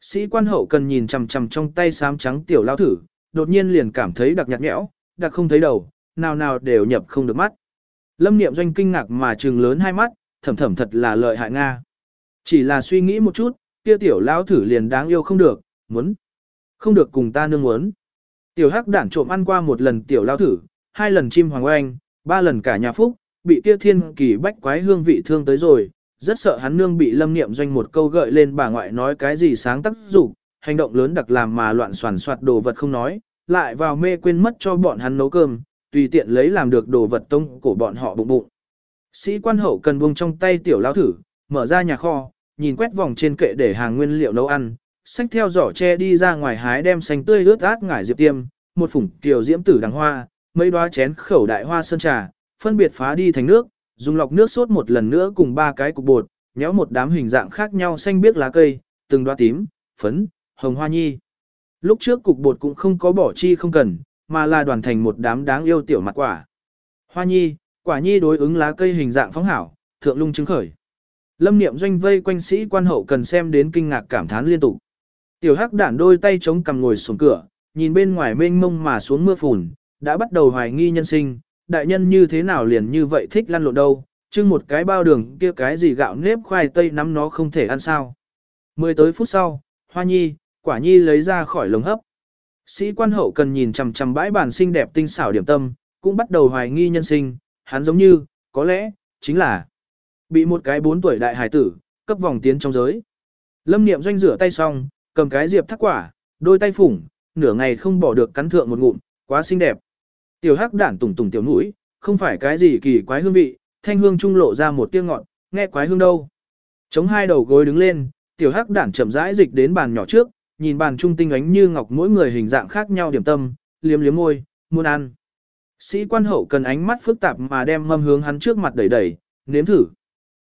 Sĩ quan hậu cần nhìn chằm chằm trong tay xám trắng tiểu lao thử, đột nhiên liền cảm thấy đặc nhạt nhẽo, đặc không thấy đầu, nào nào đều nhập không được mắt. Lâm niệm doanh kinh ngạc mà trừng lớn hai mắt, thầm thầm thật là lợi hại Nga. Chỉ là suy nghĩ một chút, kia tiểu lao thử liền đáng yêu không được, muốn. Không được cùng ta nương muốn. Tiểu hắc đản trộm ăn qua một lần tiểu lao thử, hai lần chim hoàng oanh, ba lần cả nhà phúc, bị kia thiên kỳ bách quái hương vị thương tới rồi, rất sợ hắn nương bị lâm niệm doanh một câu gợi lên bà ngoại nói cái gì sáng tác dục hành động lớn đặc làm mà loạn soàn soạt đồ vật không nói, lại vào mê quên mất cho bọn hắn nấu cơm, tùy tiện lấy làm được đồ vật tông của bọn họ bụng bụng. Sĩ quan hậu cần buông trong tay tiểu lao thử, mở ra nhà kho, nhìn quét vòng trên kệ để hàng nguyên liệu nấu ăn, xách theo giỏ tre đi ra ngoài hái đem xanh tươi ướt át ngải diệp tiêm, một phủng tiểu diễm tử đằng hoa, mấy đóa chén khẩu đại hoa sơn trà, phân biệt phá đi thành nước, dùng lọc nước sốt một lần nữa cùng ba cái cục bột, nhéo một đám hình dạng khác nhau xanh biếc lá cây, từng đoá tím, phấn, hồng hoa nhi. Lúc trước cục bột cũng không có bỏ chi không cần, mà là đoàn thành một đám đáng yêu tiểu mặt quả. Hoa nhi, quả nhi đối ứng lá cây hình dạng phóng hảo, thượng lung chứng khởi. Lâm niệm doanh vây quanh sĩ quan hậu cần xem đến kinh ngạc cảm thán liên tục. Tiểu hắc đản đôi tay chống cằm ngồi xuống cửa, nhìn bên ngoài mênh mông mà xuống mưa phùn, đã bắt đầu hoài nghi nhân sinh, đại nhân như thế nào liền như vậy thích lăn lộn đâu, chứ một cái bao đường kia cái gì gạo nếp khoai tây nắm nó không thể ăn sao. Mười tới phút sau, Hoa Nhi, Quả Nhi lấy ra khỏi lồng hấp. Sĩ quan hậu cần nhìn chằm chằm bãi bàn xinh đẹp tinh xảo điểm tâm, cũng bắt đầu hoài nghi nhân sinh, hắn giống như, có lẽ, chính là bị một cái bốn tuổi đại hải tử, cấp vòng tiến trong giới. Lâm Niệm doanh rửa tay xong, cầm cái diệp thắc quả, đôi tay phủng, nửa ngày không bỏ được cắn thượng một ngụm, quá xinh đẹp. Tiểu hắc đản tùng tùng tiểu mũi, không phải cái gì kỳ quái hương vị, thanh hương trung lộ ra một tiếng ngọt, nghe quái hương đâu. Chống hai đầu gối đứng lên, tiểu hắc đản chậm rãi dịch đến bàn nhỏ trước, nhìn bàn trung tinh ánh như ngọc mỗi người hình dạng khác nhau điểm tâm, liếm liếm môi, muốn ăn. Sĩ quan hậu cần ánh mắt phức tạp mà đem mâm hướng hắn trước mặt đẩy đẩy, nếm thử.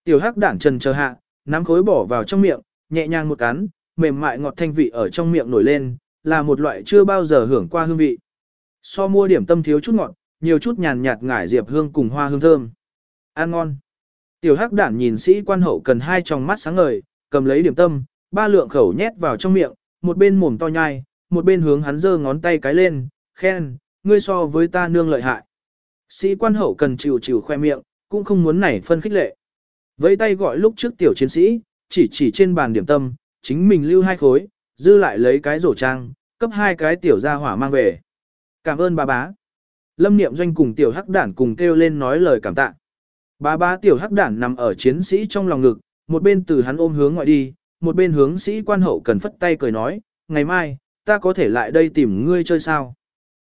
Tiểu hắc đản trần chờ hạ, nắm khối bỏ vào trong miệng, nhẹ nhàng một cắn, mềm mại ngọt thanh vị ở trong miệng nổi lên, là một loại chưa bao giờ hưởng qua hương vị. So mua điểm tâm thiếu chút ngọt, nhiều chút nhàn nhạt ngải diệp hương cùng hoa hương thơm. Ăn ngon. Tiểu hắc đản nhìn sĩ quan hậu cần hai tròng mắt sáng ngời, cầm lấy điểm tâm, ba lượng khẩu nhét vào trong miệng, một bên mồm to nhai, một bên hướng hắn giơ ngón tay cái lên, khen, ngươi so với ta nương lợi hại. Sĩ quan hậu cần chịu chịu khoe miệng, cũng không muốn nảy phân khích lệ. vẫy tay gọi lúc trước tiểu chiến sĩ, chỉ chỉ trên bàn điểm tâm, chính mình lưu hai khối, dư lại lấy cái rổ trang, cấp hai cái tiểu gia hỏa mang về. Cảm ơn bà bá. Lâm Niệm Doanh cùng tiểu hắc đản cùng kêu lên nói lời cảm tạ. Bà bá tiểu hắc đản nằm ở chiến sĩ trong lòng ngực, một bên từ hắn ôm hướng ngoại đi, một bên hướng sĩ quan hậu cần phất tay cười nói, ngày mai, ta có thể lại đây tìm ngươi chơi sao.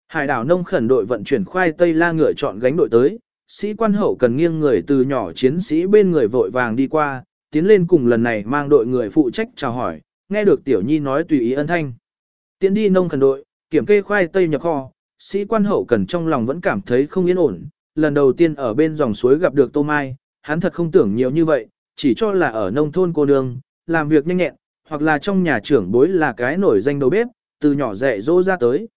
Hải đảo nông khẩn đội vận chuyển khoai tây la ngựa chọn gánh đội tới, sĩ quan hậu cần nghiêng người từ nhỏ chiến sĩ bên người vội vàng đi qua, tiến lên cùng lần này mang đội người phụ trách chào hỏi, nghe được tiểu nhi nói tùy ý ân thanh. Tiến đi nông khẩn đội, kiểm kê khoai tây nhập kho, sĩ quan hậu cần trong lòng vẫn cảm thấy không yên ổn, lần đầu tiên ở bên dòng suối gặp được Tô Mai, hắn thật không tưởng nhiều như vậy, chỉ cho là ở nông thôn cô nương, làm việc nhanh nhẹn, hoặc là trong nhà trưởng bối là cái nổi danh đầu bếp, từ nhỏ dạy dỗ ra tới.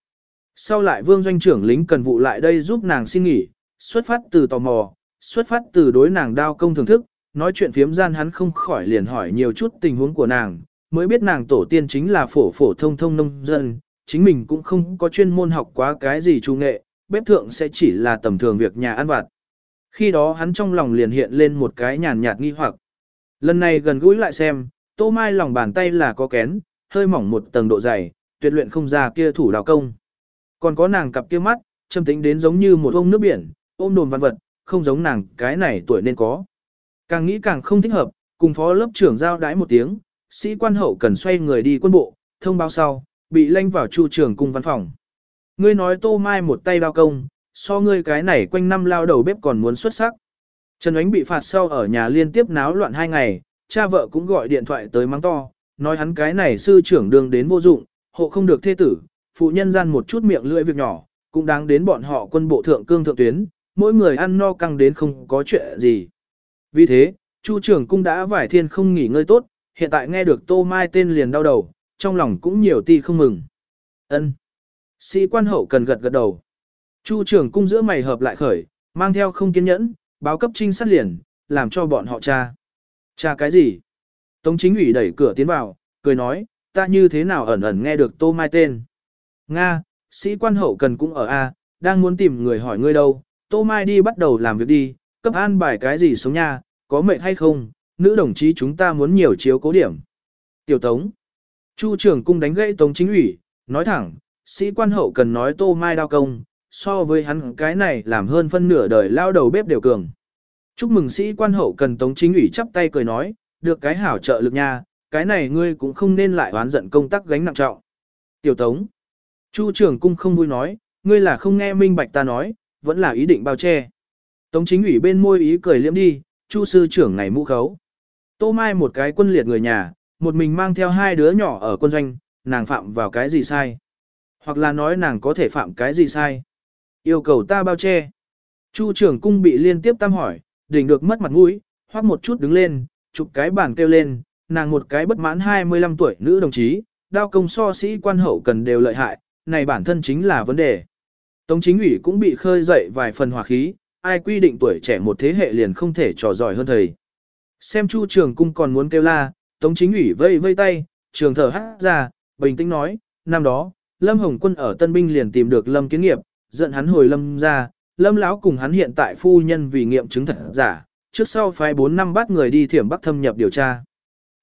Sau lại vương doanh trưởng lính cần vụ lại đây giúp nàng xin nghỉ, xuất phát từ tò mò, xuất phát từ đối nàng đao công thưởng thức, nói chuyện phiếm gian hắn không khỏi liền hỏi nhiều chút tình huống của nàng, mới biết nàng tổ tiên chính là phổ phổ thông thông nông dân, chính mình cũng không có chuyên môn học quá cái gì trung nghệ, bếp thượng sẽ chỉ là tầm thường việc nhà ăn vặt. Khi đó hắn trong lòng liền hiện lên một cái nhàn nhạt nghi hoặc. Lần này gần gũi lại xem, tô mai lòng bàn tay là có kén, hơi mỏng một tầng độ dày, tuyệt luyện không ra kia thủ đào công. Còn có nàng cặp kia mắt, châm tính đến giống như một ông nước biển, ôm đồn văn vật, không giống nàng cái này tuổi nên có. Càng nghĩ càng không thích hợp, cùng phó lớp trưởng giao đái một tiếng, sĩ quan hậu cần xoay người đi quân bộ, thông báo sau, bị lanh vào chu trường cung văn phòng. Ngươi nói tô mai một tay đao công, so ngươi cái này quanh năm lao đầu bếp còn muốn xuất sắc. Trần Ánh bị phạt sau ở nhà liên tiếp náo loạn hai ngày, cha vợ cũng gọi điện thoại tới mắng to, nói hắn cái này sư trưởng đường đến vô dụng, hộ không được thê tử, phụ nhân gian một chút miệng lưỡi việc nhỏ, cũng đáng đến bọn họ quân bộ thượng cương thượng tuyến, mỗi người ăn no căng đến không có chuyện gì. Vì thế, Chu trưởng cung đã vải thiên không nghỉ ngơi tốt, hiện tại nghe được Tô Mai tên liền đau đầu, trong lòng cũng nhiều ti không mừng. Ân. Sĩ quan hậu cần gật gật đầu. Chu trưởng cung giữa mày hợp lại khởi, mang theo không kiên nhẫn, báo cấp trinh sát liền, làm cho bọn họ tra. Tra cái gì? Tống chính ủy đẩy cửa tiến vào, cười nói, ta như thế nào ẩn ẩn nghe được Tô Mai tên. Nga, sĩ quan hậu cần cũng ở A, đang muốn tìm người hỏi ngươi đâu, Tô Mai đi bắt đầu làm việc đi, cấp an bài cái gì sống nha, có mệnh hay không, nữ đồng chí chúng ta muốn nhiều chiếu cố điểm. Tiểu Tống. Chu trưởng cung đánh gãy Tống chính ủy, nói thẳng, sĩ quan hậu cần nói Tô Mai đao công, so với hắn cái này làm hơn phân nửa đời lao đầu bếp đều cường. Chúc mừng sĩ quan hậu cần tống chính ủy chắp tay cười nói, được cái hảo trợ lực nha, cái này ngươi cũng không nên lại oán giận công tác gánh nặng trọng. Tiểu tống, chu trưởng cung không vui nói, ngươi là không nghe minh bạch ta nói, vẫn là ý định bao che. Tống chính ủy bên môi ý cười liễm đi, chu sư trưởng này mũ khấu. Tô Mai một cái quân liệt người nhà, một mình mang theo hai đứa nhỏ ở quân doanh, nàng phạm vào cái gì sai? Hoặc là nói nàng có thể phạm cái gì sai? Yêu cầu ta bao che. Chu trưởng cung bị liên tiếp tam hỏi, đỉnh được mất mặt mũi, hoặc một chút đứng lên, chụp cái bàn kêu lên, nàng một cái bất mãn 25 tuổi nữ đồng chí, đao công so sĩ quan hậu cần đều lợi hại, này bản thân chính là vấn đề. Tống chính ủy cũng bị khơi dậy vài phần hỏa khí, ai quy định tuổi trẻ một thế hệ liền không thể trò giỏi hơn thầy. Xem chu trường cung còn muốn kêu la, tống chính ủy vây vây tay, trường thở hát ra, bình tĩnh nói, năm đó, Lâm Hồng Quân ở Tân Binh liền tìm được Lâm Kiến Nghiệp, giận hắn hồi Lâm ra, Lâm lão cùng hắn hiện tại phu nhân vì nghiệm chứng thật giả, trước sau phái 4 năm bắt người đi thiểm bắc thâm nhập điều tra.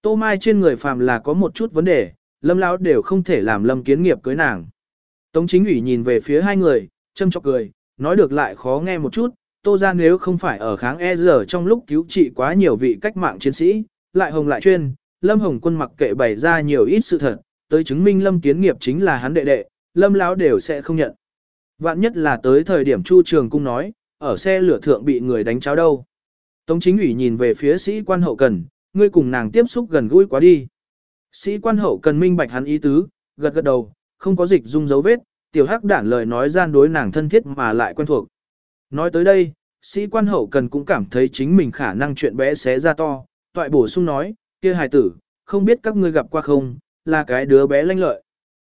Tô Mai trên người phàm là có một chút vấn đề, Lâm lão đều không thể làm Lâm Kiến Nghiệp cưới nàng. Tống Chính ủy nhìn về phía hai người, châm chọc cười, nói được lại khó nghe một chút, Tô ra nếu không phải ở kháng e giờ trong lúc cứu trị quá nhiều vị cách mạng chiến sĩ, lại hồng lại chuyên, Lâm Hồng Quân mặc kệ bày ra nhiều ít sự thật, tới chứng minh Lâm Kiến Nghiệp chính là hắn đệ đệ, Lâm lão đều sẽ không nhận. Vạn nhất là tới thời điểm Chu Trường Cung nói, ở xe lửa thượng bị người đánh cháo đâu. Tống chính ủy nhìn về phía sĩ quan hậu cần, ngươi cùng nàng tiếp xúc gần gũi quá đi. Sĩ quan hậu cần minh bạch hắn ý tứ, gật gật đầu, không có dịch dung dấu vết, tiểu hắc đản lời nói gian đối nàng thân thiết mà lại quen thuộc. Nói tới đây, sĩ quan hậu cần cũng cảm thấy chính mình khả năng chuyện bé xé ra to, toại bổ sung nói, kia hài tử, không biết các ngươi gặp qua không, là cái đứa bé lanh lợi.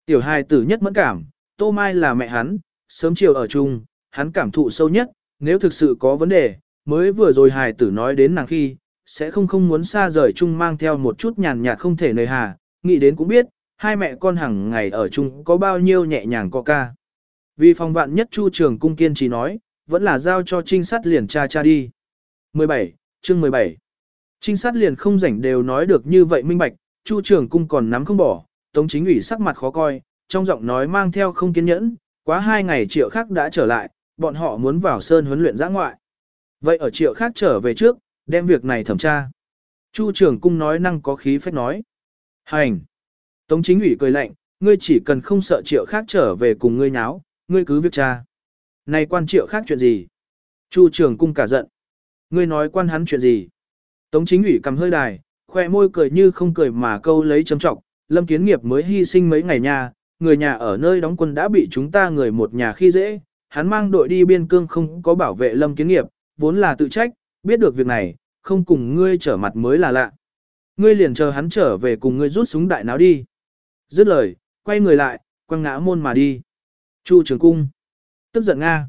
Tiểu hài tử nhất mẫn cảm, Tô Mai là mẹ hắn, sớm chiều ở chung, hắn cảm thụ sâu nhất, nếu thực sự có vấn đề, mới vừa rồi hài tử nói đến nàng khi, sẽ không không muốn xa rời chung mang theo một chút nhàn nhạt không thể nơi hà, nghĩ đến cũng biết, hai mẹ con hàng ngày ở chung có bao nhiêu nhẹ nhàng có ca. Vì phòng vạn nhất Chu Trường Cung kiên trì nói, vẫn là giao cho trinh sát liền cha cha đi. 17, chương 17 Trinh sát liền không rảnh đều nói được như vậy minh bạch, Chu Trường Cung còn nắm không bỏ, Tống Chính ủy sắc mặt khó coi, trong giọng nói mang theo không kiên nhẫn, quá hai ngày triệu khác đã trở lại, bọn họ muốn vào sơn huấn luyện giã ngoại. Vậy ở triệu khác trở về trước, đem việc này thẩm tra. Chu Trường Cung nói năng có khí phách nói. Hành! Tống chính ủy cười lạnh, ngươi chỉ cần không sợ triệu khác trở về cùng ngươi nháo, ngươi cứ việc tra. Này quan triệu khác chuyện gì? Chu trường cung cả giận. Ngươi nói quan hắn chuyện gì? Tống chính ủy cầm hơi đài, khoe môi cười như không cười mà câu lấy chấm trọng. Lâm kiến nghiệp mới hy sinh mấy ngày nha, người nhà ở nơi đóng quân đã bị chúng ta người một nhà khi dễ. Hắn mang đội đi biên cương không có bảo vệ lâm kiến nghiệp, vốn là tự trách, biết được việc này, không cùng ngươi trở mặt mới là lạ. Ngươi liền chờ hắn trở về cùng ngươi rút súng đại náo đi. Dứt lời, quay người lại, quăng ngã môn mà đi. Chu trường cung. Tức giận Nga.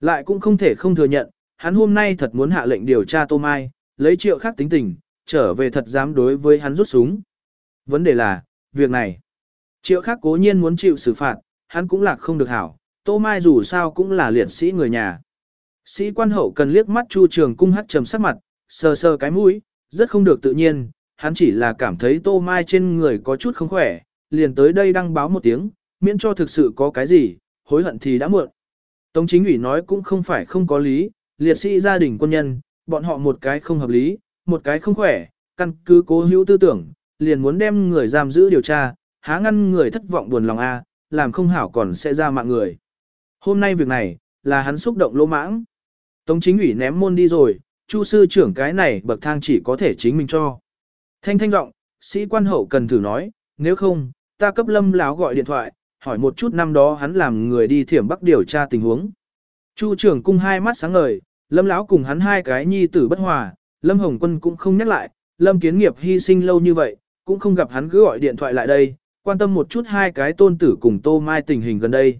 Lại cũng không thể không thừa nhận, hắn hôm nay thật muốn hạ lệnh điều tra Tô Mai, lấy triệu khác tính tình, trở về thật dám đối với hắn rút súng. Vấn đề là, việc này. Triệu khác cố nhiên muốn chịu xử phạt, hắn cũng lạc không được hảo, Tô Mai dù sao cũng là liệt sĩ người nhà. Sĩ quan hậu cần liếc mắt Chu Trường Cung hắt trầm sắc mặt, sờ sờ cái mũi, rất không được tự nhiên, hắn chỉ là cảm thấy Tô Mai trên người có chút không khỏe, liền tới đây đăng báo một tiếng, miễn cho thực sự có cái gì, hối hận thì đã muộn. Tống chính ủy nói cũng không phải không có lý, liệt sĩ gia đình quân nhân, bọn họ một cái không hợp lý, một cái không khỏe, căn cứ cố hữu tư tưởng, liền muốn đem người giam giữ điều tra, há ngăn người thất vọng buồn lòng a, làm không hảo còn sẽ ra mạng người. Hôm nay việc này, là hắn xúc động lỗ mãng. Tống chính ủy ném môn đi rồi, chu sư trưởng cái này bậc thang chỉ có thể chính mình cho. Thanh thanh giọng, sĩ quan hậu cần thử nói, nếu không, ta cấp lâm láo gọi điện thoại, hỏi một chút năm đó hắn làm người đi thiểm bắc điều tra tình huống. Chu trưởng cung hai mắt sáng ngời, lâm láo cùng hắn hai cái nhi tử bất hòa, lâm hồng quân cũng không nhắc lại, lâm kiến nghiệp hy sinh lâu như vậy, cũng không gặp hắn cứ gọi điện thoại lại đây, quan tâm một chút hai cái tôn tử cùng tô mai tình hình gần đây.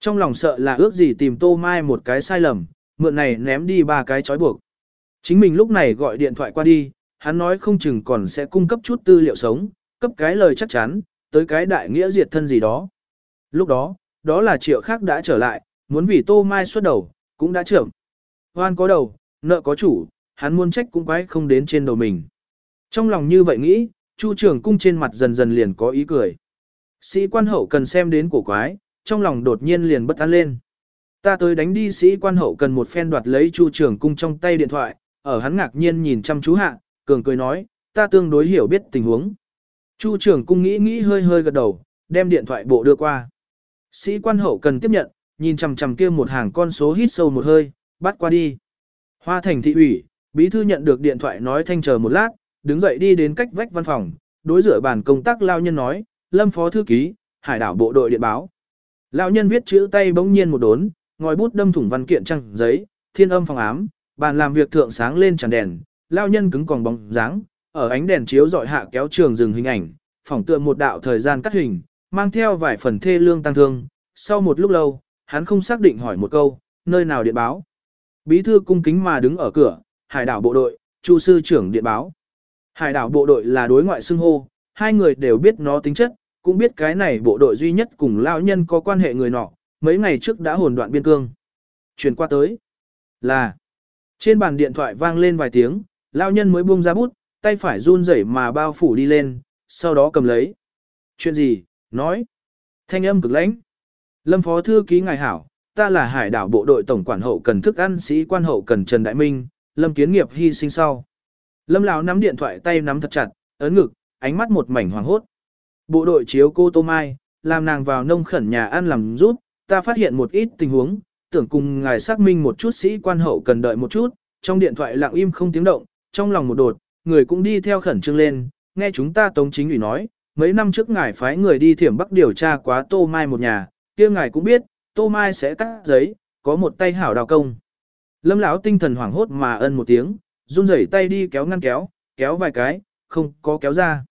Trong lòng sợ là ước gì tìm tô mai một cái sai lầm, mượn này ném đi ba cái trói buộc. Chính mình lúc này gọi điện thoại qua đi, hắn nói không chừng còn sẽ cung cấp chút tư liệu sống, cấp cái lời chắc chắn, tới cái đại nghĩa diệt thân gì đó. Lúc đó, đó là triệu khác đã trở lại, muốn vì tô mai xuất đầu, cũng đã trưởng. Hoan có đầu, nợ có chủ, hắn muốn trách cũng quái không đến trên đầu mình. Trong lòng như vậy nghĩ, chu trưởng cung trên mặt dần dần liền có ý cười. Sĩ quan hậu cần xem đến cổ quái, trong lòng đột nhiên liền bất an lên. Ta tới đánh đi sĩ quan hậu cần một phen đoạt lấy chu trưởng cung trong tay điện thoại, ở hắn ngạc nhiên nhìn chăm chú hạ, cường cười nói, ta tương đối hiểu biết tình huống. Chu trưởng cung nghĩ nghĩ hơi hơi gật đầu, đem điện thoại bộ đưa qua. Sĩ quan hậu cần tiếp nhận, nhìn chằm chằm kia một hàng con số hít sâu một hơi, bắt qua đi. Hoa thành thị ủy, bí thư nhận được điện thoại nói thanh chờ một lát, đứng dậy đi đến cách vách văn phòng, đối rửa bàn công tác lao nhân nói, lâm phó thư ký, hải đảo bộ đội điện báo. Lão nhân viết chữ tay bỗng nhiên một đốn, ngòi bút đâm thủng văn kiện trăng giấy, thiên âm phòng ám, bàn làm việc thượng sáng lên tràn đèn, lão nhân cứng còn bóng dáng, ở ánh đèn chiếu dọi hạ kéo trường dừng hình ảnh, phỏng tượng một đạo thời gian cắt hình, mang theo vài phần thê lương tăng thương. Sau một lúc lâu, hắn không xác định hỏi một câu, nơi nào điện báo. Bí thư cung kính mà đứng ở cửa, hải đảo bộ đội, chu sư trưởng điện báo. Hải đảo bộ đội là đối ngoại xưng hô, hai người đều biết nó tính chất, cũng biết cái này bộ đội duy nhất cùng lao nhân có quan hệ người nọ, mấy ngày trước đã hồn đoạn biên cương. Chuyển qua tới là trên bàn điện thoại vang lên vài tiếng, lao nhân mới buông ra bút, tay phải run rẩy mà bao phủ đi lên, sau đó cầm lấy. Chuyện gì? Nói. Thanh âm cực lãnh. Lâm phó thư ký ngài hảo, ta là hải đảo bộ đội tổng quản hậu cần thức ăn sĩ quan hậu cần Trần Đại Minh, Lâm kiến nghiệp hy sinh sau. Lâm lão nắm điện thoại tay nắm thật chặt, ấn ngực, ánh mắt một mảnh hoàng hốt. Bộ đội chiếu cô Tô Mai, làm nàng vào nông khẩn nhà ăn làm rút, ta phát hiện một ít tình huống, tưởng cùng ngài xác minh một chút sĩ quan hậu cần đợi một chút, trong điện thoại lặng im không tiếng động, trong lòng một đột, người cũng đi theo khẩn trương lên, nghe chúng ta tống chính ủy nói, mấy năm trước ngài phái người đi thiểm bắc điều tra quá Tô Mai một nhà, kia ngài cũng biết, Tô Mai sẽ cắt giấy, có một tay hảo đào công. Lâm lão tinh thần hoảng hốt mà ân một tiếng, run rẩy tay đi kéo ngăn kéo, kéo vài cái, không có kéo ra.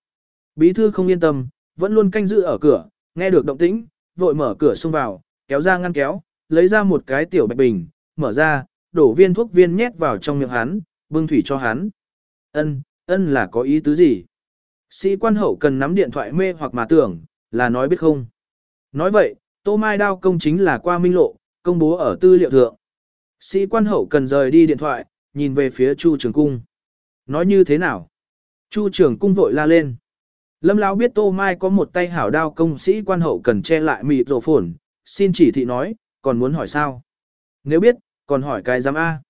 Bí thư không yên tâm, vẫn luôn canh giữ ở cửa, nghe được động tĩnh, vội mở cửa xông vào, kéo ra ngăn kéo, lấy ra một cái tiểu bạch bình, mở ra, đổ viên thuốc viên nhét vào trong miệng hắn, bưng thủy cho hắn. Ân, ân là có ý tứ gì? Sĩ quan hậu cần nắm điện thoại mê hoặc mà tưởng, là nói biết không. Nói vậy, Tô Mai đao công chính là qua minh lộ, công bố ở tư liệu thượng. Sĩ quan hậu cần rời đi điện thoại, nhìn về phía Chu Trường Cung. Nói như thế nào? Chu Trường Cung vội la lên. Lâm Lão biết Tô Mai có một tay hảo đao công sĩ quan hậu cần che lại mịt rổ phồn, xin chỉ thị nói, còn muốn hỏi sao? Nếu biết, còn hỏi cái giám A.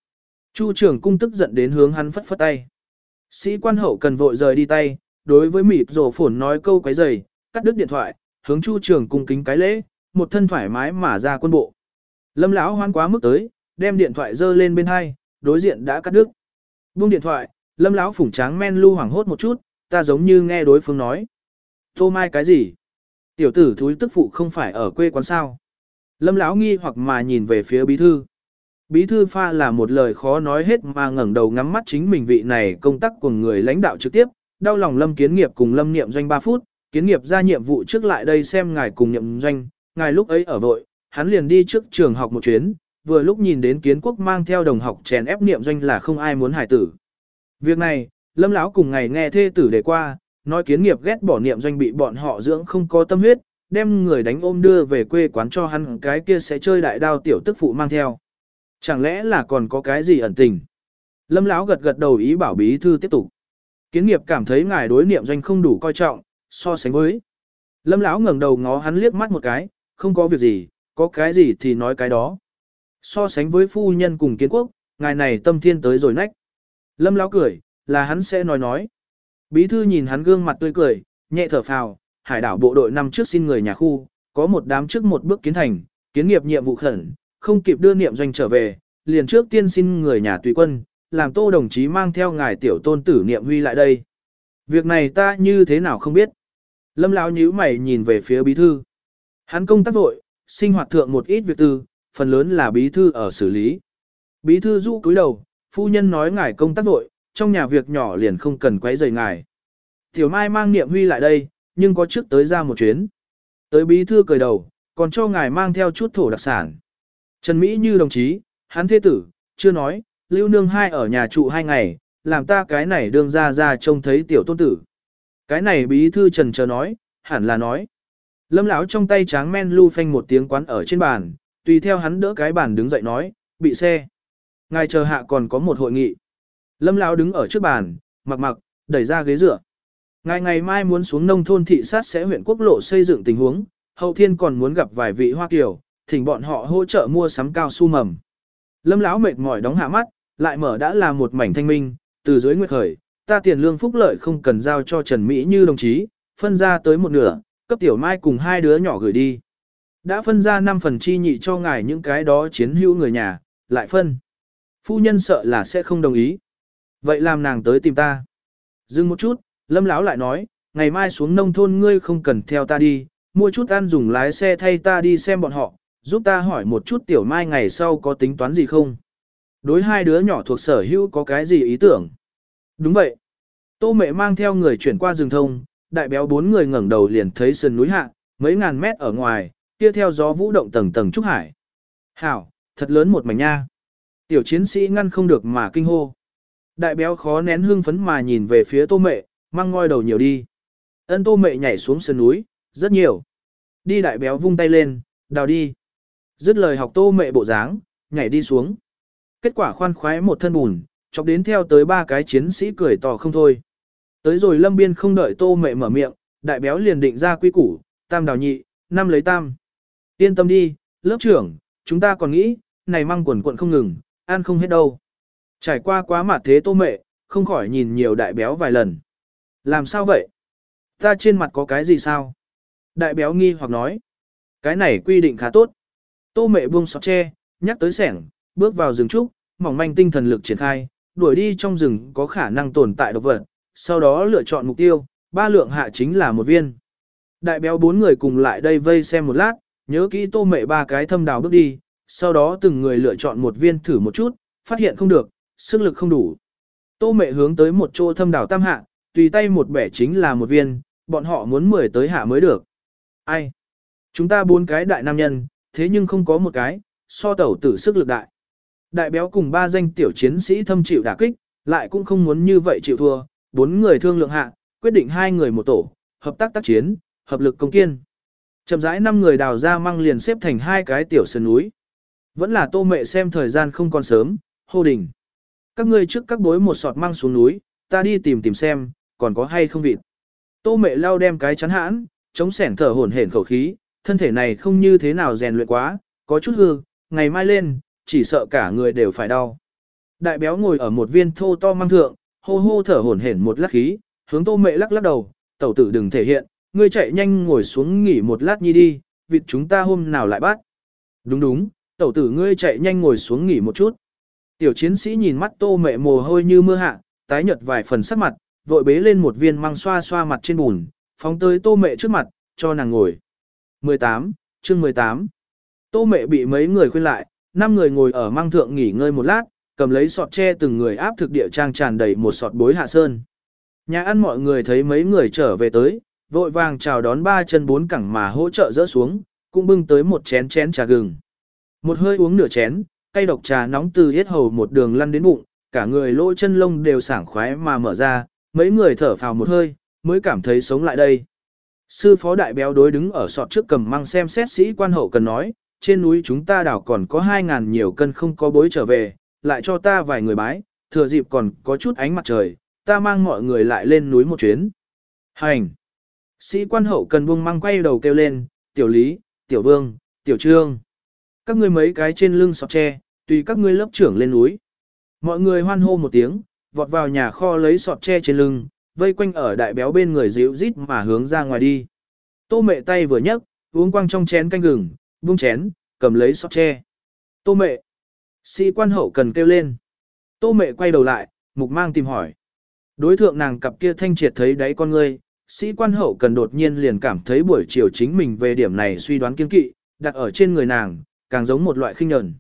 Chu Trường Cung tức giận đến hướng hắn phất phất tay. Sĩ quan hậu cần vội rời đi tay, đối với mịt rổ phồn nói câu quấy giày, cắt đứt điện thoại, hướng Chu Trường Cung kính cái lễ, một thân thoải mái mà ra quân bộ. Lâm Lão hoan quá mức tới, đem điện thoại dơ lên bên hai, đối diện đã cắt đứt. Buông điện thoại, Lâm lão phủng tráng men lưu hoảng hốt một chút, ta giống như nghe đối phương nói. Tô Mai cái gì? Tiểu tử thúi tức phụ không phải ở quê quán sao? Lâm lão nghi hoặc mà nhìn về phía bí thư. Bí thư pha là một lời khó nói hết mà ngẩng đầu ngắm mắt chính mình vị này công tác của người lãnh đạo trực tiếp, đau lòng Lâm Kiến Nghiệp cùng Lâm Niệm Doanh 3 phút, Kiến Nghiệp ra nhiệm vụ trước lại đây xem ngài cùng Niệm Doanh, ngài lúc ấy ở vội, hắn liền đi trước trường học một chuyến, vừa lúc nhìn đến kiến quốc mang theo đồng học chèn ép niệm doanh là không ai muốn hải tử. Việc này, lâm lão cùng ngày nghe thê tử đề qua, nói kiến nghiệp ghét bỏ niệm doanh bị bọn họ dưỡng không có tâm huyết, đem người đánh ôm đưa về quê quán cho hắn cái kia sẽ chơi đại đao tiểu tức phụ mang theo. Chẳng lẽ là còn có cái gì ẩn tình? Lâm lão gật gật đầu ý bảo bí thư tiếp tục. Kiến nghiệp cảm thấy ngài đối niệm doanh không đủ coi trọng, so sánh với. Lâm lão ngẩng đầu ngó hắn liếc mắt một cái, không có việc gì, có cái gì thì nói cái đó. So sánh với phu nhân cùng kiến quốc, ngài này tâm thiên tới rồi nách. Lâm lão cười, là hắn sẽ nói nói. Bí thư nhìn hắn gương mặt tươi cười, nhẹ thở phào, hải đảo bộ đội năm trước xin người nhà khu, có một đám trước một bước kiến thành, kiến nghiệp nhiệm vụ khẩn, không kịp đưa niệm doanh trở về, liền trước tiên xin người nhà tùy quân, làm tô đồng chí mang theo ngài tiểu tôn tử niệm huy lại đây. Việc này ta như thế nào không biết. Lâm lão nhíu mày nhìn về phía bí thư. Hắn công tác vội, sinh hoạt thượng một ít việc tư, phần lớn là bí thư ở xử lý. Bí thư du cúi đầu, phu nhân nói ngài công tác vội, trong nhà việc nhỏ liền không cần quấy rầy ngài. Tiểu Mai mang niệm huy lại đây, nhưng có trước tới ra một chuyến. Tới bí thư cười đầu, còn cho ngài mang theo chút thổ đặc sản. Trần Mỹ như đồng chí, hắn thế tử, chưa nói, lưu nương hai ở nhà trụ hai ngày, làm ta cái này đương ra ra trông thấy tiểu tôn tử. Cái này bí thư trần chờ nói, hẳn là nói. Lâm lão trong tay tráng men lưu phanh một tiếng quán ở trên bàn, tùy theo hắn đỡ cái bàn đứng dậy nói, bị xe. Ngài chờ hạ còn có một hội nghị. Lâm lão đứng ở trước bàn, mặc mặc, đẩy ra ghế dựa. Ngài ngày mai muốn xuống nông thôn thị sát sẽ huyện quốc lộ xây dựng tình huống, hậu thiên còn muốn gặp vài vị hoa kiều, thỉnh bọn họ hỗ trợ mua sắm cao su mầm. Lâm lão mệt mỏi đóng hạ mắt, lại mở đã là một mảnh thanh minh, từ dưới nguyệt khởi, ta tiền lương phúc lợi không cần giao cho Trần Mỹ như đồng chí, phân ra tới một nửa, cấp tiểu mai cùng hai đứa nhỏ gửi đi. Đã phân ra 5 phần chi nhị cho ngài những cái đó chiến hữu người nhà, lại phân. Phu nhân sợ là sẽ không đồng ý. Vậy làm nàng tới tìm ta. Dừng một chút, lâm lão lại nói, ngày mai xuống nông thôn ngươi không cần theo ta đi, mua chút ăn dùng lái xe thay ta đi xem bọn họ, giúp ta hỏi một chút tiểu mai ngày sau có tính toán gì không. Đối hai đứa nhỏ thuộc sở hữu có cái gì ý tưởng? Đúng vậy. Tô mẹ mang theo người chuyển qua rừng thông, đại béo bốn người ngẩng đầu liền thấy sườn núi hạ, mấy ngàn mét ở ngoài, kia theo gió vũ động tầng tầng trúc hải. Hảo, thật lớn một mảnh nha. Tiểu chiến sĩ ngăn không được mà kinh hô. Đại béo khó nén hương phấn mà nhìn về phía tô mẹ, mang ngoi đầu nhiều đi. Ân tô mẹ nhảy xuống sườn núi, rất nhiều. Đi đại béo vung tay lên, đào đi. Dứt lời học tô mẹ bộ dáng, nhảy đi xuống. Kết quả khoan khoái một thân bùn, chọc đến theo tới ba cái chiến sĩ cười tỏ không thôi. Tới rồi lâm biên không đợi tô mẹ mở miệng, đại béo liền định ra quy củ, tam đào nhị, năm lấy tam. Yên tâm đi, lớp trưởng, chúng ta còn nghĩ, này mang quần quận không ngừng, ăn không hết đâu. Trải qua quá mặt thế tô mẹ, không khỏi nhìn nhiều đại béo vài lần. Làm sao vậy? Ta trên mặt có cái gì sao? Đại béo nghi hoặc nói. Cái này quy định khá tốt. Tô mẹ buông sọt tre, nhắc tới sẻng, bước vào rừng trúc, mỏng manh tinh thần lực triển khai, đuổi đi trong rừng có khả năng tồn tại độc vật, sau đó lựa chọn mục tiêu, ba lượng hạ chính là một viên. Đại béo bốn người cùng lại đây vây xem một lát, nhớ kỹ tô mẹ ba cái thâm đào bước đi, sau đó từng người lựa chọn một viên thử một chút, phát hiện không được, sức lực không đủ. Tô mẹ hướng tới một chỗ thâm đào tam hạ, tùy tay một bẻ chính là một viên, bọn họ muốn mười tới hạ mới được. Ai? Chúng ta bốn cái đại nam nhân, thế nhưng không có một cái, so tẩu tử sức lực đại. Đại béo cùng ba danh tiểu chiến sĩ thâm chịu đả kích, lại cũng không muốn như vậy chịu thua, bốn người thương lượng hạ, quyết định hai người một tổ, hợp tác tác chiến, hợp lực công kiên. Chậm rãi năm người đào ra măng liền xếp thành hai cái tiểu sơn núi. Vẫn là tô mẹ xem thời gian không còn sớm, hô đình. Các ngươi trước các bối một sọt măng xuống núi, ta đi tìm tìm xem, còn có hay không vịt. Tô mẹ lao đem cái chắn hãn, chống sẻn thở hổn hển khẩu khí, thân thể này không như thế nào rèn luyện quá, có chút hư, ngày mai lên, chỉ sợ cả người đều phải đau. Đại béo ngồi ở một viên thô to măng thượng, hô hô thở hổn hển một lát khí, hướng tô mẹ lắc lắc đầu, tẩu tử đừng thể hiện, ngươi chạy nhanh ngồi xuống nghỉ một lát nhi đi, vịt chúng ta hôm nào lại bắt. Đúng đúng, tẩu tử ngươi chạy nhanh ngồi xuống nghỉ một chút. Tiểu chiến sĩ nhìn mắt tô mẹ mồ hôi như mưa hạ, tái nhợt vài phần sắc mặt, vội bế lên một viên măng xoa xoa mặt trên bùn, phóng tới tô mẹ trước mặt, cho nàng ngồi. 18, chương 18. Tô mẹ bị mấy người khuyên lại, năm người ngồi ở măng thượng nghỉ ngơi một lát, cầm lấy sọt tre từng người áp thực địa trang tràn đầy một sọt bối hạ sơn. Nhà ăn mọi người thấy mấy người trở về tới, vội vàng chào đón ba chân bốn cẳng mà hỗ trợ dỡ xuống, cũng bưng tới một chén chén trà gừng. Một hơi uống nửa chén, cây độc trà nóng từ hết hầu một đường lăn đến bụng, cả người lỗ chân lông đều sảng khoái mà mở ra, mấy người thở phào một hơi, mới cảm thấy sống lại đây. Sư phó đại béo đối đứng ở sọt trước cầm măng xem xét sĩ quan hậu cần nói, trên núi chúng ta đảo còn có 2.000 nhiều cân không có bối trở về, lại cho ta vài người bái, thừa dịp còn có chút ánh mặt trời, ta mang mọi người lại lên núi một chuyến. Hành! Sĩ quan hậu cần buông mang quay đầu kêu lên, tiểu lý, tiểu vương, tiểu trương. Các ngươi mấy cái trên lưng sọt tre, tùy các ngươi lớp trưởng lên núi. Mọi người hoan hô một tiếng, vọt vào nhà kho lấy sọt tre trên lưng, vây quanh ở đại béo bên người dịu rít mà hướng ra ngoài đi. Tô mẹ tay vừa nhấc, uống quăng trong chén canh gừng, buông chén, cầm lấy sọt tre. Tô mẹ. Sĩ quan hậu cần kêu lên. Tô mẹ quay đầu lại, mục mang tìm hỏi. Đối thượng nàng cặp kia thanh triệt thấy đáy con ngươi, sĩ quan hậu cần đột nhiên liền cảm thấy buổi chiều chính mình về điểm này suy đoán kiên kỵ, đặt ở trên người nàng, càng giống một loại khinh nhẫn.